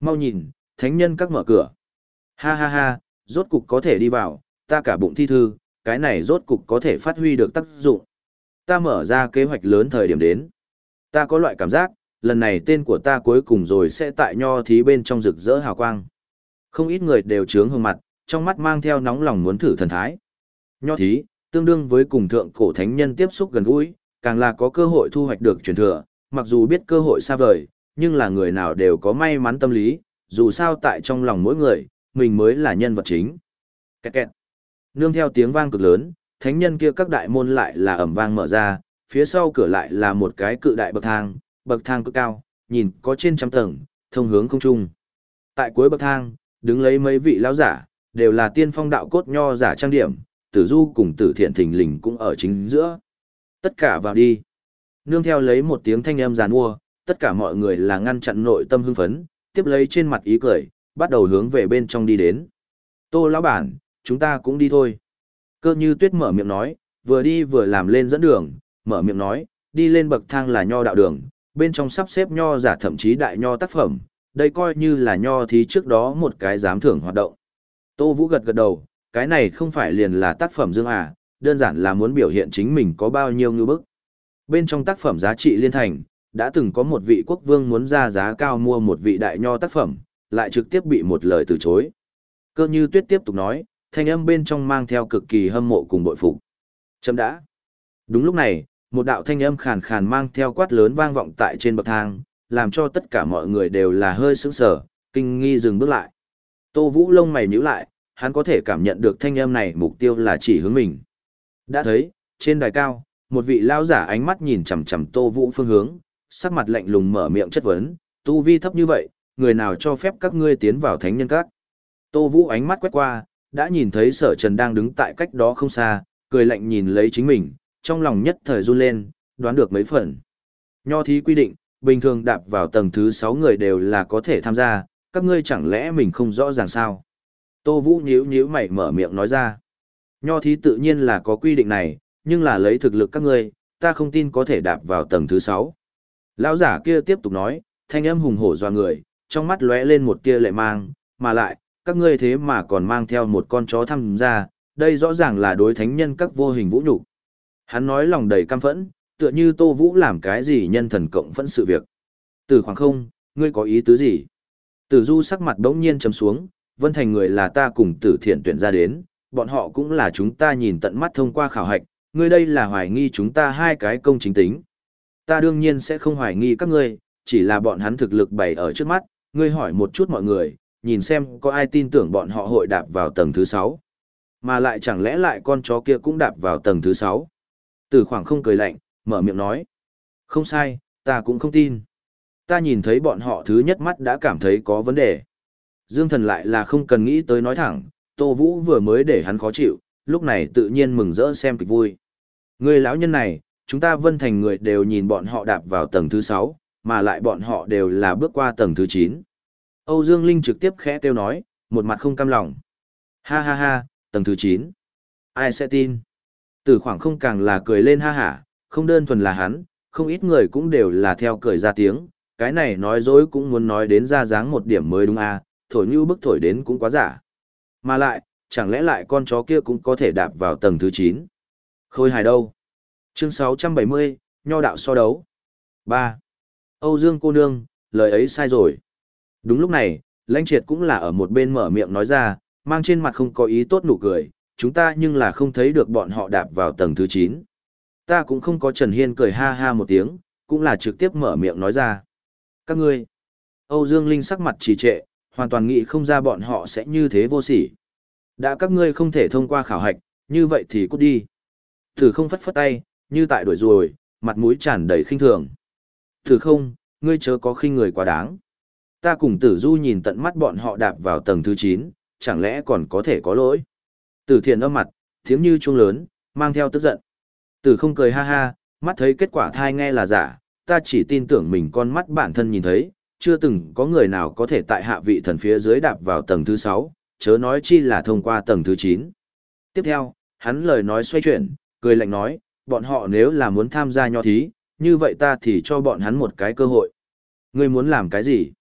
Mau nhìn, thánh nhân các mở cửa. Ha ha ha, rốt cục có thể đi vào, ta cả bụng thi thư, cái này rốt cục có thể phát huy được tác dụng. Ta mở ra kế hoạch lớn thời điểm đến. Ta có loại cảm giác, lần này tên của ta cuối cùng rồi sẽ tại nho thí bên trong rực rỡ hào quang. Không ít người đều trướng hương mặt, trong mắt mang theo nóng lòng muốn thử thần thái. Nho thí, tương đương với cùng thượng cổ thánh nhân tiếp xúc gần gũi, càng là có cơ hội thu hoạch được truyền thừa, mặc dù biết cơ hội xa vời, nhưng là người nào đều có may mắn tâm lý, dù sao tại trong lòng mỗi người, mình mới là nhân vật chính. Kẹt kẹt. Nương theo tiếng vang cực lớn, thánh nhân kia các đại môn lại là ẩm vang mở ra, phía sau cửa lại là một cái cự đại bậc thang, bậc thang cực cao, nhìn có trên trăm tầng, thông hướng không trung. Tại cuối bậc thang, đứng lấy mấy vị lão giả, đều là tiên phong đạo cốt nho giả trang điểm, tử du cùng tử thiện thình lình cũng ở chính giữa. Tất cả vào đi. Nương theo lấy một tiếng thanh âm giàn mua, tất cả mọi người là ngăn chặn nội tâm hưng phấn, tiếp lấy trên mặt ý cười, bắt đầu hướng về bên trong đi đến. Tô lão bản, chúng ta cũng đi thôi. Cơ như tuyết mở miệng nói, vừa đi vừa làm lên dẫn đường, mở miệng nói, đi lên bậc thang là nho đạo đường, bên trong sắp xếp nho giả thậm chí đại nho tác phẩm, đây coi như là nho thí trước đó một cái giám thưởng hoạt động. Tô Vũ gật gật đầu, cái này không phải liền là tác phẩm dương à, đơn giản là muốn biểu hiện chính mình có bao nhiêu ngư bức. Bên trong tác phẩm giá trị liên thành, đã từng có một vị quốc vương muốn ra giá cao mua một vị đại nho tác phẩm, lại trực tiếp bị một lời từ chối. Cơ như tuyết tiếp tục nói, thanh âm bên trong mang theo cực kỳ hâm mộ cùng bội phục. Chấm đã. Đúng lúc này, một đạo thanh âm khàn khàn mang theo quát lớn vang vọng tại trên bậc thang, làm cho tất cả mọi người đều là hơi sững sờ, kinh nghi dừng bước lại. Tô Vũ lông mày nhíu lại, hắn có thể cảm nhận được thanh âm này mục tiêu là chỉ hướng mình. Đã thấy, trên đài cao, một vị lao giả ánh mắt nhìn chằm chằm Tô Vũ phương hướng, sắc mặt lạnh lùng mở miệng chất vấn, tu vi thấp như vậy, người nào cho phép các ngươi tiến vào thánh nhân các. Tô Vũ ánh mắt quét qua, đã nhìn thấy sở trần đang đứng tại cách đó không xa, cười lạnh nhìn lấy chính mình, trong lòng nhất thời run lên, đoán được mấy phần. Nho thí quy định, bình thường đạp vào tầng thứ 6 người đều là có thể tham gia, các ngươi chẳng lẽ mình không rõ ràng sao? Tô Vũ nhíu nhíu mày mở miệng nói ra. Nho thí tự nhiên là có quy định này, nhưng là lấy thực lực các ngươi, ta không tin có thể đạp vào tầng thứ 6. Lão giả kia tiếp tục nói, thanh âm hùng hổ dọa người, trong mắt lóe lên một tia lệ mang, mà lại, các ngươi thế mà còn mang theo một con chó tham gia, đây rõ ràng là đối thánh nhân các vô hình vũ nhục. Hắn nói lòng đầy căm phẫn, tựa như Tô Vũ làm cái gì nhân thần cộng phẫn sự việc. Từ khoảng không, ngươi có ý tứ gì? Tử Du sắc mặt đống nhiên trầm xuống, Vân Thành người là ta cùng Tử Thiện tuyển ra đến, bọn họ cũng là chúng ta nhìn tận mắt thông qua khảo hạch, ngươi đây là hoài nghi chúng ta hai cái công chính tính. Ta đương nhiên sẽ không hoài nghi các ngươi, chỉ là bọn hắn thực lực bày ở trước mắt, ngươi hỏi một chút mọi người, nhìn xem có ai tin tưởng bọn họ hội đạp vào tầng thứ 6. Mà lại chẳng lẽ lại con chó kia cũng đạp vào tầng thứ 6. Từ khoảng không cười lạnh, mở miệng nói. Không sai, ta cũng không tin. Ta nhìn thấy bọn họ thứ nhất mắt đã cảm thấy có vấn đề. Dương thần lại là không cần nghĩ tới nói thẳng, Tô Vũ vừa mới để hắn khó chịu, lúc này tự nhiên mừng rỡ xem kịch vui. Người lão nhân này, chúng ta vân thành người đều nhìn bọn họ đạp vào tầng thứ sáu mà lại bọn họ đều là bước qua tầng thứ chín. Âu Dương Linh trực tiếp khẽ kêu nói, một mặt không cam lòng. Ha ha ha, tầng thứ chín, Ai sẽ tin? Từ khoảng không càng là cười lên ha hả, không đơn thuần là hắn, không ít người cũng đều là theo cười ra tiếng, cái này nói dối cũng muốn nói đến ra dáng một điểm mới đúng à, thổi như bức thổi đến cũng quá giả. Mà lại, chẳng lẽ lại con chó kia cũng có thể đạp vào tầng thứ 9? Khôi hài đâu? Chương 670, Nho đạo so đấu. 3. Âu Dương cô nương, lời ấy sai rồi. Đúng lúc này, lãnh triệt cũng là ở một bên mở miệng nói ra, mang trên mặt không có ý tốt nụ cười, chúng ta nhưng là không thấy được bọn họ đạp vào tầng thứ 9. Ta cũng không có Trần Hiên cười ha ha một tiếng, cũng là trực tiếp mở miệng nói ra. Các ngươi, Âu Dương Linh sắc mặt trì trệ, hoàn toàn nghĩ không ra bọn họ sẽ như thế vô sỉ. Đã các ngươi không thể thông qua khảo hạch, như vậy thì cút đi. Thử không phất phất tay, như tại đuổi rồi, mặt mũi tràn đầy khinh thường. Thử không, ngươi chớ có khinh người quá đáng. Ta cùng tử du nhìn tận mắt bọn họ đạp vào tầng thứ 9, chẳng lẽ còn có thể có lỗi. Tử thiền âm mặt, tiếng như chuông lớn, mang theo tức giận. Tử không cười ha ha, mắt thấy kết quả thai nghe là giả, ta chỉ tin tưởng mình con mắt bản thân nhìn thấy, chưa từng có người nào có thể tại hạ vị thần phía dưới đạp vào tầng thứ 6, chớ nói chi là thông qua tầng thứ 9. Tiếp theo, hắn lời nói xoay chuyển, cười lạnh nói, bọn họ nếu là muốn tham gia nho thí, như vậy ta thì cho bọn hắn một cái cơ hội. Ngươi muốn làm cái gì?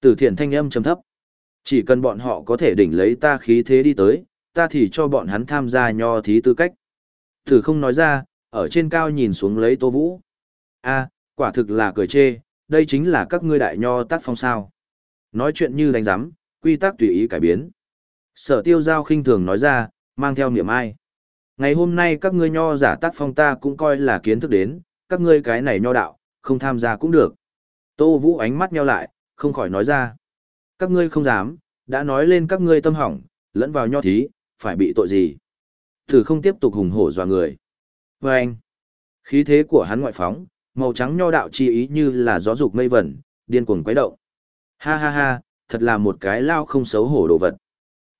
Tử thiện thanh âm trầm thấp. Chỉ cần bọn họ có thể đỉnh lấy ta khí thế đi tới, ta thì cho bọn hắn tham gia nho thí tư cách. Tử không nói ra, ở trên cao nhìn xuống lấy Tô Vũ. a quả thực là cười chê, đây chính là các ngươi đại nho tác phong sao. Nói chuyện như đánh giám, quy tắc tùy ý cải biến. Sở tiêu giao khinh thường nói ra, mang theo niệm ai. Ngày hôm nay các ngươi nho giả tác phong ta cũng coi là kiến thức đến, các ngươi cái này nho đạo, không tham gia cũng được. Tô Vũ ánh mắt nheo lại, không khỏi nói ra. Các ngươi không dám, đã nói lên các ngươi tâm hỏng, lẫn vào nho thí, phải bị tội gì. Thử không tiếp tục hùng hổ dọa người. Và anh, khí thế của hắn ngoại phóng, màu trắng nho đạo chi ý như là gió dục mây vẩn, điên cuồng quấy động. Ha ha ha, thật là một cái lao không xấu hổ đồ vật.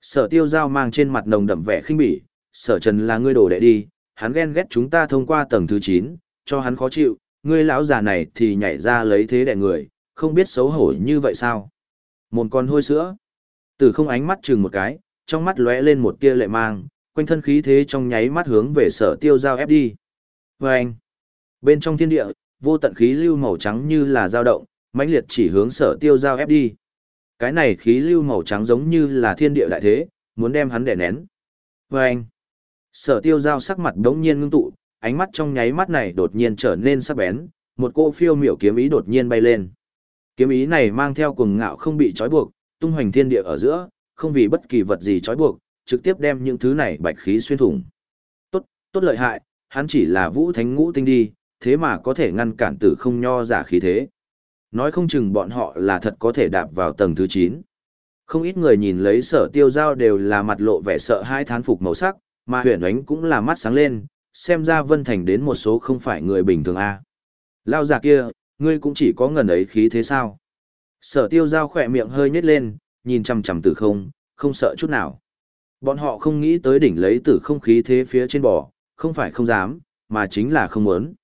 Sở tiêu giao mang trên mặt nồng đậm vẻ khinh bỉ, sở trần là ngươi đổ đệ đi, hắn ghen ghét chúng ta thông qua tầng thứ 9, cho hắn khó chịu, ngươi lão già này thì nhảy ra lấy thế đệ người, không biết xấu hổ như vậy sao? Một con hôi sữa. Tử không ánh mắt chừng một cái, trong mắt lóe lên một tia lệ mang, quanh thân khí thế trong nháy mắt hướng về sở tiêu giao ép đi. Và anh, bên trong thiên địa, vô tận khí lưu màu trắng như là dao động, mãnh liệt chỉ hướng sở tiêu giao ép đi. Cái này khí lưu màu trắng giống như là thiên địa đại thế, muốn đem hắn đè nén. Và anh, sở tiêu giao sắc mặt đống nhiên ngưng tụ, ánh mắt trong nháy mắt này đột nhiên trở nên sắc bén, một cô phiêu miểu kiếm ý đột nhiên bay lên. Kiếm ý này mang theo cuồng ngạo không bị trói buộc, tung hoành thiên địa ở giữa, không vì bất kỳ vật gì trói buộc, trực tiếp đem những thứ này bạch khí xuyên thủng. Tốt, tốt lợi hại, hắn chỉ là vũ thánh ngũ tinh đi, thế mà có thể ngăn cản tử không nho giả khí thế. Nói không chừng bọn họ là thật có thể đạp vào tầng thứ 9. Không ít người nhìn lấy sở tiêu giao đều là mặt lộ vẻ sợ hai thán phục màu sắc, mà huyện ánh cũng là mắt sáng lên, xem ra Vân Thành đến một số không phải người bình thường a. Lao già kia, ngươi cũng chỉ có ngần ấy khí thế sao? Sở tiêu giao khỏe miệng hơi nhếch lên, nhìn chằm chằm tử không, không sợ chút nào. Bọn họ không nghĩ tới đỉnh lấy tử không khí thế phía trên bò, không phải không dám, mà chính là không muốn.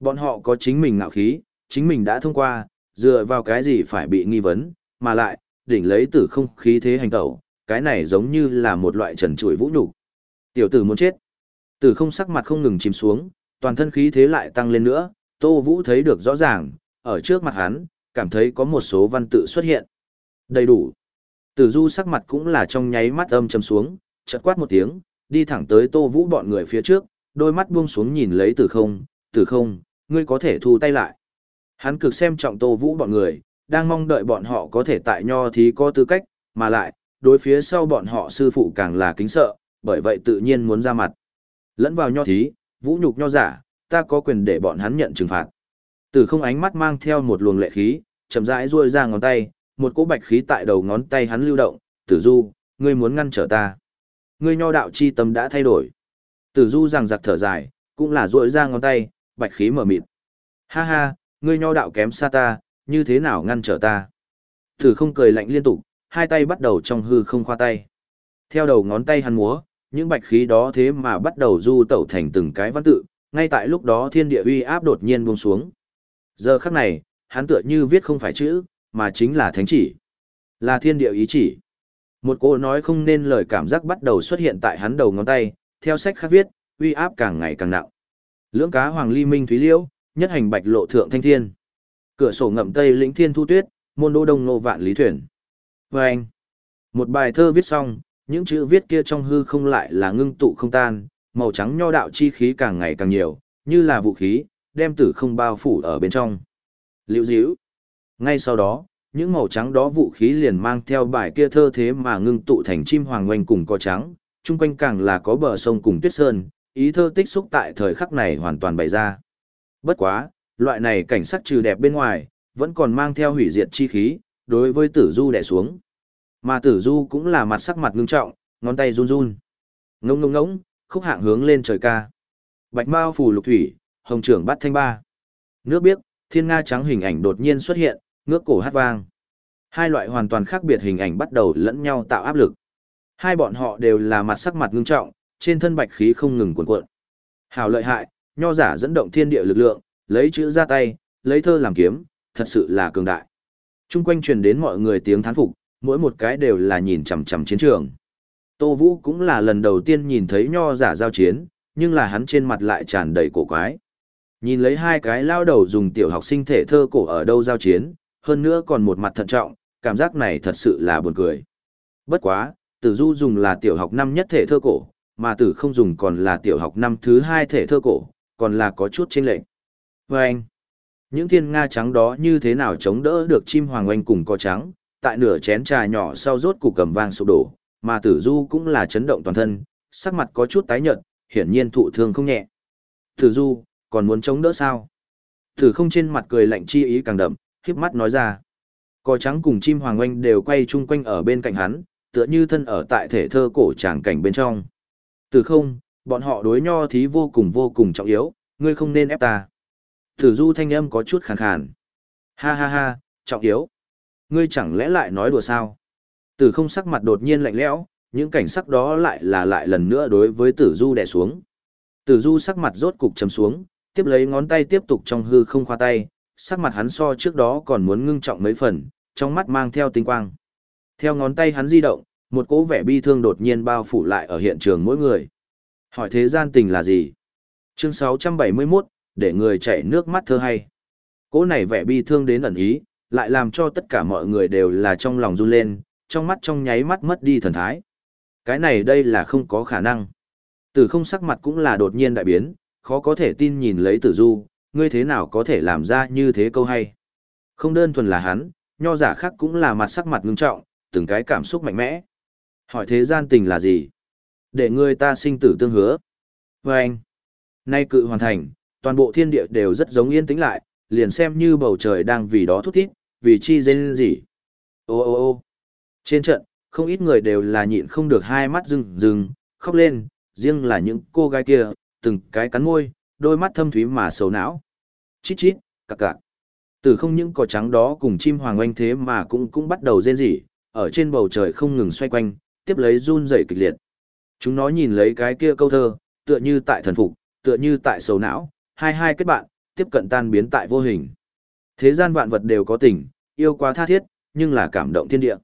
Bọn họ có chính mình ngạo khí, chính mình đã thông qua, dựa vào cái gì phải bị nghi vấn, mà lại, đỉnh lấy tử không khí thế hành tẩu, cái này giống như là một loại trần trụi vũ nhục. Tiểu tử muốn chết. Tử không sắc mặt không ngừng chìm xuống, toàn thân khí thế lại tăng lên nữa, Tô Vũ thấy được rõ ràng, ở trước mặt hắn, cảm thấy có một số văn tự xuất hiện. Đầy đủ. Tử Du sắc mặt cũng là trong nháy mắt âm trầm xuống, chợt quát một tiếng, đi thẳng tới Tô Vũ bọn người phía trước, đôi mắt buông xuống nhìn lấy Tử Không, "Tử Không, ngươi có thể thu tay lại." Hắn cực xem trọng Tô Vũ bọn người, đang mong đợi bọn họ có thể tại nho thí có tư cách, mà lại, đối phía sau bọn họ sư phụ càng là kính sợ, bởi vậy tự nhiên muốn ra mặt. Lẫn vào nho thí, vũ nhục nho giả, ta có quyền để bọn hắn nhận trừng phạt. Tử không ánh mắt mang theo một luồng lệ khí, chậm rãi duỗi ra ngón tay, một cỗ bạch khí tại đầu ngón tay hắn lưu động, "Tử Du, ngươi muốn ngăn trở ta?" Ngươi nho đạo chi tâm đã thay đổi. Tử Du rằng giặc thở dài, cũng là duỗi ra ngón tay, bạch khí mở mịt. "Ha ha, ngươi nho đạo kém xa ta, như thế nào ngăn trở ta?" Tử không cười lạnh liên tục, hai tay bắt đầu trong hư không khoa tay. Theo đầu ngón tay hắn múa, những bạch khí đó thế mà bắt đầu du tẩu thành từng cái văn tự, ngay tại lúc đó thiên địa uy áp đột nhiên buông xuống. Giờ khắc này, hắn tựa như viết không phải chữ, mà chính là thánh chỉ. Là thiên địa ý chỉ. Một cô nói không nên lời cảm giác bắt đầu xuất hiện tại hắn đầu ngón tay, theo sách khác viết, uy áp càng ngày càng nặng. Lưỡng cá hoàng ly minh thúy liễu, nhất hành bạch lộ thượng thanh thiên. Cửa sổ ngậm tây lĩnh thiên thu tuyết, môn đô đông nô vạn lý thuyền. Và anh, một bài thơ viết xong, những chữ viết kia trong hư không lại là ngưng tụ không tan, màu trắng nho đạo chi khí càng ngày càng nhiều, như là vũ khí, đem tử không bao phủ ở bên trong. Liễu Diễu. Ngay sau đó, những màu trắng đó vũ khí liền mang theo bài kia thơ thế mà ngưng tụ thành chim hoàng oanh cùng có trắng, chung quanh càng là có bờ sông cùng tuyết sơn, ý thơ tích xúc tại thời khắc này hoàn toàn bày ra. Bất quá, loại này cảnh sắc trừ đẹp bên ngoài, vẫn còn mang theo hủy diệt chi khí, đối với tử du đè xuống. Mà tử du cũng là mặt sắc mặt ngưng trọng, ngón tay run run. Ngông ngông ngỗng, khúc hạng hướng lên trời ca. Bạch Mao phủ lục thủy, hồng trưởng bắt thanh ba. Nước biếc, thiên nga trắng hình ảnh đột nhiên xuất hiện, ngước cổ hát vang. Hai loại hoàn toàn khác biệt hình ảnh bắt đầu lẫn nhau tạo áp lực. Hai bọn họ đều là mặt sắc mặt ngưng trọng, trên thân bạch khí không ngừng cuộn cuộn. Hào lợi hại, nho giả dẫn động thiên địa lực lượng, lấy chữ ra tay, lấy thơ làm kiếm, thật sự là cường đại. Trung quanh truyền đến mọi người tiếng thán phục, mỗi một cái đều là nhìn chằm chằm chiến trường. Tô Vũ cũng là lần đầu tiên nhìn thấy nho giả giao chiến, nhưng là hắn trên mặt lại tràn đầy cổ quái. Nhìn lấy hai cái lao đầu dùng tiểu học sinh thể thơ cổ ở đâu giao chiến, hơn nữa còn một mặt thận trọng, cảm giác này thật sự là buồn cười. Bất quá, tử du dùng là tiểu học năm nhất thể thơ cổ, mà tử không dùng còn là tiểu học năm thứ hai thể thơ cổ, còn là có chút chênh lệch. Vâng! anh, những thiên nga trắng đó như thế nào chống đỡ được chim hoàng oanh cùng có trắng, tại nửa chén trà nhỏ sau rốt cục cầm vang sụp đổ, mà tử du cũng là chấn động toàn thân, sắc mặt có chút tái nhợt, hiển nhiên thụ thương không nhẹ. Tử du, còn muốn chống đỡ sao? Tử không trên mặt cười lạnh chi ý càng đậm, khiếp mắt nói ra. Cò trắng cùng chim hoàng oanh đều quay chung quanh ở bên cạnh hắn, tựa như thân ở tại thể thơ cổ tràng cảnh bên trong. Tử không, bọn họ đối nho thí vô cùng vô cùng trọng yếu, ngươi không nên ép ta. Tử du thanh âm có chút khàn khàn. Ha ha ha, trọng yếu. Ngươi chẳng lẽ lại nói đùa sao? Tử không sắc mặt đột nhiên lạnh lẽo, những cảnh sắc đó lại là lại lần nữa đối với tử du đè xuống. Tử du sắc mặt rốt cục chấm xuống, tiếp lấy ngón tay tiếp tục trong hư không khoa tay, sắc mặt hắn so trước đó còn muốn ngưng trọng mấy phần, trong mắt mang theo tinh quang. Theo ngón tay hắn di động, một cỗ vẻ bi thương đột nhiên bao phủ lại ở hiện trường mỗi người. Hỏi thế gian tình là gì? Chương 671, để người chảy nước mắt thơ hay. Cỗ này vẻ bi thương đến ẩn ý, lại làm cho tất cả mọi người đều là trong lòng run lên, trong mắt trong nháy mắt mất đi thần thái. Cái này đây là không có khả năng. Tử không sắc mặt cũng là đột nhiên đại biến, khó có thể tin nhìn lấy tử du, ngươi thế nào có thể làm ra như thế câu hay. Không đơn thuần là hắn, nho giả khác cũng là mặt sắc mặt ngưng trọng, từng cái cảm xúc mạnh mẽ. Hỏi thế gian tình là gì? Để người ta sinh tử tương hứa. Và anh, nay cự hoàn thành, toàn bộ thiên địa đều rất giống yên tĩnh lại, liền xem như bầu trời đang vì đó thúc thiết, vì chi dên gì. Ô ô ô trên trận, không ít người đều là nhịn không được hai mắt rừng rừng, khóc lên, riêng là những cô gái kia, từng cái cắn môi, đôi mắt thâm thúy mà sầu não. Chít chít, cặc cặc. Từ không những cỏ trắng đó cùng chim hoàng oanh thế mà cũng cũng bắt đầu rên rỉ, ở trên bầu trời không ngừng xoay quanh, tiếp lấy run rẩy kịch liệt. Chúng nó nhìn lấy cái kia câu thơ, tựa như tại thần phục, tựa như tại sầu não, hai hai kết bạn, tiếp cận tan biến tại vô hình. Thế gian vạn vật đều có tình, yêu quá tha thiết, nhưng là cảm động thiên địa.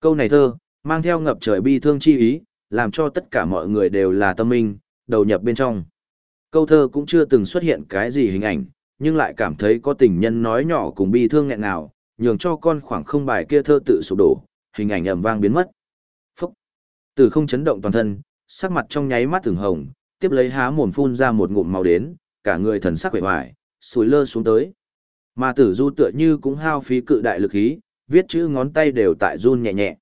Câu này thơ, mang theo ngập trời bi thương chi ý, làm cho tất cả mọi người đều là tâm minh, đầu nhập bên trong. Câu thơ cũng chưa từng xuất hiện cái gì hình ảnh, nhưng lại cảm thấy có tình nhân nói nhỏ cùng bi thương nghẹn nào, nhường cho con khoảng không bài kia thơ tự sụp đổ, hình ảnh ầm vang biến mất. Phúc! Từ không chấn động toàn thân, sắc mặt trong nháy mắt từng hồng, tiếp lấy há mồm phun ra một ngụm màu đến, cả người thần sắc vẻ hoài, sùi lơ xuống tới. Mà tử du tựa như cũng hao phí cự đại lực ý, viết chữ ngón tay đều tại run nhẹ nhẹ.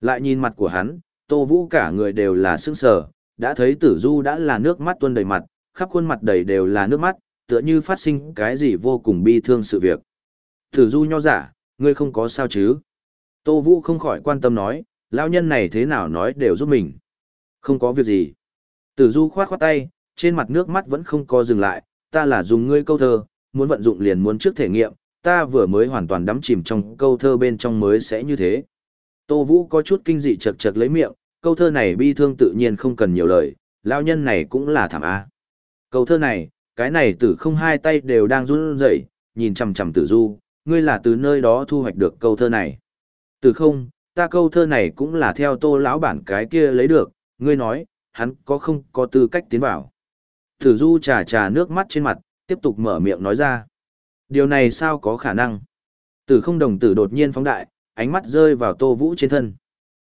Lại nhìn mặt của hắn, tô vũ cả người đều là sững sờ, đã thấy tử du đã là nước mắt tuôn đầy mặt, khắp khuôn mặt đầy đều là nước mắt, tựa như phát sinh cái gì vô cùng bi thương sự việc. Tử du nho giả, ngươi không có sao chứ? Tô Vũ không khỏi quan tâm nói, lão nhân này thế nào nói đều giúp mình. Không có việc gì. Tử du khoát khoát tay, trên mặt nước mắt vẫn không có dừng lại, ta là dùng ngươi câu thơ, muốn vận dụng liền muốn trước thể nghiệm, ta vừa mới hoàn toàn đắm chìm trong câu thơ bên trong mới sẽ như thế. Tô Vũ có chút kinh dị chật chật lấy miệng, câu thơ này bi thương tự nhiên không cần nhiều lời, lão nhân này cũng là thảm a. Câu thơ này, cái này tử không hai tay đều đang run rẩy, nhìn chằm chằm tử du, ngươi là từ nơi đó thu hoạch được câu thơ này. Tử không, ta câu thơ này cũng là theo tô lão bản cái kia lấy được, ngươi nói, hắn có không có tư cách tiến vào. Tử du trà trà nước mắt trên mặt, tiếp tục mở miệng nói ra. Điều này sao có khả năng? Tử không đồng tử đột nhiên phóng đại, ánh mắt rơi vào tô vũ trên thân.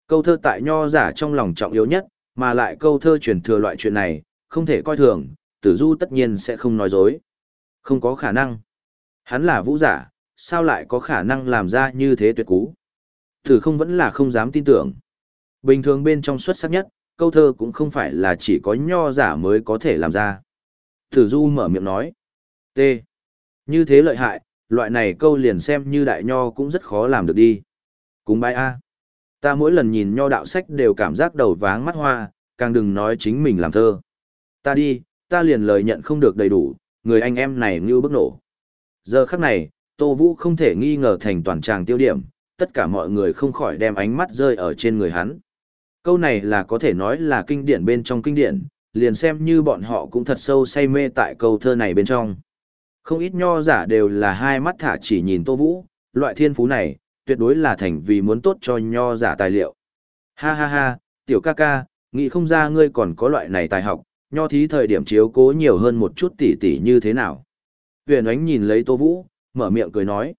Câu thơ tại nho giả trong lòng trọng yếu nhất, mà lại câu thơ truyền thừa loại chuyện này, không thể coi thường, tử du tất nhiên sẽ không nói dối. Không có khả năng. Hắn là vũ giả, sao lại có khả năng làm ra như thế tuyệt cú? Tử không vẫn là không dám tin tưởng. Bình thường bên trong xuất sắc nhất, câu thơ cũng không phải là chỉ có nho giả mới có thể làm ra. Tử du mở miệng nói. T. Như thế lợi hại, loại này câu liền xem như đại nho cũng rất khó làm được đi. Cúng bái A. Ta mỗi lần nhìn nho đạo sách đều cảm giác đầu váng mắt hoa, càng đừng nói chính mình làm thơ. Ta đi, ta liền lời nhận không được đầy đủ, người anh em này như bức nổ. Giờ khắc này, Tô Vũ không thể nghi ngờ thành toàn tràng tiêu điểm, tất cả mọi người không khỏi đem ánh mắt rơi ở trên người hắn. Câu này là có thể nói là kinh điển bên trong kinh điển, liền xem như bọn họ cũng thật sâu say mê tại câu thơ này bên trong. Không ít nho giả đều là hai mắt thả chỉ nhìn Tô Vũ, loại thiên phú này, tuyệt đối là thành vì muốn tốt cho nho giả tài liệu. Ha ha ha, tiểu ca ca, nghĩ không ra ngươi còn có loại này tài học, nho thí thời điểm chiếu cố nhiều hơn một chút tỉ tỉ như thế nào. Huyền ánh nhìn lấy Tô Vũ, mở miệng cười nói.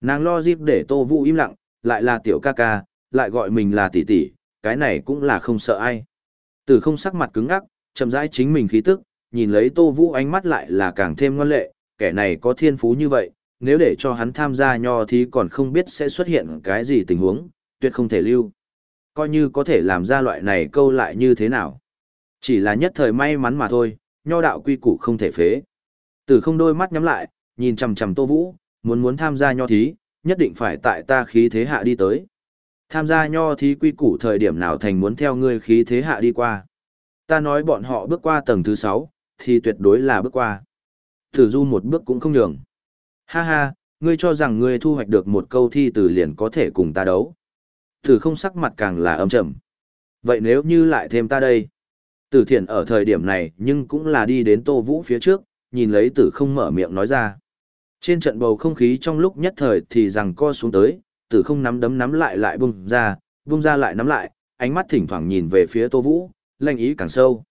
Nàng lo dịp để Tô Vũ im lặng, lại là tiểu ca ca, lại gọi mình là tỷ tỷ, cái này cũng là không sợ ai. Tử không sắc mặt cứng ngắc, chậm rãi chính mình khí tức, nhìn lấy Tô Vũ ánh mắt lại là càng thêm ngoan lệ, kẻ này có thiên phú như vậy, nếu để cho hắn tham gia nho thì còn không biết sẽ xuất hiện cái gì tình huống, tuyệt không thể lưu. Coi như có thể làm ra loại này câu lại như thế nào. Chỉ là nhất thời may mắn mà thôi, nho đạo quy củ không thể phế. Tử không đôi mắt nhắm lại, nhìn chằm chằm Tô Vũ, muốn muốn tham gia nho thí, nhất định phải tại ta khí thế hạ đi tới. Tham gia nho thí quy củ thời điểm nào thành muốn theo ngươi khí thế hạ đi qua. Ta nói bọn họ bước qua tầng thứ 6, thì tuyệt đối là bước qua. Thử du một bước cũng không nhường. Ha ha, ngươi cho rằng ngươi thu hoạch được một câu thi từ liền có thể cùng ta đấu. Thử không sắc mặt càng là âm trầm. Vậy nếu như lại thêm ta đây? Tử thiện ở thời điểm này nhưng cũng là đi đến tô vũ phía trước, nhìn lấy tử không mở miệng nói ra. Trên trận bầu không khí trong lúc nhất thời thì rằng co xuống tới, tử không nắm đấm nắm lại lại bung ra, bung ra lại nắm lại, ánh mắt thỉnh thoảng nhìn về phía tô vũ, lanh ý càng sâu.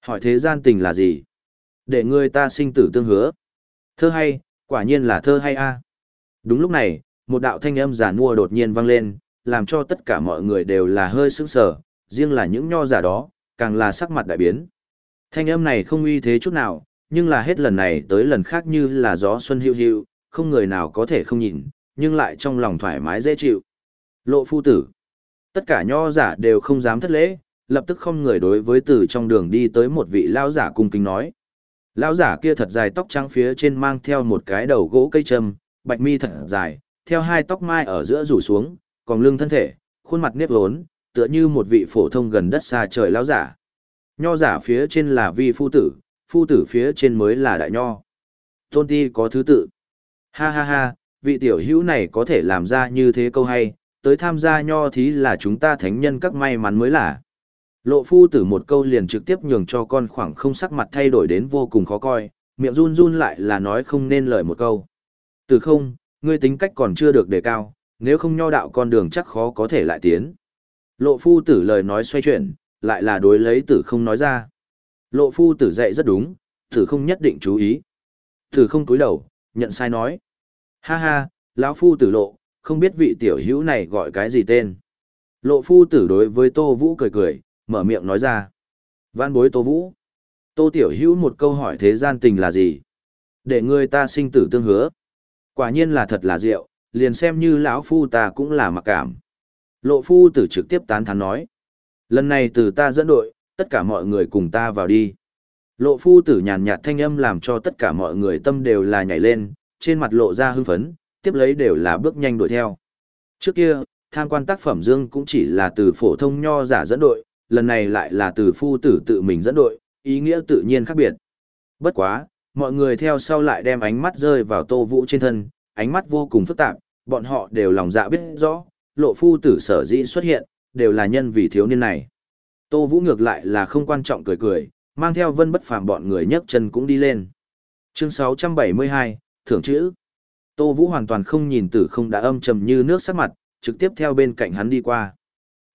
Hỏi thế gian tình là gì? Để người ta sinh tử tương hứa. Thơ hay, quả nhiên là thơ hay a. Đúng lúc này, một đạo thanh âm giả mua đột nhiên vang lên, làm cho tất cả mọi người đều là hơi sững sờ, riêng là những nho giả đó, càng là sắc mặt đại biến. Thanh âm này không uy thế chút nào, nhưng là hết lần này tới lần khác như là gió xuân hữu hữu, không người nào có thể không nhìn, nhưng lại trong lòng thoải mái dễ chịu. Lộ phu tử. Tất cả nho giả đều không dám thất lễ, lập tức không người đối với từ trong đường đi tới một vị lao giả cung kính nói. Lão giả kia thật dài tóc trắng phía trên mang theo một cái đầu gỗ cây trầm, bạch mi thật dài, theo hai tóc mai ở giữa rủ xuống, còn lưng thân thể, khuôn mặt nếp hốn, tựa như một vị phổ thông gần đất xa trời lão giả. Nho giả phía trên là vi phu tử, phu tử phía trên mới là đại nho. Tôn ti có thứ tự. Ha ha ha, vị tiểu hữu này có thể làm ra như thế câu hay, tới tham gia nho thí là chúng ta thánh nhân các may mắn mới là. Lộ phu tử một câu liền trực tiếp nhường cho con khoảng không sắc mặt thay đổi đến vô cùng khó coi, miệng run run lại là nói không nên lời một câu. Từ không, ngươi tính cách còn chưa được đề cao, nếu không nho đạo con đường chắc khó có thể lại tiến. Lộ phu tử lời nói xoay chuyển, lại là đối lấy tử không nói ra. Lộ phu tử dạy rất đúng, tử không nhất định chú ý. Tử không cúi đầu, nhận sai nói. Ha ha, lão phu tử lộ, không biết vị tiểu hữu này gọi cái gì tên. Lộ phu tử đối với Tô Vũ cười cười, mở miệng nói ra. Văn bối Tô Vũ. Tô Tiểu Hữu một câu hỏi thế gian tình là gì? Để người ta sinh tử tương hứa. Quả nhiên là thật là diệu, liền xem như lão phu ta cũng là mặc cảm. Lộ phu tử trực tiếp tán thán nói. Lần này từ ta dẫn đội, tất cả mọi người cùng ta vào đi. Lộ phu tử nhàn nhạt thanh âm làm cho tất cả mọi người tâm đều là nhảy lên, trên mặt lộ ra hưng phấn, tiếp lấy đều là bước nhanh đuổi theo. Trước kia, tham quan tác phẩm dương cũng chỉ là từ phổ thông nho giả dẫn đội, lần này lại là từ phu tử tự mình dẫn đội, ý nghĩa tự nhiên khác biệt. Bất quá, mọi người theo sau lại đem ánh mắt rơi vào tô vũ trên thân, ánh mắt vô cùng phức tạp, bọn họ đều lòng dạ biết rõ, lộ phu tử sở dĩ xuất hiện, đều là nhân vì thiếu niên này. Tô vũ ngược lại là không quan trọng cười cười, mang theo vân bất phàm bọn người nhấc chân cũng đi lên. Chương 672, Thưởng chữ. Tô Vũ hoàn toàn không nhìn tử không đã âm trầm như nước sắc mặt, trực tiếp theo bên cạnh hắn đi qua.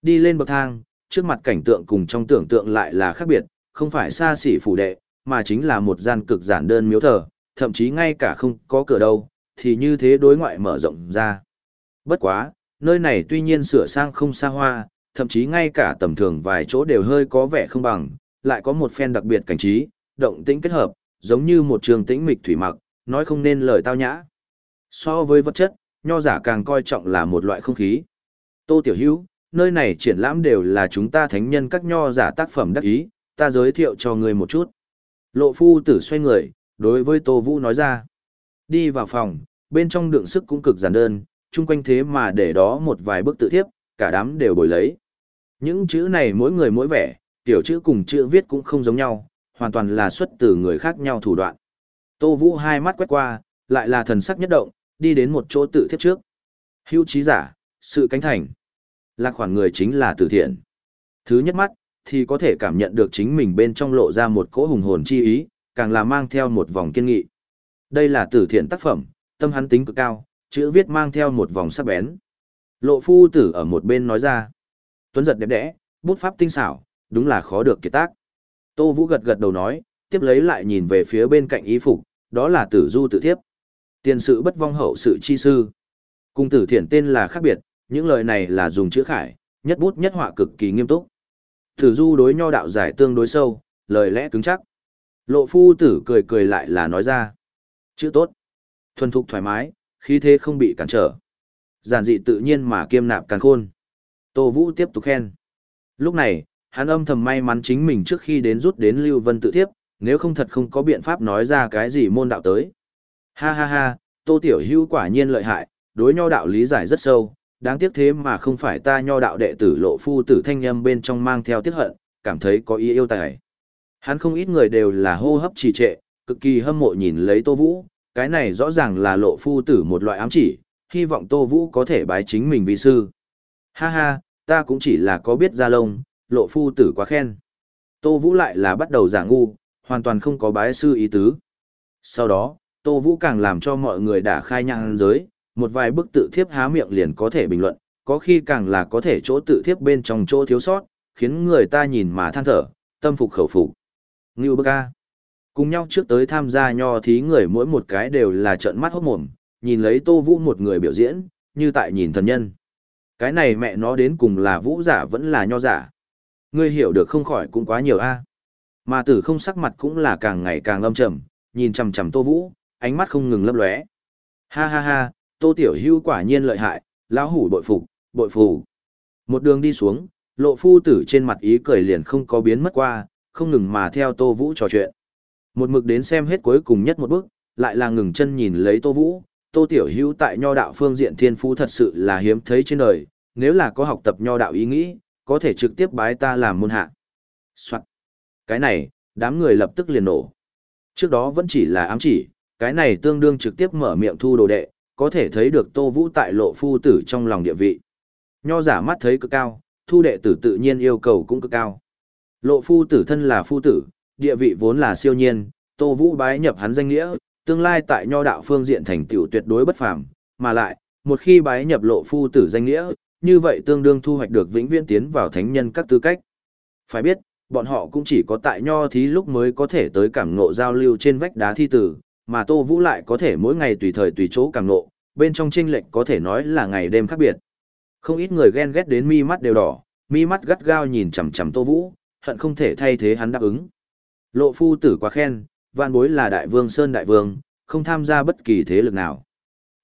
Đi lên bậc thang, trước mặt cảnh tượng cùng trong tưởng tượng lại là khác biệt, không phải xa xỉ phủ đệ, mà chính là một gian cực giản đơn miếu thờ, thậm chí ngay cả không có cửa đâu, thì như thế đối ngoại mở rộng ra. Bất quá, nơi này tuy nhiên sửa sang không xa hoa, thậm chí ngay cả tầm thường vài chỗ đều hơi có vẻ không bằng, lại có một phen đặc biệt cảnh trí, động tĩnh kết hợp, giống như một trường tĩnh mịch thủy mặc, nói không nên lời tao nhã. So với vật chất, nho giả càng coi trọng là một loại không khí. Tô Tiểu Hữu, nơi này triển lãm đều là chúng ta thánh nhân các nho giả tác phẩm đắc ý, ta giới thiệu cho người một chút. Lộ phu tử xoay người, đối với Tô Vũ nói ra. Đi vào phòng, bên trong đựng sức cũng cực giản đơn, chung quanh thế mà để đó một vài bức tự thiếp, cả đám đều bồi lấy. Những chữ này mỗi người mỗi vẻ, tiểu chữ cùng chữ viết cũng không giống nhau, hoàn toàn là xuất từ người khác nhau thủ đoạn. Tô Vũ hai mắt quét qua, lại là thần sắc nhất động, đi đến một chỗ tự thiếp trước. Hưu trí giả, sự cánh thành. Lạc khoản người chính là tử thiện. Thứ nhất mắt, thì có thể cảm nhận được chính mình bên trong lộ ra một cỗ hùng hồn chi ý, càng là mang theo một vòng kiên nghị. Đây là tử thiện tác phẩm, tâm hắn tính cực cao, chữ viết mang theo một vòng sắc bén. Lộ phu tử ở một bên nói ra. Tuấn giật đẹp đẽ, bút pháp tinh xảo, đúng là khó được kiệt tác. Tô Vũ gật gật đầu nói, tiếp lấy lại nhìn về phía bên cạnh ý phục, đó là tử du tự thiếp. Tiền sự bất vong hậu sự chi sư. Cung tử thiển tên là khác biệt, những lời này là dùng chữ khải, nhất bút nhất họa cực kỳ nghiêm túc. tử du đối nho đạo giải tương đối sâu, lời lẽ cứng chắc. Lộ phu tử cười cười lại là nói ra. Chữ tốt. Thuần thục thoải mái, khí thế không bị cản trở. Giản dị tự nhiên mà kiêm nạp càng khôn. Tô Vũ tiếp tục khen. Lúc này, hắn âm thầm may mắn chính mình trước khi đến rút đến Lưu Vân tự thiếp nếu không thật không có biện pháp nói ra cái gì môn đạo tới. Ha ha ha, Tô Tiểu Hữu quả nhiên lợi hại, đối nho đạo lý giải rất sâu, đáng tiếc thế mà không phải ta nho đạo đệ tử lộ phu tử thanh nhâm bên trong mang theo tiết hận, cảm thấy có ý yêu tài. Hắn không ít người đều là hô hấp trì trệ, cực kỳ hâm mộ nhìn lấy Tô Vũ, cái này rõ ràng là lộ phu tử một loại ám chỉ, hy vọng Tô Vũ có thể bái chính mình vi sư. Ha ha, ta cũng chỉ là có biết ra lông, lộ phu tử quá khen. Tô Vũ lại là bắt đầu giả ngu, hoàn toàn không có bái sư ý tứ. Sau đó, Tô Vũ càng làm cho mọi người đã khai nhang giới, một vài bức tự thiếp há miệng liền có thể bình luận, có khi càng là có thể chỗ tự thiếp bên trong chỗ thiếu sót, khiến người ta nhìn mà than thở, tâm phục khẩu phục. Ngưu bức A. Cùng nhau trước tới tham gia nho thí người mỗi một cái đều là trợn mắt hốt mồm, nhìn lấy Tô Vũ một người biểu diễn, như tại nhìn thần nhân. Cái này mẹ nó đến cùng là vũ giả vẫn là nho giả. Ngươi hiểu được không khỏi cũng quá nhiều a. Mà tử không sắc mặt cũng là càng ngày càng âm trầm, nhìn chằm chằm Tô Vũ, ánh mắt không ngừng lấp lóe. Ha ha ha, Tô Tiểu Hưu quả nhiên lợi hại, lão hủ bội phục, bội phục. Một đường đi xuống, lộ phu tử trên mặt ý cười liền không có biến mất qua, không ngừng mà theo Tô Vũ trò chuyện. Một mực đến xem hết cuối cùng nhất một bước, lại là ngừng chân nhìn lấy Tô Vũ, Tô Tiểu Hữu tại nho đạo phương diện thiên phú thật sự là hiếm thấy trên đời, nếu là có học tập nho đạo ý nghĩ, có thể trực tiếp bái ta làm môn hạ. Soạn. Cái này, đám người lập tức liền nổ. Trước đó vẫn chỉ là ám chỉ, cái này tương đương trực tiếp mở miệng thu đồ đệ, có thể thấy được Tô Vũ tại lộ phu tử trong lòng địa vị. Nho giả mắt thấy cực cao, thu đệ tử tự nhiên yêu cầu cũng cực cao. Lộ phu tử thân là phu tử, địa vị vốn là siêu nhiên, Tô Vũ bái nhập hắn danh nghĩa, tương lai tại nho đạo phương diện thành tựu tuyệt đối bất phàm, mà lại, một khi bái nhập lộ phu tử danh nghĩa, như vậy tương đương thu hoạch được vĩnh viễn tiến vào thánh nhân các tư cách. Phải biết, bọn họ cũng chỉ có tại nho thí lúc mới có thể tới cảm ngộ giao lưu trên vách đá thi tử, mà Tô Vũ lại có thể mỗi ngày tùy thời tùy chỗ cảm ngộ, bên trong chênh lệch có thể nói là ngày đêm khác biệt. Không ít người ghen ghét đến mi mắt đều đỏ, mi mắt gắt gao nhìn chằm chằm Tô Vũ, hận không thể thay thế hắn đáp ứng. Lộ phu tử quá khen, vạn bối là đại vương Sơn đại vương, không tham gia bất kỳ thế lực nào.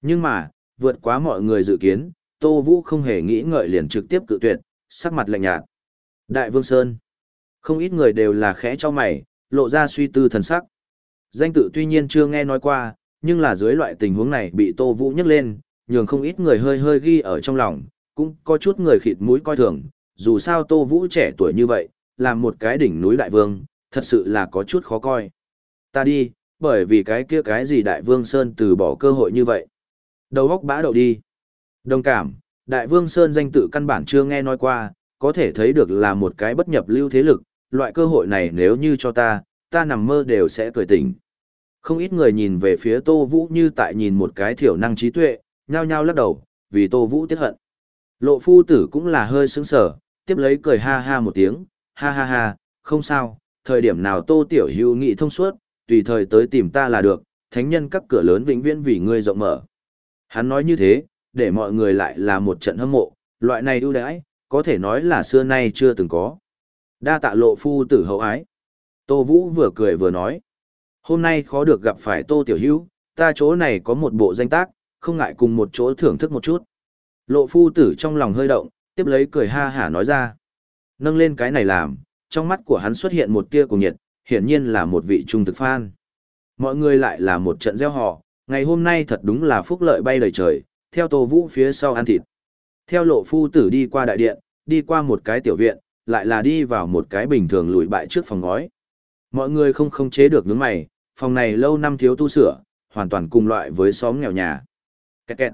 Nhưng mà, vượt quá mọi người dự kiến, Tô Vũ không hề nghĩ ngợi liền trực tiếp cự tuyệt, sắc mặt lạnh nhạt. Đại vương Sơn. Không ít người đều là khẽ cho mày, lộ ra suy tư thần sắc. Danh tự tuy nhiên chưa nghe nói qua, nhưng là dưới loại tình huống này bị Tô Vũ nhắc lên, nhường không ít người hơi hơi ghi ở trong lòng, cũng có chút người khịt mũi coi thường, dù sao Tô Vũ trẻ tuổi như vậy, làm một cái đỉnh núi đại vương, thật sự là có chút khó coi. Ta đi, bởi vì cái kia cái gì Đại Vương Sơn từ bỏ cơ hội như vậy. Đầu góc bã đậu đi. Đồng cảm, Đại Vương Sơn danh tự căn bản chưa nghe nói qua, có thể thấy được là một cái bất nhập lưu thế lực, loại cơ hội này nếu như cho ta, ta nằm mơ đều sẽ cười tỉnh. Không ít người nhìn về phía Tô Vũ như tại nhìn một cái thiểu năng trí tuệ, nhao nhao lắc đầu, vì Tô Vũ tiếc hận. Lộ phu tử cũng là hơi sững sở, tiếp lấy cười ha ha một tiếng, ha ha ha, không sao, thời điểm nào Tô Tiểu Hữu nghị thông suốt, tùy thời tới tìm ta là được, thánh nhân các cửa lớn vĩnh viễn vì ngươi rộng mở. Hắn nói như thế, để mọi người lại là một trận hâm mộ, loại này ưu đãi, có thể nói là xưa nay chưa từng có. Đa tạ lộ phu tử hậu ái. Tô Vũ vừa cười vừa nói. Hôm nay khó được gặp phải Tô Tiểu Hữu, ta chỗ này có một bộ danh tác, không ngại cùng một chỗ thưởng thức một chút. Lộ phu tử trong lòng hơi động, tiếp lấy cười ha hả nói ra. Nâng lên cái này làm, trong mắt của hắn xuất hiện một tia cùng nhiệt, hiển nhiên là một vị trung thực phan. Mọi người lại là một trận gieo họ, ngày hôm nay thật đúng là phúc lợi bay đầy trời, theo Tô Vũ phía sau ăn thịt. Theo lộ phu tử đi qua đại điện, đi qua một cái tiểu viện, lại là đi vào một cái bình thường lùi bại trước phòng ngói. Mọi người không không chế được nướng mày, phòng này lâu năm thiếu tu sửa, hoàn toàn cùng loại với xóm nghèo nhà. Kẹt kẹt.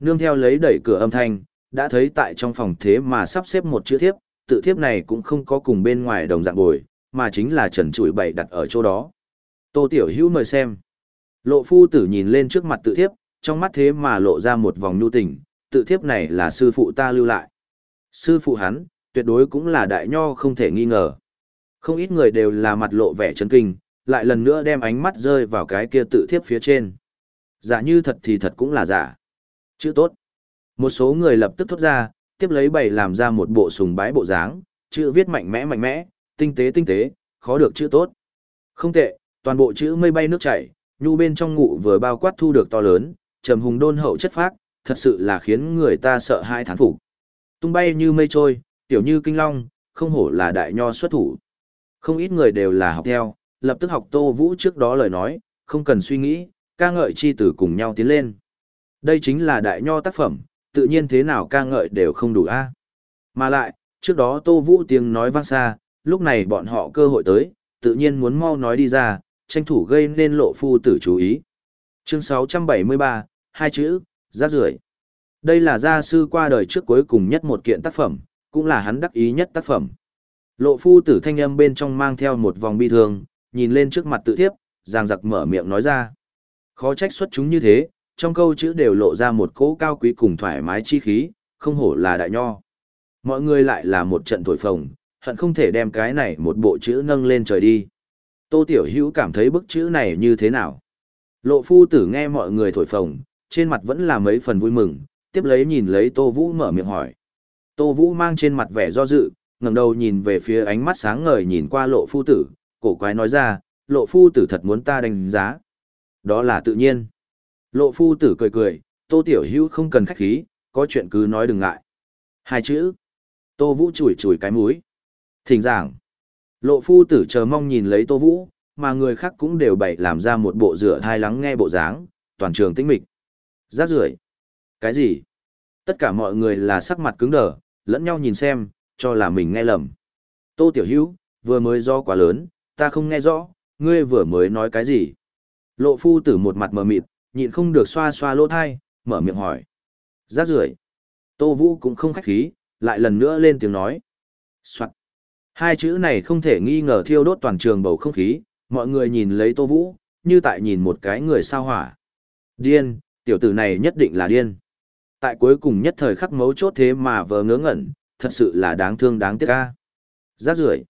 Nương theo lấy đẩy cửa âm thanh, đã thấy tại trong phòng thế mà sắp xếp một chữ thiếp, tự thiếp này cũng không có cùng bên ngoài đồng dạng bồi, mà chính là trần chuỗi bày đặt ở chỗ đó. Tô Tiểu Hữu mời xem. Lộ phu tử nhìn lên trước mặt tự thiếp, trong mắt thế mà lộ ra một vòng nhu tình, tự thiếp này là sư phụ ta lưu lại. Sư phụ hắn, tuyệt đối cũng là đại nho không thể nghi ngờ. Không ít người đều là mặt lộ vẻ chấn kinh, lại lần nữa đem ánh mắt rơi vào cái kia tự thiếp phía trên. Giả như thật thì thật cũng là giả. Chữ tốt. Một số người lập tức thốt ra, tiếp lấy bày làm ra một bộ sùng bái bộ dáng, chữ viết mạnh mẽ mạnh mẽ, tinh tế tinh tế, khó được chữ tốt. Không tệ, toàn bộ chữ mây bay nước chảy, nhu bên trong ngụ vừa bao quát thu được to lớn, trầm hùng đôn hậu chất phác, thật sự là khiến người ta sợ hai thán phục. Tung bay như mây trôi, tiểu như kinh long, không hổ là đại nho xuất thủ. Không ít người đều là học theo, lập tức học Tô Vũ trước đó lời nói, không cần suy nghĩ, ca ngợi chi tử cùng nhau tiến lên. Đây chính là đại nho tác phẩm, tự nhiên thế nào ca ngợi đều không đủ a. Mà lại, trước đó Tô Vũ tiếng nói vang xa, lúc này bọn họ cơ hội tới, tự nhiên muốn mau nói đi ra, tranh thủ gây nên lộ phu tử chú ý. Chương 673, hai chữ, giáp rưỡi. Đây là gia sư qua đời trước cuối cùng nhất một kiện tác phẩm, cũng là hắn đắc ý nhất tác phẩm. Lộ phu tử thanh âm bên trong mang theo một vòng bi thương, nhìn lên trước mặt tự thiếp, giang giặc mở miệng nói ra. Khó trách xuất chúng như thế, trong câu chữ đều lộ ra một cỗ cao quý cùng thoải mái chi khí, không hổ là đại nho. Mọi người lại là một trận thổi phồng, hận không thể đem cái này một bộ chữ nâng lên trời đi. Tô Tiểu Hữu cảm thấy bức chữ này như thế nào? Lộ phu tử nghe mọi người thổi phồng, trên mặt vẫn là mấy phần vui mừng, tiếp lấy nhìn lấy Tô Vũ mở miệng hỏi. Tô Vũ mang trên mặt vẻ do dự, ngẩng đầu nhìn về phía ánh mắt sáng ngời nhìn qua lộ phu tử, cổ quái nói ra, lộ phu tử thật muốn ta đánh giá. Đó là tự nhiên. Lộ phu tử cười cười, Tô Tiểu Hữu không cần khách khí, có chuyện cứ nói đừng ngại. Hai chữ. Tô Vũ chùi chùi cái mũi. Thỉnh giảng. Lộ phu tử chờ mong nhìn lấy Tô Vũ, mà người khác cũng đều bày làm ra một bộ rửa thai lắng nghe bộ dáng, toàn trường tĩnh mịch. Giác rưởi Cái gì? Tất cả mọi người là sắc mặt cứng đờ, lẫn nhau nhìn xem, cho là mình nghe lầm. Tô Tiểu Hữu vừa mới do quá lớn, ta không nghe rõ, ngươi vừa mới nói cái gì? Lộ phu tử một mặt mờ mịt, nhịn không được xoa xoa lỗ thai, mở miệng hỏi. Giác rưởi Tô Vũ cũng không khách khí, lại lần nữa lên tiếng nói. Soạn. Hai chữ này không thể nghi ngờ thiêu đốt toàn trường bầu không khí, mọi người nhìn lấy Tô Vũ, như tại nhìn một cái người sao hỏa. Điên, tiểu tử này nhất định là điên. Tại cuối cùng nhất thời khắc mấu chốt thế mà vờ ngớ ngẩn, thật sự là đáng thương đáng tiếc ca. Giác rưởi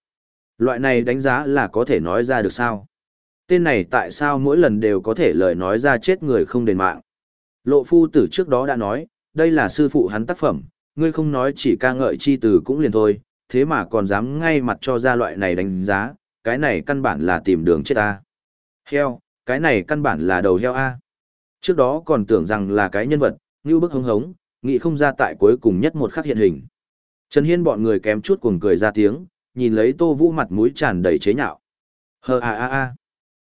Loại này đánh giá là có thể nói ra được sao? Tên này tại sao mỗi lần đều có thể lời nói ra chết người không đền mạng? Lộ phu tử trước đó đã nói, đây là sư phụ hắn tác phẩm, ngươi không nói chỉ ca ngợi chi từ cũng liền thôi, thế mà còn dám ngay mặt cho ra loại này đánh giá, cái này căn bản là tìm đường chết ta. Heo, cái này căn bản là đầu heo A. Trước đó còn tưởng rằng là cái nhân vật, như bức hống hống, nghĩ không ra tại cuối cùng nhất một khắc hiện hình. Trần Hiên bọn người kém chút cuồng cười ra tiếng, nhìn lấy Tô Vũ mặt mũi tràn đầy chế nhạo. Hờ a a a.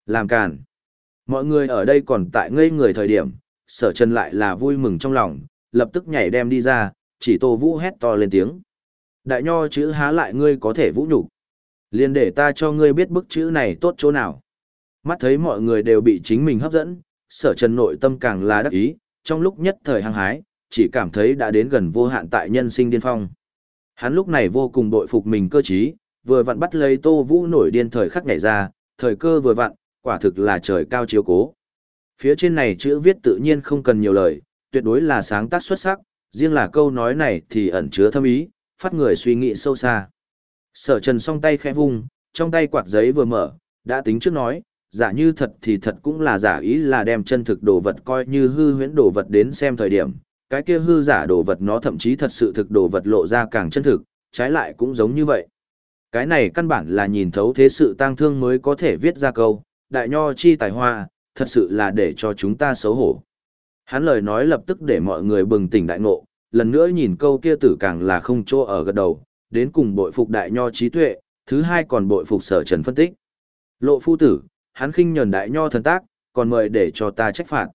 Làm càn. Mọi người ở đây còn tại ngây người thời điểm, sở trần lại là vui mừng trong lòng, lập tức nhảy đem đi ra, chỉ Tô Vũ hét to lên tiếng. Đại nho chữ há lại ngươi có thể vũ nhục liền để ta cho ngươi biết bức chữ này tốt chỗ nào. Mắt thấy mọi người đều bị chính mình hấp dẫn, sở trần nội tâm càng là đắc ý, trong lúc nhất thời hăng hái, chỉ cảm thấy đã đến gần vô hạn tại nhân sinh điên phong. Hắn lúc này vô cùng bội phục mình cơ trí, vừa vặn bắt lấy Tô Vũ nổi điên thời khắc nhảy ra, thời cơ vừa vặn, quả thực là trời cao chiếu cố. Phía trên này chữ viết tự nhiên không cần nhiều lời, tuyệt đối là sáng tác xuất sắc, riêng là câu nói này thì ẩn chứa thâm ý, phát người suy nghĩ sâu xa. Sở trần song tay khẽ vung, trong tay quạt giấy vừa mở, đã tính trước nói, giả như thật thì thật cũng là giả ý là đem chân thực đồ vật coi như hư huyễn đồ vật đến xem thời điểm, cái kia hư giả đồ vật nó thậm chí thật sự thực đồ vật lộ ra càng chân thực, trái lại cũng giống như vậy. Cái này căn bản là nhìn thấu thế sự tang thương mới có thể viết ra câu, đại nho chi tài hoa, thật sự là để cho chúng ta xấu hổ. Hắn lời nói lập tức để mọi người bừng tỉnh đại ngộ, lần nữa nhìn câu kia tử càng là không chỗ ở gật đầu, đến cùng bội phục đại nho trí tuệ, thứ hai còn bội phục sở trần phân tích. Lộ phu tử, hắn khinh nhờn đại nho thần tác, còn mời để cho ta trách phạt.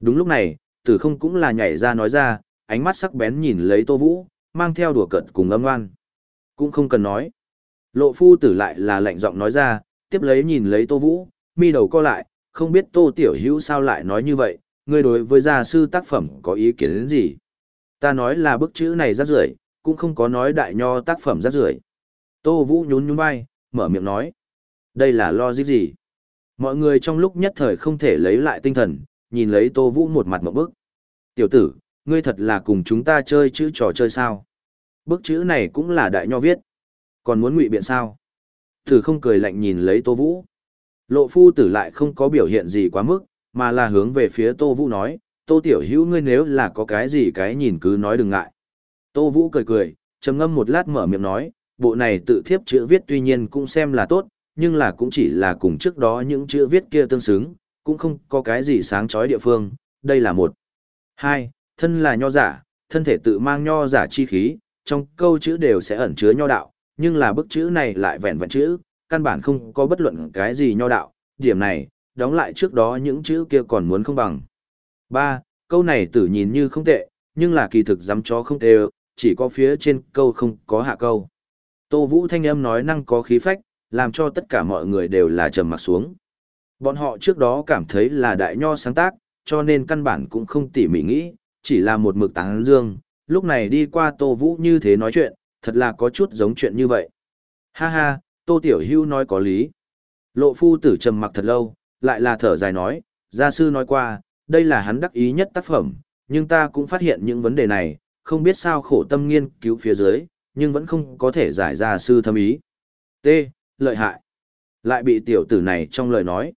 Đúng lúc này, tử không cũng là nhảy ra nói ra, ánh mắt sắc bén nhìn lấy tô vũ, mang theo đùa cận cùng âm ngoan. Cũng không cần nói. Lộ phu tử lại là lạnh giọng nói ra, tiếp lấy nhìn lấy tô vũ, mi đầu co lại, không biết tô tiểu hữu sao lại nói như vậy, người đối với gia sư tác phẩm có ý kiến đến gì. Ta nói là bức chữ này rác rưởi cũng không có nói đại nho tác phẩm rác rưởi Tô Vũ nhún nhún vai, mở miệng nói. Đây là logic gì? Mọi người trong lúc nhất thời không thể lấy lại tinh thần, nhìn lấy Tô Vũ một mặt một bức. Tiểu tử, ngươi thật là cùng chúng ta chơi chữ trò chơi sao? Bức chữ này cũng là đại nho viết. Còn muốn ngụy biện sao? Thử không cười lạnh nhìn lấy Tô Vũ. Lộ phu tử lại không có biểu hiện gì quá mức, mà là hướng về phía Tô Vũ nói, Tô Tiểu Hữu ngươi nếu là có cái gì cái nhìn cứ nói đừng ngại. Tô Vũ cười cười, trầm ngâm một lát mở miệng nói, bộ này tự thiếp chữ viết tuy nhiên cũng xem là tốt, nhưng là cũng chỉ là cùng trước đó những chữ viết kia tương xứng, cũng không có cái gì sáng chói địa phương, đây là một. Hai, thân là nho giả, thân thể tự mang nho giả chi khí, trong câu chữ đều sẽ ẩn chứa nho đạo, nhưng là bức chữ này lại vẹn vẹn chữ, căn bản không có bất luận cái gì nho đạo, điểm này, đóng lại trước đó những chữ kia còn muốn không bằng. Ba, câu này tử nhìn như không tệ, nhưng là kỳ thực dám chó không tệ, chỉ có phía trên câu không có hạ câu. Tô Vũ thanh âm nói năng có khí phách, làm cho tất cả mọi người đều là trầm mặt xuống. Bọn họ trước đó cảm thấy là đại nho sáng tác, cho nên căn bản cũng không tỉ mỉ nghĩ, chỉ là một mực tán dương, lúc này đi qua Tô Vũ như thế nói chuyện, thật là có chút giống chuyện như vậy. Ha ha, Tô Tiểu Hưu nói có lý. Lộ phu tử trầm mặc thật lâu, lại là thở dài nói, gia sư nói qua, đây là hắn đắc ý nhất tác phẩm, nhưng ta cũng phát hiện những vấn đề này, không biết sao khổ tâm nghiên cứu phía dưới, nhưng vẫn không có thể giải ra sư thâm ý. T. Lợi hại. Lại bị tiểu tử này trong lời nói.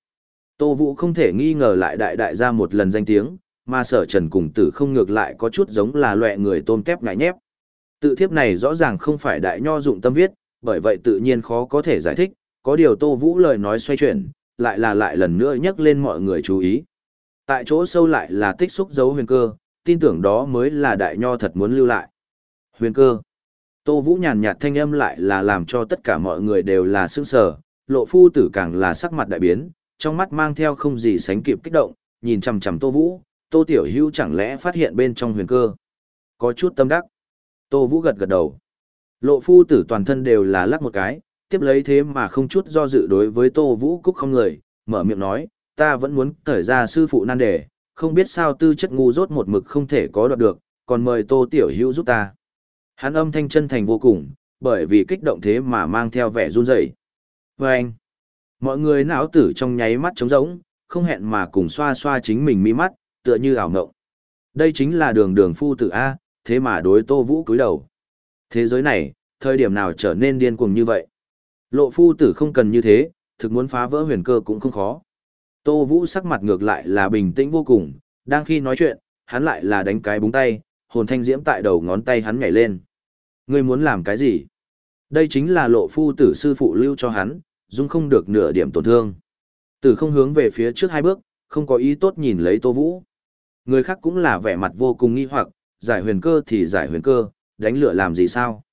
Tô Vũ không thể nghi ngờ lại đại đại ra một lần danh tiếng, mà sở trần cùng tử không ngược lại có chút giống là loại người tôm kép ngại nhép. Tự thiếp này rõ ràng không phải đại nho dụng tâm viết, bởi vậy tự nhiên khó có thể giải thích, có điều Tô Vũ lời nói xoay chuyển, lại là lại lần nữa nhắc lên mọi người chú ý. Tại chỗ sâu lại là tích xúc dấu huyền cơ, tin tưởng đó mới là đại nho thật muốn lưu lại. Huyền cơ. Tô Vũ nhàn nhạt thanh âm lại là làm cho tất cả mọi người đều là sững sờ, lộ phu tử càng là sắc mặt đại biến, trong mắt mang theo không gì sánh kịp kích động, nhìn chằm chằm Tô Vũ, Tô Tiểu Hữu chẳng lẽ phát hiện bên trong huyền cơ. Có chút tâm đắc. Tô Vũ gật gật đầu. Lộ phu tử toàn thân đều là lắc một cái, tiếp lấy thế mà không chút do dự đối với Tô Vũ Cúc không người, mở miệng nói, ta vẫn muốn cởi ra sư phụ nan đề, không biết sao tư chất ngu dốt một mực không thể có đoạt được, còn mời Tô Tiểu Hữu giúp ta. Hắn âm thanh chân thành vô cùng, bởi vì kích động thế mà mang theo vẻ run rẩy. Và anh, mọi người não tử trong nháy mắt trống rỗng, không hẹn mà cùng xoa xoa chính mình mi mắt, tựa như ảo ngộng. Đây chính là đường đường phu tử A, thế mà đối Tô Vũ cúi đầu. Thế giới này, thời điểm nào trở nên điên cuồng như vậy? Lộ phu tử không cần như thế, thực muốn phá vỡ huyền cơ cũng không khó. Tô Vũ sắc mặt ngược lại là bình tĩnh vô cùng, đang khi nói chuyện, hắn lại là đánh cái búng tay, hồn thanh diễm tại đầu ngón tay hắn nhảy lên. Ngươi muốn làm cái gì? Đây chính là lộ phu tử sư phụ lưu cho hắn, dung không được nửa điểm tổn thương. Tử không hướng về phía trước hai bước, không có ý tốt nhìn lấy Tô Vũ. Người khác cũng là vẻ mặt vô cùng nghi hoặc, giải huyền cơ thì giải huyền cơ, đánh lửa làm gì sao?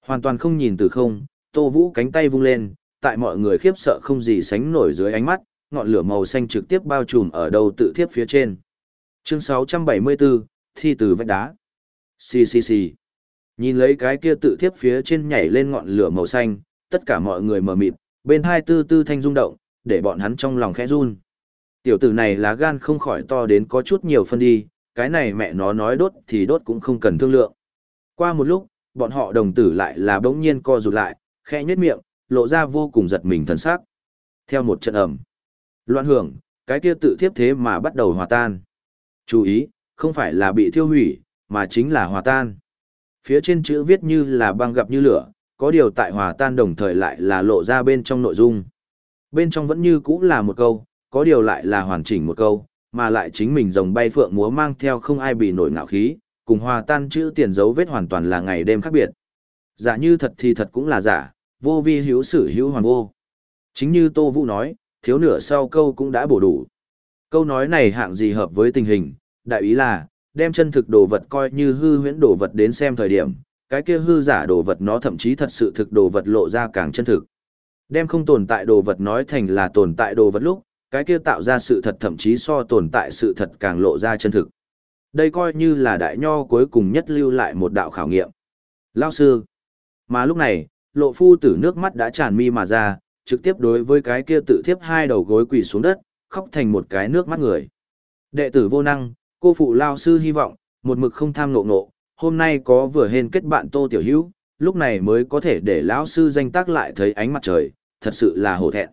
Hoàn toàn không nhìn từ không, Tô Vũ cánh tay vung lên, tại mọi người khiếp sợ không gì sánh nổi dưới ánh mắt, ngọn lửa màu xanh trực tiếp bao trùm ở đầu tự thiếp phía trên. Chương 674, thi từ vách đá. Xì xì xì. Nhìn lấy cái kia tự thiếp phía trên nhảy lên ngọn lửa màu xanh, tất cả mọi người mở mịt, bên hai tư tư thanh rung động, để bọn hắn trong lòng khẽ run. Tiểu tử này lá gan không khỏi to đến có chút nhiều phân đi, cái này mẹ nó nói đốt thì đốt cũng không cần thương lượng. Qua một lúc, bọn họ đồng tử lại là bỗng nhiên co rụt lại, khẽ nhếch miệng, lộ ra vô cùng giật mình thần sắc. Theo một trận ẩm, loạn hưởng, cái kia tự thiếp thế mà bắt đầu hòa tan. Chú ý, không phải là bị thiêu hủy, mà chính là hòa tan. Phía trên chữ viết như là băng gặp như lửa, có điều tại hòa tan đồng thời lại là lộ ra bên trong nội dung. Bên trong vẫn như cũ là một câu, có điều lại là hoàn chỉnh một câu, mà lại chính mình rồng bay phượng múa mang theo không ai bị nổi ngạo khí, cùng hòa tan chữ tiền dấu vết hoàn toàn là ngày đêm khác biệt. Giả như thật thì thật cũng là giả, vô vi hữu sử hữu hoàn vô. Chính như Tô Vũ nói, thiếu nửa sau câu cũng đã bổ đủ. Câu nói này hạng gì hợp với tình hình, đại ý là, đem chân thực đồ vật coi như hư huyễn đồ vật đến xem thời điểm, cái kia hư giả đồ vật nó thậm chí thật sự thực đồ vật lộ ra càng chân thực. Đem không tồn tại đồ vật nói thành là tồn tại đồ vật lúc, cái kia tạo ra sự thật thậm chí so tồn tại sự thật càng lộ ra chân thực. Đây coi như là đại nho cuối cùng nhất lưu lại một đạo khảo nghiệm. Lao sư. Mà lúc này, lộ phu tử nước mắt đã tràn mi mà ra, trực tiếp đối với cái kia tự thiếp hai đầu gối quỳ xuống đất, khóc thành một cái nước mắt người. Đệ tử vô năng, cô phụ Lao sư hy vọng, một mực không tham nộ nộ, hôm nay có vừa hên kết bạn Tô Tiểu Hữu, lúc này mới có thể để lão sư danh tác lại thấy ánh mặt trời, thật sự là hổ thẹn.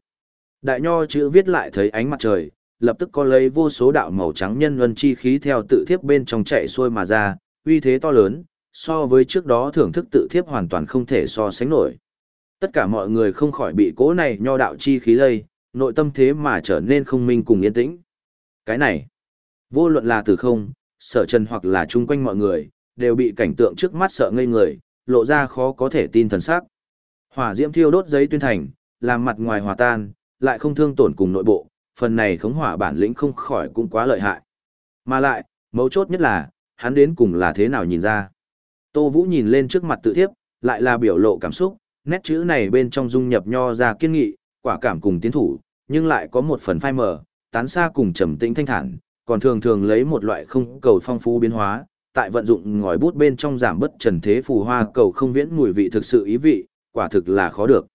Đại nho chữ viết lại thấy ánh mặt trời, lập tức có lấy vô số đạo màu trắng nhân luân chi khí theo tự thiếp bên trong chạy xuôi mà ra, uy thế to lớn, so với trước đó thưởng thức tự thiếp hoàn toàn không thể so sánh nổi. Tất cả mọi người không khỏi bị cố này nho đạo chi khí lây, nội tâm thế mà trở nên không minh cùng yên tĩnh. Cái này, Vô luận là từ không, sở trần hoặc là chung quanh mọi người, đều bị cảnh tượng trước mắt sợ ngây người, lộ ra khó có thể tin thần sắc. Hỏa diễm thiêu đốt giấy tuyên thành, làm mặt ngoài hòa tan, lại không thương tổn cùng nội bộ, phần này khống hỏa bản lĩnh không khỏi cũng quá lợi hại. Mà lại, mấu chốt nhất là, hắn đến cùng là thế nào nhìn ra. Tô Vũ nhìn lên trước mặt tự thiếp, lại là biểu lộ cảm xúc, nét chữ này bên trong dung nhập nho ra kiên nghị, quả cảm cùng tiến thủ, nhưng lại có một phần phai mờ, tán xa cùng trầm tĩnh thanh thản, còn thường thường lấy một loại không cầu phong phú biến hóa, tại vận dụng ngòi bút bên trong giảm bất trần thế phù hoa cầu không viễn mùi vị thực sự ý vị, quả thực là khó được.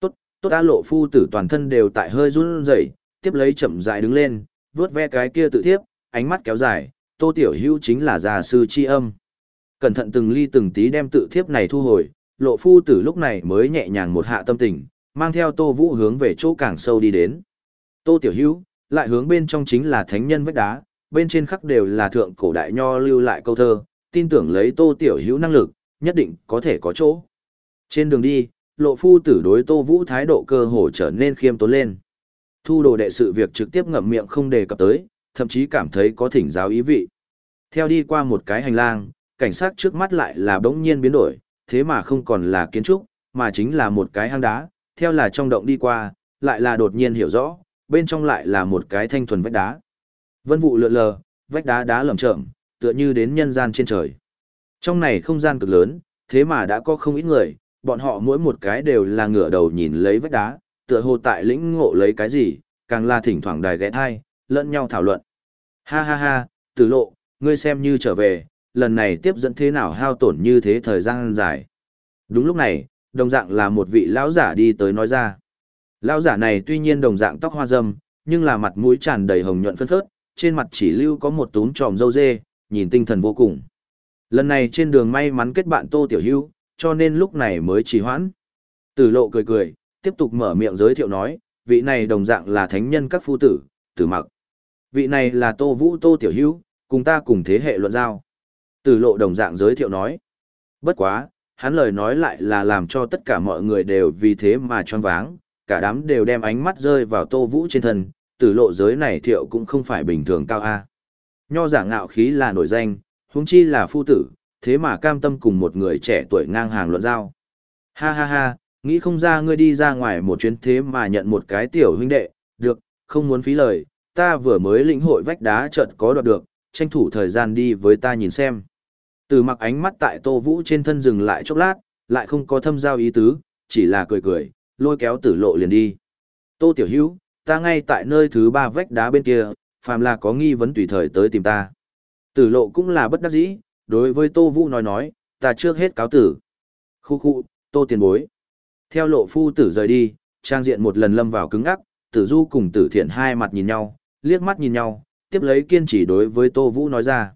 Tốt, tốt đã lộ phu tử toàn thân đều tại hơi run rẩy, tiếp lấy chậm rãi đứng lên, vướt ve cái kia tự thiếp, ánh mắt kéo dài, Tô Tiểu Hữu chính là già sư chi âm. Cẩn thận từng ly từng tí đem tự thiếp này thu hồi, lộ phu tử lúc này mới nhẹ nhàng một hạ tâm tình, mang theo Tô Vũ hướng về chỗ càng sâu đi đến. Tô Tiểu Hữu, lại hướng bên trong chính là thánh nhân vách đá, bên trên khắc đều là thượng cổ đại nho lưu lại câu thơ, tin tưởng lấy Tô Tiểu Hữu năng lực, nhất định có thể có chỗ. Trên đường đi, lộ phu tử đối Tô Vũ thái độ cơ hồ trở nên khiêm tốn lên. Thu đồ đệ sự việc trực tiếp ngậm miệng không đề cập tới, thậm chí cảm thấy có thỉnh giáo ý vị. Theo đi qua một cái hành lang, cảnh sát trước mắt lại là bỗng nhiên biến đổi, thế mà không còn là kiến trúc, mà chính là một cái hang đá, theo là trong động đi qua, lại là đột nhiên hiểu rõ, bên trong lại là một cái thanh thuần vách đá. Vân vụ lượn lờ, vách đá đá lởm chởm, tựa như đến nhân gian trên trời. Trong này không gian cực lớn, thế mà đã có không ít người, bọn họ mỗi một cái đều là ngửa đầu nhìn lấy vách đá, tựa hồ tại lĩnh ngộ lấy cái gì, càng là thỉnh thoảng đài ghé thai, lẫn nhau thảo luận. Ha ha ha, tử lộ, ngươi xem như trở về, lần này tiếp dẫn thế nào hao tổn như thế thời gian dài. Đúng lúc này, đồng dạng là một vị lão giả đi tới nói ra. Lão giả này tuy nhiên đồng dạng tóc hoa râm, nhưng là mặt mũi tràn đầy hồng nhuận phân phớt, trên mặt chỉ lưu có một túm tròm râu dê, nhìn tinh thần vô cùng. Lần này trên đường may mắn kết bạn Tô Tiểu Hưu, cho nên lúc này mới trì hoãn. Tử lộ cười cười, tiếp tục mở miệng giới thiệu nói, vị này đồng dạng là thánh nhân các phu tử, tử mặc. Vị này là Tô Vũ Tô Tiểu Hữu, cùng ta cùng thế hệ luận giao. Tử lộ đồng dạng giới thiệu nói. Bất quá, hắn lời nói lại là làm cho tất cả mọi người đều vì thế mà choáng váng, cả đám đều đem ánh mắt rơi vào Tô Vũ trên thân, tử lộ giới này thiệu cũng không phải bình thường cao a. Nho giả ngạo khí là nổi danh, huống chi là phu tử, thế mà cam tâm cùng một người trẻ tuổi ngang hàng luận giao. Ha ha ha, nghĩ không ra ngươi đi ra ngoài một chuyến thế mà nhận một cái tiểu huynh đệ, được, không muốn phí lời, ta vừa mới lĩnh hội vách đá chợt có đoạt được, tranh thủ thời gian đi với ta nhìn xem. Từ mặc ánh mắt tại Tô Vũ trên thân dừng lại chốc lát, lại không có thâm giao ý tứ, chỉ là cười cười, lôi kéo tử lộ liền đi. Tô Tiểu Hữu ta ngay tại nơi thứ ba vách đá bên kia, phàm là có nghi vấn tùy thời tới tìm ta. Tử lộ cũng là bất đắc dĩ, đối với Tô Vũ nói nói, ta trước hết cáo tử. Khu khu, Tô tiền bối. Theo lộ phu tử rời đi, trang diện một lần lâm vào cứng ắc, tử du cùng tử thiện hai mặt nhìn nhau, liếc mắt nhìn nhau, tiếp lấy kiên trì đối với Tô Vũ nói ra.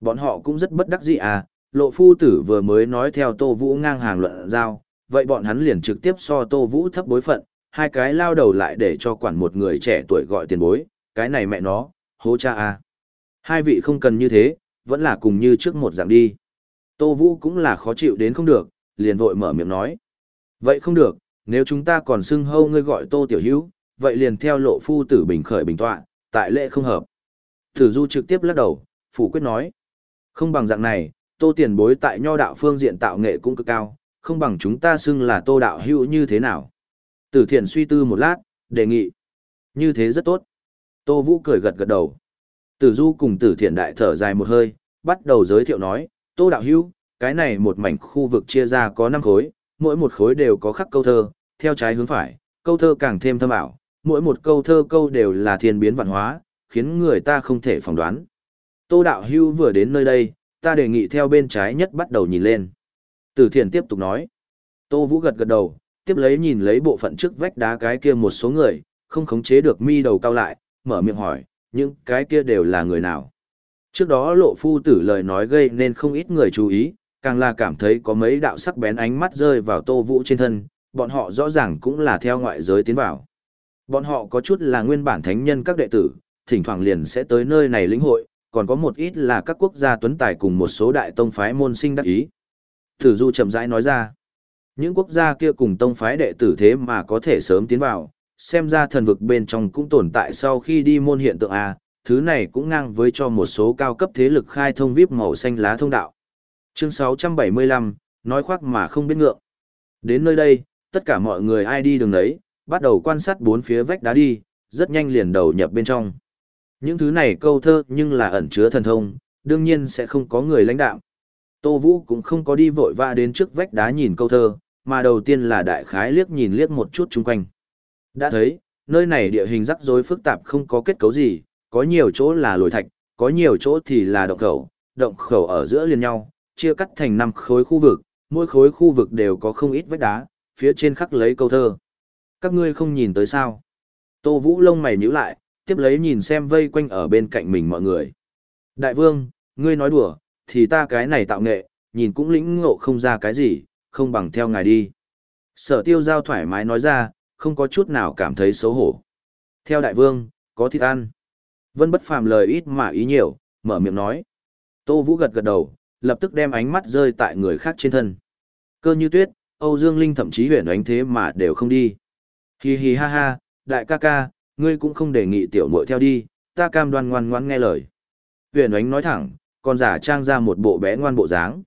Bọn họ cũng rất bất đắc dĩ à, lộ phu tử vừa mới nói theo Tô Vũ ngang hàng luận giao, vậy bọn hắn liền trực tiếp so Tô Vũ thấp bối phận, hai cái lao đầu lại để cho quản một người trẻ tuổi gọi tiền bối, cái này mẹ nó, hố cha à. Hai vị không cần như thế, vẫn là cùng như trước một dạng đi. Tô Vũ cũng là khó chịu đến không được, liền vội mở miệng nói. Vậy không được, nếu chúng ta còn xưng hâu ngươi gọi Tô Tiểu Hữu, vậy liền theo lộ phu tử bình khởi bình tọa, tại lễ không hợp. Tử Du trực tiếp lắc đầu, phủ quyết nói. Không bằng dạng này, Tô Tiền bối tại nho đạo phương diện tạo nghệ cũng cực cao, không bằng chúng ta xưng là Tô Đạo Hữu như thế nào. Tử Thiện suy tư một lát, đề nghị. Như thế rất tốt. Tô Vũ cười gật gật đầu. Tử Du cùng Tử Thiện đại thở dài một hơi, bắt đầu giới thiệu nói, Tô Đạo Hữu cái này một mảnh khu vực chia ra có 5 khối, mỗi một khối đều có khắc câu thơ, theo trái hướng phải, câu thơ càng thêm thâm ảo, mỗi một câu thơ câu đều là thiên biến văn hóa, khiến người ta không thể phỏng đoán. Tô Đạo Hưu vừa đến nơi đây, ta đề nghị theo bên trái nhất bắt đầu nhìn lên. Tử Thiền tiếp tục nói. Tô Vũ gật gật đầu, tiếp lấy nhìn lấy bộ phận trước vách đá cái kia một số người, không khống chế được mi đầu cao lại, mở miệng hỏi, những cái kia đều là người nào. Trước đó lộ phu tử lời nói gây nên không ít người chú ý, càng là cảm thấy có mấy đạo sắc bén ánh mắt rơi vào Tô Vũ trên thân, bọn họ rõ ràng cũng là theo ngoại giới tiến vào. Bọn họ có chút là nguyên bản thánh nhân các đệ tử, thỉnh thoảng liền sẽ tới nơi này lĩnh hội, còn có một ít là các quốc gia tuấn tài cùng một số đại tông phái môn sinh đắc ý. Thử Du chậm rãi nói ra, những quốc gia kia cùng tông phái đệ tử thế mà có thể sớm tiến vào, xem ra thần vực bên trong cũng tồn tại sau khi đi môn hiện tượng A, thứ này cũng ngang với cho một số cao cấp thế lực khai thông VIP màu xanh lá thông đạo. Chương 675, nói khoác mà không biết ngượng. Đến nơi đây, tất cả mọi người ai đi đường đấy, bắt đầu quan sát bốn phía vách đá đi, rất nhanh liền đầu nhập bên trong. Những thứ này câu thơ nhưng là ẩn chứa thần thông, đương nhiên sẽ không có người lãnh đạo. Tô Vũ cũng không có đi vội vã đến trước vách đá nhìn câu thơ, mà đầu tiên là đại khái liếc nhìn liếc một chút chung quanh. Đã thấy, nơi này địa hình rắc rối phức tạp không có kết cấu gì, có nhiều chỗ là lồi thạch, có nhiều chỗ thì là động khẩu, động khẩu ở giữa liền nhau, chia cắt thành năm khối khu vực, mỗi khối khu vực đều có không ít vách đá, phía trên khắc lấy câu thơ. Các ngươi không nhìn tới sao? Tô Vũ lông mày nhíu lại, tiếp lấy nhìn xem vây quanh ở bên cạnh mình mọi người. Đại vương, ngươi nói đùa, thì ta cái này tạo nghệ, nhìn cũng lĩnh ngộ không ra cái gì, không bằng theo ngài đi. Sở tiêu giao thoải mái nói ra, không có chút nào cảm thấy xấu hổ. Theo đại vương, có thịt ăn. Vân bất phàm lời ít mà ý nhiều, mở miệng nói. Tô Vũ gật gật đầu, lập tức đem ánh mắt rơi tại người khác trên thân. Cơ như tuyết, Âu Dương Linh thậm chí huyền ánh thế mà đều không đi. Hi hi ha ha, đại ca ca, ngươi cũng không đề nghị tiểu muội theo đi, ta cam đoan ngoan ngoan nghe lời. Huyền ánh nói thẳng, còn giả trang ra một bộ bé ngoan bộ dáng.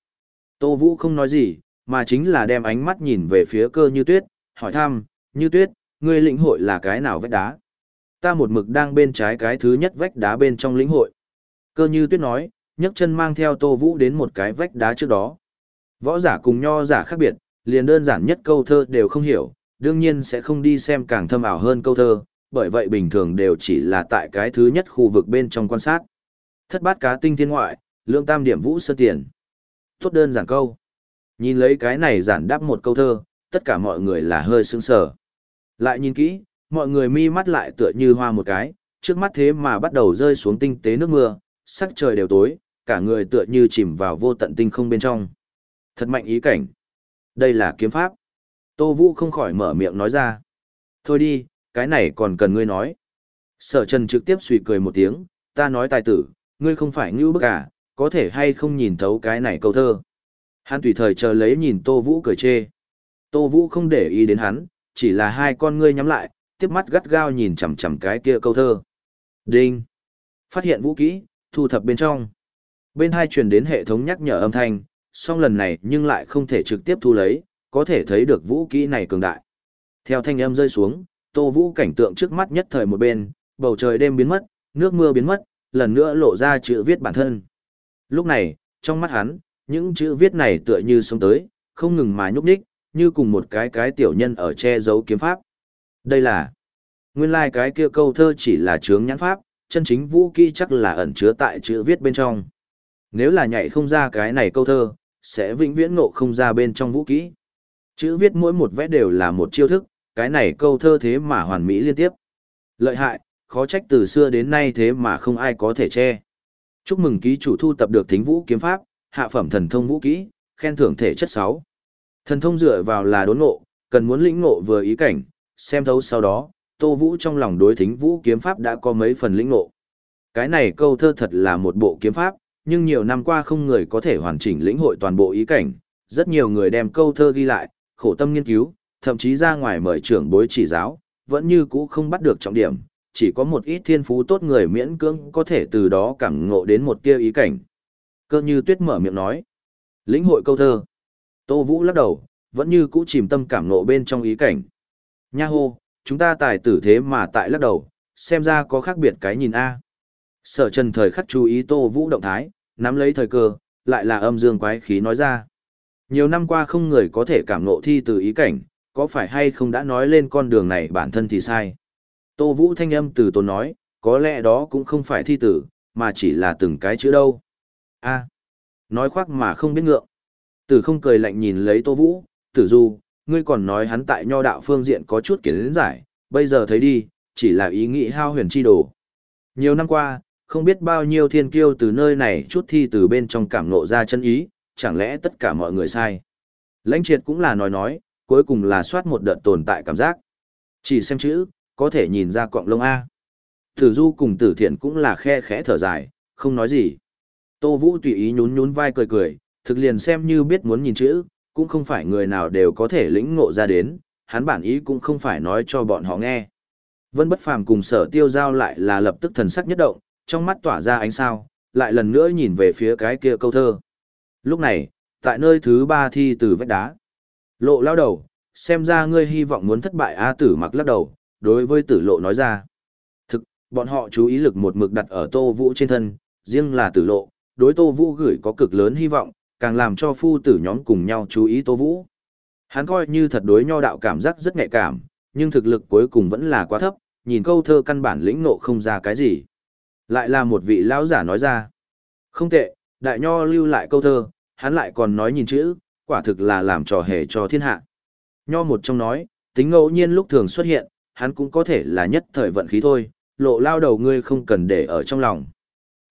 Tô Vũ không nói gì, mà chính là đem ánh mắt nhìn về phía cơ như tuyết, hỏi thăm, như tuyết, ngươi lĩnh hội là cái nào vách đá? Ta một mực đang bên trái cái thứ nhất vách đá bên trong lĩnh hội. Cơ như tuyết nói, nhấc chân mang theo Tô Vũ đến một cái vách đá trước đó. Võ giả cùng nho giả khác biệt, liền đơn giản nhất câu thơ đều không hiểu, đương nhiên sẽ không đi xem càng thâm ảo hơn câu thơ, bởi vậy bình thường đều chỉ là tại cái thứ nhất khu vực bên trong quan sát. Thất bát cá tinh thiên ngoại, lượng tam điểm vũ sơ tiền. Tốt đơn giản câu. Nhìn lấy cái này giản đáp một câu thơ, tất cả mọi người là hơi sững sờ. Lại nhìn kỹ, mọi người mi mắt lại tựa như hoa một cái, trước mắt thế mà bắt đầu rơi xuống tinh tế nước mưa, sắc trời đều tối, cả người tựa như chìm vào vô tận tinh không bên trong. Thật mạnh ý cảnh. Đây là kiếm pháp. Tô Vũ không khỏi mở miệng nói ra. Thôi đi, cái này còn cần ngươi nói. Sở Trần trực tiếp suy cười một tiếng, ta nói tài tử, ngươi không phải ngưu bức à, có thể hay không nhìn thấu cái này câu thơ. Hắn tùy thời chờ lấy nhìn Tô Vũ cười chê. Tô Vũ không để ý đến hắn, chỉ là hai con ngươi nhắm lại, tiếp mắt gắt gao nhìn chằm chằm cái kia câu thơ. Đinh! Phát hiện vũ kỹ, thu thập bên trong. Bên hai truyền đến hệ thống nhắc nhở âm thanh, song lần này nhưng lại không thể trực tiếp thu lấy, có thể thấy được vũ kỹ này cường đại. Theo thanh âm rơi xuống, Tô Vũ cảnh tượng trước mắt nhất thời một bên, bầu trời đêm biến mất, nước mưa biến mất, lần nữa lộ ra chữ viết bản thân. Lúc này, trong mắt hắn, những chữ viết này tựa như sống tới, không ngừng mà nhúc nhích, như cùng một cái cái tiểu nhân ở che giấu kiếm pháp. Đây là Nguyên lai like cái kia câu thơ chỉ là chướng nhãn pháp, chân chính vũ kỹ chắc là ẩn chứa tại chữ viết bên trong. Nếu là nhảy không ra cái này câu thơ, sẽ vĩnh viễn ngộ không ra bên trong vũ kỹ. Chữ viết mỗi một vẽ đều là một chiêu thức, cái này câu thơ thế mà hoàn mỹ liên tiếp. Lợi hại, khó trách từ xưa đến nay thế mà không ai có thể che. Chúc mừng ký chủ thu tập được thính vũ kiếm pháp, hạ phẩm thần thông vũ kỹ, khen thưởng thể chất 6. Thần thông dựa vào là đốn ngộ, cần muốn lĩnh ngộ vừa ý cảnh, xem thấu sau đó, Tô Vũ trong lòng đối thính vũ kiếm pháp đã có mấy phần lĩnh ngộ. Cái này câu thơ thật là một bộ kiếm pháp, nhưng nhiều năm qua không người có thể hoàn chỉnh lĩnh hội toàn bộ ý cảnh, rất nhiều người đem câu thơ ghi lại, khổ tâm nghiên cứu, thậm chí ra ngoài mời trưởng bối chỉ giáo, vẫn như cũ không bắt được trọng điểm, chỉ có một ít thiên phú tốt người miễn cưỡng có thể từ đó cảm ngộ đến một tia ý cảnh. Cơ như tuyết mở miệng nói, lĩnh hội câu thơ. Tô Vũ lắc đầu, vẫn như cũ chìm tâm cảm ngộ bên trong ý cảnh. Nha hô, chúng ta tài tử thế mà tại lắc đầu, xem ra có khác biệt cái nhìn A. Sở trần thời khắc chú ý Tô Vũ động thái, nắm lấy thời cơ, lại là âm dương quái khí nói ra. Nhiều năm qua không người có thể cảm ngộ thi từ ý cảnh, có phải hay không đã nói lên con đường này bản thân thì sai. Tô Vũ thanh âm từ tốn nói, có lẽ đó cũng không phải thi tử, mà chỉ là từng cái chữ đâu. a nói khoác mà không biết ngượng. Tử không cười lạnh nhìn lấy Tô Vũ, tử du, ngươi còn nói hắn tại nho đạo phương diện có chút kiến giải, bây giờ thấy đi, chỉ là ý nghĩ hao huyền chi đồ. Nhiều năm qua, không biết bao nhiêu thiên kiêu từ nơi này chút thi từ bên trong cảm nộ ra chân ý, chẳng lẽ tất cả mọi người sai. Lãnh triệt cũng là nói nói, cuối cùng là soát một đợt tồn tại cảm giác. Chỉ xem chữ, có thể nhìn ra cọng lông A. Tử du cùng tử thiện cũng là khe khẽ thở dài, không nói gì. Tô Vũ tùy ý nhún nhún vai cười cười, thực liền xem như biết muốn nhìn chữ, cũng không phải người nào đều có thể lĩnh ngộ ra đến, hắn bản ý cũng không phải nói cho bọn họ nghe. Vân bất phàm cùng sở tiêu giao lại là lập tức thần sắc nhất động, trong mắt tỏa ra ánh sao, lại lần nữa nhìn về phía cái kia câu thơ. Lúc này, tại nơi thứ ba thi từ vách đá. Lộ lao đầu, xem ra ngươi hy vọng muốn thất bại A tử mặc lắc đầu, đối với tử lộ nói ra. Thực, bọn họ chú ý lực một mực đặt ở tô vũ trên thân, riêng là tử lộ, đối tô vũ gửi có cực lớn hy vọng, càng làm cho phu tử nhóm cùng nhau chú ý tô vũ. Hắn coi như thật đối nho đạo cảm giác rất nhạy cảm, nhưng thực lực cuối cùng vẫn là quá thấp, nhìn câu thơ căn bản lĩnh nộ không ra cái gì. Lại là một vị lão giả nói ra. Không tệ, đại nho lưu lại câu thơ, hắn lại còn nói nhìn chữ, quả thực là làm trò hề cho thiên hạ. Nho một trong nói, tính ngẫu nhiên lúc thường xuất hiện, hắn cũng có thể là nhất thời vận khí thôi, lộ lao đầu ngươi không cần để ở trong lòng.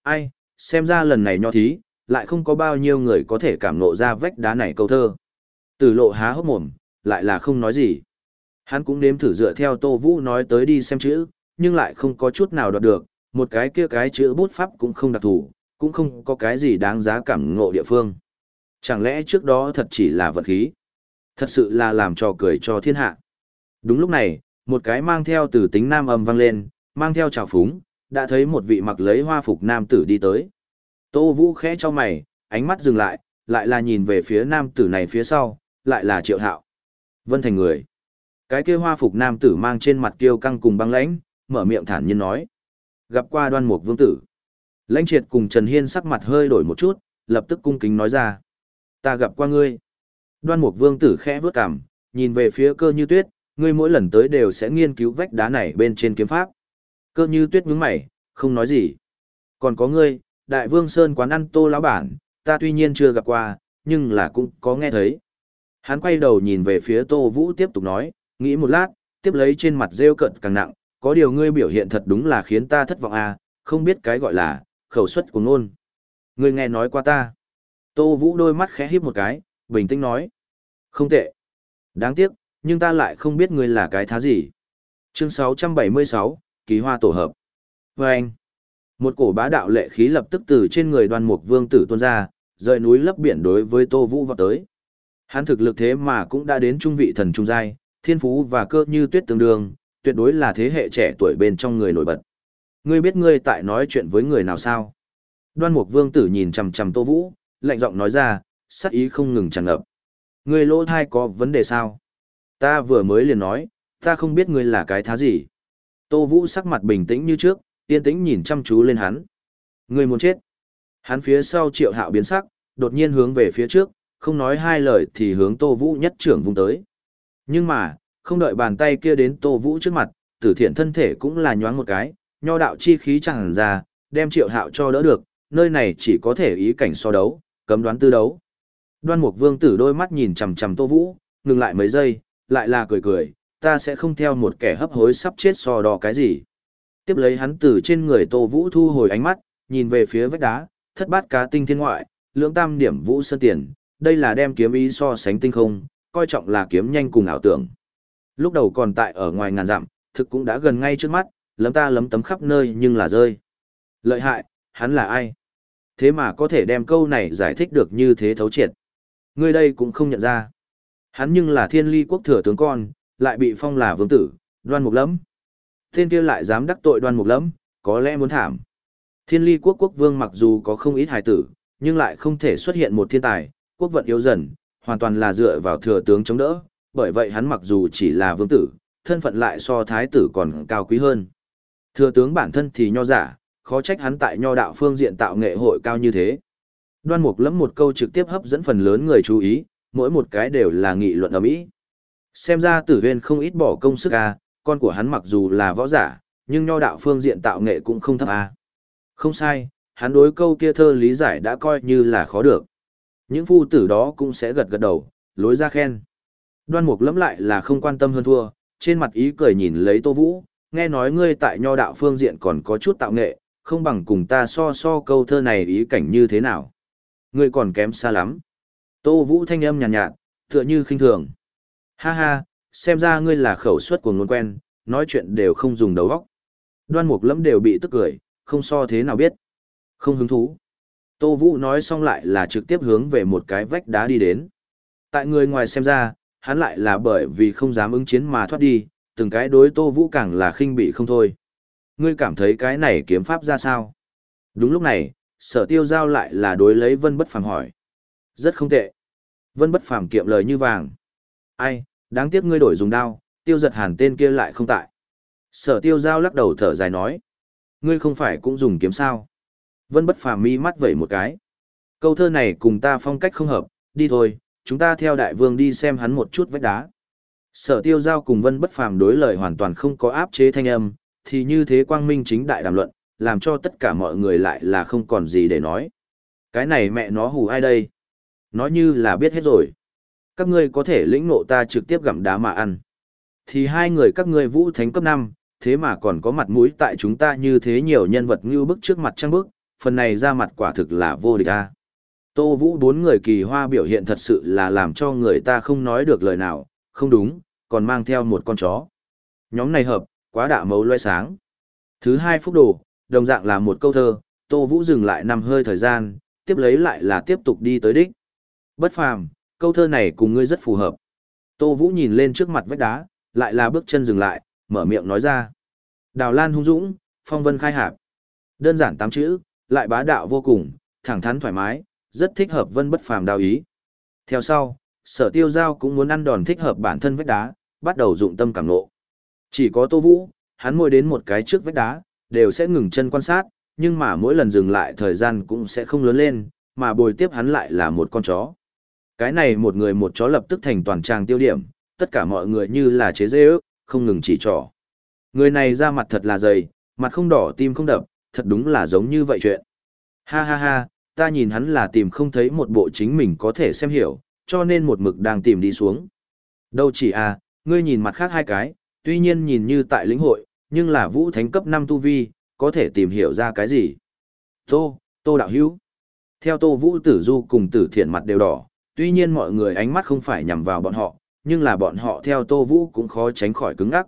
Ai, xem ra lần này nho thí, lại không có bao nhiêu người có thể cảm nộ ra vách đá này câu thơ. Từ lộ há hốc mồm, lại là không nói gì. Hắn cũng nếm thử dựa theo Tô Vũ nói tới đi xem chữ, nhưng lại không có chút nào đoạt được, một cái kia cái chữ bút pháp cũng không đặc thủ, cũng không có cái gì đáng giá cảm ngộ địa phương. Chẳng lẽ trước đó thật chỉ là vật khí? Thật sự là làm trò cười cho thiên hạ. Đúng lúc này, một cái mang theo từ tính nam âm vang lên, mang theo trào phúng, đã thấy một vị mặc lấy hoa phục nam tử đi tới. Tô Vũ khẽ cho mày, ánh mắt dừng lại, lại là nhìn về phía nam tử này phía sau, lại là triệu hạo. Vân thành người. Cái kia hoa phục nam tử mang trên mặt kiêu căng cùng băng lãnh, mở miệng thản nhiên nói. Gặp qua đoan mục vương tử. Lãnh triệt cùng Trần Hiên sắc mặt hơi đổi một chút, lập tức cung kính nói ra. Ta gặp qua ngươi. Đoan mục vương tử khẽ vướt cằm, nhìn về phía cơ như tuyết, ngươi mỗi lần tới đều sẽ nghiên cứu vách đá này bên trên kiếm pháp. Cơ như tuyết nhướng mày, không nói gì. Còn có ngươi, đại vương sơn quán ăn tô lão bản, ta tuy nhiên chưa gặp qua, nhưng là cũng có nghe thấy. Hắn quay đầu nhìn về phía tô vũ tiếp tục nói, nghĩ một lát, tiếp lấy trên mặt rêu cận càng nặng, có điều ngươi biểu hiện thật đúng là khiến ta thất vọng à, không biết cái gọi là, khẩu suất của ngôn. Ngươi nghe nói qua ta. Tô Vũ đôi mắt khẽ híp một cái, bình tĩnh nói. Không tệ. Đáng tiếc, nhưng ta lại không biết ngươi là cái thá gì. Chương 676, Ký hoa tổ hợp. Và anh. Một cổ bá đạo lệ khí lập tức từ trên người đoan mục vương tử tuôn ra, rời núi lấp biển đối với Tô Vũ vào tới. Hắn thực lực thế mà cũng đã đến trung vị thần trung giai, thiên phú và cơ như tuyết tương đương, tuyệt đối là thế hệ trẻ tuổi bên trong người nổi bật. Ngươi biết ngươi tại nói chuyện với người nào sao? Đoan Mục Vương tử nhìn chằm chằm Tô Vũ, lạnh giọng nói ra, sắc ý không ngừng tràn ngập. Ngươi lỗ thai có vấn đề sao? Ta vừa mới liền nói, ta không biết ngươi là cái thá gì. Tô Vũ sắc mặt bình tĩnh như trước, yên tĩnh nhìn chăm chú lên hắn. Ngươi muốn chết. Hắn phía sau triệu hạo biến sắc, đột nhiên hướng về phía trước, không nói hai lời thì hướng Tô Vũ nhất trưởng vùng tới. Nhưng mà, không đợi bàn tay kia đến Tô Vũ trước mặt, tử thiện thân thể cũng là nhoáng một cái, nho đạo chi khí chẳng ra, đem triệu hạo cho đỡ được, nơi này chỉ có thể ý cảnh so đấu, cấm đoán tư đấu. Đoan Mục Vương tử đôi mắt nhìn chầm chầm Tô Vũ, ngừng lại mấy giây, lại là cười cười, ta sẽ không theo một kẻ hấp hối sắp chết so đo cái gì. Tiếp lấy hắn từ trên người Tô Vũ thu hồi ánh mắt, nhìn về phía vách đá, thất bát cá tinh thiên ngoại, lưỡng tam điểm vũ sơn tiền, đây là đem kiếm ý so sánh tinh không, coi trọng là kiếm nhanh cùng ảo tưởng. Lúc đầu còn tại ở ngoài ngàn dặm, thực cũng đã gần ngay trước mắt, lấm ta lấm tấm khắp nơi nhưng là rơi. Lợi hại, hắn là ai? Thế mà có thể đem câu này giải thích được như thế thấu triệt. Người đây cũng không nhận ra. Hắn nhưng là thiên ly quốc thừa tướng con, lại bị phong là vương tử, đoan mục lẫm. Thiên kia lại dám đắc tội đoan mục lẫm, có lẽ muốn thảm. Thiên ly quốc quốc vương mặc dù có không ít hài tử, nhưng lại không thể xuất hiện một thiên tài, quốc vận yếu dần, hoàn toàn là dựa vào thừa tướng chống đỡ, bởi vậy hắn mặc dù chỉ là vương tử, thân phận lại so thái tử còn cao quý hơn. Thừa tướng bản thân thì nho giả, khó trách hắn tại nho đạo phương diện tạo nghệ hội cao như thế. Đoan Mục lẫm một câu trực tiếp hấp dẫn phần lớn người chú ý, mỗi một cái đều là nghị luận ở mỹ Xem ra Tử Huyên không ít bỏ công sức a, con của hắn mặc dù là võ giả, nhưng nho đạo phương diện tạo nghệ cũng không thấp a. Không sai, hắn đối câu kia thơ lý giải đã coi như là khó được. Những phu tử đó cũng sẽ gật gật đầu, lối ra khen. Đoan Mục lẫm lại là không quan tâm hơn thua, trên mặt ý cười nhìn lấy Tô Vũ, nghe nói ngươi tại nho đạo phương diện còn có chút tạo nghệ, không bằng cùng ta so so câu thơ này ý cảnh như thế nào. Ngươi còn kém xa lắm. Tô Vũ thanh âm nhàn nhạt, nhạt, tựa như khinh thường. Ha ha, xem ra ngươi là khẩu suất của ngôn quen, nói chuyện đều không dùng đầu óc. Đoan Mục Lâm đều bị tức cười, không so thế nào biết. Không hứng thú. Tô Vũ nói xong lại là trực tiếp hướng về một cái vách đá đi đến. Tại người ngoài xem ra, hắn lại là bởi vì không dám ứng chiến mà thoát đi, từng cái đối Tô Vũ càng là khinh bị không thôi. Ngươi cảm thấy cái này kiếm pháp ra sao? Đúng lúc này, sở tiêu giao lại là đối lấy Vân Bất Phàm hỏi. Rất không tệ. Vân Bất Phàm kiệm lời như vàng. Ai, đáng tiếc ngươi đổi dùng đao, tiêu giật hàn tên kia lại không tại. Sở tiêu giao lắc đầu thở dài nói. Ngươi không phải cũng dùng kiếm sao. Vân Bất Phàm mi mắt vẩy một cái. Câu thơ này cùng ta phong cách không hợp, đi thôi, chúng ta theo đại vương đi xem hắn một chút vách đá. Sở tiêu giao cùng Vân Bất Phàm đối lời hoàn toàn không có áp chế thanh âm, thì như thế quang minh chính đại đàm luận, làm cho tất cả mọi người lại là không còn gì để nói. Cái này mẹ nó hù ai đây? Nói như là biết hết rồi. Các ngươi có thể lĩnh ngộ ta trực tiếp gặm đá mà ăn. Thì hai người các ngươi vũ thánh cấp 5, thế mà còn có mặt mũi tại chúng ta như thế nhiều nhân vật như bức trước mặt trăng bức, phần này ra mặt quả thực là vô địch a. Tô Vũ bốn người kỳ hoa biểu hiện thật sự là làm cho người ta không nói được lời nào, không đúng, còn mang theo một con chó. Nhóm này hợp, quá đạ mấu loe sáng. Thứ hai phúc đồ, đồng dạng là một câu thơ, Tô Vũ dừng lại nằm hơi thời gian, tiếp lấy lại là tiếp tục đi tới đích. Bất phàm, câu thơ này cùng ngươi rất phù hợp. Tô Vũ nhìn lên trước mặt vách đá, lại là bước chân dừng lại, mở miệng nói ra. Đào Lan hung dũng, phong vân khai hạp. Đơn giản tám chữ, lại bá đạo vô cùng, thẳng thắn thoải mái, rất thích hợp vân bất phàm đào ý. Theo sau, sở tiêu giao cũng muốn ăn đòn thích hợp bản thân vách đá, bắt đầu dụng tâm cảm nộ. Chỉ có Tô Vũ, hắn ngồi đến một cái trước vách đá, đều sẽ ngừng chân quan sát, nhưng mà mỗi lần dừng lại thời gian cũng sẽ không lớn lên, mà bồi tiếp hắn lại là một con chó. Cái này một người một chó lập tức thành toàn trang tiêu điểm, tất cả mọi người như là chế dê ước, không ngừng chỉ trỏ. Người này ra mặt thật là dày, mặt không đỏ tim không đập, thật đúng là giống như vậy chuyện. Ha ha ha, ta nhìn hắn là tìm không thấy một bộ chính mình có thể xem hiểu, cho nên một mực đang tìm đi xuống. Đâu chỉ à, ngươi nhìn mặt khác hai cái, tuy nhiên nhìn như tại lĩnh hội, nhưng là vũ thánh cấp 5 tu vi, có thể tìm hiểu ra cái gì. Tô, Tô đạo hữu. Theo Tô Vũ Tử Du cùng Tử Thiện mặt đều đỏ, tuy nhiên mọi người ánh mắt không phải nhằm vào bọn họ, nhưng là bọn họ theo Tô Vũ cũng khó tránh khỏi cứng ngắc.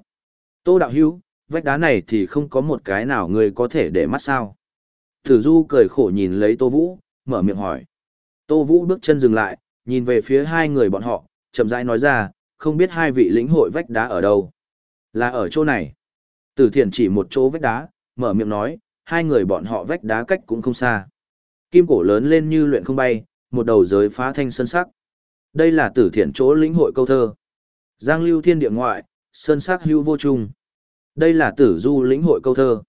Tô đạo hữu, vách đá này thì không có một cái nào người có thể để mắt sao. Tử Du cười khổ nhìn lấy Tô Vũ, mở miệng hỏi. Tô Vũ bước chân dừng lại, nhìn về phía hai người bọn họ, chậm rãi nói ra, không biết hai vị lĩnh hội vách đá ở đâu. Là ở chỗ này. Tử thiện chỉ một chỗ vách đá, mở miệng nói, hai người bọn họ vách đá cách cũng không xa. Kim cổ lớn lên như luyện không bay, một đầu giới phá thanh sơn sắc. Đây là tử thiện chỗ lĩnh hội câu thơ. Giang lưu thiên địa ngoại, sơn sắc hưu vô trung. Đây là tử du lĩnh hội câu thơ.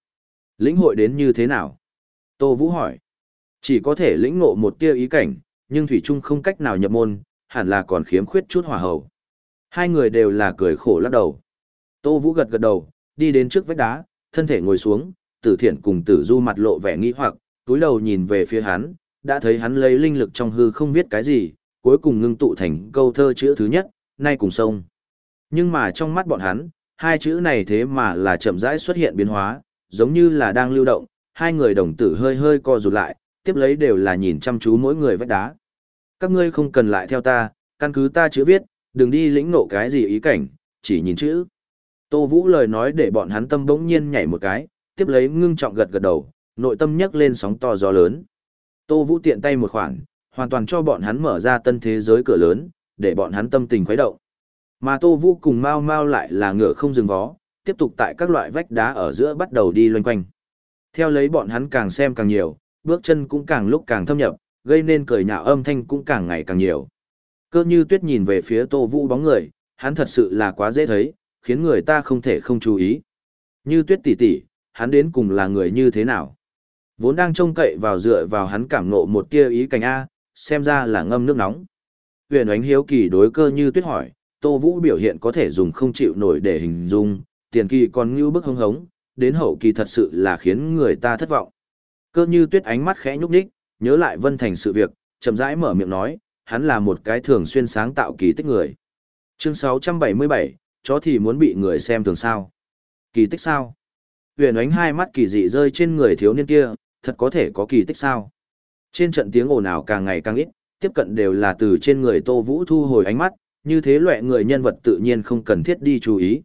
Lĩnh hội đến như thế nào? Tô Vũ hỏi. Chỉ có thể lĩnh ngộ một tia ý cảnh, nhưng Thủy Trung không cách nào nhập môn, hẳn là còn khiếm khuyết chút hỏa hầu. Hai người đều là cười khổ lắc đầu. Tô Vũ gật gật đầu, đi đến trước vách đá, thân thể ngồi xuống, tử thiện cùng tử du mặt lộ vẻ nghi hoặc, túi đầu nhìn về phía hắn, đã thấy hắn lấy linh lực trong hư không viết cái gì, cuối cùng ngưng tụ thành câu thơ chữ thứ nhất, nay cùng sông. Nhưng mà trong mắt bọn hắn, hai chữ này thế mà là chậm rãi xuất hiện biến hóa, giống như là đang lưu động, hai người đồng tử hơi hơi co rụt lại, tiếp lấy đều là nhìn chăm chú mỗi người vách đá. Các ngươi không cần lại theo ta, căn cứ ta chữ viết, đừng đi lĩnh nộ cái gì ý cảnh, chỉ nhìn chữ. Tô Vũ lời nói để bọn hắn tâm bỗng nhiên nhảy một cái, tiếp lấy ngưng trọng gật gật đầu, nội tâm nhấc lên sóng to gió lớn. Tô Vũ tiện tay một khoản, hoàn toàn cho bọn hắn mở ra tân thế giới cửa lớn, để bọn hắn tâm tình khuấy động. Mà Tô Vũ cùng Mao Mao lại là ngựa không dừng vó, tiếp tục tại các loại vách đá ở giữa bắt đầu đi loanh quanh. Theo lấy bọn hắn càng xem càng nhiều, bước chân cũng càng lúc càng thâm nhập, gây nên cười nhạo âm thanh cũng càng ngày càng nhiều. Cơ như tuyết nhìn về phía Tô Vũ bóng người, hắn thật sự là quá dễ thấy, khiến người ta không thể không chú ý. Như tuyết tỷ tỷ, hắn đến cùng là người như thế nào? Vốn đang trông cậy vào dựa vào hắn cảm nộ một tia ý cảnh A, xem ra là ngâm nước nóng. Huyền ánh hiếu kỳ đối cơ như tuyết hỏi, Tô Vũ biểu hiện có thể dùng không chịu nổi để hình dung, tiền kỳ còn như bức hống hống, đến hậu kỳ thật sự là khiến người ta thất vọng. Cơ như tuyết ánh mắt khẽ nhúc nhích, nhớ lại Vân Thành sự việc, chậm rãi mở miệng nói, hắn là một cái thường xuyên sáng tạo kỳ tích người. Chương 677, chó thì muốn bị người xem thường sao. Kỳ tích sao? Huyền ánh hai mắt kỳ dị rơi trên người thiếu niên kia, thật có thể có kỳ tích sao? Trên trận tiếng ồn ào càng ngày càng ít, tiếp cận đều là từ trên người Tô Vũ thu hồi ánh mắt, như thế loại người nhân vật tự nhiên không cần thiết đi chú ý.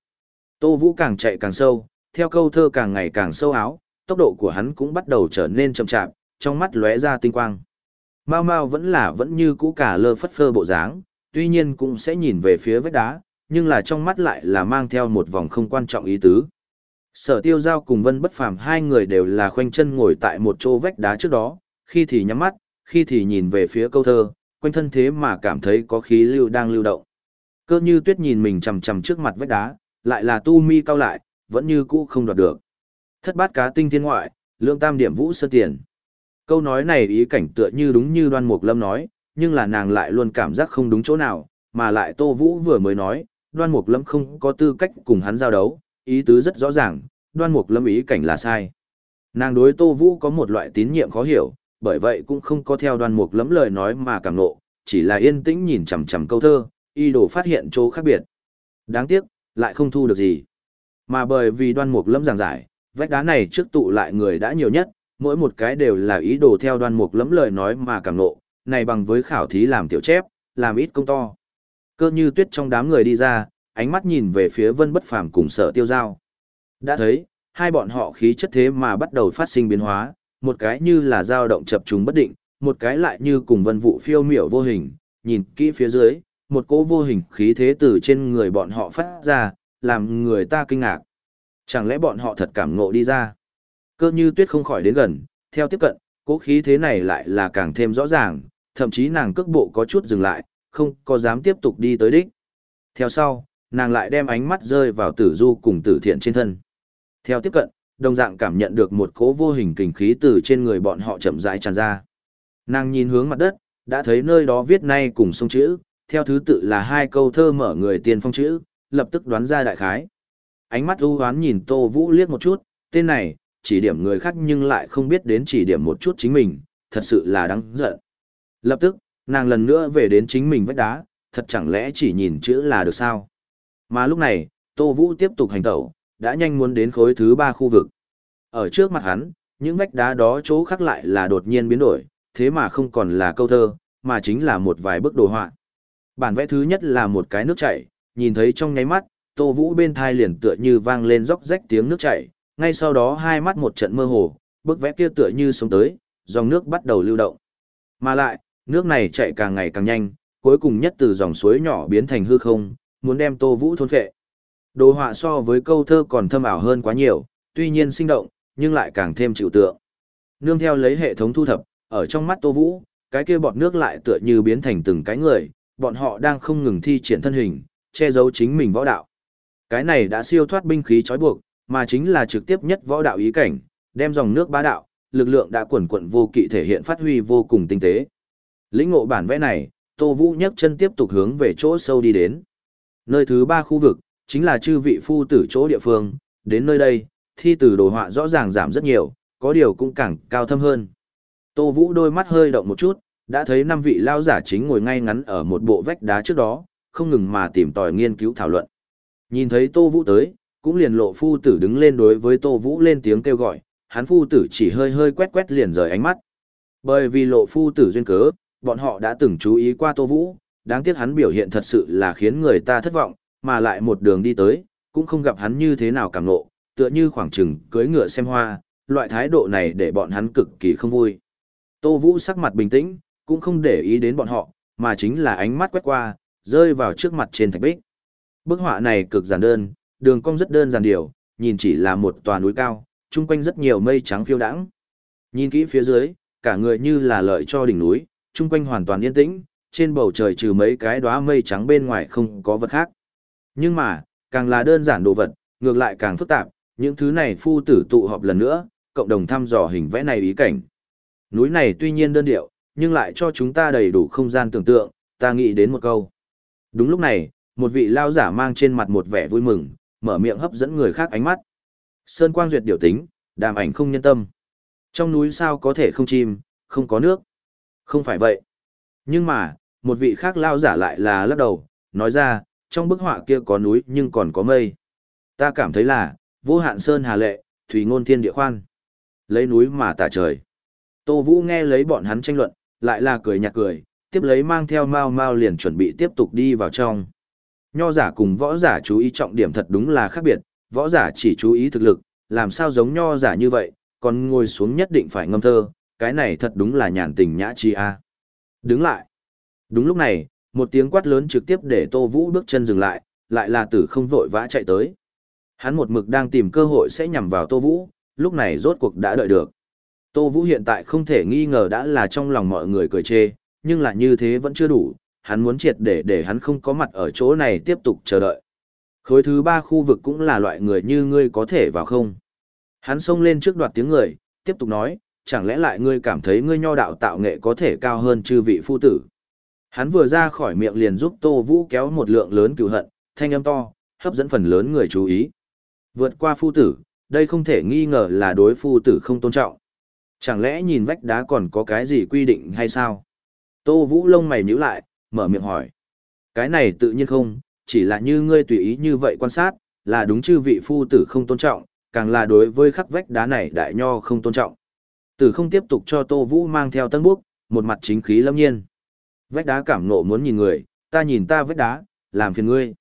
Tô Vũ càng chạy càng sâu, theo câu thơ càng ngày càng sâu áo, tốc độ của hắn cũng bắt đầu trở nên chậm chạp, trong mắt lóe ra tinh quang. Mao Mao vẫn là vẫn như cũ cả lơ phất phơ bộ dáng, tuy nhiên cũng sẽ nhìn về phía vách đá, nhưng là trong mắt lại là mang theo một vòng không quan trọng ý tứ. Sở tiêu giao cùng vân bất phàm hai người đều là khoanh chân ngồi tại một chỗ vách đá trước đó, khi thì nhắm mắt, khi thì nhìn về phía câu thơ, quanh thân thế mà cảm thấy có khí lưu đang lưu động. Cơ như tuyết nhìn mình chầm chầm trước mặt vách đá, lại là tu mi cao lại, vẫn như cũ không đoạt được. Thất bát cá tinh thiên ngoại, lượng tam điểm vũ sơ tiền. Câu nói này ý cảnh tựa như đúng như đoan mục lâm nói, nhưng là nàng lại luôn cảm giác không đúng chỗ nào, mà lại tô vũ vừa mới nói, đoan mục lâm không có tư cách cùng hắn giao đấu, ý tứ rất rõ ràng, đoan mục lâm ý cảnh là sai. Nàng đối tô vũ có một loại tín nhiệm khó hiểu, bởi vậy cũng không có theo đoan mục lấm lời nói mà cảm nộ, chỉ là yên tĩnh nhìn chằm chằm câu thơ, y đồ phát hiện chỗ khác biệt. Đáng tiếc, lại không thu được gì. Mà bởi vì đoan mục lâm giảng giải, vách đá này trước tụ lại người đã nhiều nhất, mỗi một cái đều là ý đồ theo đoan mục lấm lời nói mà cảm nộ, này bằng với khảo thí làm tiểu chép, làm ít công to. Cơ như tuyết trong đám người đi ra, ánh mắt nhìn về phía vân bất phàm cùng sở tiêu giao. Đã thấy, hai bọn họ khí chất thế mà bắt đầu phát sinh biến hóa, một cái như là dao động chập trùng bất định, một cái lại như cùng vân vụ phiêu miểu vô hình, nhìn kỹ phía dưới, một cỗ vô hình khí thế từ trên người bọn họ phát ra, làm người ta kinh ngạc. Chẳng lẽ bọn họ thật cảm ngộ đi ra? Cơ như tuyết không khỏi đến gần, theo tiếp cận, cỗ khí thế này lại là càng thêm rõ ràng, thậm chí nàng cước bộ có chút dừng lại, không có dám tiếp tục đi tới đích. Theo sau, nàng lại đem ánh mắt rơi vào tử du cùng tử thiện trên thân. Theo tiếp cận, đồng dạng cảm nhận được một cỗ vô hình kình khí từ trên người bọn họ chậm rãi tràn ra. Nàng nhìn hướng mặt đất, đã thấy nơi đó viết nay cùng sông chữ, theo thứ tự là hai câu thơ mở người tiên phong chữ, lập tức đoán ra đại khái. Ánh mắt ưu hoán nhìn Tô Vũ liếc một chút, tên này, chỉ điểm người khác nhưng lại không biết đến chỉ điểm một chút chính mình, thật sự là đáng giận. Lập tức, nàng lần nữa về đến chính mình vách đá, thật chẳng lẽ chỉ nhìn chữ là được sao? Mà lúc này, Tô Vũ tiếp tục hành tẩu, đã nhanh muốn đến khối thứ ba khu vực. Ở trước mặt hắn, những vách đá đó chỗ khác lại là đột nhiên biến đổi, thế mà không còn là câu thơ, mà chính là một vài bức đồ họa. Bản vẽ thứ nhất là một cái nước chảy, nhìn thấy trong nháy mắt, Tô Vũ bên thai liền tựa như vang lên róc rách tiếng nước chảy, ngay sau đó hai mắt một trận mơ hồ, bức vẽ kia tựa như sống tới, dòng nước bắt đầu lưu động. Mà lại, nước này chạy càng ngày càng nhanh, cuối cùng nhất từ dòng suối nhỏ biến thành hư không, muốn đem Tô Vũ thôn phệ. Đồ họa so với câu thơ còn thâm ảo hơn quá nhiều, tuy nhiên sinh động, nhưng lại càng thêm chịu tượng. Nương theo lấy hệ thống thu thập, ở trong mắt Tô Vũ, cái kia bọt nước lại tựa như biến thành từng cái người, bọn họ đang không ngừng thi triển thân hình, che giấu chính mình võ đạo. Cái này đã siêu thoát binh khí trói buộc, mà chính là trực tiếp nhất võ đạo ý cảnh, đem dòng nước bá đạo, lực lượng đã quẩn quận vô kỵ thể hiện phát huy vô cùng tinh tế. Lĩnh ngộ bản vẽ này, Tô Vũ nhấc chân tiếp tục hướng về chỗ sâu đi đến. Nơi thứ ba khu vực, chính là chư vị phu tử chỗ địa phương, đến nơi đây, thi từ đồ họa rõ ràng giảm rất nhiều, có điều cũng càng cao thâm hơn. Tô Vũ đôi mắt hơi động một chút, đã thấy năm vị lao giả chính ngồi ngay ngắn ở một bộ vách đá trước đó, không ngừng mà tìm tòi nghiên cứu thảo luận. Nhìn thấy Tô Vũ tới, cũng liền lộ phu tử đứng lên đối với Tô Vũ lên tiếng kêu gọi, hắn phu tử chỉ hơi hơi quét quét liền rời ánh mắt. Bởi vì lộ phu tử duyên cớ, bọn họ đã từng chú ý qua Tô Vũ, đáng tiếc hắn biểu hiện thật sự là khiến người ta thất vọng, mà lại một đường đi tới, cũng không gặp hắn như thế nào cảm nộ, tựa như khoảng chừng cưới ngựa xem hoa, loại thái độ này để bọn hắn cực kỳ không vui. Tô Vũ sắc mặt bình tĩnh, cũng không để ý đến bọn họ, mà chính là ánh mắt quét qua, rơi vào trước mặt trên thạch bích. Bức họa này cực giản đơn, đường cong rất đơn giản điều, nhìn chỉ là một tòa núi cao, chung quanh rất nhiều mây trắng phiêu đãng. Nhìn kỹ phía dưới, cả người như là lợi cho đỉnh núi, chung quanh hoàn toàn yên tĩnh, trên bầu trời trừ mấy cái đóa mây trắng bên ngoài không có vật khác. Nhưng mà, càng là đơn giản đồ vật, ngược lại càng phức tạp, những thứ này phu tử tụ họp lần nữa, cộng đồng thăm dò hình vẽ này ý cảnh. Núi này tuy nhiên đơn điệu, nhưng lại cho chúng ta đầy đủ không gian tưởng tượng, ta nghĩ đến một câu. Đúng lúc này, một vị lao giả mang trên mặt một vẻ vui mừng, mở miệng hấp dẫn người khác ánh mắt. Sơn quang duyệt điều tính, đàm ảnh không nhân tâm. Trong núi sao có thể không chim, không có nước. Không phải vậy. Nhưng mà, một vị khác lao giả lại là lắc đầu, nói ra, trong bức họa kia có núi nhưng còn có mây. Ta cảm thấy là, vô hạn sơn hà lệ, thủy ngôn thiên địa khoan. Lấy núi mà tả trời. Tô Vũ nghe lấy bọn hắn tranh luận, lại là cười nhạt cười, tiếp lấy mang theo Mao Mao liền chuẩn bị tiếp tục đi vào trong. Nho giả cùng võ giả chú ý trọng điểm thật đúng là khác biệt, võ giả chỉ chú ý thực lực, làm sao giống nho giả như vậy, còn ngồi xuống nhất định phải ngâm thơ, cái này thật đúng là nhàn tình nhã chi a. Đứng lại. Đúng lúc này, một tiếng quát lớn trực tiếp để Tô Vũ bước chân dừng lại, lại là tử không vội vã chạy tới. Hắn một mực đang tìm cơ hội sẽ nhằm vào Tô Vũ, lúc này rốt cuộc đã đợi được. Tô Vũ hiện tại không thể nghi ngờ đã là trong lòng mọi người cười chê, nhưng là như thế vẫn chưa đủ, hắn muốn triệt để để hắn không có mặt ở chỗ này tiếp tục chờ đợi. Khối thứ ba khu vực cũng là loại người như ngươi có thể vào không? Hắn xông lên trước đoạt tiếng người, tiếp tục nói, chẳng lẽ lại ngươi cảm thấy ngươi nho đạo tạo nghệ có thể cao hơn chư vị phu tử? Hắn vừa ra khỏi miệng liền giúp Tô Vũ kéo một lượng lớn cựu hận, thanh âm to, hấp dẫn phần lớn người chú ý. Vượt qua phu tử, đây không thể nghi ngờ là đối phu tử không tôn trọng. Chẳng lẽ nhìn vách đá còn có cái gì quy định hay sao? Tô Vũ lông mày nhíu lại, mở miệng hỏi. Cái này tự nhiên không, chỉ là như ngươi tùy ý như vậy quan sát, là đúng chư vị phu tử không tôn trọng, càng là đối với khắc vách đá này đại nho không tôn trọng. Tử không tiếp tục cho Tô Vũ mang theo tân búc, một mặt chính khí lâm nhiên. Vách đá cảm nộ muốn nhìn người, ta nhìn ta vách đá, làm phiền ngươi.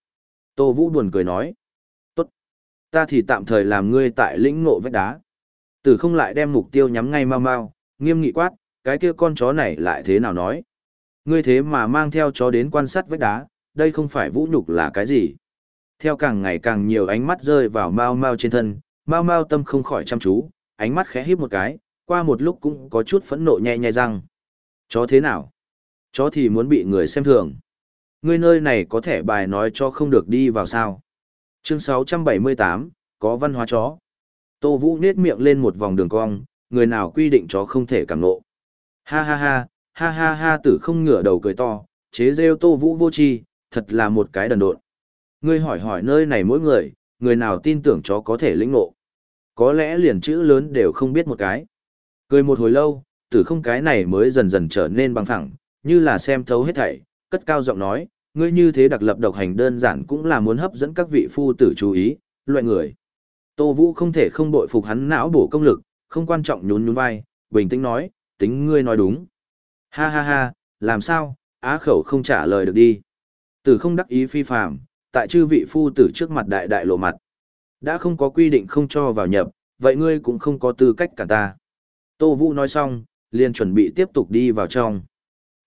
Tô Vũ buồn cười nói. Tốt. Ta thì tạm thời làm ngươi tại lĩnh ngộ vách đá. Tử không lại đem mục tiêu nhắm ngay mau mau, nghiêm nghị quát, cái kia con chó này lại thế nào nói. Ngươi thế mà mang theo chó đến quan sát vách đá, đây không phải vũ nhục là cái gì. Theo càng ngày càng nhiều ánh mắt rơi vào mau mau trên thân, mau mau tâm không khỏi chăm chú, ánh mắt khẽ híp một cái, qua một lúc cũng có chút phẫn nộ nhẹ nhẹ răng. Chó thế nào? Chó thì muốn bị người xem thường. Ngươi nơi này có thể bài nói cho không được đi vào sao. Chương 678, có văn hóa chó. Tô Vũ nết miệng lên một vòng đường cong, người nào quy định chó không thể cảm nộ. Ha ha ha, ha ha ha tử không ngửa đầu cười to, chế rêu Tô Vũ vô chi, thật là một cái đần độn. Ngươi hỏi hỏi nơi này mỗi người, người nào tin tưởng chó có thể lĩnh ngộ. Có lẽ liền chữ lớn đều không biết một cái. Cười một hồi lâu, tử không cái này mới dần dần trở nên bằng phẳng, như là xem thấu hết thảy, cất cao giọng nói, ngươi như thế đặc lập độc hành đơn giản cũng là muốn hấp dẫn các vị phu tử chú ý, loại người. Tô Vũ không thể không bội phục hắn não bổ công lực, không quan trọng nhún nhún vai, bình tĩnh nói, tính ngươi nói đúng. Ha ha ha, làm sao, á khẩu không trả lời được đi. Tử không đắc ý phi phàm, tại chư vị phu tử trước mặt đại đại lộ mặt. Đã không có quy định không cho vào nhập, vậy ngươi cũng không có tư cách cả ta. Tô Vũ nói xong, liền chuẩn bị tiếp tục đi vào trong.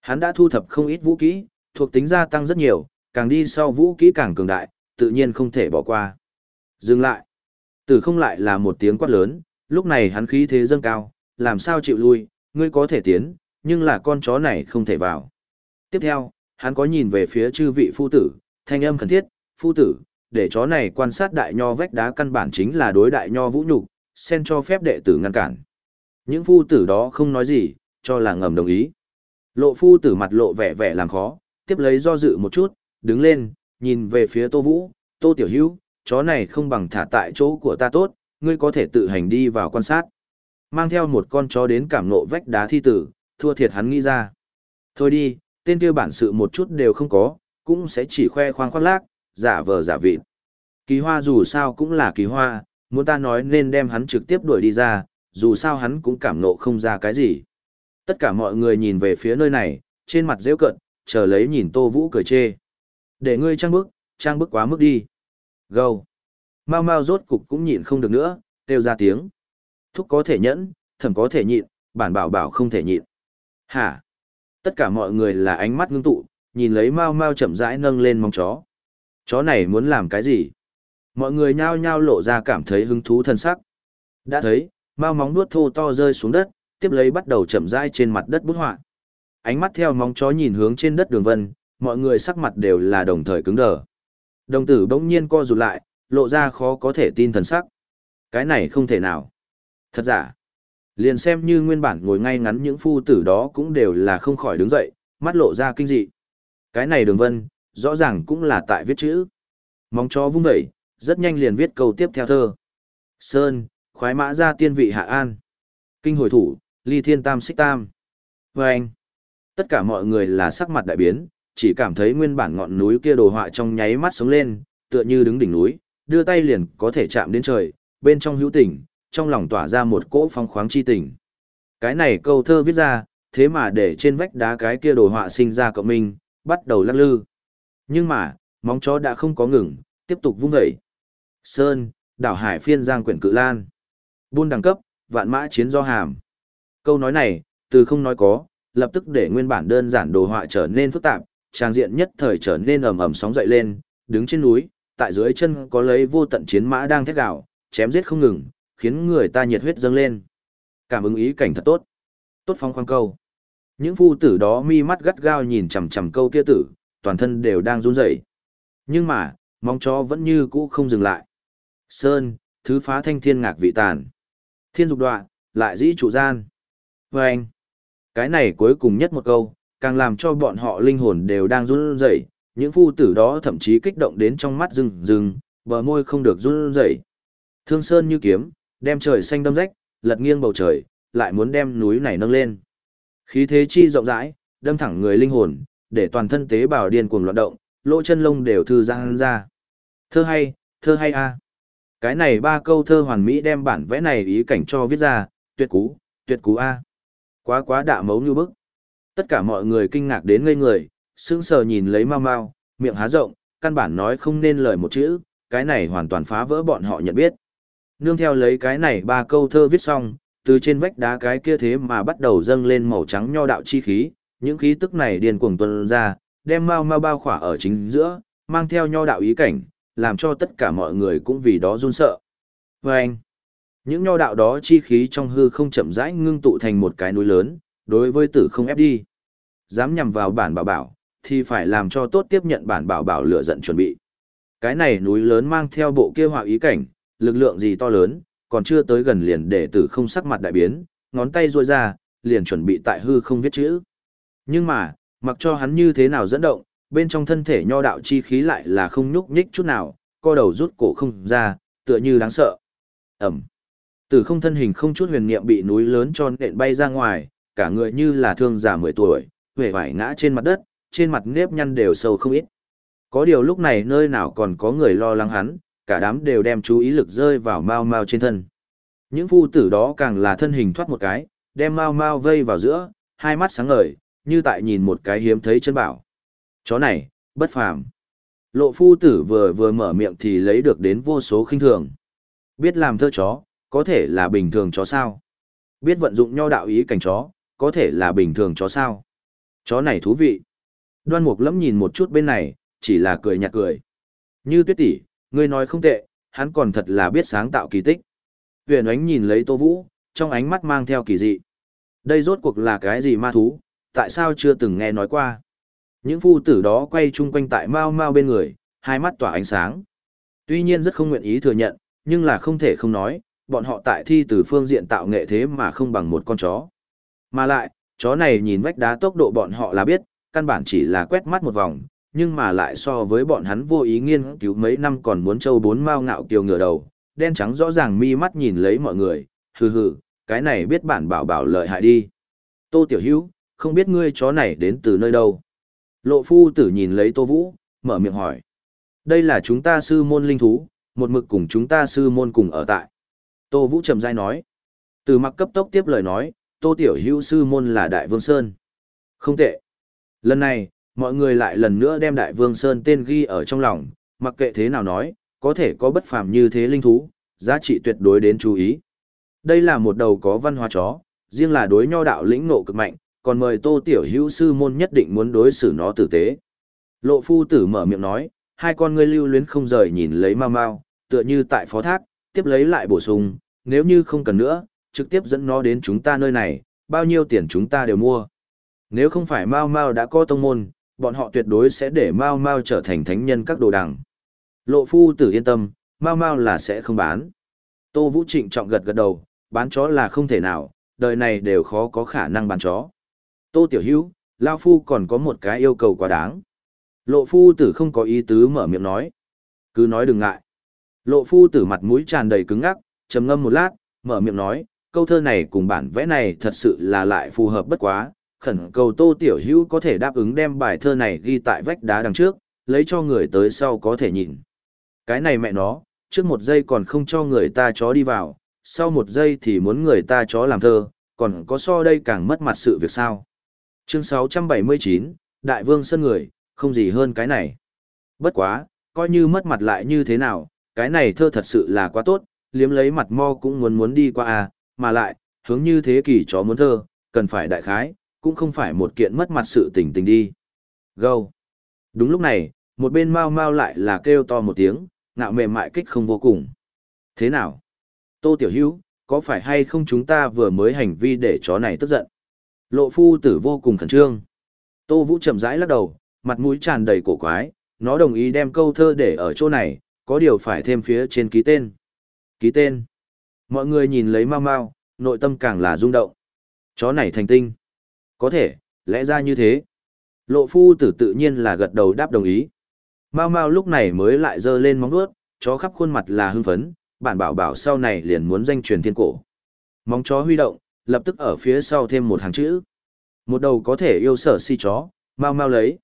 Hắn đã thu thập không ít vũ kỹ, thuộc tính gia tăng rất nhiều, càng đi sau vũ kỹ càng cường đại, tự nhiên không thể bỏ qua. Dừng lại. Tử không lại là một tiếng quát lớn, lúc này hắn khí thế dâng cao, làm sao chịu lui, ngươi có thể tiến, nhưng là con chó này không thể vào. Tiếp theo, hắn có nhìn về phía chư vị phu tử, thanh âm khẩn thiết, phu tử, để chó này quan sát đại nho vách đá căn bản chính là đối đại nho vũ nhục, sen cho phép đệ tử ngăn cản. Những phu tử đó không nói gì, cho là ngầm đồng ý. Lộ phu tử mặt lộ vẻ vẻ làm khó, tiếp lấy do dự một chút, đứng lên, nhìn về phía Tô Vũ, Tô Tiểu Hữu, chó này không bằng thả tại chỗ của ta tốt, ngươi có thể tự hành đi vào quan sát. Mang theo một con chó đến cảm nộ vách đá thi tử, thua thiệt hắn nghĩ ra. Thôi đi, tên kia bản sự một chút đều không có, cũng sẽ chỉ khoe khoang khoác lác, giả vờ giả vịt. Kỳ hoa dù sao cũng là kỳ hoa, muốn ta nói nên đem hắn trực tiếp đuổi đi ra, dù sao hắn cũng cảm nộ không ra cái gì. Tất cả mọi người nhìn về phía nơi này, trên mặt rêu cận, chờ lấy nhìn Tô Vũ cười chê. Để ngươi trang bức, trang bức quá mức đi. Gâu. Mau mau rốt cục cũng nhịn không được nữa, kêu ra tiếng. Thúc có thể nhẫn, thẩm có thể nhịn, bản bảo bảo không thể nhịn. Hả? Tất cả mọi người là ánh mắt ngưng tụ, nhìn lấy mau mau chậm rãi nâng lên mong chó. Chó này muốn làm cái gì? Mọi người nhao nhao lộ ra cảm thấy hứng thú thân sắc. Đã thấy, mau móng nuốt thô to rơi xuống đất, tiếp lấy bắt đầu chậm rãi trên mặt đất bút họa. Ánh mắt theo móng chó nhìn hướng trên đất đường vân, mọi người sắc mặt đều là đồng thời cứng đờ. Đồng tử bỗng nhiên co rụt lại, lộ ra khó có thể tin thần sắc. Cái này không thể nào. Thật giả. Liền xem như nguyên bản ngồi ngay ngắn những phu tử đó cũng đều là không khỏi đứng dậy, mắt lộ ra kinh dị. Cái này đường vân, rõ ràng cũng là tại viết chữ. Móng chó vung dậy, rất nhanh liền viết câu tiếp theo thơ. Sơn, khoái mã ra tiên vị hạ an. Kinh hồi thủ, ly thiên tam xích tam. Và anh, tất cả mọi người là sắc mặt đại biến, chỉ cảm thấy nguyên bản ngọn núi kia đồ họa trong nháy mắt sống lên, tựa như đứng đỉnh núi, đưa tay liền có thể chạm đến trời, bên trong hữu tình, trong lòng tỏa ra một cỗ phong khoáng chi tình. Cái này câu thơ viết ra, thế mà để trên vách đá cái kia đồ họa sinh ra cộng minh, bắt đầu lắc lư. Nhưng mà, móng chó đã không có ngừng, tiếp tục vung dậy. Sơn, đảo hải phiên giang quyển cự lan. Buôn đẳng cấp, vạn mã chiến do hàm. Câu nói này, từ không nói có, lập tức để nguyên bản đơn giản đồ họa trở nên phức tạp, trang diện nhất thời trở nên ầm ầm sóng dậy lên, đứng trên núi, tại dưới chân có lấy vô tận chiến mã đang thét gạo, chém giết không ngừng, khiến người ta nhiệt huyết dâng lên. Cảm ứng ý cảnh thật tốt. Tốt phong khoang câu. Những phu tử đó mi mắt gắt gao nhìn chằm chằm câu kia tử, toàn thân đều đang run rẩy. Nhưng mà, mong chó vẫn như cũ không dừng lại. Sơn, thứ phá thanh thiên ngạc vị tàn. Thiên dục đoạn, lại dĩ trụ gian. Và anh, cái này cuối cùng nhất một câu, càng làm cho bọn họ linh hồn đều đang run rẩy, những phu tử đó thậm chí kích động đến trong mắt rừng rừng, bờ môi không được run rẩy. Thương sơn như kiếm, đem trời xanh đâm rách, lật nghiêng bầu trời, lại muốn đem núi này nâng lên. Khí thế chi rộng rãi, đâm thẳng người linh hồn, để toàn thân tế bào điên cuồng loạn động, lỗ chân lông đều thư giãn ra. Thơ hay, thơ hay a. Cái này ba câu thơ hoàn mỹ đem bản vẽ này ý cảnh cho viết ra, tuyệt cú, tuyệt cú a. Quá quá đạ mấu như bức. Tất cả mọi người kinh ngạc đến ngây người, sững sờ nhìn lấy mau mau, miệng há rộng, căn bản nói không nên lời một chữ, cái này hoàn toàn phá vỡ bọn họ nhận biết. Nương theo lấy cái này ba câu thơ viết xong, từ trên vách đá cái kia thế mà bắt đầu dâng lên màu trắng nho đạo chi khí, những khí tức này điên cuồng tuôn ra, đem mau mau bao khỏa ở chính giữa, mang theo nho đạo ý cảnh, làm cho tất cả mọi người cũng vì đó run sợ. Và anh, những nho đạo đó chi khí trong hư không chậm rãi ngưng tụ thành một cái núi lớn, đối với tử không ép đi. Dám nhằm vào bản bảo bảo, thì phải làm cho tốt tiếp nhận bản bảo bảo lửa giận chuẩn bị. Cái này núi lớn mang theo bộ kia họa ý cảnh, lực lượng gì to lớn, còn chưa tới gần liền để tử không sắc mặt đại biến, ngón tay ruôi ra, liền chuẩn bị tại hư không viết chữ. Nhưng mà, mặc cho hắn như thế nào dẫn động, bên trong thân thể nho đạo chi khí lại là không nhúc nhích chút nào, co đầu rút cổ không ra, tựa như đáng sợ. Ẩm. Tử không thân hình không chút huyền niệm bị núi lớn tròn nện bay ra ngoài, cả người như là thương già 10 tuổi, vẻ vải ngã trên mặt đất, trên mặt nếp nhăn đều sâu không ít. Có điều lúc này nơi nào còn có người lo lắng hắn, cả đám đều đem chú ý lực rơi vào Mao Mao trên thân. Những phu tử đó càng là thân hình thoát một cái, đem Mao Mao vây vào giữa, hai mắt sáng ngời, như tại nhìn một cái hiếm thấy chân bảo. Chó này, bất phàm. Lộ phu tử vừa vừa mở miệng thì lấy được đến vô số khinh thường. Biết làm thơ chó, có thể là bình thường chó sao? Biết vận dụng nho đạo ý cảnh chó, có thể là bình thường chó sao? Chó này thú vị. Đoan mục lẫm nhìn một chút bên này, chỉ là cười nhạt cười. Như tuyết tỷ, ngươi nói không tệ, hắn còn thật là biết sáng tạo kỳ tích. Huyền ánh nhìn lấy Tô Vũ, trong ánh mắt mang theo kỳ dị. Đây rốt cuộc là cái gì ma thú, tại sao chưa từng nghe nói qua? Những phu tử đó quay chung quanh tại Mao Mao bên người, hai mắt tỏa ánh sáng. Tuy nhiên rất không nguyện ý thừa nhận, nhưng là không thể không nói, bọn họ tại thi từ phương diện tạo nghệ thế mà không bằng một con chó. Mà lại, chó này nhìn vách đá tốc độ bọn họ là biết, căn bản chỉ là quét mắt một vòng, nhưng mà lại so với bọn hắn vô ý nghiên cứu mấy năm còn muốn châu bốn mao ngạo kiều ngửa đầu, đen trắng rõ ràng mi mắt nhìn lấy mọi người, hừ hừ, cái này biết bản bảo bảo lợi hại đi. Tô Tiểu Hữu, không biết ngươi chó này đến từ nơi đâu. Lộ phu tử nhìn lấy Tô Vũ, mở miệng hỏi. Đây là chúng ta sư môn linh thú, một mực cùng chúng ta sư môn cùng ở tại. Tô Vũ trầm dai nói. Từ mặc cấp tốc tiếp lời nói, Tô Tiểu Hữu sư môn là Đại Vương Sơn. Không tệ. Lần này, mọi người lại lần nữa đem Đại Vương Sơn tên ghi ở trong lòng, mặc kệ thế nào nói, có thể có bất phàm như thế linh thú, giá trị tuyệt đối đến chú ý. Đây là một đầu có văn hóa chó, riêng là đối nho đạo lĩnh nộ cực mạnh, còn mời Tô Tiểu Hữu sư môn nhất định muốn đối xử nó tử tế. Lộ phu tử mở miệng nói, hai con ngươi lưu luyến không rời nhìn lấy mau mau, tựa như tại phó thác, tiếp lấy lại bổ sung, nếu như không cần nữa, trực tiếp dẫn nó đến chúng ta nơi này, bao nhiêu tiền chúng ta đều mua. Nếu không phải mau Mao đã có tông môn, bọn họ tuyệt đối sẽ để mau Mao trở thành thánh nhân các đồ đằng. Lộ phu tử yên tâm, mau Mao là sẽ không bán. Tô Vũ Trịnh trọng gật gật đầu, bán chó là không thể nào, đời này đều khó có khả năng bán chó. Tô Tiểu Hữu, Lao Phu còn có một cái yêu cầu quá đáng. Lộ phu tử không có ý tứ mở miệng nói. Cứ nói đừng ngại. Lộ phu tử mặt mũi tràn đầy cứng ngắc, trầm ngâm một lát, mở miệng nói, câu thơ này cùng bản vẽ này thật sự là lại phù hợp bất quá, khẩn cầu Tô Tiểu Hữu có thể đáp ứng đem bài thơ này ghi tại vách đá đằng trước, lấy cho người tới sau có thể nhìn. Cái này mẹ nó, trước một giây còn không cho người ta chó đi vào, sau một giây thì muốn người ta chó làm thơ, còn có so đây càng mất mặt sự việc sao. Chương 679, Đại Vương Sơn Người, không gì hơn cái này. Bất quá, coi như mất mặt lại như thế nào, cái này thơ thật sự là quá tốt, liếm lấy mặt mo cũng muốn muốn đi qua à, mà lại, hướng như thế kỷ chó muốn thơ, cần phải đại khái, cũng không phải một kiện mất mặt sự tình tình đi. Gâu. Đúng lúc này, một bên mau mau lại là kêu to một tiếng, ngạo mềm mại kích không vô cùng. Thế nào? Tô Tiểu Hữu, có phải hay không chúng ta vừa mới hành vi để chó này tức giận? Lộ phu tử vô cùng khẩn trương. Tô Vũ chậm rãi lắc đầu, mặt mũi tràn đầy cổ quái, nó đồng ý đem câu thơ để ở chỗ này, có điều phải thêm phía trên ký tên. Ký tên. Mọi người nhìn lấy mau mau, nội tâm càng là rung động. Chó này thành tinh. Có thể, lẽ ra như thế. Lộ phu tử tự nhiên là gật đầu đáp đồng ý. Mau mau lúc này mới lại giơ lên móng vuốt, chó khắp khuôn mặt là hưng phấn, bản bảo bảo sau này liền muốn danh truyền thiên cổ. Móng chó huy động, lập tức ở phía sau thêm một hàng chữ. Một đầu có thể yêu sở si chó, mau mau lấy.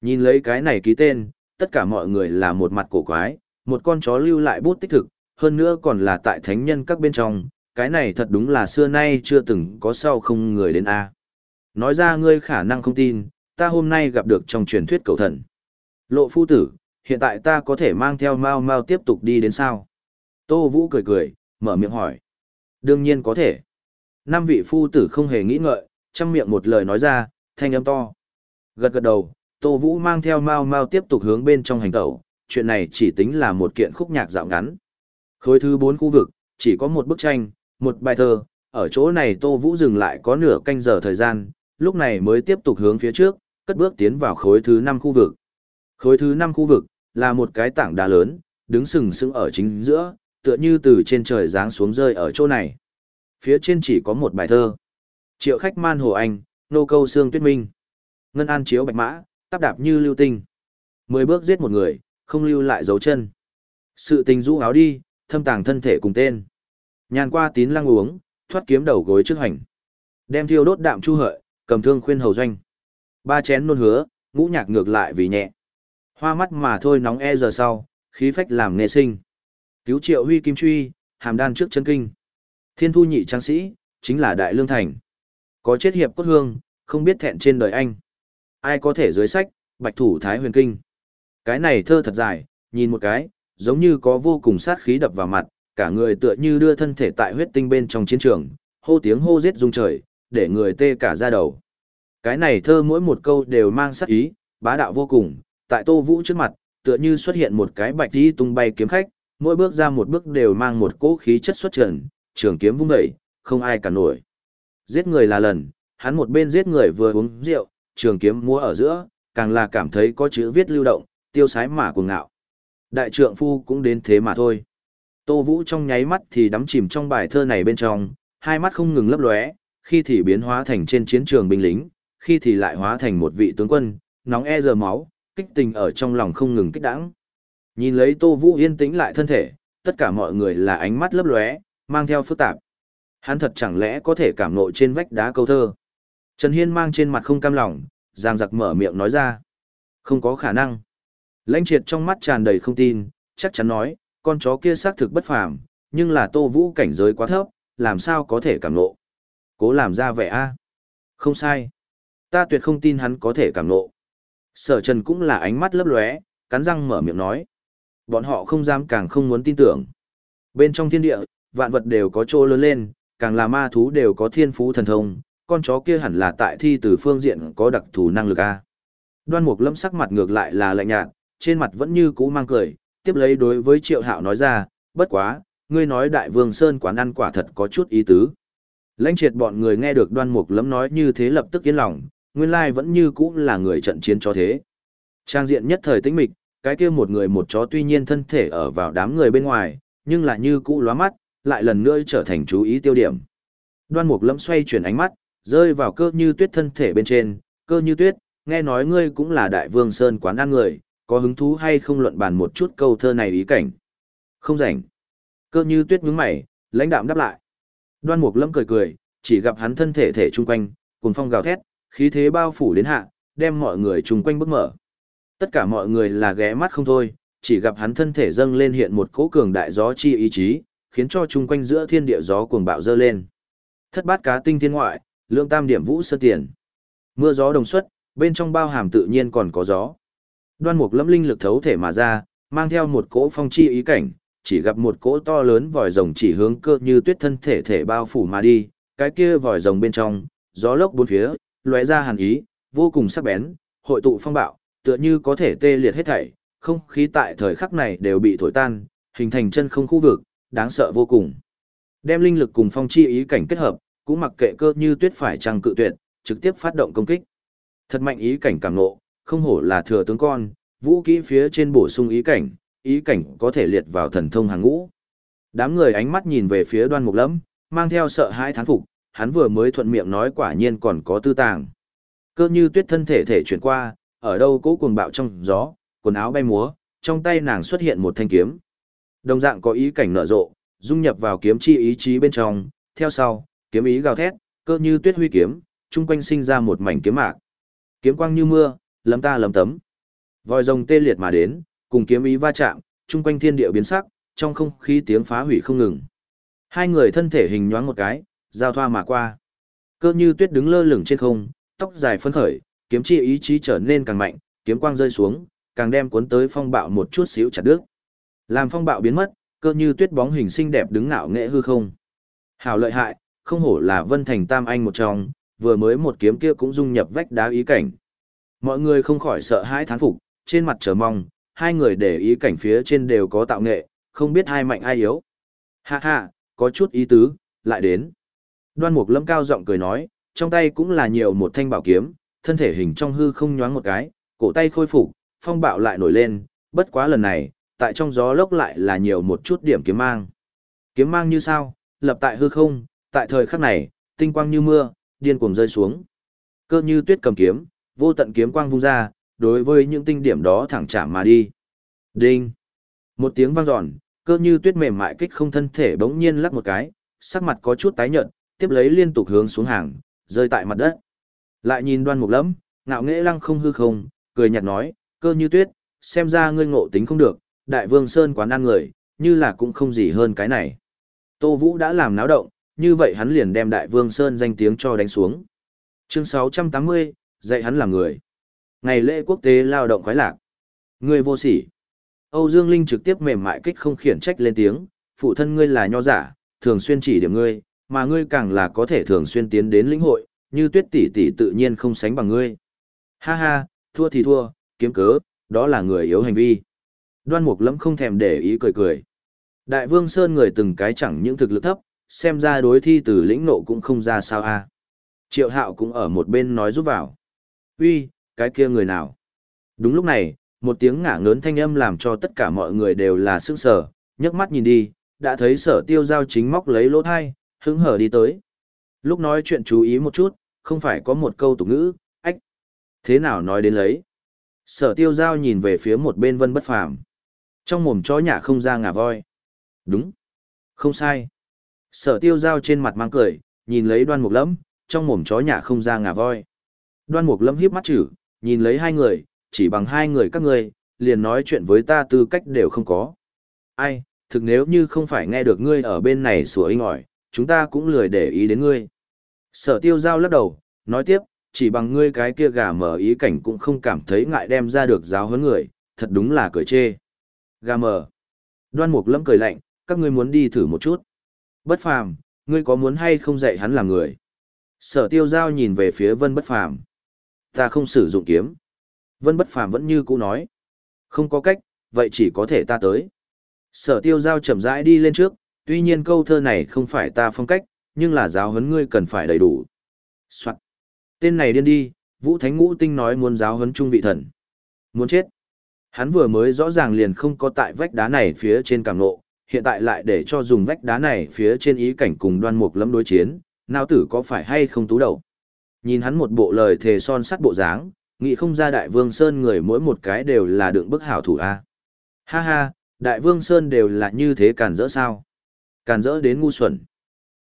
Nhìn lấy cái này ký tên, tất cả mọi người là một mặt cổ quái, một con chó lưu lại bút tích thực, hơn nữa còn là tại thánh nhân các bên trong, cái này thật đúng là xưa nay chưa từng có sau không người đến A. Nói ra ngươi khả năng không tin, ta hôm nay gặp được trong truyền thuyết cầu thần. Lộ phu tử, hiện tại ta có thể mang theo Mao Mao tiếp tục đi đến sao? Tô Vũ cười cười, mở miệng hỏi. Đương nhiên có thể. Năm vị phu tử không hề nghĩ ngợi, chăm miệng một lời nói ra, thanh âm to. Gật gật đầu, Tô Vũ mang theo Mao Mao tiếp tục hướng bên trong hành tẩu, chuyện này chỉ tính là một kiện khúc nhạc dạo ngắn. Khối thứ 4 khu vực, chỉ có một bức tranh, một bài thơ, ở chỗ này Tô Vũ dừng lại có nửa canh giờ thời gian, lúc này mới tiếp tục hướng phía trước, cất bước tiến vào khối thứ 5 khu vực. Khối thứ 5 khu vực, là một cái tảng đá lớn, đứng sừng sững ở chính giữa, tựa như từ trên trời giáng xuống rơi ở chỗ này. Phía trên chỉ có một bài thơ. Triệu khách man hồ anh, nô câu xương tuyết minh. Ngân an chiếu bạch mã, tắp đạp như lưu tinh. Mười bước giết một người, không lưu lại dấu chân. Sự tình rũ áo đi, thâm tàng thân thể cùng tên. Nhàn qua tín lăng uống, thoát kiếm đầu gối trước hành. Đem thiêu đốt đạm chu hợi, cầm thương khuyên hầu doanh. Ba chén nôn hứa, ngũ nhạc ngược lại vì nhẹ. Hoa mắt mà thôi nóng e giờ sau, khí phách làm nghệ sinh. Cứu triệu huy kim truy, hàm đan trước chân kinh. Thiên thu nhị trang sĩ, chính là đại lương thành. Có chết hiệp cốt hương, không biết thẹn trên đời anh. Ai có thể dưới sách, bạch thủ thái huyền kinh. Cái này thơ thật dài, nhìn một cái, giống như có vô cùng sát khí đập vào mặt, cả người tựa như đưa thân thể tại huyết tinh bên trong chiến trường, hô tiếng hô giết rung trời, để người tê cả da đầu. Cái này thơ mỗi một câu đều mang sát ý, bá đạo vô cùng, tại Tô Vũ trước mặt, tựa như xuất hiện một cái bạch đi tung bay kiếm khách, mỗi bước ra một bước đều mang một cỗ khí chất xuất trần, trường kiếm vung dậy, không ai cả nổi. Giết người là lần, hắn một bên giết người vừa uống rượu, trường kiếm múa ở giữa, càng là cảm thấy có chữ viết lưu động, tiêu sái mà cuồng ngạo. Đại trượng phu cũng đến thế mà thôi. Tô Vũ trong nháy mắt thì đắm chìm trong bài thơ này bên trong, hai mắt không ngừng lấp lóe, khi thì biến hóa thành trên chiến trường binh lính, khi thì lại hóa thành một vị tướng quân, nóng e giờ máu, kích tình ở trong lòng không ngừng kích đãng. Nhìn lấy Tô Vũ yên tĩnh lại thân thể, tất cả mọi người là ánh mắt lấp lóe, mang theo phức tạp. Hắn thật chẳng lẽ có thể cảm nộ trên vách đá câu thơ. Trần Hiên mang trên mặt không cam lòng, giang giặc mở miệng nói ra. Không có khả năng. Lãnh triệt trong mắt tràn đầy không tin, chắc chắn nói, con chó kia xác thực bất phàm, nhưng là Tô Vũ cảnh giới quá thấp, làm sao có thể cảm nộ. Cố làm ra vẻ a Không sai. Ta tuyệt không tin hắn có thể cảm nộ. Sở Trần cũng là ánh mắt lấp lóe, cắn răng mở miệng nói. Bọn họ không dám càng không muốn tin tưởng. Bên trong thiên địa, vạn vật đều có chỗ lớn lên, càng là ma thú đều có thiên phú thần thông, con chó kia hẳn là tại thi từ phương diện có đặc thù năng lực a. Đoan Mục Lâm sắc mặt ngược lại là lạnh nhạt, trên mặt vẫn như cũ mang cười, tiếp lấy đối với Triệu Hạo nói ra, bất quá, ngươi nói Đại Vương Sơn quán ăn quả thật có chút ý tứ. Lãnh triệt bọn người nghe được Đoan Mục Lâm nói như thế lập tức yên lòng, nguyên lai vẫn như cũ là người trận chiến cho thế. Trang diện nhất thời tĩnh mịch, cái kia một người một chó tuy nhiên thân thể ở vào đám người bên ngoài, nhưng là như cũ lóa mắt, lại lần nữa trở thành chú ý tiêu điểm. Đoan Mục Lâm xoay chuyển ánh mắt, rơi vào cơ như tuyết thân thể bên trên, cơ như tuyết, nghe nói ngươi cũng là đại vương sơn quán ăn người, có hứng thú hay không luận bàn một chút câu thơ này ý cảnh. Không rảnh. Cơ như tuyết nhướng mày, lãnh đạm đáp lại. Đoan Mục Lâm cười cười, chỉ gặp hắn thân thể thể trung quanh, cuồng phong gào thét, khí thế bao phủ đến hạ, đem mọi người chung quanh bức mở. Tất cả mọi người là ghé mắt không thôi, chỉ gặp hắn thân thể dâng lên hiện một cỗ cường đại gió chi ý chí, khiến cho chung quanh giữa thiên địa gió cuồng bạo dơ lên. Thất bát cá tinh thiên ngoại, lượng tam điểm vũ sơ tiền. Mưa gió đồng xuất, bên trong bao hàm tự nhiên còn có gió. Đoan mục lâm linh lực thấu thể mà ra, mang theo một cỗ phong chi ý cảnh, chỉ gặp một cỗ to lớn vòi rồng chỉ hướng cơ như tuyết thân thể thể bao phủ mà đi, cái kia vòi rồng bên trong, gió lốc bốn phía, lóe ra hàn ý, vô cùng sắc bén, hội tụ phong bạo, tựa như có thể tê liệt hết thảy, không khí tại thời khắc này đều bị thổi tan, hình thành chân không khu vực, đáng sợ vô cùng. Đem linh lực cùng phong chi ý cảnh kết hợp, cũng mặc kệ cơ như tuyết phải trăng cự tuyệt, trực tiếp phát động công kích. Thật mạnh ý cảnh cảm nộ, không hổ là thừa tướng con, vũ kỹ phía trên bổ sung ý cảnh, ý cảnh có thể liệt vào thần thông hàng ngũ. Đám người ánh mắt nhìn về phía đoan mục lẫm, mang theo sợ hãi thán phục, hắn vừa mới thuận miệng nói quả nhiên còn có tư tàng. Cơ như tuyết thân thể thể chuyển qua, ở đâu cố cuồng bạo trong gió, quần áo bay múa, trong tay nàng xuất hiện một thanh kiếm. Đồng dạng có ý cảnh nở rộ, dung nhập vào kiếm chi ý chí bên trong, theo sau, kiếm ý gào thét, cơ như tuyết huy kiếm, chung quanh sinh ra một mảnh kiếm mạc. Kiếm quang như mưa, lấm ta lấm tấm. Vòi rồng tê liệt mà đến, cùng kiếm ý va chạm, chung quanh thiên địa biến sắc, trong không khí tiếng phá hủy không ngừng. Hai người thân thể hình nhoáng một cái, giao thoa mà qua. Cơ như tuyết đứng lơ lửng trên không, tóc dài phấn khởi, kiếm chi ý chí trở nên càng mạnh, kiếm quang rơi xuống, càng đem cuốn tới phong bạo một chút xíu chặt đứt. Làm phong bạo biến mất, cơ như tuyết bóng hình xinh đẹp đứng ngạo nghệ hư không. Hào lợi hại, không hổ là Vân Thành Tam Anh một trong, vừa mới một kiếm kia cũng dung nhập vách đá ý cảnh. Mọi người không khỏi sợ hãi thán phục, trên mặt chờ mong, hai người để ý cảnh phía trên đều có tạo nghệ, không biết hai mạnh ai yếu. Ha ha, có chút ý tứ, lại đến. Đoan Mục Lâm cao giọng cười nói, trong tay cũng là nhiều một thanh bảo kiếm, thân thể hình trong hư không nhoáng một cái, cổ tay khôi phục, phong bạo lại nổi lên, bất quá lần này, tại trong gió lốc lại là nhiều một chút điểm kiếm mang. Kiếm mang như sao, lập tại hư không, tại thời khắc này, tinh quang như mưa, điên cuồng rơi xuống. Cơ như tuyết cầm kiếm, vô tận kiếm quang vung ra, đối với những tinh điểm đó thẳng chạm mà đi. Đinh! Một tiếng vang dọn, cơ như tuyết mềm mại kích không thân thể bỗng nhiên lắc một cái, sắc mặt có chút tái nhợt, tiếp lấy liên tục hướng xuống hàng, rơi tại mặt đất. Lại nhìn đoan mục lẫm, ngạo nghễ lăng không hư không, cười nhạt nói, cơ như tuyết, xem ra ngươi ngộ tính không được, đại vương Sơn quán ăn người, như là cũng không gì hơn cái này. Tô Vũ đã làm náo động, như vậy hắn liền đem đại vương Sơn danh tiếng cho đánh xuống. Chương 680, dạy hắn làm người. Ngày lễ quốc tế lao động khoái lạc. Ngươi vô sỉ. Âu Dương Linh trực tiếp mềm mại kích không khiển trách lên tiếng, phụ thân ngươi là nho giả, thường xuyên chỉ điểm ngươi, mà ngươi càng là có thể thường xuyên tiến đến lĩnh hội, như tuyết tỷ tỷ tự nhiên không sánh bằng ngươi. Ha ha, thua thì thua, kiếm cớ, đó là người yếu hành vi. Đoan Mục lẫm không thèm để ý cười cười. Đại Vương Sơn người từng cái chẳng những thực lực thấp, xem ra đối thi từ lĩnh nộ cũng không ra sao a. Triệu Hạo cũng ở một bên nói giúp vào. Uy, cái kia người nào? Đúng lúc này, một tiếng ngả ngớn thanh âm làm cho tất cả mọi người đều là sức sở, nhấc mắt nhìn đi, đã thấy sở tiêu giao chính móc lấy lỗ thai, hứng hở đi tới. Lúc nói chuyện chú ý một chút, không phải có một câu tục ngữ, ách. Thế nào nói đến lấy? Sở tiêu giao nhìn về phía một bên vân bất phàm. Trong mồm chó nhả không ra ngà voi. Đúng. Không sai. Sở tiêu giao trên mặt mang cười, nhìn lấy đoan mục lẫm, trong mồm chó nhả không ra ngà voi. Đoan mục lẫm hiếp mắt chữ, nhìn lấy hai người, chỉ bằng hai người các ngươi, liền nói chuyện với ta tư cách đều không có. Ai, thực nếu như không phải nghe được ngươi ở bên này sủa inh ỏi, chúng ta cũng lười để ý đến ngươi. Sở tiêu giao lắc đầu, nói tiếp, chỉ bằng ngươi cái kia gà mở ý cảnh cũng không cảm thấy ngại đem ra được giáo huấn người, thật đúng là cười chê. Gà mở. Đoan mục lâm cười lạnh, các ngươi muốn đi thử một chút. Bất phàm, ngươi có muốn hay không dạy hắn làm người? Sở tiêu giao nhìn về phía vân bất phàm. Ta không sử dụng kiếm. Vân bất phàm vẫn như cũ nói. Không có cách, vậy chỉ có thể ta tới. Sở tiêu giao chậm rãi đi lên trước, tuy nhiên câu thơ này không phải ta phong cách, nhưng là giáo huấn ngươi cần phải đầy đủ. Soạn. Tên này điên đi, Vũ Thánh Ngũ Tinh nói muốn giáo huấn trung vị thần. Muốn chết. Hắn vừa mới rõ ràng liền không có tại vách đá này phía trên càng nộ, hiện tại lại để cho dùng vách đá này phía trên ý cảnh cùng đoan mục lâm đối chiến, nào tử có phải hay không tú đầu. Nhìn hắn một bộ lời thề son sắt bộ dáng, nghĩ không ra đại vương Sơn người mỗi một cái đều là đựng bức hảo thủ A. Ha ha, đại vương Sơn đều là như thế càn rỡ sao? Càn rỡ đến ngu xuẩn.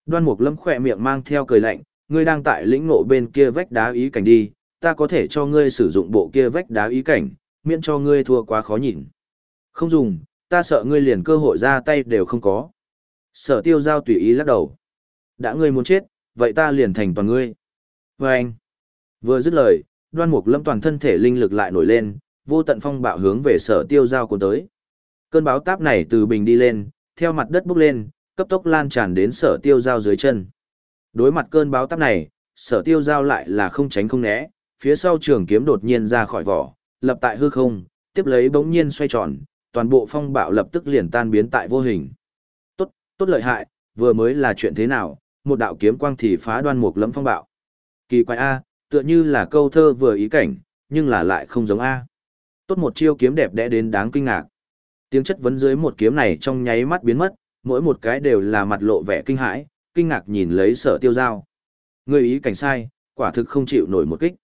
Đoan mục lâm khỏe miệng mang theo cười lạnh, ngươi đang tại lĩnh ngộ bên kia vách đá ý cảnh đi, ta có thể cho ngươi sử dụng bộ kia vách đá ý cảnh, miễn cho ngươi thua quá khó nhìn. Không dùng, ta sợ ngươi liền cơ hội ra tay đều không có. Sở tiêu giao tùy ý lắc đầu. Đã ngươi muốn chết, vậy ta liền thành toàn ngươi. Và anh, vừa dứt lời, đoan mục lâm toàn thân thể linh lực lại nổi lên, vô tận phong bạo hướng về sở tiêu giao cuốn tới. Cơn báo táp này từ bình đi lên, theo mặt đất bốc lên, cấp tốc lan tràn đến sở tiêu giao dưới chân. Đối mặt cơn báo táp này, sở tiêu giao lại là không tránh không né, phía sau trường kiếm đột nhiên ra khỏi vỏ, lập tại hư không, tiếp lấy bỗng nhiên xoay tròn, toàn bộ phong bạo lập tức liền tan biến tại vô hình. Tốt, tốt lợi hại, vừa mới là chuyện thế nào, một đạo kiếm quang thì phá đoan mục lẫm phong bạo. Kỳ quái A, tựa như là câu thơ vừa ý cảnh, nhưng là lại không giống A. Tốt một chiêu kiếm đẹp đẽ đến đáng kinh ngạc. Tiếng chất vấn dưới một kiếm này trong nháy mắt biến mất, mỗi một cái đều là mặt lộ vẻ kinh hãi, kinh ngạc nhìn lấy sở tiêu giao. Người ý cảnh sai, quả thực không chịu nổi một kích.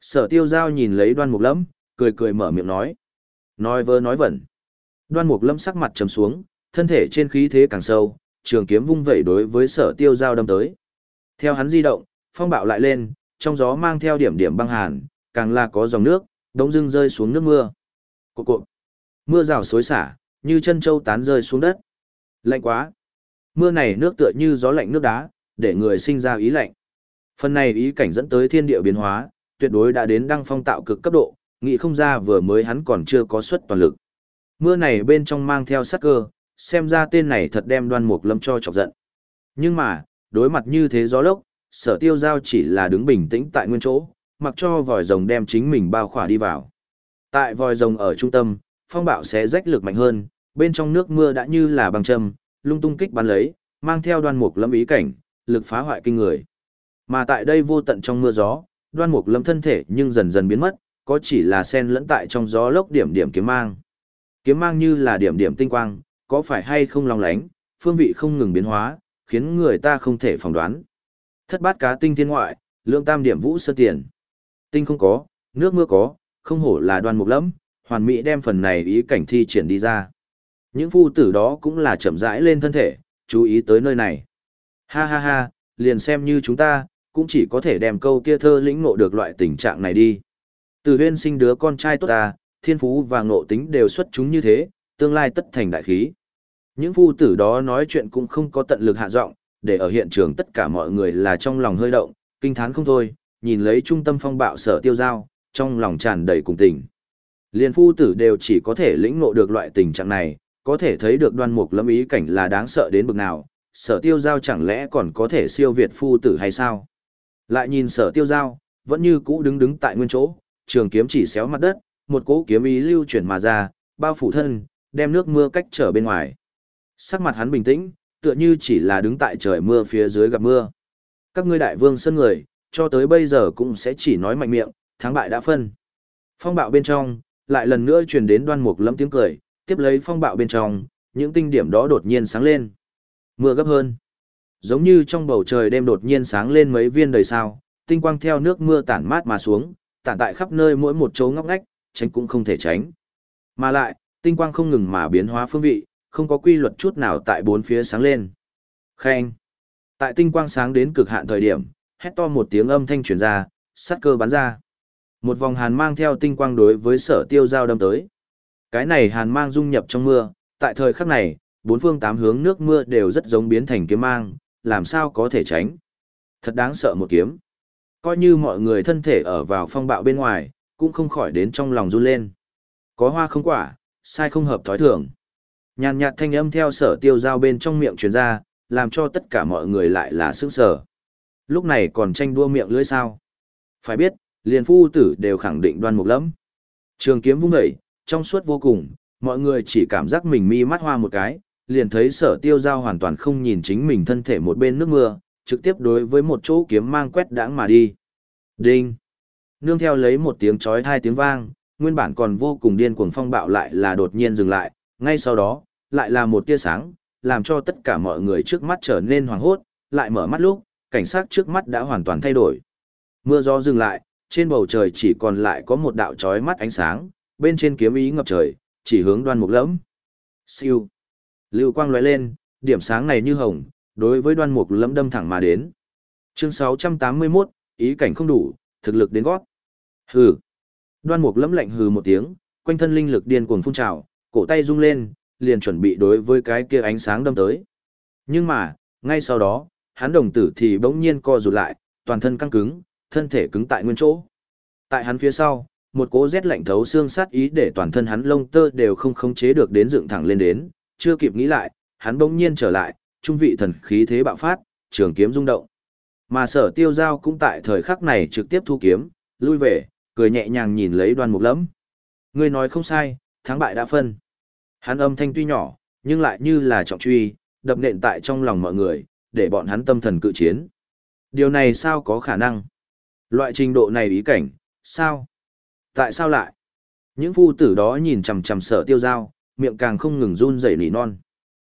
Sở tiêu giao nhìn lấy đoan mục lẫm, cười cười mở miệng nói. Nói vơ nói vẩn. Đoan mục lâm sắc mặt trầm xuống, thân thể trên khí thế càng sâu, trường kiếm vung vẩy đối với sở tiêu giao đâm tới. Theo hắn di động, phong bạo lại lên, trong gió mang theo điểm điểm băng hàn, càng là có dòng nước, đống dưng rơi xuống nước mưa. Cộp cộp. Mưa rào xối xả, như chân châu tán rơi xuống đất. Lạnh quá. Mưa này nước tựa như gió lạnh nước đá, để người sinh ra ý lạnh. Phần này ý cảnh dẫn tới thiên địa biến hóa, tuyệt đối đã đến đăng phong tạo cực cấp độ, nghĩ không ra vừa mới hắn còn chưa có suất toàn lực. Mưa này bên trong mang theo sắc cơ, xem ra tên này thật đem đoan mục lâm cho chọc giận. Nhưng mà, đối mặt như thế gió lốc, sở tiêu giao chỉ là đứng bình tĩnh tại nguyên chỗ, mặc cho vòi rồng đem chính mình bao khỏa đi vào. Tại vòi rồng ở trung tâm, phong bạo sẽ rách lực mạnh hơn, bên trong nước mưa đã như là băng châm, lung tung kích bắn lấy, mang theo đoan mục lâm ý cảnh, lực phá hoại kinh người. Mà tại đây vô tận trong mưa gió, đoan mục lâm thân thể nhưng dần dần biến mất, có chỉ là sen lẫn tại trong gió lốc điểm điểm kiếm mang. Kiếm mang như là điểm điểm tinh quang, có phải hay không long lánh, phương vị không ngừng biến hóa, khiến người ta không thể phỏng đoán. Thất bát cá tinh thiên ngoại, lượng tam điểm vũ sơ tiền. Tinh không có, nước mưa có, không hổ là đoan mục lẫm, hoàn mỹ đem phần này ý cảnh thi triển đi ra. Những phu tử đó cũng là chậm rãi lên thân thể, chú ý tới nơi này. Ha ha ha, liền xem như chúng ta, cũng chỉ có thể đem câu kia thơ lĩnh ngộ được loại tình trạng này đi. Từ huyên sinh đứa con trai tốt ta, thiên phú và ngộ tính đều xuất chúng như thế, tương lai tất thành đại khí. Những phu tử đó nói chuyện cũng không có tận lực hạ giọng, để ở hiện trường tất cả mọi người là trong lòng hơi động, kinh thán không thôi, nhìn lấy trung tâm phong bạo sở tiêu giao, trong lòng tràn đầy cùng tình. Liên phu tử đều chỉ có thể lĩnh ngộ được loại tình trạng này, có thể thấy được đoan mục lâm ý cảnh là đáng sợ đến bực nào, sở tiêu giao chẳng lẽ còn có thể siêu việt phu tử hay sao? Lại nhìn sở tiêu giao, vẫn như cũ đứng đứng tại nguyên chỗ, trường kiếm chỉ xéo mặt đất, một cỗ kiếm ý lưu chuyển mà ra, bao phủ thân, đem nước mưa cách trở bên ngoài. Sắc mặt hắn bình tĩnh, tựa như chỉ là đứng tại trời mưa phía dưới gặp mưa. Các ngươi đại vương sân người, cho tới bây giờ cũng sẽ chỉ nói mạnh miệng, thắng bại đã phân. Phong bạo bên trong, lại lần nữa truyền đến đoan mục lâm tiếng cười, tiếp lấy phong bạo bên trong, những tinh điểm đó đột nhiên sáng lên. Mưa gấp hơn. Giống như trong bầu trời đêm đột nhiên sáng lên mấy viên đầy sao, tinh quang theo nước mưa tản mát mà xuống, tản tại khắp nơi mỗi một chỗ ngóc ngách, tránh cũng không thể tránh. Mà lại, tinh quang không ngừng mà biến hóa phương vị, không có quy luật chút nào tại bốn phía sáng lên. Khen. Tại tinh quang sáng đến cực hạn thời điểm, hét to một tiếng âm thanh truyền ra, sát cơ bắn ra. Một vòng hàn mang theo tinh quang đối với sở tiêu giao đâm tới. Cái này hàn mang dung nhập trong mưa, tại thời khắc này, bốn phương tám hướng nước mưa đều rất giống biến thành kiếm mang, làm sao có thể tránh. Thật đáng sợ một kiếm. Coi như mọi người thân thể ở vào phong bạo bên ngoài, cũng không khỏi đến trong lòng run lên. Có hoa không quả, sai không hợp thói thường. Nhàn nhạt thanh âm theo sở tiêu giao bên trong miệng truyền ra, làm cho tất cả mọi người lại là sững sở. Lúc này còn tranh đua miệng lưỡi sao. Phải biết, liền phu tử đều khẳng định đoan mục lắm. Trường kiếm vung dậy, trong suốt vô cùng, mọi người chỉ cảm giác mình mi mắt hoa một cái, liền thấy sở tiêu giao hoàn toàn không nhìn chính mình thân thể một bên nước mưa, trực tiếp đối với một chỗ kiếm mang quét đãng mà đi. Đinh! Nương theo lấy một tiếng chói hai tiếng vang, nguyên bản còn vô cùng điên cuồng phong bạo lại là đột nhiên dừng lại, ngay sau đó, lại là một tia sáng, làm cho tất cả mọi người trước mắt trở nên hoảng hốt, lại mở mắt lúc, cảnh sát trước mắt đã hoàn toàn thay đổi. Mưa gió dừng lại, trên bầu trời chỉ còn lại có một đạo chói mắt ánh sáng, bên trên kiếm ý ngập trời, chỉ hướng đoan mục lẫm. Siêu. Lưu quang lóe lên, điểm sáng này như hồng, đối với đoan mục lẫm đâm thẳng mà đến. Chương 681, ý cảnh không đủ, thực lực đến gót. Hừ. Đoan mục lẫm lạnh hừ một tiếng, quanh thân linh lực điên cuồng phun trào, cổ tay rung lên, liền chuẩn bị đối với cái kia ánh sáng đâm tới. Nhưng mà, ngay sau đó, hắn đồng tử thì bỗng nhiên co rụt lại, toàn thân căng cứng, thân thể cứng tại nguyên chỗ. Tại hắn phía sau, một cỗ rét lạnh thấu xương sát ý để toàn thân hắn lông tơ đều không khống chế được đến dựng thẳng lên đến, chưa kịp nghĩ lại, hắn bỗng nhiên trở lại, trung vị thần khí thế bạo phát, trường kiếm rung động. Mà sở tiêu giao cũng tại thời khắc này trực tiếp thu kiếm, lui về, cười nhẹ nhàng nhìn lấy đoan mục lẫm. Ngươi nói không sai, thắng bại đã phân. Hắn âm thanh tuy nhỏ, nhưng lại như là trọng truy, đập nện tại trong lòng mọi người, để bọn hắn tâm thần cự chiến. Điều này sao có khả năng? Loại trình độ này ý cảnh, sao? Tại sao lại? Những phu tử đó nhìn chằm chằm sở tiêu giao, miệng càng không ngừng run rẩy nỉ non.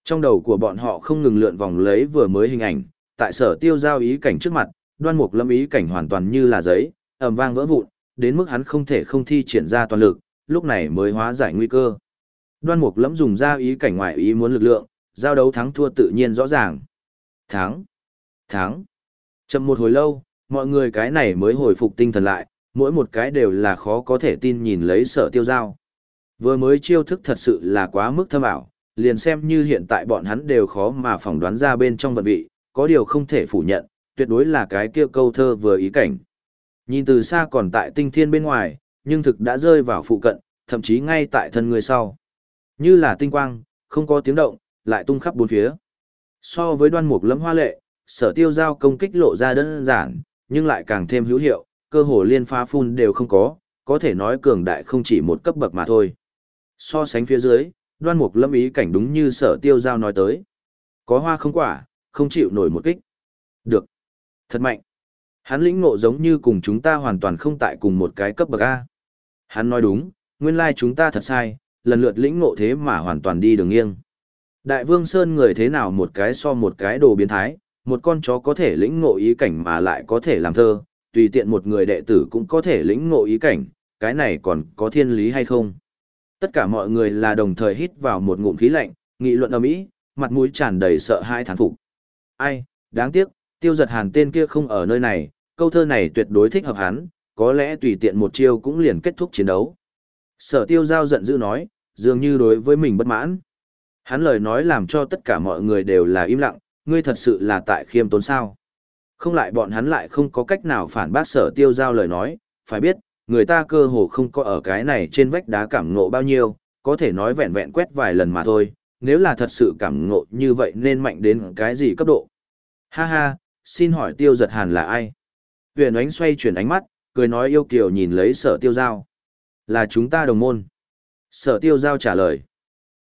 Trong đầu của bọn họ không ngừng lượn vòng lấy vừa mới hình ảnh, tại sở tiêu giao ý cảnh trước mặt, đoan mục lâm ý cảnh hoàn toàn như là giấy, ầm vang vỡ vụn, đến mức hắn không thể không thi triển ra toàn lực, lúc này mới hóa giải nguy cơ. Đoan mục lâm dùng ra ý cảnh ngoại ý muốn lực lượng, giao đấu thắng thua tự nhiên rõ ràng. Thắng! Thắng! Chậm một hồi lâu, mọi người cái này mới hồi phục tinh thần lại, mỗi một cái đều là khó có thể tin nhìn lấy sở tiêu giao. Vừa mới chiêu thức thật sự là quá mức thâm ảo, liền xem như hiện tại bọn hắn đều khó mà phỏng đoán ra bên trong vận vị, có điều không thể phủ nhận, tuyệt đối là cái kia câu thơ vừa ý cảnh. Nhìn từ xa còn tại tinh thiên bên ngoài, nhưng thực đã rơi vào phụ cận, thậm chí ngay tại thân người sau. Như là tinh quang, không có tiếng động, lại tung khắp bốn phía. So với đoan mục lấm hoa lệ, sở tiêu giao công kích lộ ra đơn giản, nhưng lại càng thêm hữu hiệu, cơ hồ liên phá phun đều không có, có thể nói cường đại không chỉ một cấp bậc mà thôi. So sánh phía dưới, đoan mục lâm ý cảnh đúng như sở tiêu giao nói tới. Có hoa không quả, không chịu nổi một kích. Được. Thật mạnh. Hắn lĩnh ngộ giống như cùng chúng ta hoàn toàn không tại cùng một cái cấp bậc A. Hắn nói đúng, nguyên lai chúng ta thật sai, lần lượt lĩnh ngộ thế mà hoàn toàn đi đường nghiêng. Đại vương Sơn người thế nào một cái so một cái đồ biến thái, một con chó có thể lĩnh ngộ ý cảnh mà lại có thể làm thơ, tùy tiện một người đệ tử cũng có thể lĩnh ngộ ý cảnh, cái này còn có thiên lý hay không? Tất cả mọi người là đồng thời hít vào một ngụm khí lạnh, nghị luận ầm ĩ, mặt mũi tràn đầy sợ hãi thán phục. Ai, đáng tiếc, tiêu giật hàn tên kia không ở nơi này, câu thơ này tuyệt đối thích hợp hắn, có lẽ tùy tiện một chiêu cũng liền kết thúc chiến đấu. Sở tiêu giao giận dữ nói, dường như đối với mình bất mãn. Hắn lời nói làm cho tất cả mọi người đều là im lặng, ngươi thật sự là tại khiêm tốn sao. Không lại bọn hắn lại không có cách nào phản bác sở tiêu giao lời nói, phải biết, người ta cơ hồ không có ở cái này trên vách đá cảm ngộ bao nhiêu, có thể nói vẹn vẹn quét vài lần mà thôi, nếu là thật sự cảm ngộ như vậy nên mạnh đến cái gì cấp độ. Ha ha, xin hỏi tiêu giật hàn là ai? Huyền ánh xoay chuyển ánh mắt, cười nói yêu kiều nhìn lấy sở tiêu giao. Là chúng ta đồng môn. Sở tiêu giao trả lời.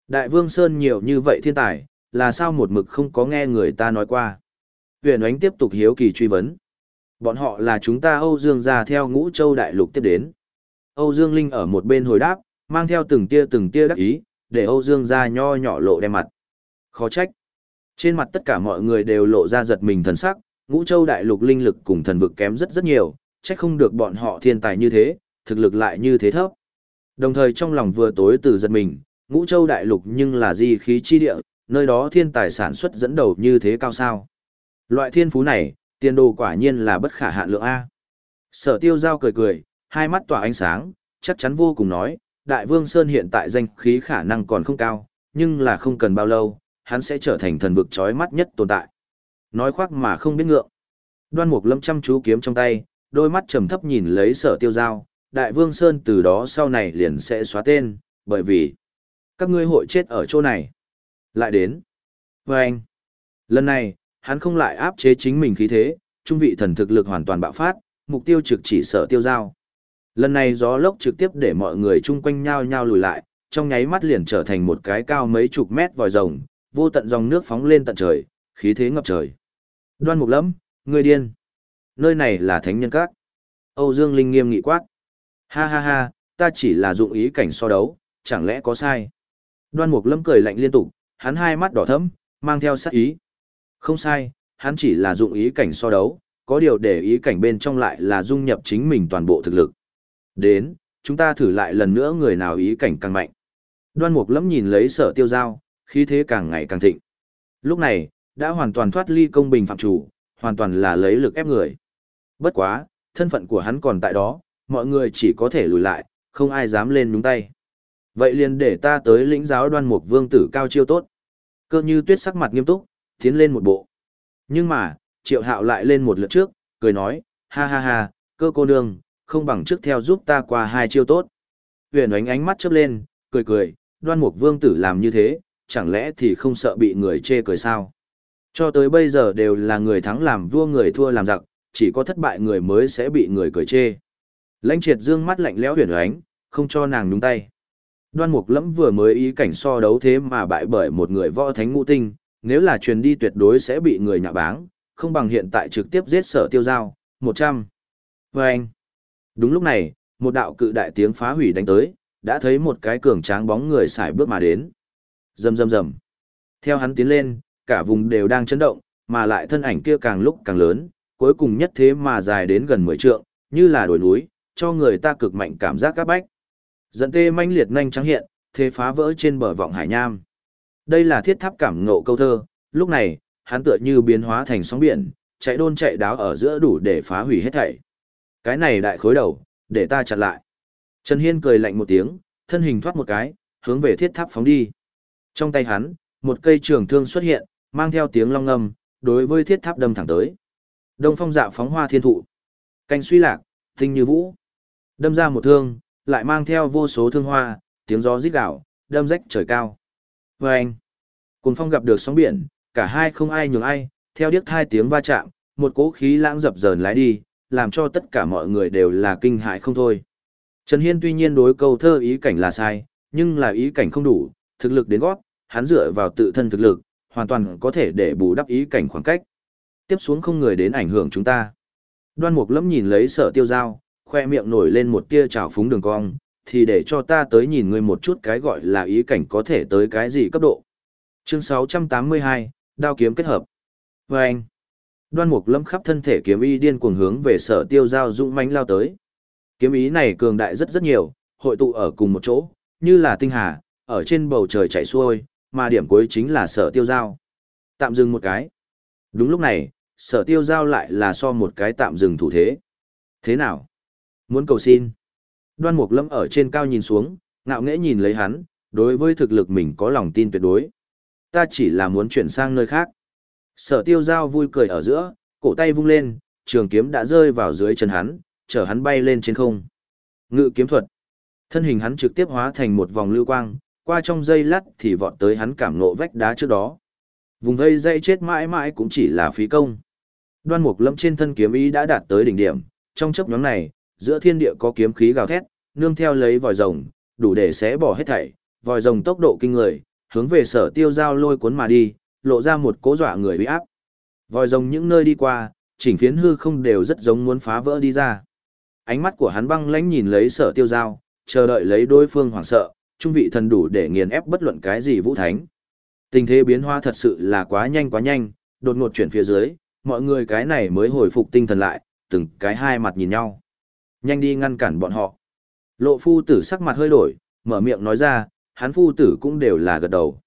Đại vương Sơn nhiều như vậy thiên tài, là sao một mực không có nghe người ta nói qua. Huyền ánh tiếp tục hiếu kỳ truy vấn. Bọn họ là chúng ta Âu Dương ra theo ngũ châu đại lục tiếp đến. Âu Dương Linh ở một bên hồi đáp, mang theo từng tia từng tia đắc ý, để Âu Dương ra nho nhỏ lộ đem mặt. Khó trách. Trên mặt tất cả mọi người đều lộ ra giật mình thần sắc, ngũ châu đại lục linh lực cùng thần vực kém rất rất nhiều, trách không được bọn họ thiên tài như thế, thực lực lại như thế thấp. Đồng thời trong lòng vừa tối từ giật mình, ngũ châu đại lục nhưng là di khí chi địa, nơi đó thiên tài sản xuất dẫn đầu như thế cao sao. Loại thiên phú này, tiền đồ quả nhiên là bất khả hạn lượng A. Sở tiêu giao cười cười, hai mắt tỏa ánh sáng, chắc chắn vô cùng nói, Đại Vương Sơn hiện tại danh khí khả năng còn không cao, nhưng là không cần bao lâu, hắn sẽ trở thành thần vực chói mắt nhất tồn tại. Nói khoác mà không biết ngượng. Đoan Mục Lâm chăm chú kiếm trong tay, đôi mắt trầm thấp nhìn lấy Sở Tiêu Giao, Đại Vương Sơn từ đó sau này liền sẽ xóa tên, bởi vì các ngươi hội chết ở chỗ này. Lại đến. Và anh. Lần này, hắn không lại áp chế chính mình khí thế, trung vị thần thực lực hoàn toàn bạo phát, mục tiêu trực chỉ Sở Tiêu Giao. Lần này gió lốc trực tiếp để mọi người chung quanh nhau nhau lùi lại, trong nháy mắt liền trở thành một cái cao mấy chục mét vòi rồng, vô tận dòng nước phóng lên tận trời, khí thế ngập trời. Đoan mục lẫm, người điên. Nơi này là thánh nhân các. Âu Dương Linh nghiêm nghị quát. Ha ha ha, ta chỉ là dụng ý cảnh so đấu, chẳng lẽ có sai. Đoan mục lâm cười lạnh liên tục, hắn hai mắt đỏ thẫm, mang theo sát ý. Không sai, hắn chỉ là dụng ý cảnh so đấu, có điều để ý cảnh bên trong lại là dung nhập chính mình toàn bộ thực lực. Đến, chúng ta thử lại lần nữa người nào ý cảnh càng mạnh. Đoan mục lẫm nhìn lấy sở tiêu giao, khí thế càng ngày càng thịnh. Lúc này, đã hoàn toàn thoát ly công bình phạm chủ, hoàn toàn là lấy lực ép người. Bất quá, thân phận của hắn còn tại đó, mọi người chỉ có thể lùi lại, không ai dám lên nhúng tay. Vậy liền để ta tới lĩnh giáo đoan mục vương tử cao chiêu tốt. Cơ như tuyết sắc mặt nghiêm túc, tiến lên một bộ. Nhưng mà, triệu hạo lại lên một lượt trước, cười nói, ha ha ha, cơ cô nương, không bằng trước theo giúp ta qua hai chiêu tốt. Huyền ánh ánh mắt chớp lên, cười cười, đoan mục vương tử làm như thế, chẳng lẽ thì không sợ bị người chê cười sao? Cho tới bây giờ đều là người thắng làm vua người thua làm giặc, chỉ có thất bại người mới sẽ bị người cười chê. Lãnh triệt dương mắt lạnh lẽo huyền ánh, không cho nàng nhúng tay. Đoan mục lẫm vừa mới ý cảnh so đấu thế mà bại bởi một người võ thánh ngũ tinh, nếu là truyền đi tuyệt đối sẽ bị người nhạ báng, không bằng hiện tại trực tiếp giết sở tiêu giao, 100. Vâng! anh, đúng lúc này, một đạo cự đại tiếng phá hủy đánh tới, đã thấy một cái cường tráng bóng người xài bước mà đến. Rầm rầm rầm. Theo hắn tiến lên, cả vùng đều đang chấn động, mà lại thân ảnh kia càng lúc càng lớn, cuối cùng nhất thế mà dài đến gần 10 trượng, như là đồi núi, cho người ta cực mạnh cảm giác các bách. Dẫn tê manh liệt nhanh trắng hiện, thế phá vỡ trên bờ vọng hải nham. Đây là thiết tháp cảm ngộ câu thơ, lúc này, hắn tựa như biến hóa thành sóng biển, chạy đôn chạy đáo ở giữa đủ để phá hủy hết thảy. Cái này đại khối đầu, để ta chặn lại. Trần Hiên cười lạnh một tiếng, thân hình thoát một cái, hướng về thiết tháp phóng đi. Trong tay hắn, một cây trường thương xuất hiện, mang theo tiếng long ngâm, đối với thiết tháp đâm thẳng tới. Đông phong dạ phóng hoa thiên thụ. Canh suy lạc, tinh như vũ. Đâm ra một thương, lại mang theo vô số thương hoa, tiếng gió rít gạo, đâm rách trời cao. Và anh, cùng phong gặp được sóng biển, cả hai không ai nhường ai, theo điếc hai tiếng va chạm, một cỗ khí lãng dập dờn lái đi, làm cho tất cả mọi người đều là kinh hại không thôi. Trần Hiên tuy nhiên đối câu thơ ý cảnh là sai, nhưng là ý cảnh không đủ, thực lực đến gót, hắn dựa vào tự thân thực lực, hoàn toàn có thể để bù đắp ý cảnh khoảng cách. Tiếp xuống không người đến ảnh hưởng chúng ta. Đoan Mục Lâm nhìn lấy Sở Tiêu Giao, khoe miệng nổi lên một tia trào phúng đường cong, thì để cho ta tới nhìn ngươi một chút cái gọi là ý cảnh có thể tới cái gì cấp độ. Chương 682, đao kiếm kết hợp. Và anh, đoan mục lâm khắp thân thể kiếm ý điên cuồng hướng về sở tiêu giao dũng mãnh lao tới. Kiếm ý này cường đại rất rất nhiều, hội tụ ở cùng một chỗ, như là tinh hà, ở trên bầu trời chạy xuôi, mà điểm cuối chính là sở tiêu giao. Tạm dừng một cái. Đúng lúc này, sở tiêu giao lại là so một cái tạm dừng thủ thế. Thế nào? Muốn cầu xin. Đoan Mục Lâm ở trên cao nhìn xuống, ngạo nghễ nhìn lấy hắn, đối với thực lực mình có lòng tin tuyệt đối. Ta chỉ là muốn chuyển sang nơi khác. Sở tiêu giao vui cười ở giữa, cổ tay vung lên, trường kiếm đã rơi vào dưới chân hắn, chở hắn bay lên trên không. Ngự kiếm thuật. Thân hình hắn trực tiếp hóa thành một vòng lưu quang, qua trong dây lắt thì vọt tới hắn cảm nộ vách đá trước đó. Vùng vây dây chết mãi mãi cũng chỉ là phí công. Đoan mục lâm trên thân kiếm ý đã đạt tới đỉnh điểm, trong chấp nhóm này, giữa thiên địa có kiếm khí gào thét, nương theo lấy vòi rồng, đủ để xé bỏ hết thảy, vòi rồng tốc độ kinh người, hướng về sở tiêu giao lôi cuốn mà đi, lộ ra một cố dọa người uy áp. Vòi rồng những nơi đi qua, chỉnh phiến hư không đều rất giống muốn phá vỡ đi ra. Ánh mắt của hắn băng lãnh nhìn lấy sở tiêu giao, chờ đợi lấy đối phương hoảng sợ, trung vị thần đủ để nghiền ép bất luận cái gì vũ thánh. Tình thế biến hóa thật sự là quá nhanh quá nhanh, đột ngột chuyển phía dưới, mọi người cái này mới hồi phục tinh thần lại, từng cái hai mặt nhìn nhau. Nhanh đi ngăn cản bọn họ. Lộ phu tử sắc mặt hơi đổi, mở miệng nói ra, hắn phu tử cũng đều là gật đầu.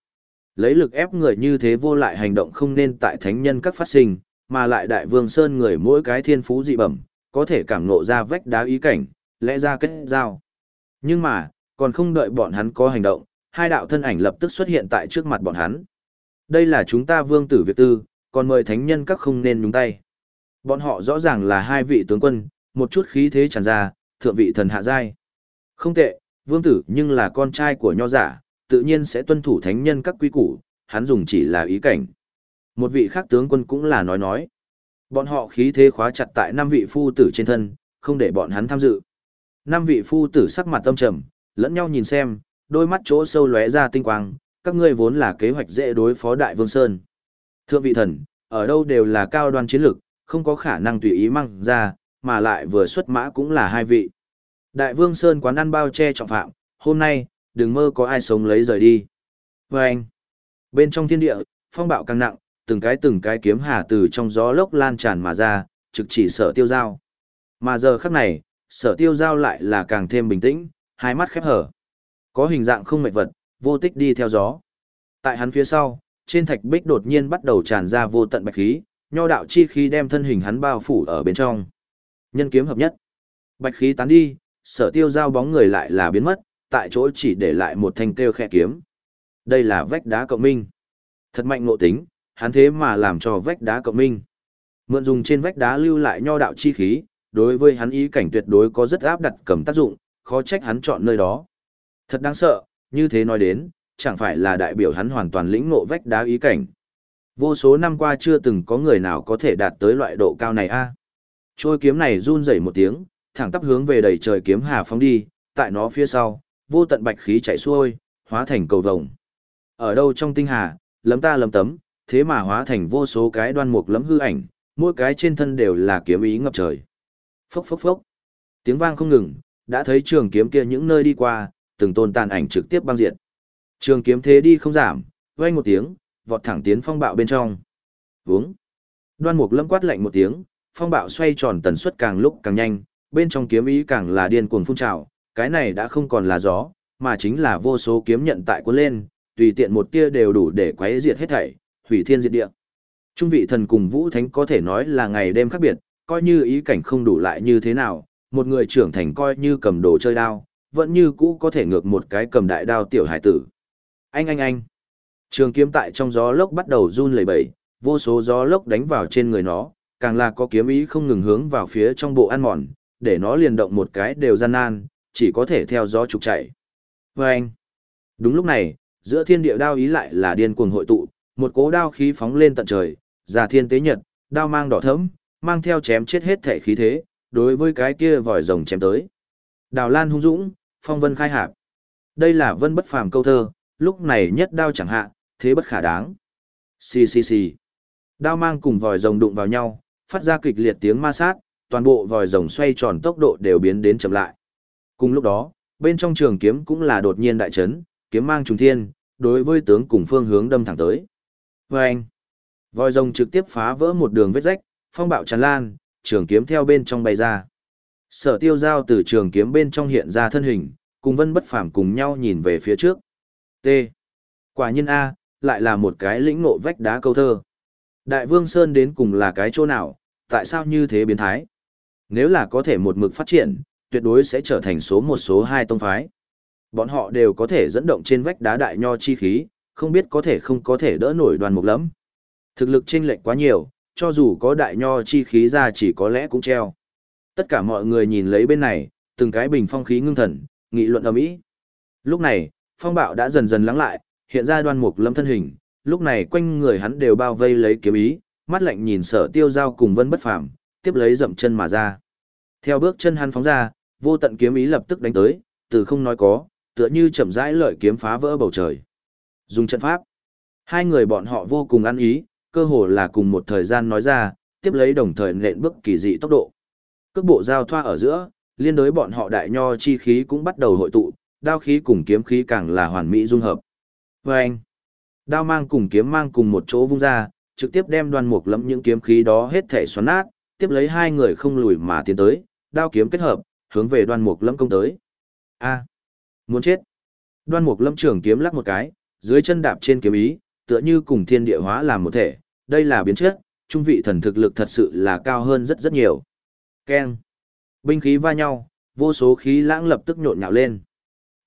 Lấy lực ép người như thế vô lại hành động không nên tại thánh nhân các phát sinh, mà lại đại vương sơn người mỗi cái thiên phú dị bẩm, có thể cảm ngộ ra vách đá ý cảnh, lẽ ra kết giao. Nhưng mà, còn không đợi bọn hắn có hành động, hai đạo thân ảnh lập tức xuất hiện tại trước mặt bọn hắn. Đây là chúng ta vương tử Việt Tư, còn mời thánh nhân các không nên nhúng tay. Bọn họ rõ ràng là hai vị tướng quân, một chút khí thế tràn ra, thượng vị thần hạ giai. Không tệ, vương tử nhưng là con trai của nho giả, tự nhiên sẽ tuân thủ thánh nhân các quy củ, hắn dùng chỉ là ý cảnh. Một vị khác tướng quân cũng là nói nói. Bọn họ khí thế khóa chặt tại năm vị phu tử trên thân, không để bọn hắn tham dự. Năm vị phu tử sắc mặt tâm trầm, lẫn nhau nhìn xem, đôi mắt chỗ sâu lóe ra tinh quang, các ngươi vốn là kế hoạch dễ đối phó Đại Vương Sơn. Thượng vị thần, ở đâu đều là cao đoan chiến lực, không có khả năng tùy ý mang ra, mà lại vừa xuất mã cũng là hai vị. Đại Vương Sơn quán ăn bao che trọng phạm, hôm nay, đừng mơ có ai sống lấy rời đi. Và anh, bên trong thiên địa, phong bạo càng nặng, từng cái từng cái kiếm hà từ trong gió lốc lan tràn mà ra, trực chỉ sở tiêu giao. Mà giờ khắc này, sở tiêu giao lại là càng thêm bình tĩnh, hai mắt khép hở. Có hình dạng không mệt vật, vô tích đi theo gió. Tại hắn phía sau, trên thạch bích đột nhiên bắt đầu tràn ra vô tận bạch khí, nho đạo chi khí đem thân hình hắn bao phủ ở bên trong. Nhân kiếm hợp nhất. Bạch khí tán đi, sở tiêu giao bóng người lại là biến mất, tại chỗ chỉ để lại một thanh kêu khẽ kiếm. Đây là vách đá cộng minh. Thật mạnh ngộ tính, hắn thế mà làm cho vách đá cộng minh. Mượn dùng trên vách đá lưu lại nho đạo chi khí, đối với hắn ý cảnh tuyệt đối có rất áp đặt cầm tác dụng, khó trách hắn chọn nơi đó. Thật đáng sợ, như thế nói đến, chẳng phải là đại biểu hắn hoàn toàn lĩnh ngộ vách đá ý cảnh. Vô số năm qua chưa từng có người nào có thể đạt tới loại độ cao này a. Trôi kiếm này run rẩy một tiếng, thẳng tắp hướng về đầy trời kiếm hà phóng đi, tại nó phía sau, vô tận bạch khí chảy xuôi, hóa thành cầu vồng. Ở đâu trong tinh hà, lấm ta lấm tấm, thế mà hóa thành vô số cái đoan mục lấm hư ảnh, mỗi cái trên thân đều là kiếm ý ngập trời. Phốc phốc phốc. Tiếng vang không ngừng, đã thấy trường kiếm kia những nơi đi qua, từng tôn tàn ảnh trực tiếp băng diệt. Trường kiếm thế đi không giảm, vang một tiếng, vọt thẳng tiến phong bạo bên trong. Vướng. Đoan mục lâm quát lạnh một tiếng, phong bạo xoay tròn tần suất càng lúc càng nhanh, bên trong kiếm ý càng là điên cuồng phun trào, cái này đã không còn là gió, mà chính là vô số kiếm nhận tại cuốn lên, tùy tiện một tia đều đủ để quấy diệt hết thảy, hủy thiên diệt địa. Trung vị thần cùng Vũ Thánh có thể nói là ngày đêm khác biệt, coi như ý cảnh không đủ lại như thế nào, một người trưởng thành coi như cầm đồ chơi đao, vẫn như cũ có thể ngược một cái cầm đại đao tiểu hải tử. Anh anh anh. Trường kiếm tại trong gió lốc bắt đầu run lẩy bẩy, vô số gió lốc đánh vào trên người nó, càng là có kiếm ý không ngừng hướng vào phía trong bộ ăn mòn, để nó liền động một cái đều gian nan, chỉ có thể theo gió trục chạy. Và anh. Đúng lúc này, giữa thiên địa đao ý lại là điên cuồng hội tụ, một cỗ đao khí phóng lên tận trời, già thiên tế nhật, đao mang đỏ thẫm, mang theo chém chết hết thể khí thế, đối với cái kia vòi rồng chém tới. Đào Lan hung dũng, phong vân khai hạp. Đây là vân bất phàm câu thơ, lúc này nhất đao chẳng hạ, thế bất khả đáng. Xì xì xì. Đao mang cùng vòi rồng đụng vào nhau, phát ra kịch liệt tiếng ma sát, toàn bộ vòi rồng xoay tròn tốc độ đều biến đến chậm lại. Cùng lúc đó, bên trong trường kiếm cũng là đột nhiên đại chấn, kiếm mang trùng thiên, đối với tướng cùng phương hướng đâm thẳng tới. Vâng! Vòi rồng trực tiếp phá vỡ một đường vết rách, phong bạo tràn lan, trường kiếm theo bên trong bay ra. Sở tiêu giao từ trường kiếm bên trong hiện ra thân hình, cùng vân bất phàm cùng nhau nhìn về phía trước. T. Quả nhiên A, lại là một cái lĩnh ngộ vách đá câu thơ. Đại vương Sơn đến cùng là cái chỗ nào, tại sao như thế biến thái? Nếu là có thể một mực phát triển, tuyệt đối sẽ trở thành số một số hai tông phái. Bọn họ đều có thể dẫn động trên vách đá đại nho chi khí, không biết có thể không có thể đỡ nổi đoàn mục lắm. Thực lực chênh lệch quá nhiều, cho dù có đại nho chi khí ra chỉ có lẽ cũng treo. Tất cả mọi người nhìn lấy bên này, từng cái bình phong khí ngưng thần, nghị luận ầm ĩ. Lúc này, phong bạo đã dần dần lắng lại, hiện ra đoan mục lâm thân hình, lúc này quanh người hắn đều bao vây lấy kiếm ý, mắt lạnh nhìn sở tiêu giao cùng vân bất phàm, tiếp lấy dậm chân mà ra. Theo bước chân hắn phóng ra, vô tận kiếm ý lập tức đánh tới, từ không nói có, tựa như chậm rãi lợi kiếm phá vỡ bầu trời. Dùng trận pháp. Hai người bọn họ vô cùng ăn ý, cơ hồ là cùng một thời gian nói ra, tiếp lấy đồng thời nện bước kỳ dị tốc độ. Cước bộ giao thoa ở giữa, liên đối bọn họ đại nho chi khí cũng bắt đầu hội tụ, đao khí cùng kiếm khí càng là hoàn mỹ dung hợp. Và anh, đao mang cùng kiếm mang cùng một chỗ vung ra, trực tiếp đem đoan mục lẫm những kiếm khí đó hết thể xoắn nát, tiếp lấy hai người không lùi mà tiến tới, đao kiếm kết hợp, hướng về đoan mục lẫm công tới. A, muốn chết. Đoan mục lâm trường kiếm lắc một cái, dưới chân đạp trên kiếm ý, tựa như cùng thiên địa hóa làm một thể, đây là biến chất, trung vị thần thực lực thật sự là cao hơn rất rất nhiều. Keng. Binh khí va nhau, vô số khí lãng lập tức nhộn nhạo lên.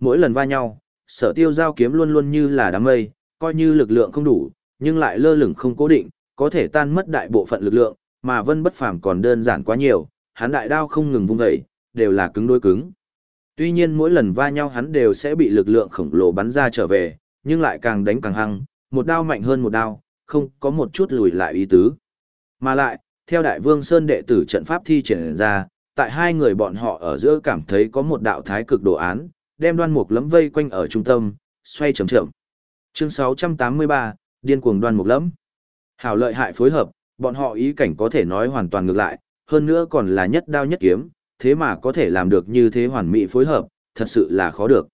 Mỗi lần va nhau, sở tiêu giao kiếm luôn luôn như là đám mây, coi như lực lượng không đủ, nhưng lại lơ lửng không cố định, có thể tan mất đại bộ phận lực lượng, mà vân bất phàm còn đơn giản quá nhiều, hắn đại đao không ngừng vung dậy, đều là cứng đối cứng. Tuy nhiên mỗi lần va nhau hắn đều sẽ bị lực lượng khổng lồ bắn ra trở về, nhưng lại càng đánh càng hăng, một đao mạnh hơn một đao, không có một chút lùi lại ý tứ. Mà lại, theo Đại Vương Sơn đệ tử trận pháp thi triển ra, tại hai người bọn họ ở giữa cảm thấy có một đạo thái cực đồ án, đem đoan mục lấm vây quanh ở trung tâm, xoay chậm chậm. Chương 683, điên cuồng đoan mục lẫm. Hảo lợi hại phối hợp, bọn họ ý cảnh có thể nói hoàn toàn ngược lại, hơn nữa còn là nhất đao nhất kiếm, thế mà có thể làm được như thế hoàn mỹ phối hợp, thật sự là khó được.